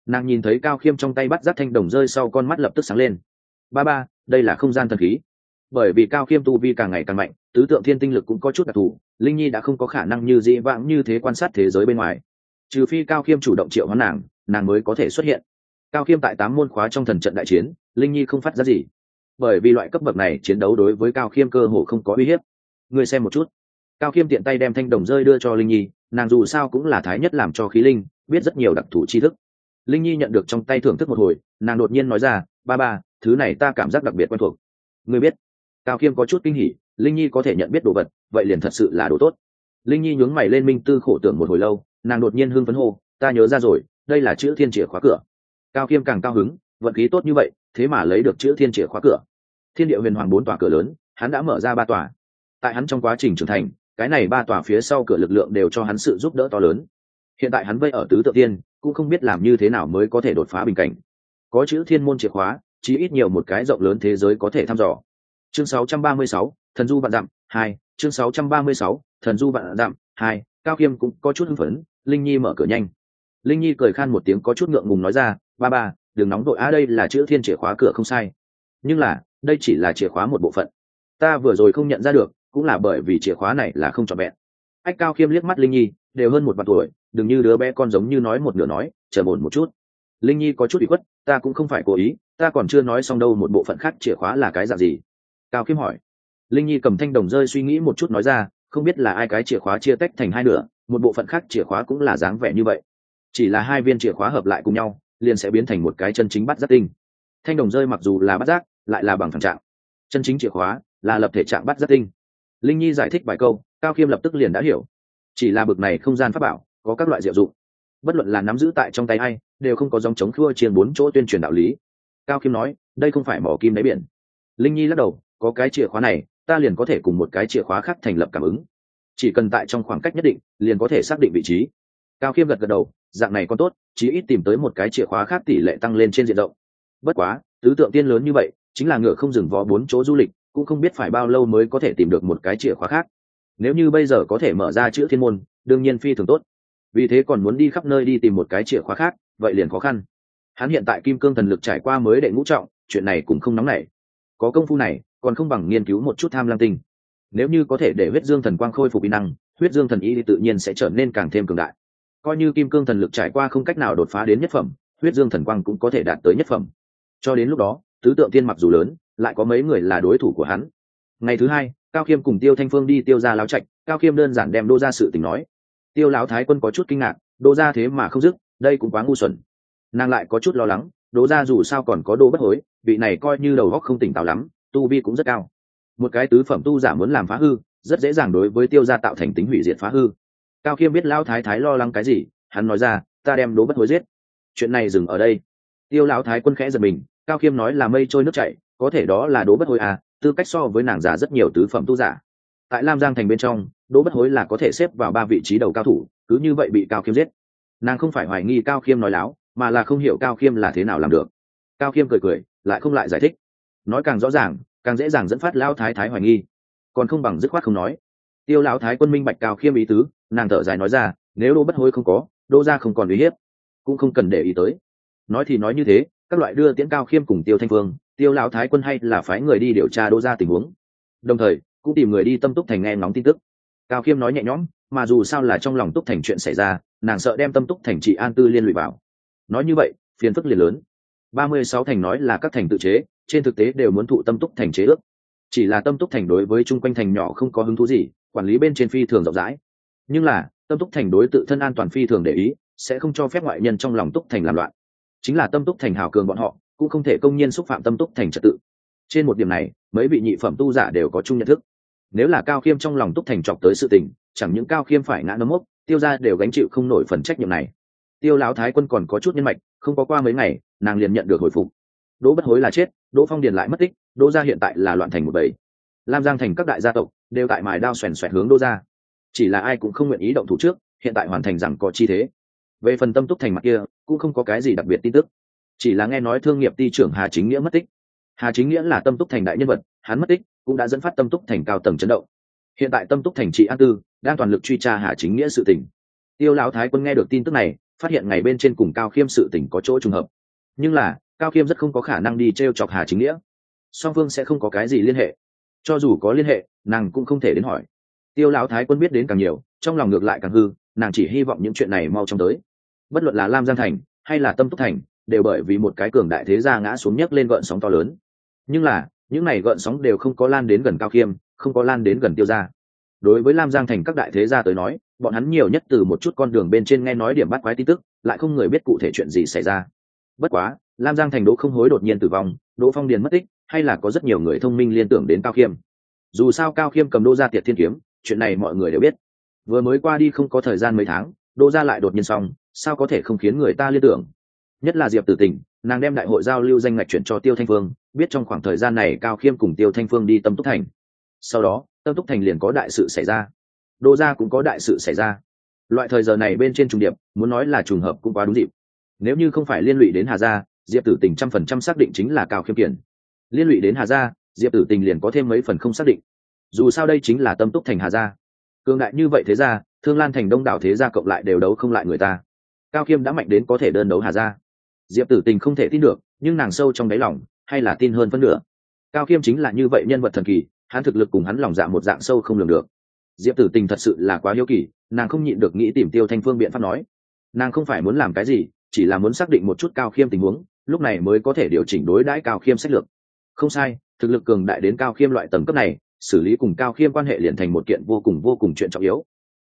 nàng nhìn thấy cao khiêm trong tay bắt giác thanh đồng rơi sau con mắt lập tức sáng lên. Ba ba, đây là không gian thần khí. Bởi vì cao khiêm tu vi càng ngày càng mạnh, tứ tượng thiên tinh lực cũng có chút đặc thù, linh nhi đã không có khả năng như dĩ vãng như thế quan sát thế giới bên ngoài. Trừ phi cao khiêm chủ động triệu hoán nàng nàng mới có thể xuất hiện. Cao khiêm tại tám môn khóa trong thần trận đại chiến, linh nhi không phát ra gì. Bởi vì loại cấp bậc này chiến đấu đối với cao khiêm cơ hồ không có uy hiếp. Người xem một chút. Cao khiêm tiện tay đem thanh đồng rơi đưa cho linh nhi, nàng dù sao cũng là thái nhất làm cho khí linh, biết rất nhiều đặc thù tri thức linh nhi nhận được trong tay thưởng thức một hồi, nàng đột nhiên nói ra, ba ba, thứ này ta cảm giác đặc biệt quen thuộc. Ngươi biết? Cao khiêm có chút kinh hỉ, linh nhi có thể nhận biết đồ vật, vậy liền thật sự là đồ tốt. Linh nhi nhướng mày lên minh tư khổ tưởng một hồi lâu, nàng đột nhiên hưng phấn hô, ta nhớ ra rồi, đây là chữ thiên chìa khóa cửa. Cao khiêm càng cao hứng, vận khí tốt như vậy, thế mà lấy được chữ thiên chìa khóa cửa. Thiên địa huyền hoàng bốn tòa cửa lớn, hắn đã mở ra ba tòa. Tại hắn trong quá trình trưởng thành, cái này ba tòa phía sau cửa lực lượng đều cho hắn sự giúp đỡ to lớn. Hiện tại hắn vây ở tứ tự tiên cũng không biết làm như thế nào mới có thể đột phá bình cảnh. Có chữ thiên môn chìa khóa chí ít nhiều một cái rộng lớn thế giới có thể thăm dò. Chương 636, thần du vạn dặm hai chương 636, thần du vạn dặm hai cao khiêm cũng có chút hưng phấn linh nhi mở cửa nhanh. Linh nhi cười khan một tiếng có chút ngượng ngùng nói ra ba ba đừng nóng đội a đây là chữ thiên chìa khóa cửa không sai. Nhưng là đây chỉ là chìa khóa một bộ phận. Ta vừa rồi không nhận ra được cũng là bởi vì chìa khóa này là không trọn vẹn ách cao khiêm liếc mắt linh nhi, đều hơn một vạn tuổi, đừng như đứa bé con giống như nói một nửa nói, chờ ổn một chút. Linh nhi có chút bị khuất, ta cũng không phải cố ý, ta còn chưa nói xong đâu một bộ phận khác chìa khóa là cái dạng gì? Cao khiêm hỏi. Linh nhi cầm thanh đồng rơi suy nghĩ một chút nói ra, không biết là ai cái chìa khóa chia tách thành hai nửa, một bộ phận khác chìa khóa cũng là dáng vẻ như vậy. Chỉ là hai viên chìa khóa hợp lại cùng nhau, liền sẽ biến thành một cái chân chính bắt giác tinh. Thanh đồng rơi mặc dù là bắt giác, lại là bằng phẳng trạng. Chân chính chìa khóa là lập thể trạng bắt giác tinh linh nhi giải thích vài câu cao khiêm lập tức liền đã hiểu chỉ là bực này không gian pháp bảo có các loại diệu dụng bất luận là nắm giữ tại trong tay ai đều không có dòng chống khua chiên bốn chỗ tuyên truyền đạo lý cao khiêm nói đây không phải mỏ kim đáy biển linh nhi lắc đầu có cái chìa khóa này ta liền có thể cùng một cái chìa khóa khác thành lập cảm ứng chỉ cần tại trong khoảng cách nhất định liền có thể xác định vị trí cao khiêm gật gật đầu dạng này còn tốt chí ít tìm tới một cái chìa khóa khác tỷ lệ tăng lên trên diện rộng bất quá tứ tượng tiên lớn như vậy chính là ngựa không dừng vó bốn chỗ du lịch cũng không biết phải bao lâu mới có thể tìm được một cái chìa khóa khác. Nếu như bây giờ có thể mở ra chữ thiên môn, đương nhiên phi thường tốt. Vì thế còn muốn đi khắp nơi đi tìm một cái chìa khóa khác, vậy liền khó khăn. Hắn hiện tại kim cương thần lực trải qua mới đệ ngũ trọng, chuyện này cũng không nóng nảy. Có công phu này, còn không bằng nghiên cứu một chút tham lam tinh. Nếu như có thể để huyết dương thần quang khôi phục kỹ năng, huyết dương thần y thì tự nhiên sẽ trở nên càng thêm cường đại. Coi như kim cương thần lực trải qua không cách nào đột phá đến nhất phẩm, huyết dương thần quang cũng có thể đạt tới nhất phẩm. Cho đến lúc đó, tứ tượng tiên mặc dù lớn lại có mấy người là đối thủ của hắn. Ngày thứ hai, cao khiêm cùng tiêu thanh phương đi tiêu ra lão trạch, cao khiêm đơn giản đem đô ra sự tình nói. Tiêu lão thái quân có chút kinh ngạc, đô ra thế mà không dứt, đây cũng quá ngu xuẩn. Nàng lại có chút lo lắng, đô ra dù sao còn có đô bất hối, vị này coi như đầu góc không tỉnh táo lắm, tu vi cũng rất cao. Một cái tứ phẩm tu giả muốn làm phá hư, rất dễ dàng đối với tiêu gia tạo thành tính hủy diệt phá hư. Cao khiêm biết lão thái thái lo lắng cái gì, hắn nói ra, ta đem đố bất hối giết. Chuyện này dừng ở đây. Tiêu lão thái quân khẽ giật mình, cao khiêm nói là mây trôi nước chảy có thể đó là đố bất hối à tư cách so với nàng giả rất nhiều tứ phẩm tu giả. Tại lam giang thành bên trong đỗ bất hối là có thể xếp vào ba vị trí đầu cao thủ, cứ như vậy bị cao khiêm giết. Nàng không phải hoài nghi cao khiêm nói láo, mà là không hiểu cao khiêm là thế nào làm được. Cao khiêm cười cười, lại không lại giải thích. Nói càng rõ ràng, càng dễ dàng dẫn phát lão thái thái hoài nghi. Còn không bằng dứt khoát không nói. Tiêu lão thái quân minh bạch cao khiêm ý tứ, nàng thở dài nói ra, nếu đỗ bất hối không có đỗ ra không còn uy hiếp, cũng không cần để ý tới. Nói thì nói như thế, các loại đưa tiễn cao khiêm cùng tiêu thanh phương tiêu lão thái quân hay là phái người đi điều tra đô ra tình huống. Đồng thời, cũng tìm người đi tâm túc thành nghe ngóng tin tức. Cao khiêm nói nhẹ nhõm, mà dù sao là trong lòng túc thành chuyện xảy ra, nàng sợ đem tâm túc thành trị an tư liên lụy vào. Nói như vậy, phiền phức liền lớn. Ba mươi sáu thành nói là các thành tự chế, trên thực tế đều muốn thụ tâm túc thành chế ước. Chỉ là tâm túc thành đối với chung quanh thành nhỏ không có hứng thú gì, quản lý bên trên phi thường rộng rãi. Nhưng là, tâm túc thành đối tự thân an toàn phi thường để ý, sẽ không cho phép ngoại nhân trong lòng túc thành làm loạn. Chính là tâm túc thành hào cường bọn họ cũng không thể công nhiên xúc phạm tâm túc thành trật tự. Trên một điểm này, mấy vị nhị phẩm tu giả đều có chung nhận thức. Nếu là cao khiêm trong lòng túc thành chọc tới sự tình, chẳng những cao khiêm phải ngã nấm mốc, tiêu ra đều gánh chịu không nổi phần trách nhiệm này. Tiêu lão thái quân còn có chút nhân mạch, không có qua mấy ngày, nàng liền nhận được hồi phục. Đỗ bất hối là chết, đỗ phong điền lại mất tích, đỗ gia hiện tại là loạn thành một bầy. Lam giang thành các đại gia tộc đều tại mài đao xoèn xoẹt hướng đỗ gia. Chỉ là ai cũng không nguyện ý động thủ trước, hiện tại hoàn thành rằng có chi thế. Về phần tâm túc thành mặt kia, cũng không có cái gì đặc biệt tin tức chỉ là nghe nói thương nghiệp ty trưởng hà chính nghĩa mất tích. Hà chính nghĩa là tâm túc thành đại nhân vật, hắn mất tích cũng đã dẫn phát tâm túc thành cao tầng chấn động. Hiện tại tâm túc thành trị an tư, đang toàn lực truy tra hà chính nghĩa sự tình. Tiêu lão thái quân nghe được tin tức này, phát hiện ngày bên trên cùng cao khiêm sự tình có chỗ trùng hợp. Nhưng là, cao khiêm rất không có khả năng đi t r e o chọc hà chính nghĩa. Song phương sẽ không có cái gì liên hệ. Cho dù có liên hệ, nàng cũng không thể đến hỏi. Tiêu lão thái quân biết đến càng nhiều, trong lòng ngược lại càng hư, nàng chỉ hy vọng những chuyện này mau chóng tới. Bất luận là lam giang thành hay là tâm túc thành đều bởi vì một cái cường đại thế gia ngã xuống nhấc lên gợn sóng to lớn. Nhưng là, những này gợn sóng đều không có lan đến gần cao khiêm, không có lan đến gần tiêu gia. Đối với lam giang thành các đại thế gia tới nói, bọn hắn nhiều nhất từ một chút con đường bên trên nghe nói điểm bắt quái tin tức, lại không người biết cụ thể chuyện gì xảy ra. Bất quá, lam giang thành đỗ không hối đột nhiên tử vong, đỗ phong điền mất tích, hay là có rất nhiều người thông minh liên tưởng đến cao khiêm. Dù sao cao khiêm cầm đô gia tiệt thiên kiếm, chuyện này mọi người đều biết. Vừa mới qua đi không có thời gian mấy tháng đô gia lại đột nhiên xong, sao có thể không khiến người ta liên tưởng? Nhất là diệp tử tình, nàng đem đại hội giao lưu danh ngạch chuyển cho tiêu thanh phương, biết trong khoảng thời gian này cao khiêm cùng tiêu thanh phương đi tâm túc thành. Sau đó, tâm túc thành liền có đại sự xảy ra. Đô gia cũng có đại sự xảy ra. Loại thời giờ này bên trên trùng điệp, muốn nói là trùng hợp cũng quá đúng dịp. Nếu như không phải liên lụy đến hà gia, diệp tử tình trăm phần trăm xác định chính là cao khiêm kiển liên lụy đến hà gia, diệp tử tình liền có thêm mấy phần không xác định. Dù sao đây chính là tâm túc thành hà gia. Cường đại như vậy thế ra thương lan thành đông đảo thế gia cộng lại đều đấu không lại người ta. Cao khiêm đã mạnh đến có thể đơn đấu hà gia diệp tử tình không thể tin được, nhưng nàng sâu trong đáy lòng, hay là tin hơn phân nửa. Cao khiêm chính là như vậy nhân vật thần kỳ, hắn thực lực cùng hắn lòng dạ một dạng sâu không lường được. Diệp tử tình thật sự là quá hiếu kỳ, nàng không nhịn được nghĩ tìm tiêu thanh phương biện pháp nói. Nàng không phải muốn làm cái gì, chỉ là muốn xác định một chút cao khiêm tình huống, lúc này mới có thể điều chỉnh đối đãi cao khiêm sách lược. Không sai, thực lực cường đại đến cao khiêm loại tầng cấp này, xử lý cùng cao khiêm quan hệ liền thành một kiện vô cùng vô cùng chuyện trọng yếu.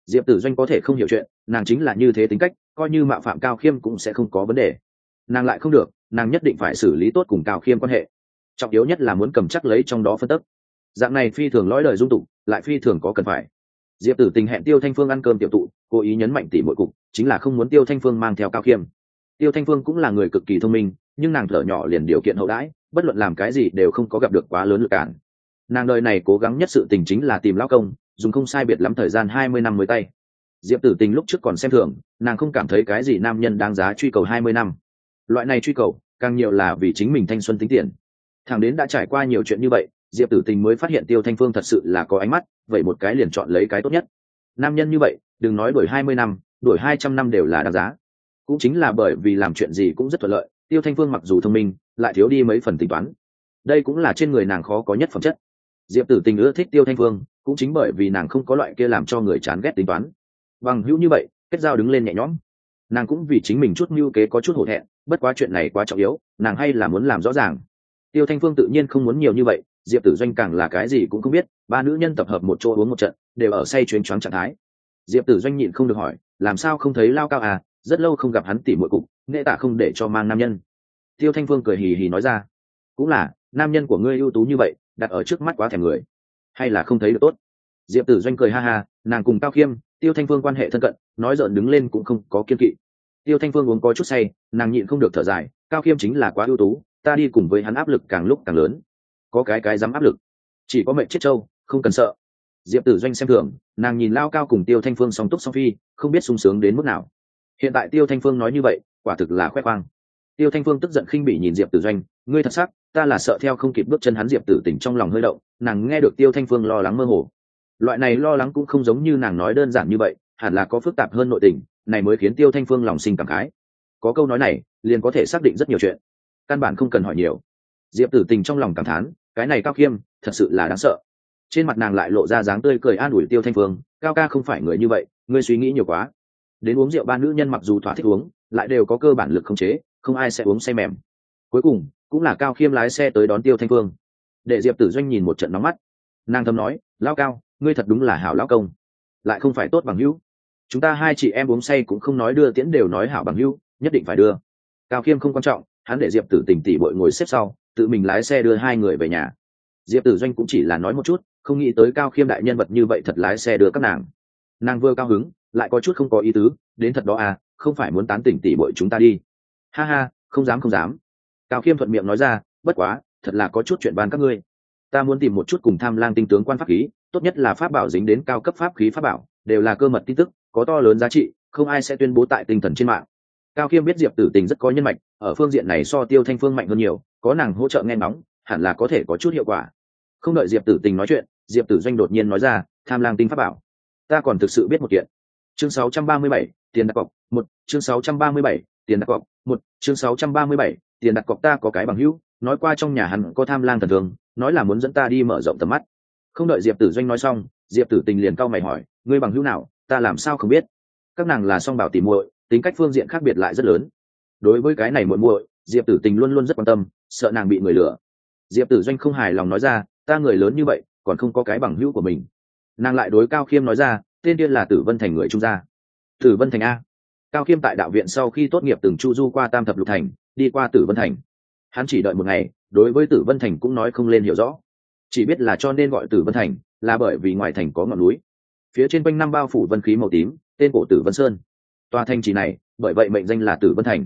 Diệp tử doanh có thể không hiểu chuyện, nàng chính là như thế tính cách, coi như mạo phạm cao khiêm cũng sẽ không có vấn đề nàng lại không được, nàng nhất định phải xử lý tốt cùng cao khiêm quan hệ. Trọng yếu nhất là muốn cầm chắc lấy trong đó phân tức. Dạng này phi thường lõi đời dung tục, lại phi thường có cần phải. Diệp tử tình hẹn tiêu thanh phương ăn cơm tiểu tụ, cố ý nhấn mạnh tỉ mọi cục, chính là không muốn tiêu thanh phương mang theo cao khiêm. Tiêu thanh phương cũng là người cực kỳ thông minh, nhưng nàng thở nhỏ liền điều kiện hậu đãi, bất luận làm cái gì đều không có gặp được quá lớn lực cản. Nàng đời này cố gắng nhất sự tình chính là tìm lao công, dùng không sai biệt lắm thời gian hai mươi năm mới tay. Diệp tử tình lúc trước còn xem thường, nàng không cảm thấy cái gì nam nhân đáng giá truy cầu hai mươi năm loại này truy cầu, càng nhiều là vì chính mình thanh xuân tính tiền. Thằng đến đã trải qua nhiều chuyện như vậy, diệp tử tình mới phát hiện tiêu thanh phương thật sự là có ánh mắt, vậy một cái liền chọn lấy cái tốt nhất. Nam nhân như vậy, đừng nói đổi hai mươi năm đổi hai trăm năm đều là đáng giá. Cũng chính là bởi vì làm chuyện gì cũng rất thuận lợi, tiêu thanh phương mặc dù thông minh, lại thiếu đi mấy phần tính toán. Đây cũng là trên người nàng khó có nhất phẩm chất. Diệp tử tình ưa thích tiêu thanh phương, cũng chính bởi vì nàng không có loại kia làm cho người chán ghét tính toán. Bằng hữu như vậy, kết giao đứng lên nhẹ nhõm. Nàng cũng vì chính mình chút mưu kế có chút hổ thẹn bất quá chuyện này quá trọng yếu, nàng hay là muốn làm rõ ràng. Tiêu thanh phương tự nhiên không muốn nhiều như vậy, diệp tử doanh càng là cái gì cũng không biết, ba nữ nhân tập hợp một chỗ uống một trận, đều ở say chuyến choáng trạng thái. Diệp tử doanh nhịn không được hỏi, làm sao không thấy lao cao à? Rất lâu không gặp hắn tỉ mội cục, nghệ tạ không để cho mang nam nhân. Tiêu thanh phương cười hì hì nói ra, cũng là, nam nhân của ngươi ưu tú như vậy, đặt ở trước mắt quá thèm người, hay là không thấy được tốt? Diệp tử doanh cười ha ha, nàng cùng cao khiêm, tiêu thanh phương quan hệ thân cận, nói dợn đứng lên cũng không có kiên kỵ tiêu thanh phương uống có chút say, nàng nhịn không được thở dài, cao khiêm chính là quá ưu tú, ta đi cùng với hắn áp lực càng lúc càng lớn. Có cái cái dám áp lực. Chỉ có mệnh chết trâu, không cần sợ. Diệp tử doanh xem thường, nàng nhìn lao cao cùng tiêu thanh phương song túc song phi, không biết sung sướng đến mức nào. Hiện tại tiêu thanh phương nói như vậy, quả thực là khoe khoang. Tiêu thanh phương tức giận khinh bỉ nhìn diệp tử doanh, ngươi thật sắc, ta là sợ theo không kịp bước chân hắn diệp tử tỉnh trong lòng hơi động. Nàng nghe được tiêu thanh phương lo lắng mơ hồ. Loại này lo lắng cũng không giống như nàng nói đơn giản như vậy, hẳn là có phức tạp hơn nội tình này mới khiến tiêu thanh phương lòng sinh cảm khái. Có câu nói này, liền có thể xác định rất nhiều chuyện. Căn bản không cần hỏi nhiều. Diệp tử tình trong lòng cảm thán, cái này cao khiêm, thật sự là đáng sợ. Trên mặt nàng lại lộ ra dáng tươi cười an ủi tiêu thanh phương, cao ca không phải người như vậy, ngươi suy nghĩ nhiều quá. Đến uống rượu ba nữ nhân mặc dù thỏa thích uống, lại đều có cơ bản lực không chế, không ai sẽ uống say mềm. Cuối cùng, cũng là cao khiêm lái xe tới đón tiêu thanh phương. Để diệp tử doanh nhìn một trận nóng mắt. Nàng thầm nói lao cao, ngươi thật đúng là hảo lao công. Lại không phải tốt bằng hữu chúng ta hai chị em uống say cũng không nói đưa tiễn đều nói hảo bằng hữu, nhất định phải đưa. Cao khiêm không quan trọng, hắn để diệp tử tỉnh tỉ bội ngồi xếp sau, tự mình lái xe đưa hai người về nhà. Diệp tử doanh cũng chỉ là nói một chút, không nghĩ tới cao khiêm đại nhân vật như vậy thật lái xe đưa các nàng. Nàng vừa cao hứng, lại có chút không có ý tứ, đến thật đó à không phải muốn tán tỉnh tỉ bội chúng ta đi. Ha ha, không dám không dám. Cao khiêm thuận miệng nói ra, bất quá, thật là có chút chuyện ban các ngươi. Ta muốn tìm một chút cùng tham lang tinh tướng quan pháp khí, tốt nhất là pháp bảo dính đến cao cấp pháp khí pháp bảo, đều là cơ mật tin tức có to lớn giá trị không ai sẽ tuyên bố tại tinh thần trên mạng. Cao khiêm biết diệp tử tình rất có nhân mạch ở phương diện này so tiêu thanh phương mạnh hơn nhiều có nàng hỗ trợ nghe ngóng hẳn là có thể có chút hiệu quả. Không đợi diệp tử tình nói chuyện diệp tử doanh đột nhiên nói ra tham lang tinh pháp bảo ta còn thực sự biết một kiện. Chương 637, tiền đặt cọc một chương 637, tiền đặt cọc một chương 637, tiền đặt cọc ta có cái bằng hữu nói qua trong nhà hắn có tham lang thần thường nói là muốn dẫn ta đi mở rộng tầm mắt. Không đợi diệp tử doanh nói xong diệp tử tình liền cau mày hỏi ngươi bằng hữu nào? Ta làm sao không biết? Các nàng là song bảo tìm muội, tính cách phương diện khác biệt lại rất lớn. Đối với cái này muội muội, diệp tử tình luôn luôn rất quan tâm, sợ nàng bị người lừa. Diệp tử doanh không hài lòng nói ra, ta người lớn như vậy, còn không có cái bằng hữu của mình. Nàng lại đối cao khiêm nói ra, tên điên là tử vân thành người trung gia. Tử vân thành a. Cao khiêm tại đạo viện sau khi tốt nghiệp từng chu du qua tam thập lục thành, đi qua tử vân thành. Hắn chỉ đợi một ngày, đối với tử vân thành cũng nói không lên hiểu rõ. Chỉ biết là cho nên gọi tử vân thành, là bởi vì ngoài thành có ngọn núi phía trên quanh năm bao phủ vân khí màu tím, tên cổ tử vân sơn. Tòa thành trì này, bởi vậy mệnh danh là tử vân thành.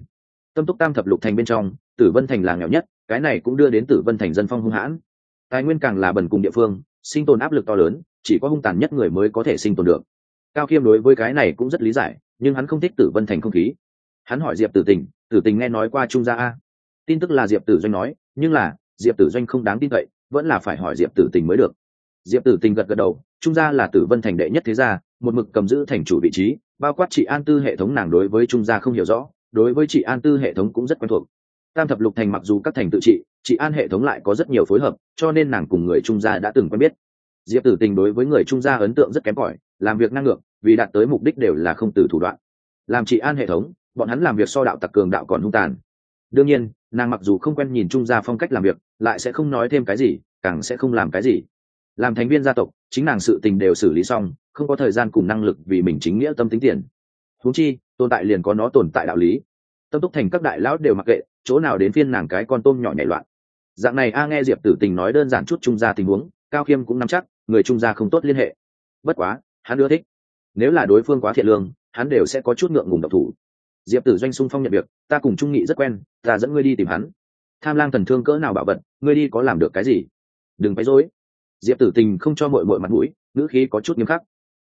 Tâm túc tam thập lục thành bên trong, tử vân thành là nghèo nhất, cái này cũng đưa đến tử vân thành dân phong hung hãn. Tài nguyên càng là bần cùng địa phương, sinh tồn áp lực to lớn, chỉ có hung tàn nhất người mới có thể sinh tồn được. Cao khiêm đối với cái này cũng rất lý giải, nhưng hắn không thích tử vân thành không khí. Hắn hỏi diệp tử tình tử tình nghe nói qua trung gia a? Tin tức là diệp tử doanh nói, nhưng là, diệp tử doanh không đáng tin cậy, vẫn là phải hỏi diệp tử tình mới được. Diệp tử tình gật gật đầu trung gia là tử vân thành đệ nhất thế gia, một mực cầm giữ thành chủ vị trí, bao quát trị an tư hệ thống nàng đối với trung gia không hiểu rõ, đối với trị an tư hệ thống cũng rất quen thuộc. Tam thập lục thành mặc dù các thành tự trị trị an hệ thống lại có rất nhiều phối hợp, cho nên nàng cùng người trung gia đã từng quen biết. Diệp tử tình đối với người trung gia ấn tượng rất kém cỏi, làm việc năng lượng vì đạt tới mục đích đều là không từ thủ đoạn. Làm trị an hệ thống, bọn hắn làm việc so đạo tặc cường đạo còn hung tàn. Đương nhiên, nàng mặc dù không quen nhìn trung gia phong cách làm việc, lại sẽ không nói thêm cái gì, càng sẽ không làm cái gì. Làm thành viên gia tộc chính nàng sự tình đều xử lý xong, không có thời gian cùng năng lực vì mình chính nghĩa tâm tính tiền. Huống chi, tồn tại liền có nó tồn tại đạo lý. Tâm túc thành các đại lão đều mặc kệ, chỗ nào đến phiên nàng cái con tôm nhỏ nhảy loạn. Dạng này a nghe diệp tử tình nói đơn giản chút trung gia tình huống, cao khiêm cũng nắm chắc, người trung gia không tốt liên hệ. Bất quá, hắn ưa thích. Nếu là đối phương quá thiện lương, hắn đều sẽ có chút ngượng ngùng độc thủ. Diệp tử doanh sung phong nhận việc, ta cùng trung nghị rất quen, ta dẫn ngươi đi tìm hắn. Tham lang thần thương cỡ nào bảo vật, ngươi đi có làm được cái gì? Đừng phải dối diệp tử tình không cho mội mội mặt mũi, ngữ khí có chút nghiêm khắc.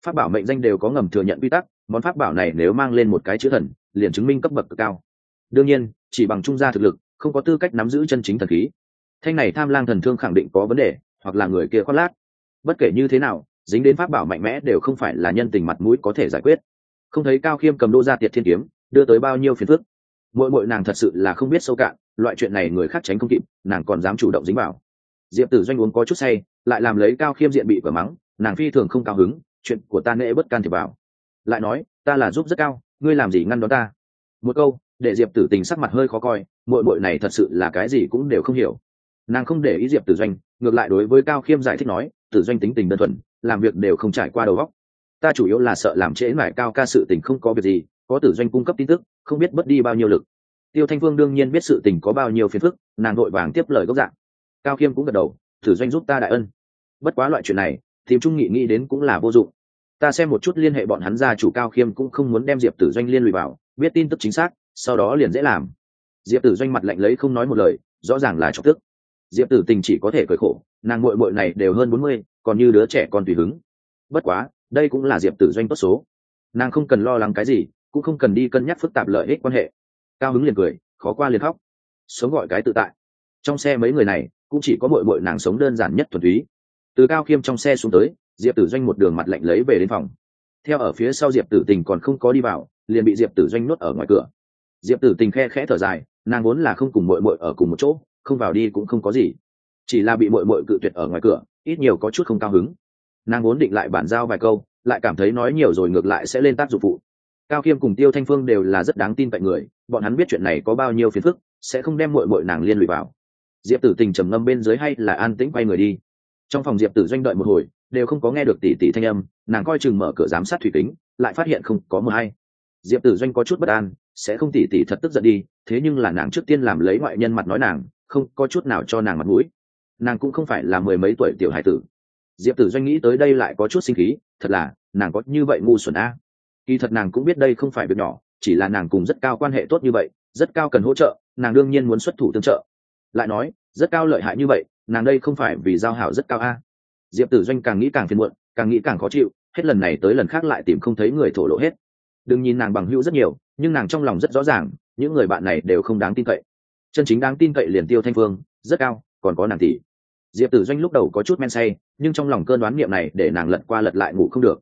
Pháp bảo mệnh danh đều có ngầm thừa nhận quy tắc, món pháp bảo này nếu mang lên một cái chữ thần, liền chứng minh cấp bậc cực cao. Đương nhiên, chỉ bằng trung gia thực lực, không có tư cách nắm giữ chân chính thần khí. Thanh này tham lang thần thương khẳng định có vấn đề, hoặc là người kia khoác lác. Bất kể như thế nào, dính đến pháp bảo mạnh mẽ đều không phải là nhân tình mặt mũi có thể giải quyết. Không thấy cao khiêm cầm đô ra tiệt thiên kiếm, đưa tới bao nhiêu phiền phức. Mỗi mỗi nàng thật sự là không biết sâu cạn, loại chuyện này người khác tránh không kịp, nàng còn dám chủ động dính vào. Diệp tử doanh uống có chút say lại làm lấy cao khiêm diện bị cửa mắng, nàng phi thường không cao hứng, chuyện của ta nễ bất can thiệp vào. Lại nói, ta là giúp rất cao, ngươi làm gì ngăn đón ta? Một câu, để diệp tử tình sắc mặt hơi khó coi mội mội này thật sự là cái gì cũng đều không hiểu. Nàng không để ý diệp tử doanh, ngược lại đối với cao khiêm giải thích nói, tử doanh tính tình đơn thuần, làm việc đều không trải qua đầu góc ta chủ yếu là sợ làm trễ mải cao ca sự tình không có việc gì, có tử doanh cung cấp tin tức, không biết mất đi bao nhiêu lực. Tiêu thanh phương đương nhiên biết sự tình có bao nhiêu phiền phức, nàng vội vàng tiếp lời gốc dạng. Cao khiêm cũng gật đầu tử doanh giúp ta đại ân. Bất quá loại chuyện này, tìm trung nghị nghĩ đến cũng là vô dụng. Ta xem một chút liên hệ bọn hắn ra chủ cao khiêm cũng không muốn đem diệp tử doanh liên lụy vào, biết tin tức chính xác, sau đó liền dễ làm. Diệp tử doanh mặt lạnh lấy không nói một lời, rõ ràng là trọng tức. Diệp tử tình chỉ có thể cởi khổ, nàng muội muội này đều hơn bốn mươi, còn như đứa trẻ còn tùy hứng. Bất quá, đây cũng là diệp tử doanh tốt số. Nàng không cần lo lắng cái gì, cũng không cần đi cân nhắc phức tạp lợi ích quan hệ. Cao hứng liền cười, khó qua liền khóc. Sống gọi cái tự tại. Trong xe mấy người này cũng chỉ có mội mội nàng sống đơn giản nhất thuần túy. Từ cao khiêm trong xe xuống tới, diệp tử doanh một đường mặt lạnh lấy về đến phòng. Theo ở phía sau diệp tử tình còn không có đi vào, liền bị diệp tử doanh nuốt ở ngoài cửa. Diệp tử tình khe khẽ thở dài, nàng vốn là không cùng mội mội ở cùng một chỗ, không vào đi cũng không có gì. Chỉ là bị mội mội cự tuyệt ở ngoài cửa, ít nhiều có chút không cao hứng. Nàng vốn định lại bản giao vài câu, lại cảm thấy nói nhiều rồi ngược lại sẽ lên tác dụng phụ. Cao khiêm cùng tiêu thanh phương đều là rất đáng tin cậy người, bọn hắn biết chuyện này có bao nhiêu phiền phức, sẽ không đem mội mội nàng liên lụy vào diệp tử tình trầm ngâm bên dưới hay là an tĩnh quay người đi. Trong phòng diệp tử doanh đợi một hồi, đều không có nghe được tỷ tỷ thanh âm, nàng coi chừng mở cửa giám sát thủy kính, lại phát hiện không có mờ hay. Diệp tử doanh có chút bất an, sẽ không tỷ tỷ thật tức giận đi, thế nhưng là nàng trước tiên làm lấy ngoại nhân mặt nói nàng, không có chút nào cho nàng mặt mũi. Nàng cũng không phải là mười mấy tuổi tiểu hải tử. Diệp tử doanh nghĩ tới đây lại có chút sinh khí, thật là, nàng có như vậy ngu xuẩn a. Kỳ thật nàng cũng biết đây không phải việc nhỏ, chỉ là nàng cùng rất cao quan hệ tốt như vậy, rất cao cần hỗ trợ, nàng đương nhiên muốn xuất thủ tương trợ lại nói, rất cao lợi hại như vậy, nàng đây không phải vì giao hảo rất cao a. Diệp tử doanh càng nghĩ càng phiền muộn, càng nghĩ càng khó chịu, hết lần này tới lần khác lại tìm không thấy người thổ lộ hết. Đừng nhìn nàng bằng hữu rất nhiều, nhưng nàng trong lòng rất rõ ràng, những người bạn này đều không đáng tin cậy. Chân chính đáng tin cậy liền tiêu thanh phương, rất cao, còn có nàng tỷ diệp tử doanh lúc đầu có chút men say, nhưng trong lòng cơn đoán niệm này để nàng lật qua lật lại ngủ không được.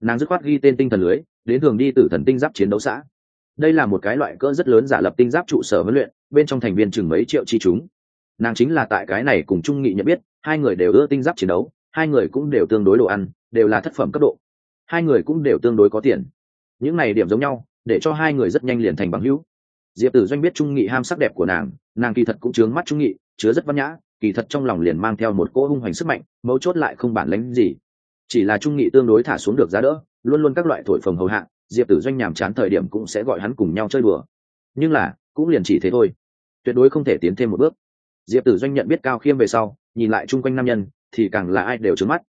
Nàng dứt khoát ghi tên tinh thần lưới, đến thường đi từ thần tinh giáp chiến đấu xã đây là một cái loại cỡ rất lớn giả lập tinh giáp trụ sở huấn luyện, bên trong thành viên chừng mấy triệu chi chúng. Nàng chính là tại cái này cùng trung nghị nhận biết, hai người đều ưa tinh giáp chiến đấu, hai người cũng đều tương đối đồ ăn, đều là thất phẩm cấp độ. Hai người cũng đều tương đối có tiền. Những này điểm giống nhau, để cho hai người rất nhanh liền thành bằng hữu. Diệp tử doanh biết trung nghị ham sắc đẹp của nàng nàng kỳ thật cũng chướng mắt trung nghị, chứa rất văn nhã, kỳ thật trong lòng liền mang theo một cỗ hung hoành sức mạnh, mấu chốt lại không bản lánh gì. Chỉ là trung nghị tương đối thả xuống được giá đỡ, luôn luôn các loại thổi phồng hầu hạ diệp tử doanh nhàm chán thời điểm cũng sẽ gọi hắn cùng nhau chơi đùa. Nhưng là, cũng liền chỉ thế thôi. Tuyệt đối không thể tiến thêm một bước. Diệp tử doanh nhận biết cao khiêm về sau, nhìn lại chung quanh nam nhân, thì càng là ai đều trứng mắt.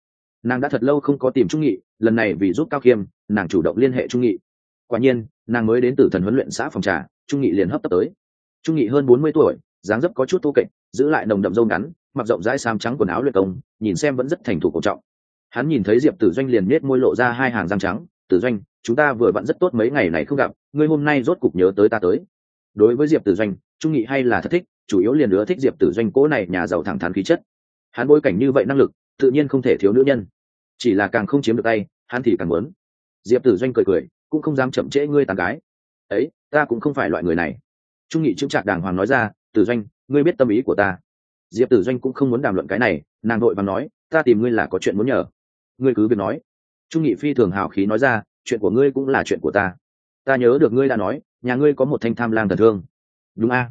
Nàng đã thật lâu không có tìm trung nghị, lần này vì giúp cao khiêm, nàng chủ động liên hệ trung nghị. Quả nhiên, nàng mới đến từ thần huấn luyện xã phòng trà, trung nghị liền hấp tấp tới. Trung nghị hơn bốn mươi tuổi, dáng dấp có chút tô kệch, giữ lại nồng đậm râu ngắn, mặc rộng rãi sam trắng quần áo luyện công, nhìn xem vẫn rất thành thủ cổ trọng. Hắn nhìn thấy diệp tử doanh liền nết môi lộ ra hai hàng răng trắng, tử doanh chúng ta vừa vặn rất tốt mấy ngày này không gặp, ngươi hôm nay rốt cục nhớ tới ta tới. Đối với diệp tử doanh, trung nghị hay là thất thích, chủ yếu liền nữa thích diệp tử doanh cố này nhà giàu thẳng thắn khí chất. Hắn bối cảnh như vậy năng lực, tự nhiên không thể thiếu nữ nhân. Chỉ là càng không chiếm được tay, hắn thì càng muốn. Diệp tử doanh cười cười, cũng không dám chậm trễ ngươi tàn gái. Ấy, ta cũng không phải loại người này. Trung nghị chững chạc đàng hoàng nói ra, tử doanh, ngươi biết tâm ý của ta. Diệp tử doanh cũng không muốn đàm luận cái này, nàng đội và nói, ta tìm ngươi là có chuyện muốn nhờ. Ngươi cứ việc nói. Trung nghị phi thường hào khí nói ra chuyện của ngươi cũng là chuyện của ta. Ta nhớ được ngươi đã nói, nhà ngươi có một thanh tham lang thần thương. Đúng a?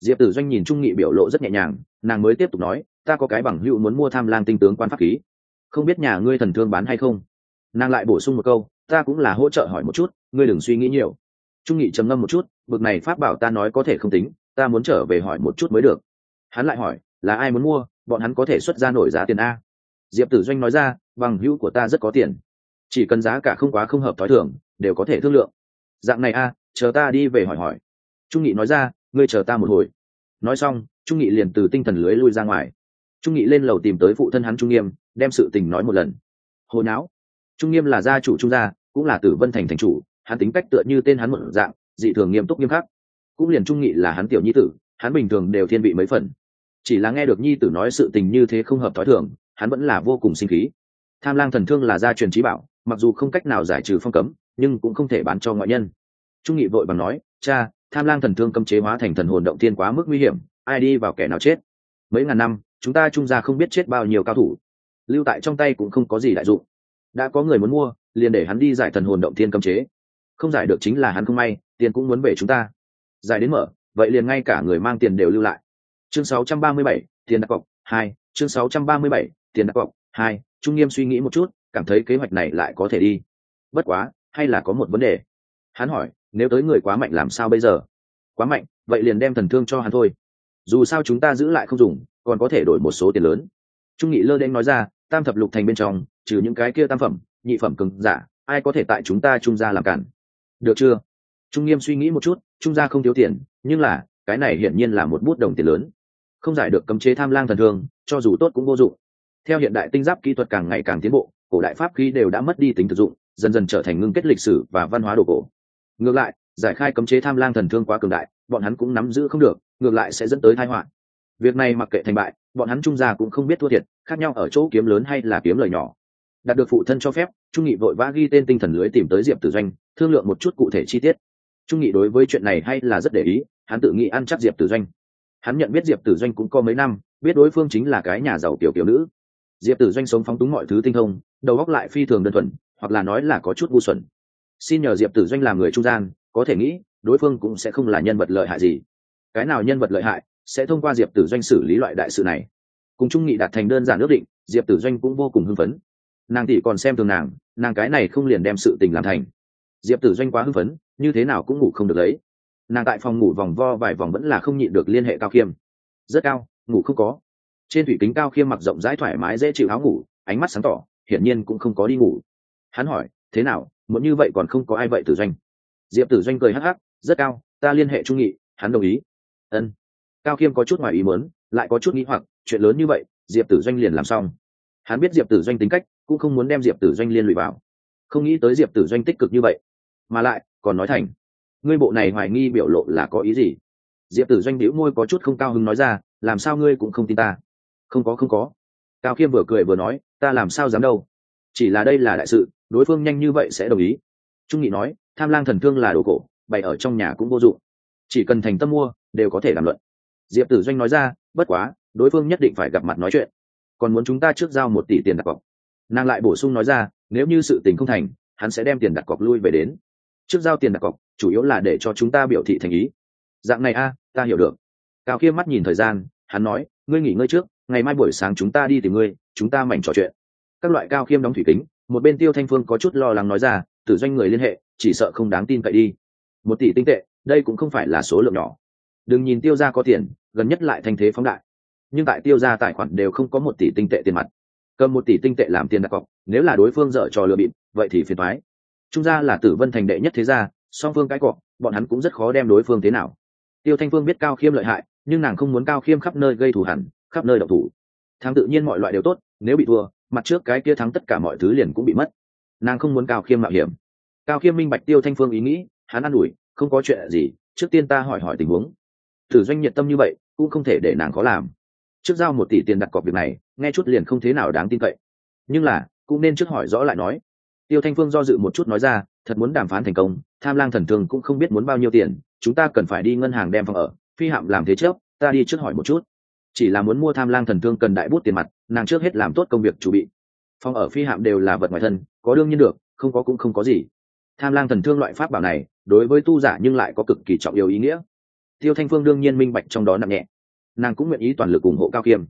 Diệp tử doanh nhìn trung nghị biểu lộ rất nhẹ nhàng, nàng mới tiếp tục nói, ta có cái bằng hữu muốn mua tham lang tinh tướng quan pháp khí. Không biết nhà ngươi thần thương bán hay không? Nàng lại bổ sung một câu, ta cũng là hỗ trợ hỏi một chút, ngươi đừng suy nghĩ nhiều. Trung nghị trầm ngâm một chút, bực này pháp bảo ta nói có thể không tính, ta muốn trở về hỏi một chút mới được. Hắn lại hỏi, là ai muốn mua, bọn hắn có thể xuất ra nổi giá tiền a. Diệp tử doanh nói ra, bằng hữu của ta rất có tiền chỉ cần giá cả không quá không hợp t h ó i thưởng đều có thể thương lượng. Dạng này a, chờ ta đi về hỏi hỏi. Trung nghị nói ra, ngươi chờ ta một hồi. Nói xong, trung nghị liền từ tinh thần lưới lui ra ngoài. Trung nghị lên lầu tìm tới phụ thân hắn trung nghiêm, đem sự tình nói một lần. Hồi não trung nghiêm là gia chủ trung gia, cũng là tử vân thành thành chủ, hắn tính cách tựa như tên hắn một dạng, dị thường nghiêm túc nghiêm khắc. Cũng liền trung nghị là hắn tiểu nhi tử, hắn bình thường đều thiên vị mấy phần. Chỉ là nghe được nhi tử nói sự tình như thế không hợp thói thường, hắn vẫn là vô cùng sinh khí. Tham lang thần thương là gia truyền trí bảo mặc dù không cách nào giải trừ phong cấm nhưng cũng không thể bán cho ngoại nhân. Trung nghị vội bằng nói cha tham lang thần thương cấm chế hóa thành thần hồn động tiên quá mức nguy hiểm ai đi vào kẻ nào chết? Mấy ngàn năm chúng ta trung gia không biết chết bao nhiêu cao thủ. Lưu tại trong tay cũng không có gì đại dụng. Đã có người muốn mua liền để hắn đi giải thần hồn động thiên cấm chế. Không giải được chính là hắn không may tiền cũng muốn về chúng ta. Giải đến mở vậy liền ngay cả người mang tiền đều lưu lại. Chương 637, tiền đặt cọc hai chương 637, tiền đặt cọc hai trung nghiêm suy nghĩ một chút cảm thấy kế hoạch này lại có thể đi. Bất quá, hay là có một vấn đề. Hắn hỏi, nếu tới người quá mạnh làm sao bây giờ? Quá mạnh, vậy liền đem thần thương cho hắn thôi. Dù sao chúng ta giữ lại không dùng, còn có thể đổi một số tiền lớn. Trung nghị lơ đen nói ra, tam thập lục thành bên trong, trừ những cái kia tam phẩm, nhị phẩm cứng giả, ai có thể tại chúng ta trung gia làm cản? Được chưa? Trung nghiêm suy nghĩ một chút, trung gia không thiếu tiền, nhưng là, cái này hiển nhiên là một bút đồng tiền lớn. Không giải được cấm chế tham lang thần thương, cho dù tốt cũng vô dụng. Theo hiện đại tinh giáp kỹ thuật càng ngày càng tiến bộ cổ đại pháp khí đều đã mất đi tính thực dụng, dần dần trở thành ngưng kết lịch sử và văn hóa đồ cổ. Ngược lại, giải khai cấm chế tham lang thần thương quá cường đại, bọn hắn cũng nắm giữ không được, ngược lại sẽ dẫn tới tai họa. Việc này mặc kệ thành bại, bọn hắn trung gia cũng không biết thua thiệt, khác nhau ở chỗ kiếm lớn hay là kiếm lời nhỏ. Đạt được phụ thân cho phép, trung nghị vội vã ghi tên tinh thần lưới tìm tới diệp tử doanh, thương lượng một chút cụ thể chi tiết. Trung nghị đối với chuyện này hay là rất để ý, hắn tự nghĩ ăn chắc diệp tử doanh. Hắn nhận biết diệp tử doanh cũng có mấy năm, biết đối phương chính là cái nhà giàu tiểu kiểu nữ. Diệp tử doanh sống phóng túng mọi thứ tinh thông đầu góc lại phi thường đơn thuần, hoặc là nói là có chút ngu xuẩn. Xin nhờ diệp tử doanh làm người trung gian, có thể nghĩ, đối phương cũng sẽ không là nhân vật lợi hại gì. Cái nào nhân vật lợi hại, sẽ thông qua diệp tử doanh xử lý loại đại sự này. Cùng trung nghị đạt thành đơn giản ước định, diệp tử doanh cũng vô cùng hưng phấn. Nàng tỷ còn xem thường nàng nàng cái này không liền đem sự tình làm thành. Diệp tử doanh quá hưng phấn, như thế nào cũng ngủ không được lấy nàng tại phòng ngủ vòng vo vài vòng vẫn là không nhịn được liên hệ cao khiêm. Rất cao, ngủ không có. Trên thủy kính cao khiêm mặc rộng rãi thoải mái dễ chịu áo ngủ, ánh mắt sáng tỏ hiển nhiên cũng không có đi ngủ. Hắn hỏi, thế nào, muốn như vậy còn không có ai vậy tử doanh? Diệp tử doanh cười hắc hắc, rất cao, ta liên hệ trung nghị, hắn đồng ý. Ân. Cao khiêm có chút ngoài ý muốn, lại có chút nghĩ hoặc, chuyện lớn như vậy, diệp tử doanh liền làm xong. Hắn biết diệp tử doanh tính cách, cũng không muốn đem diệp tử doanh liên lụy vào. Không nghĩ tới diệp tử doanh tích cực như vậy. Mà lại, còn nói thành, ngươi bộ này hoài nghi biểu lộ là có ý gì? Diệp tử doanh đĩu môi có chút không cao hứng nói ra, làm sao ngươi cũng không tin ta? Không có không có. Cao khiêm vừa cười vừa nói ta làm sao dám đâu? Chỉ là đây là đại sự, đối phương nhanh như vậy sẽ đồng ý. Trung nghị nói, tham lang thần thương là đồ cổ, bày ở trong nhà cũng vô dụng. Chỉ cần thành tâm mua, đều có thể làm luận. Diệp tử doanh nói ra, bất quá, đối phương nhất định phải gặp mặt nói chuyện. Còn muốn chúng ta trước giao một tỷ tiền đặt cọc. Nàng lại bổ sung nói ra, nếu như sự tình không thành, hắn sẽ đem tiền đặt cọc lui về đến. Trước giao tiền đặt cọc, chủ yếu là để cho chúng ta biểu thị thành ý. Dạng này a, ta hiểu được. Cao khiêm mắt nhìn thời gian, hắn nói, ngươi nghỉ ngơi trước, ngày mai buổi sáng chúng ta đi tìm ngươi chúng ta mảnh trò chuyện. Các loại cao khiêm đóng thủy kính, một bên tiêu thanh phương có chút lo lắng nói ra, tử doanh người liên hệ, chỉ sợ không đáng tin cậy đi. Một tỷ tinh tệ, đây cũng không phải là số lượng nhỏ. Đừng nhìn tiêu ra có tiền, gần nhất lại thành thế phóng đại. Nhưng tại tiêu ra tài khoản đều không có một tỷ tinh tệ tiền mặt. Cầm một tỷ tinh tệ làm tiền đặt cọc, nếu là đối phương dở trò lừa bịp, vậy thì phiền thoái trung gia là tử vân thành đệ nhất thế gia, song phương cái cọ, bọn hắn cũng rất khó đem đối phương thế nào. Tiêu thanh phương biết cao khiêm lợi hại, nhưng nàng không muốn cao khiêm khắp nơi gây thù hẳn khắp nơi độc thủ. Thắng tự nhiên mọi loại đều tốt nếu bị thua, mặt trước cái kia thắng tất cả mọi thứ liền cũng bị mất. Nàng không muốn cao khiêm mạo hiểm. Cao khiêm minh bạch tiêu thanh phương ý nghĩ, hắn an ủi, không có chuyện gì, trước tiên ta hỏi hỏi tình huống. Thử doanh nhiệt tâm như vậy, cũng không thể để nàng khó làm. Trước giao một tỷ tiền đặt cọc việc này, nghe chút liền không thế nào đáng tin cậy. Nhưng là, cũng nên trước hỏi rõ lại nói. Tiêu thanh phương do dự một chút nói ra, thật muốn đàm phán thành công, tham lang thần thương cũng không biết muốn bao nhiêu tiền, chúng ta cần phải đi ngân hàng đem phòng ở, phi hạm làm thế trước, ta đi trước hỏi một chút. Chỉ là muốn mua tham lang thần thương cần đại bút tiền mặt nàng trước hết làm tốt công việc chuẩn bị. Phòng ở phi hạm đều là vật ngoài thân, có đương nhiên được, không có cũng không có gì. Tham lang thần thương loại pháp bảo này, đối với tu giả nhưng lại có cực kỳ trọng yếu ý nghĩa. Tiêu thanh phương đương nhiên minh bạch trong đó nặng nhẹ. Nàng cũng nguyện ý toàn lực ủng hộ cao khiêm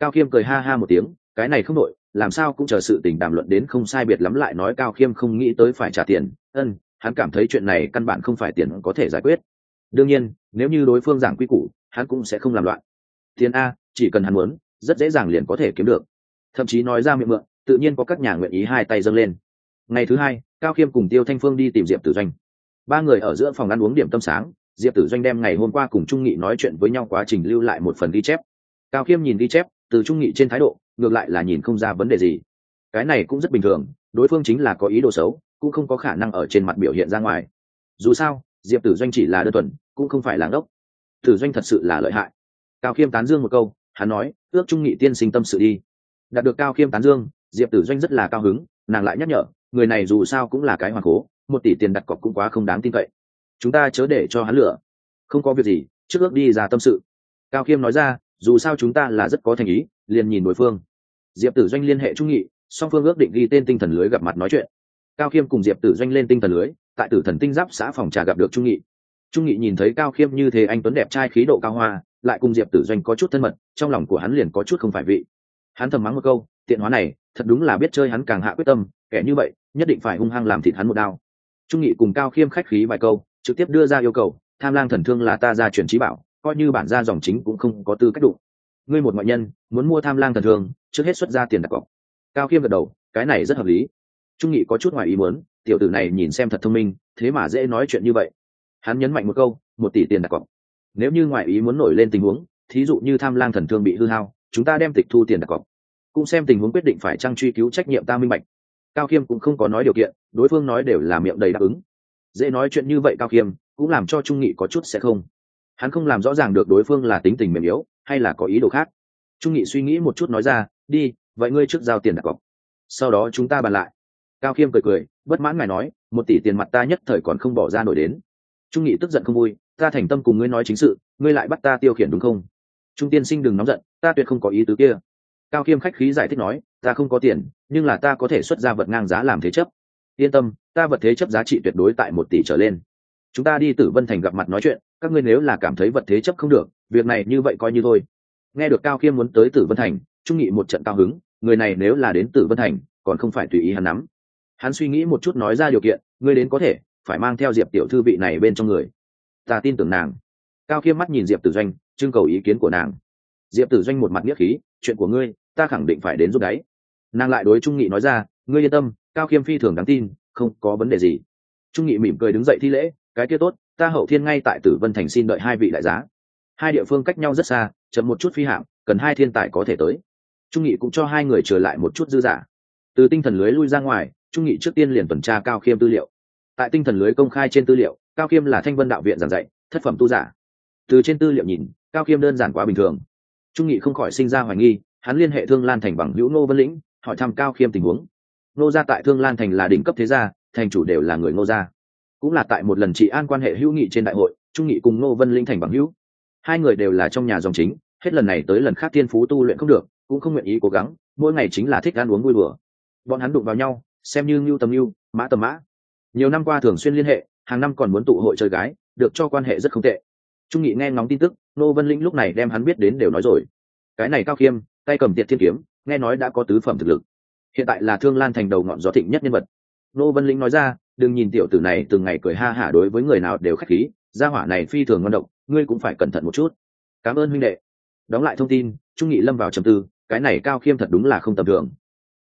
cao khiêm cười ha ha một tiếng, cái này không đội làm sao cũng chờ sự tình đàm luận đến không sai biệt lắm lại nói cao khiêm không nghĩ tới phải trả tiền. Ân, hắn cảm thấy chuyện này căn bản không phải tiền có thể giải quyết. Đương nhiên, nếu như đối phương giảng quy củ, hắn cũng sẽ không làm loạn. Tiền a, chỉ cần hắn muốn rất dễ dàng liền có thể kiếm được. Thậm chí nói ra miệng mượn, tự nhiên có các nhà nguyện ý hai tay dâng lên. Ngày thứ hai, cao khiêm cùng tiêu thanh phương đi tìm diệp tử doanh. Ba người ở giữa phòng ăn uống điểm tâm sáng, diệp tử doanh đem ngày hôm qua cùng trung nghị nói chuyện với nhau quá trình lưu lại một phần ghi chép. Cao khiêm nhìn ghi chép, từ trung nghị trên thái độ, ngược lại là nhìn không ra vấn đề gì. Cái này cũng rất bình thường, đối phương chính là có ý đồ xấu, cũng không có khả năng ở trên mặt biểu hiện ra ngoài. Dù sao, diệp tử doanh chỉ là đơn thuần, cũng không phải là ngốc. Tử doanh thật sự là lợi hại. Cao khiêm tán dương một câu hắn nói, ước trung nghị tiên sinh tâm sự đi. Đạt được cao khiêm tán dương, diệp tử doanh rất là cao hứng, nàng lại nhắc nhở, người này dù sao cũng là cái hoàng cố, một tỷ tiền đặt cọc cũng quá không đáng tin cậy. Chúng ta chớ để cho hắn lửa không có việc gì, trước ước đi ra tâm sự. Cao khiêm nói ra, dù sao chúng ta là rất có thành ý, liền nhìn đối phương. Diệp tử doanh liên hệ trung nghị song phương ước định ghi tên tinh thần lưới gặp mặt nói chuyện. Cao khiêm cùng diệp tử doanh lên tinh thần lưới, tại tử thần tinh giáp xã phòng trà gặp được trung nghị trung nghị nhìn thấy cao khiêm như thế anh tuấn đẹp trai, khí độ cao hoa lại cùng diệp tử doanh có chút thân mật, trong lòng của hắn liền có chút không phải vị. Hắn thầm mắng một câu, tiện hóa này, thật đúng là biết chơi hắn càng hạ quyết tâm, kẻ như vậy, nhất định phải hung hăng làm thịt hắn một đao. Trung nghị cùng cao khiêm khách khí vài câu, trực tiếp đưa ra yêu cầu, tham lang thần thương là ta ra chuyển trí bảo, coi như bản gia dòng chính cũng không có tư cách đụng. Ngươi một ngoại nhân, muốn mua tham lang thần thương, trước hết xuất ra tiền đặt cọc. Cao khiêm gật đầu, cái này rất hợp lý. Trung nghị có chút ngoài ý muốn, tiểu tử này nhìn xem thật thông minh, thế mà dễ nói chuyện như vậy. Hắn nhấn mạnh một câu, một tỷ tiền đặt cọc nếu như ngoại ý muốn nổi lên tình huống, thí dụ như tham lang thần thương bị hư hao, chúng ta đem tịch thu tiền đặt cọc. Cũng xem tình huống quyết định phải trăng truy cứu trách nhiệm ta minh bạch. Cao khiêm cũng không có nói điều kiện, đối phương nói đều là miệng đầy đáp ứng. Dễ nói chuyện như vậy cao khiêm, cũng làm cho trung nghị có chút sẽ không. Hắn không làm rõ ràng được đối phương là tính tình mềm yếu, hay là có ý đồ khác. Trung nghị suy nghĩ một chút nói ra, đi, vậy ngươi trước giao tiền đặt cọc. Sau đó chúng ta bàn lại. Cao khiêm cười cười, bất mãn ngài nói, một tỷ tiền mặt ta nhất thời còn không bỏ ra nổi đến trung nghị tức giận không vui, ta thành tâm cùng ngươi nói chính sự, ngươi lại bắt ta tiêu khiển đúng không? Trung tiên sinh đừng nóng giận, ta tuyệt không có ý tứ kia. Cao khiêm khách khí giải thích nói, ta không có tiền, nhưng là ta có thể xuất ra vật ngang giá làm thế chấp. Yên tâm, ta vật thế chấp giá trị tuyệt đối tại một tỷ trở lên. Chúng ta đi tử vân thành gặp mặt nói chuyện, các ngươi nếu là cảm thấy vật thế chấp không được, việc này như vậy coi như thôi. Nghe được cao khiêm muốn tới tử vân thành, trung nghị một trận cao hứng, người này nếu là đến tử vân thành, còn không phải tùy ý hắn nắm. Hắn suy nghĩ một chút nói ra điều kiện, ngươi đến có thể phải mang theo diệp tiểu thư vị này bên trong người. Ta tin tưởng nàng. Cao khiêm mắt nhìn diệp tử doanh, trưng cầu ý kiến của nàng. Diệp tử doanh một mặt nghĩa khí, chuyện của ngươi, ta khẳng định phải đến giúp đáy nàng lại đối trung nghị nói ra, ngươi yên tâm, cao khiêm phi thường đáng tin, không có vấn đề gì. Trung nghị mỉm cười đứng dậy thi lễ, cái kia tốt, ta hậu thiên ngay tại tử vân thành xin đợi hai vị đại giá. Hai địa phương cách nhau rất xa, chậm một chút phi hạm cần hai thiên tài có thể tới. Trung nghị cũng cho hai người trở lại một chút dư giả. Từ tinh thần lưới lui ra ngoài, trung nghị trước tiên liền tuần tra cao khiêm tư liệu tại tinh thần lưới công khai trên tư liệu, cao khiêm là thanh vân đạo viện giảng dạy, thất phẩm tu giả. Từ trên tư liệu nhìn, cao khiêm đơn giản quá bình thường. Trung nghị không khỏi sinh ra hoài nghi, hắn liên hệ thương lan thành bằng hữu ngô vân lĩnh, hỏi thăm cao khiêm tình huống. Ngô gia tại thương lan thành là đỉnh cấp thế gia, thành chủ đều là người ngô gia. Cũng là tại một lần trị an quan hệ hữu nghị trên đại hội, trung nghị cùng ngô vân lĩnh thành bằng hữu. Hai người đều là trong nhà dòng chính, hết lần này tới lần khác thiên phú tu luyện không được, cũng không nguyện ý cố gắng, mỗi ngày chính là thích ăn uống vui bừa bọn hắn đụng vào nhau, xem như ngưu tầm ngưu, mã tầm mã nhiều năm qua thường xuyên liên hệ, hàng năm còn muốn tụ hội chơi gái, được cho quan hệ rất không tệ. Trung nghị nghe ngóng tin tức, nô vân linh lúc này đem hắn biết đến đều nói rồi. Cái này cao khiêm, tay cầm tiệt thiên kiếm, nghe nói đã có tứ phẩm thực lực. Hiện tại là thương lan thành đầu ngọn gió thịnh nhất nhân vật. Nô vân linh nói ra, đừng nhìn tiểu tử này từng ngày cười ha hả đối với người nào đều khách khí, gia hỏa này phi thường ngon động ngươi cũng phải cẩn thận một chút. Cảm ơn huynh đệ. Đóng lại thông tin, trung nghị lâm vào trầm tư, cái này cao khiêm thật đúng là không tầm thường.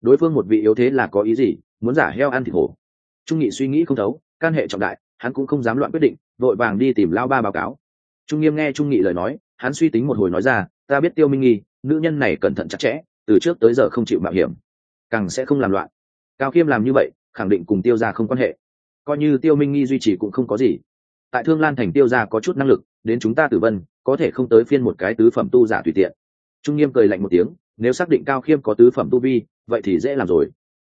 Đối phương một vị yếu thế là có ý gì, muốn giả heo ăn thịt hổ trung nghị suy nghĩ không thấu, can hệ trọng đại, hắn cũng không dám loạn quyết định, vội vàng đi tìm lao ba báo cáo. Trung nghiêm nghe trung nghị lời nói, hắn suy tính một hồi nói ra, ta biết tiêu minh nghi, nữ nhân này cẩn thận chặt chẽ, từ trước tới giờ không chịu mạo hiểm, càng sẽ không làm loạn. Cao khiêm làm như vậy, khẳng định cùng tiêu ra không quan hệ. Coi như tiêu minh nghi duy trì cũng không có gì. Tại thương lan thành tiêu ra có chút năng lực, đến chúng ta tử vân, có thể không tới phiên một cái tứ phẩm tu giả tùy tiện. Trung nghiêm cười lạnh một tiếng, nếu xác định cao khiêm có tứ phẩm tu vi, vậy thì dễ làm rồi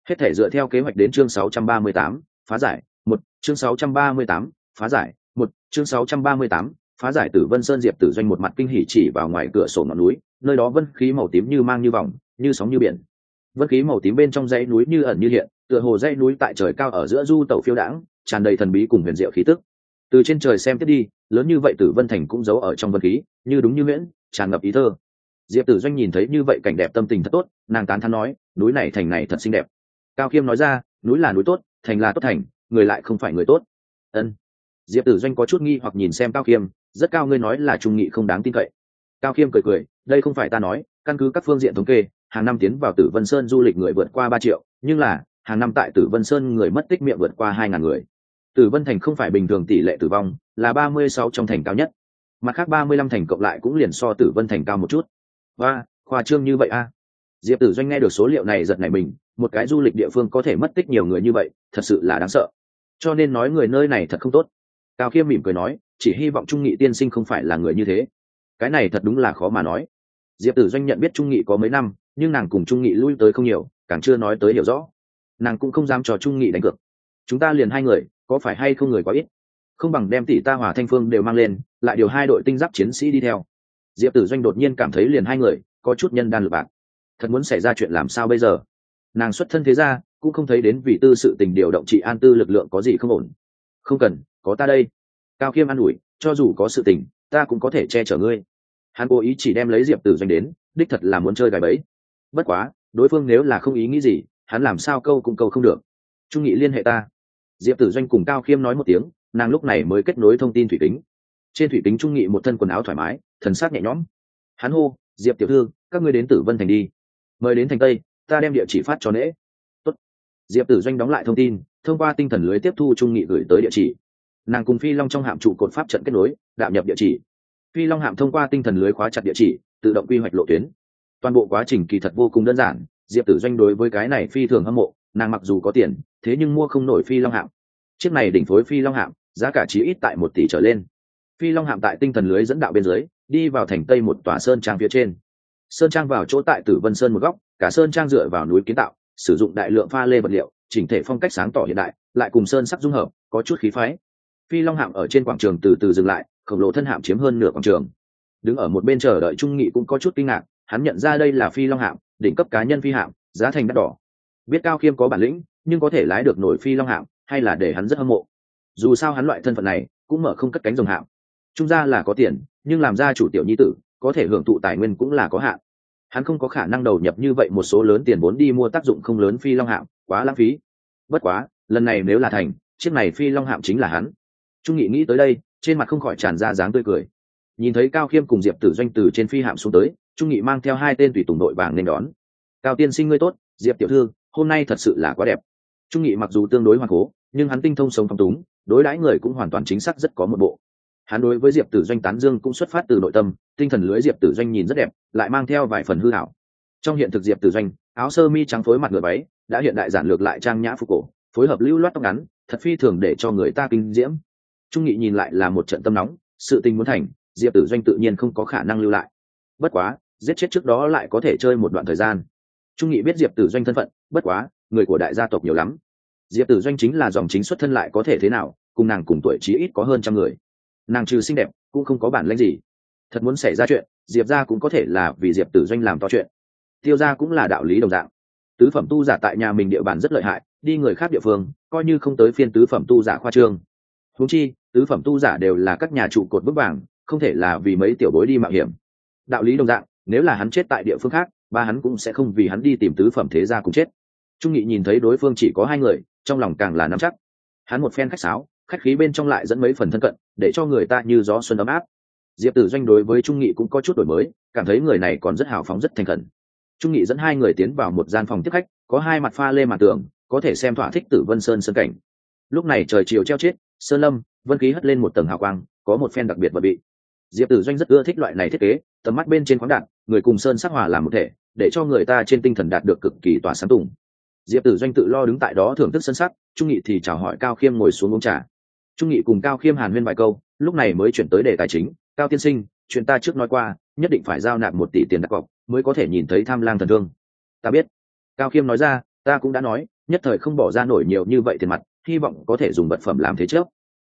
hết thể dựa theo kế hoạch đến chương 638, phá giải một chương 638, phá giải một chương 638, phá giải tử vân sơn diệp tử doanh một mặt kinh hỉ chỉ vào ngoài cửa sổ ngọn núi nơi đó vân khí màu tím như mang như vòng như sóng như biển. Vân khí màu tím bên trong dãy núi như ẩn như hiện tựa hồ dãy núi tại trời cao ở giữa du tẩu phiêu đãng tràn đầy thần bí cùng huyền diệu khí tức. Từ trên trời xem tiếp đi lớn như vậy tử vân thành cũng giấu ở trong vân khí như đúng như nguyễn tràn ngập ý thơ. Diệp tử doanh nhìn thấy như vậy cảnh đẹp tâm tình thật tốt nàng tán thán nói núi này thành này thật xinh đẹp cao khiêm nói ra, núi là núi tốt, thành là tốt thành, người lại không phải người tốt. Ân. Diệp tử doanh có chút nghi hoặc nhìn xem cao khiêm, rất cao ngươi nói là trung nghị không đáng tin cậy. Cao khiêm cười cười, đây không phải ta nói, căn cứ các phương diện thống kê, hàng năm tiến vào tử vân sơn du lịch người vượt qua ba triệu, nhưng là, hàng năm tại tử vân sơn người mất tích miệng vượt qua hai ngàn người. Tử vân thành không phải bình thường tỷ lệ tử vong, là ba mươi sáu trong thành cao nhất. Mặt khác ba mươi lăm thành cộng lại cũng liền so tử vân thành cao một chút. Và khoa trương như vậy a diệp tử doanh nghe được số liệu này giật này mình, một cái du lịch địa phương có thể mất tích nhiều người như vậy, thật sự là đáng sợ. Cho nên nói người nơi này thật không tốt. Cao khiêm mỉm cười nói, chỉ hy vọng trung nghị tiên sinh không phải là người như thế. Cái này thật đúng là khó mà nói. Diệp tử doanh nhận biết trung nghị có mấy năm, nhưng nàng cùng trung nghị lui tới không nhiều, càng chưa nói tới hiểu rõ. Nàng cũng không dám cho trung nghị đánh cược. Chúng ta liền hai người, có phải hay không người quá ít? Không bằng đem tỷ ta hòa thanh phương đều mang lên, lại điều hai đội tinh giáp chiến sĩ đi theo. Diệp tử doanh đột nhiên cảm thấy liền hai người, có chút nhân đan lực bạc thật muốn xảy ra chuyện làm sao bây giờ? Nàng xuất thân thế ra cũng không thấy đến vì tư sự tình điều động trị an tư lực lượng có gì không ổn. Không cần, có ta đây. Cao khiêm an ủi, cho dù có sự tình, ta cũng có thể che chở ngươi. Hắn cố ý chỉ đem lấy diệp tử doanh đến, đích thật là muốn chơi gài bẫy. Bất quá, đối phương nếu là không ý nghĩ gì, hắn làm sao câu cũng câu không được. Trung nghị liên hệ ta. Diệp tử doanh cùng cao khiêm nói một tiếng, nàng lúc này mới kết nối thông tin thủy tính trên thủy tính trung nghị một thân quần áo thoải mái, thần sát nhẹ nhõm. Hắn hô, diệp tiểu thư, các ngươi đến tử vân thành đi mời đến thành tây, ta đem địa chỉ phát cho nễ. Tốt. diệp tử doanh đóng lại thông tin, thông qua tinh thần lưới tiếp thu trung nghị gửi tới địa chỉ. Nàng cùng phi long trong hạm trụ cột pháp trận kết nối, đạm nhập địa chỉ. Phi long hạm thông qua tinh thần lưới khóa chặt địa chỉ, tự động quy hoạch lộ tuyến. Toàn bộ quá trình kỳ thật vô cùng đơn giản, diệp tử doanh đối với cái này phi thường hâm mộ, nàng mặc dù có tiền, thế nhưng mua không nổi phi long hạm. Chiếc này đỉnh phối phi long hạm, giá cả chỉ ít tại một tỷ trở lên. Phi long hạm tại tinh thần lưới dẫn đạo bên dưới, đi vào thành tây một tòa sơn trang phía trên sơn trang vào chỗ tại tử vân sơn một góc, cả sơn trang dựa vào núi kiến tạo, sử dụng đại lượng pha lê vật liệu, chỉnh thể phong cách sáng tỏ hiện đại, lại cùng sơn sắc dung hợp, có chút khí phái. Phi long hạm ở trên quảng trường từ từ dừng lại, khổng lồ thân hạm chiếm hơn nửa quảng trường. Đứng ở một bên chờ đợi trung nghị cũng có chút kinh ngạc, hắn nhận ra đây là phi long hạm, đỉnh cấp cá nhân phi hạm, giá thành đắt đỏ. Biết cao khiêm có bản lĩnh, nhưng có thể lái được nổi phi long hạm, hay là để hắn rất hâm mộ. Dù sao hắn loại thân phận này, cũng mở không cất cánh dòng hạm. Trung gia là có tiền, nhưng làm ra chủ tiểu nhi tử có thể hưởng thụ tài nguyên cũng là có hạn. Hắn không có khả năng đầu nhập như vậy một số lớn tiền vốn đi mua tác dụng không lớn phi long hạm, quá lãng phí. Bất quá, lần này nếu là thành, chiếc này phi long hạm chính là hắn. Trung nghị nghĩ tới đây, trên mặt không khỏi tràn ra dáng tươi cười. Nhìn thấy cao khiêm cùng diệp tử doanh từ trên phi hạm xuống tới, trung nghị mang theo hai tên tùy tùng đội vàng nên đón. Cao tiên sinh ngươi tốt, diệp tiểu thư, hôm nay thật sự là quá đẹp. Trung nghị mặc dù tương đối hoang cố, nhưng hắn tinh thông sống phong túng, đối đãi người cũng hoàn toàn chính xác rất có một bộ hắn đối với diệp tử doanh tán dương cũng xuất phát từ nội tâm, tinh thần lưới diệp tử doanh nhìn rất đẹp, lại mang theo vài phần hư hảo. Trong hiện thực diệp tử doanh, áo sơ mi trắng phối mặt ngựa váy, đã hiện đại giản lược lại trang nhã phục cổ, phối hợp lưu loát tóc ngắn, thật phi thường để cho người ta kinh diễm. Trung nghị nhìn lại là một trận tâm nóng, sự tình muốn thành, diệp tử doanh tự nhiên không có khả năng lưu lại. Bất quá, giết chết trước đó lại có thể chơi một đoạn thời gian. Trung nghị biết diệp tử doanh thân phận, bất quá, người của đại gia tộc nhiều lắm. Diệp tử doanh chính là dòng chính xuất thân lại có thể thế nào, cùng nàng cùng tuổi chí ít có hơn trăm người nàng trừ xinh đẹp cũng không có bản lãnh gì. Thật muốn xảy ra chuyện, diệp ra cũng có thể là vì diệp tử doanh làm to chuyện. Tiêu ra cũng là đạo lý đồng dạng. Tứ phẩm tu giả tại nhà mình địa bàn rất lợi hại, đi người khác địa phương, coi như không tới phiên tứ phẩm tu giả khoa trương. Húng chi, tứ phẩm tu giả đều là các nhà trụ cột vững vàng không thể là vì mấy tiểu bối đi mạo hiểm. Đạo lý đồng dạng, nếu là hắn chết tại địa phương khác, ba hắn cũng sẽ không vì hắn đi tìm tứ phẩm thế gia cùng chết. Trung nghị nhìn thấy đối phương chỉ có hai người, trong lòng càng là nắm chắc. Hắn một phen khách sáo khách khí bên trong lại dẫn mấy phần thân cận, để cho người ta như gió xuân ấm áp. Diệp tử doanh đối với trung nghị cũng có chút đổi mới, cảm thấy người này còn rất hào phóng, rất thành khẩn. Trung nghị dẫn hai người tiến vào một gian phòng tiếp khách, có hai mặt pha lê mặt tường có thể xem thỏa thích tử vân sơn sơn cảnh. Lúc này trời chiều treo chết sơn lâm, vân khí hất lên một tầng hào quang, có một phen đặc biệt và bị. Diệp tử doanh rất ưa thích loại này thiết kế, tầm mắt bên trên khoáng đạn người cùng sơn sắc hòa làm một thể, để cho người ta trên tinh thần đạt được cực kỳ tỏa sáng tùng. Diệp tử doanh tự lo đứng tại đó thưởng thức sân sắc, trung nghị thì chào hỏi cao khiêm ngồi xuống uống trà trung nghị cùng cao khiêm hàn huyên vài câu, lúc này mới chuyển tới đề tài chính, cao tiên sinh, chuyện ta trước nói qua, nhất định phải giao nạp một tỷ tiền đặt cọc, mới có thể nhìn thấy tham lang thần thương. Ta biết. Cao khiêm nói ra, ta cũng đã nói, nhất thời không bỏ ra nổi nhiều như vậy tiền mặt, hy vọng có thể dùng vật phẩm làm thế trước.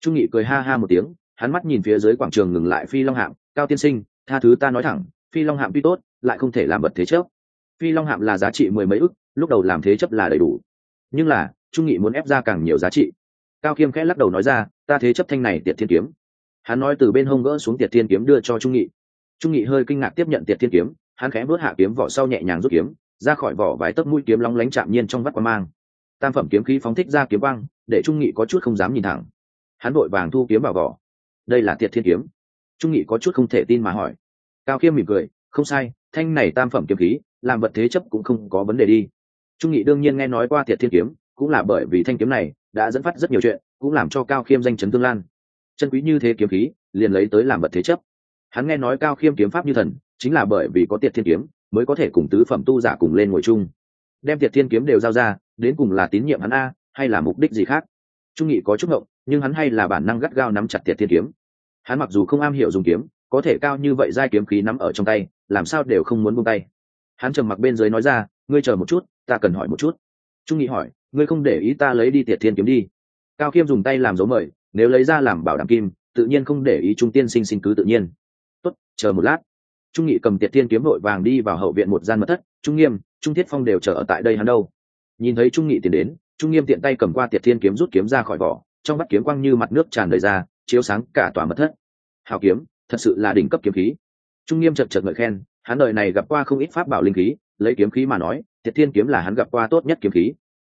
Trung nghị cười ha ha một tiếng, hắn mắt nhìn phía dưới quảng trường ngừng lại phi long hạm, cao tiên sinh, tha thứ ta nói thẳng, phi long hạm tuy tốt, lại không thể làm vật thế chấp phi long hạm là giá trị mười mấy ức, lúc đầu làm thế chấp là đầy đủ. Nhưng là, trung nghị muốn ép ra càng nhiều giá trị cao khiêm khẽ lắc đầu nói ra, ta thế chấp thanh này tiệt thiên kiếm. Hắn nói từ bên hông gỡ xuống tiệt thiên kiếm đưa cho trung nghị. Trung nghị hơi kinh ngạc tiếp nhận tiệt thiên kiếm, hắn khẽ vớt hạ kiếm vỏ sau nhẹ nhàng rút kiếm, ra khỏi vỏ vài tấc mũi kiếm lóng lánh chạm nhiên trong vắt qua mang. Tam phẩm kiếm khí phóng thích ra kiếm băng để trung nghị có chút không dám nhìn thẳng. Hắn vội vàng thu kiếm vào vỏ. Đây là tiệt thiên kiếm. Trung nghị có chút không thể tin mà hỏi. Cao khiêm mỉm cười, không sai, thanh này tam phẩm kiếm khí, làm vật thế chấp cũng không có vấn đề đi. Trung nghị đương nhiên nghe nói qua tiệt thiên kiếm, cũng là bởi vì thanh kiếm này đã dẫn phát rất nhiều chuyện, cũng làm cho cao khiêm danh chấn tương lan. Chân quý như thế kiếm khí, liền lấy tới làm vật thế chấp. Hắn nghe nói cao khiêm kiếm pháp như thần, chính là bởi vì có tiệt thiên kiếm, mới có thể cùng tứ phẩm tu giả cùng lên ngồi chung. Đem tiệt thiên kiếm đều giao ra, đến cùng là tín nhiệm hắn a, hay là mục đích gì khác? Trung nghị có chút ngộng, nhưng hắn hay là bản năng gắt gao nắm chặt tiệt thiên kiếm. Hắn mặc dù không am hiểu dùng kiếm, có thể cao như vậy giai kiếm khí nắm ở trong tay, làm sao đều không muốn buông tay. Hắn trầm mặc bên dưới nói ra, ngươi chờ một chút, ta cần hỏi một chút. Trung nghị hỏi ngươi không để ý ta lấy đi tiệt thiên kiếm đi. Cao khiêm dùng tay làm dấu mời, nếu lấy ra làm bảo đảm kim, tự nhiên không để ý trung tiên sinh sinh cứ tự nhiên. Tốt, chờ một lát. Trung nghị cầm tiệt thiên kiếm vội vàng đi vào hậu viện một gian mật thất, trung nghiêm, trung thiết phong đều chờ ở tại đây hắn đâu. Nhìn thấy trung nghị tiến đến, trung nghiêm tiện tay cầm qua tiệt thiên kiếm rút kiếm ra khỏi vỏ, trong bắt kiếm quang như mặt nước tràn đầy ra, chiếu sáng cả tòa mật thất. Hào kiếm, thật sự là đỉnh cấp kiếm khí. Trung nghiêm chật chật ngợi khen, hắn đời này gặp qua không ít pháp bảo linh khí, lấy kiếm khí mà nói, tiệt thiên kiếm là hắn gặp qua tốt nhất kiếm khí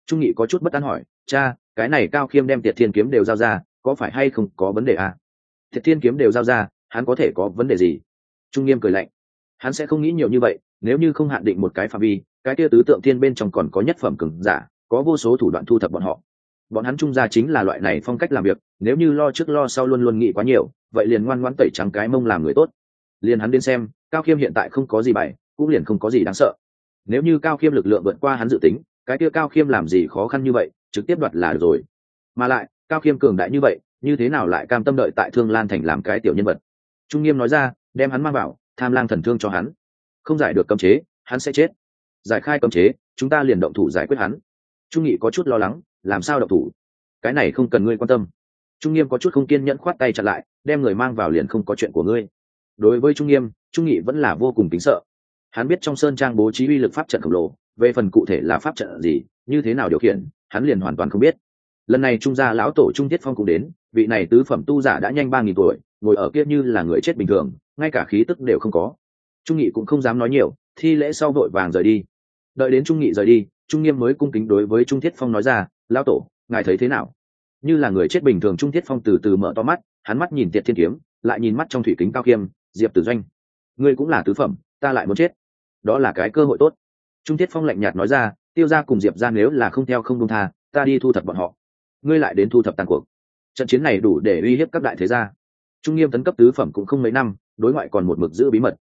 trung nghị có chút bất an hỏi, cha, cái này cao khiêm đem tiệt thiên kiếm đều giao ra, có phải hay không có vấn đề à? tiệt thiên kiếm đều giao ra, hắn có thể có vấn đề gì? Trung nghiêm cười lạnh, hắn sẽ không nghĩ nhiều như vậy, nếu như không hạn định một cái phạm vi, cái kia tứ tượng thiên bên trong còn có nhất phẩm cừng giả, có vô số thủ đoạn thu thập bọn họ. Bọn hắn trung gia chính là loại này phong cách làm việc, nếu như lo trước lo sau luôn luôn nghĩ quá nhiều, vậy liền ngoan ngoãn tẩy trắng cái mông làm người tốt. Liền hắn đến xem, cao khiêm hiện tại không có gì bày cũng liền không có gì đáng sợ. Nếu như cao khiêm lực lượng vượt qua hắn dự tính cái kia cao khiêm làm gì khó khăn như vậy, trực tiếp đoạt là được rồi. Mà lại, cao khiêm cường đại như vậy, như thế nào lại cam tâm đợi tại thương lan thành làm cái tiểu nhân vật? Trung nghiêm nói ra, đem hắn mang vào, tham lang thần thương cho hắn. Không giải được cấm chế, hắn sẽ chết. Giải khai cấm chế, chúng ta liền động thủ giải quyết hắn. Trung nghị có chút lo lắng, làm sao động thủ? Cái này không cần ngươi quan tâm. Trung nghiêm có chút không kiên nhẫn khoát tay chặn lại, đem người mang vào liền không có chuyện của ngươi. Đối với trung nghiêm, trung nghị vẫn là vô cùng kính sợ. Hắn biết trong sơn trang bố trí uy lực pháp trận khổng lồ về phần cụ thể là pháp trận gì, như thế nào điều khiển, hắn liền hoàn toàn không biết. Lần này trung gia lão tổ trung thiết phong cũng đến, vị này tứ phẩm tu giả đã nhanh ba nghìn tuổi, ngồi ở kia như là người chết bình thường, ngay cả khí tức đều không có. Trung nghị cũng không dám nói nhiều, thi lễ sau vội vàng rời đi. Đợi đến trung nghị rời đi, trung nghiêm mới cung kính đối với trung thiết phong nói ra, lão tổ, ngài thấy thế nào? Như là người chết bình thường, trung thiết phong từ từ mở to mắt, hắn mắt nhìn tiệt thiên kiếm, lại nhìn mắt trong thủy kính cao khiêm diệp tử doanh. Ngươi cũng là tứ phẩm, ta lại muốn chết. Đó là cái cơ hội tốt trung thiết phong lạnh nhạt nói ra, tiêu ra cùng diệp ra nếu là không theo không đông tha, ta đi thu thập bọn họ. Ngươi lại đến thu thập tàn cuộc. Trận chiến này đủ để uy hiếp các đại thế gia. Trung nghiêm tấn cấp tứ phẩm cũng không mấy năm, đối ngoại còn một mực giữ bí mật.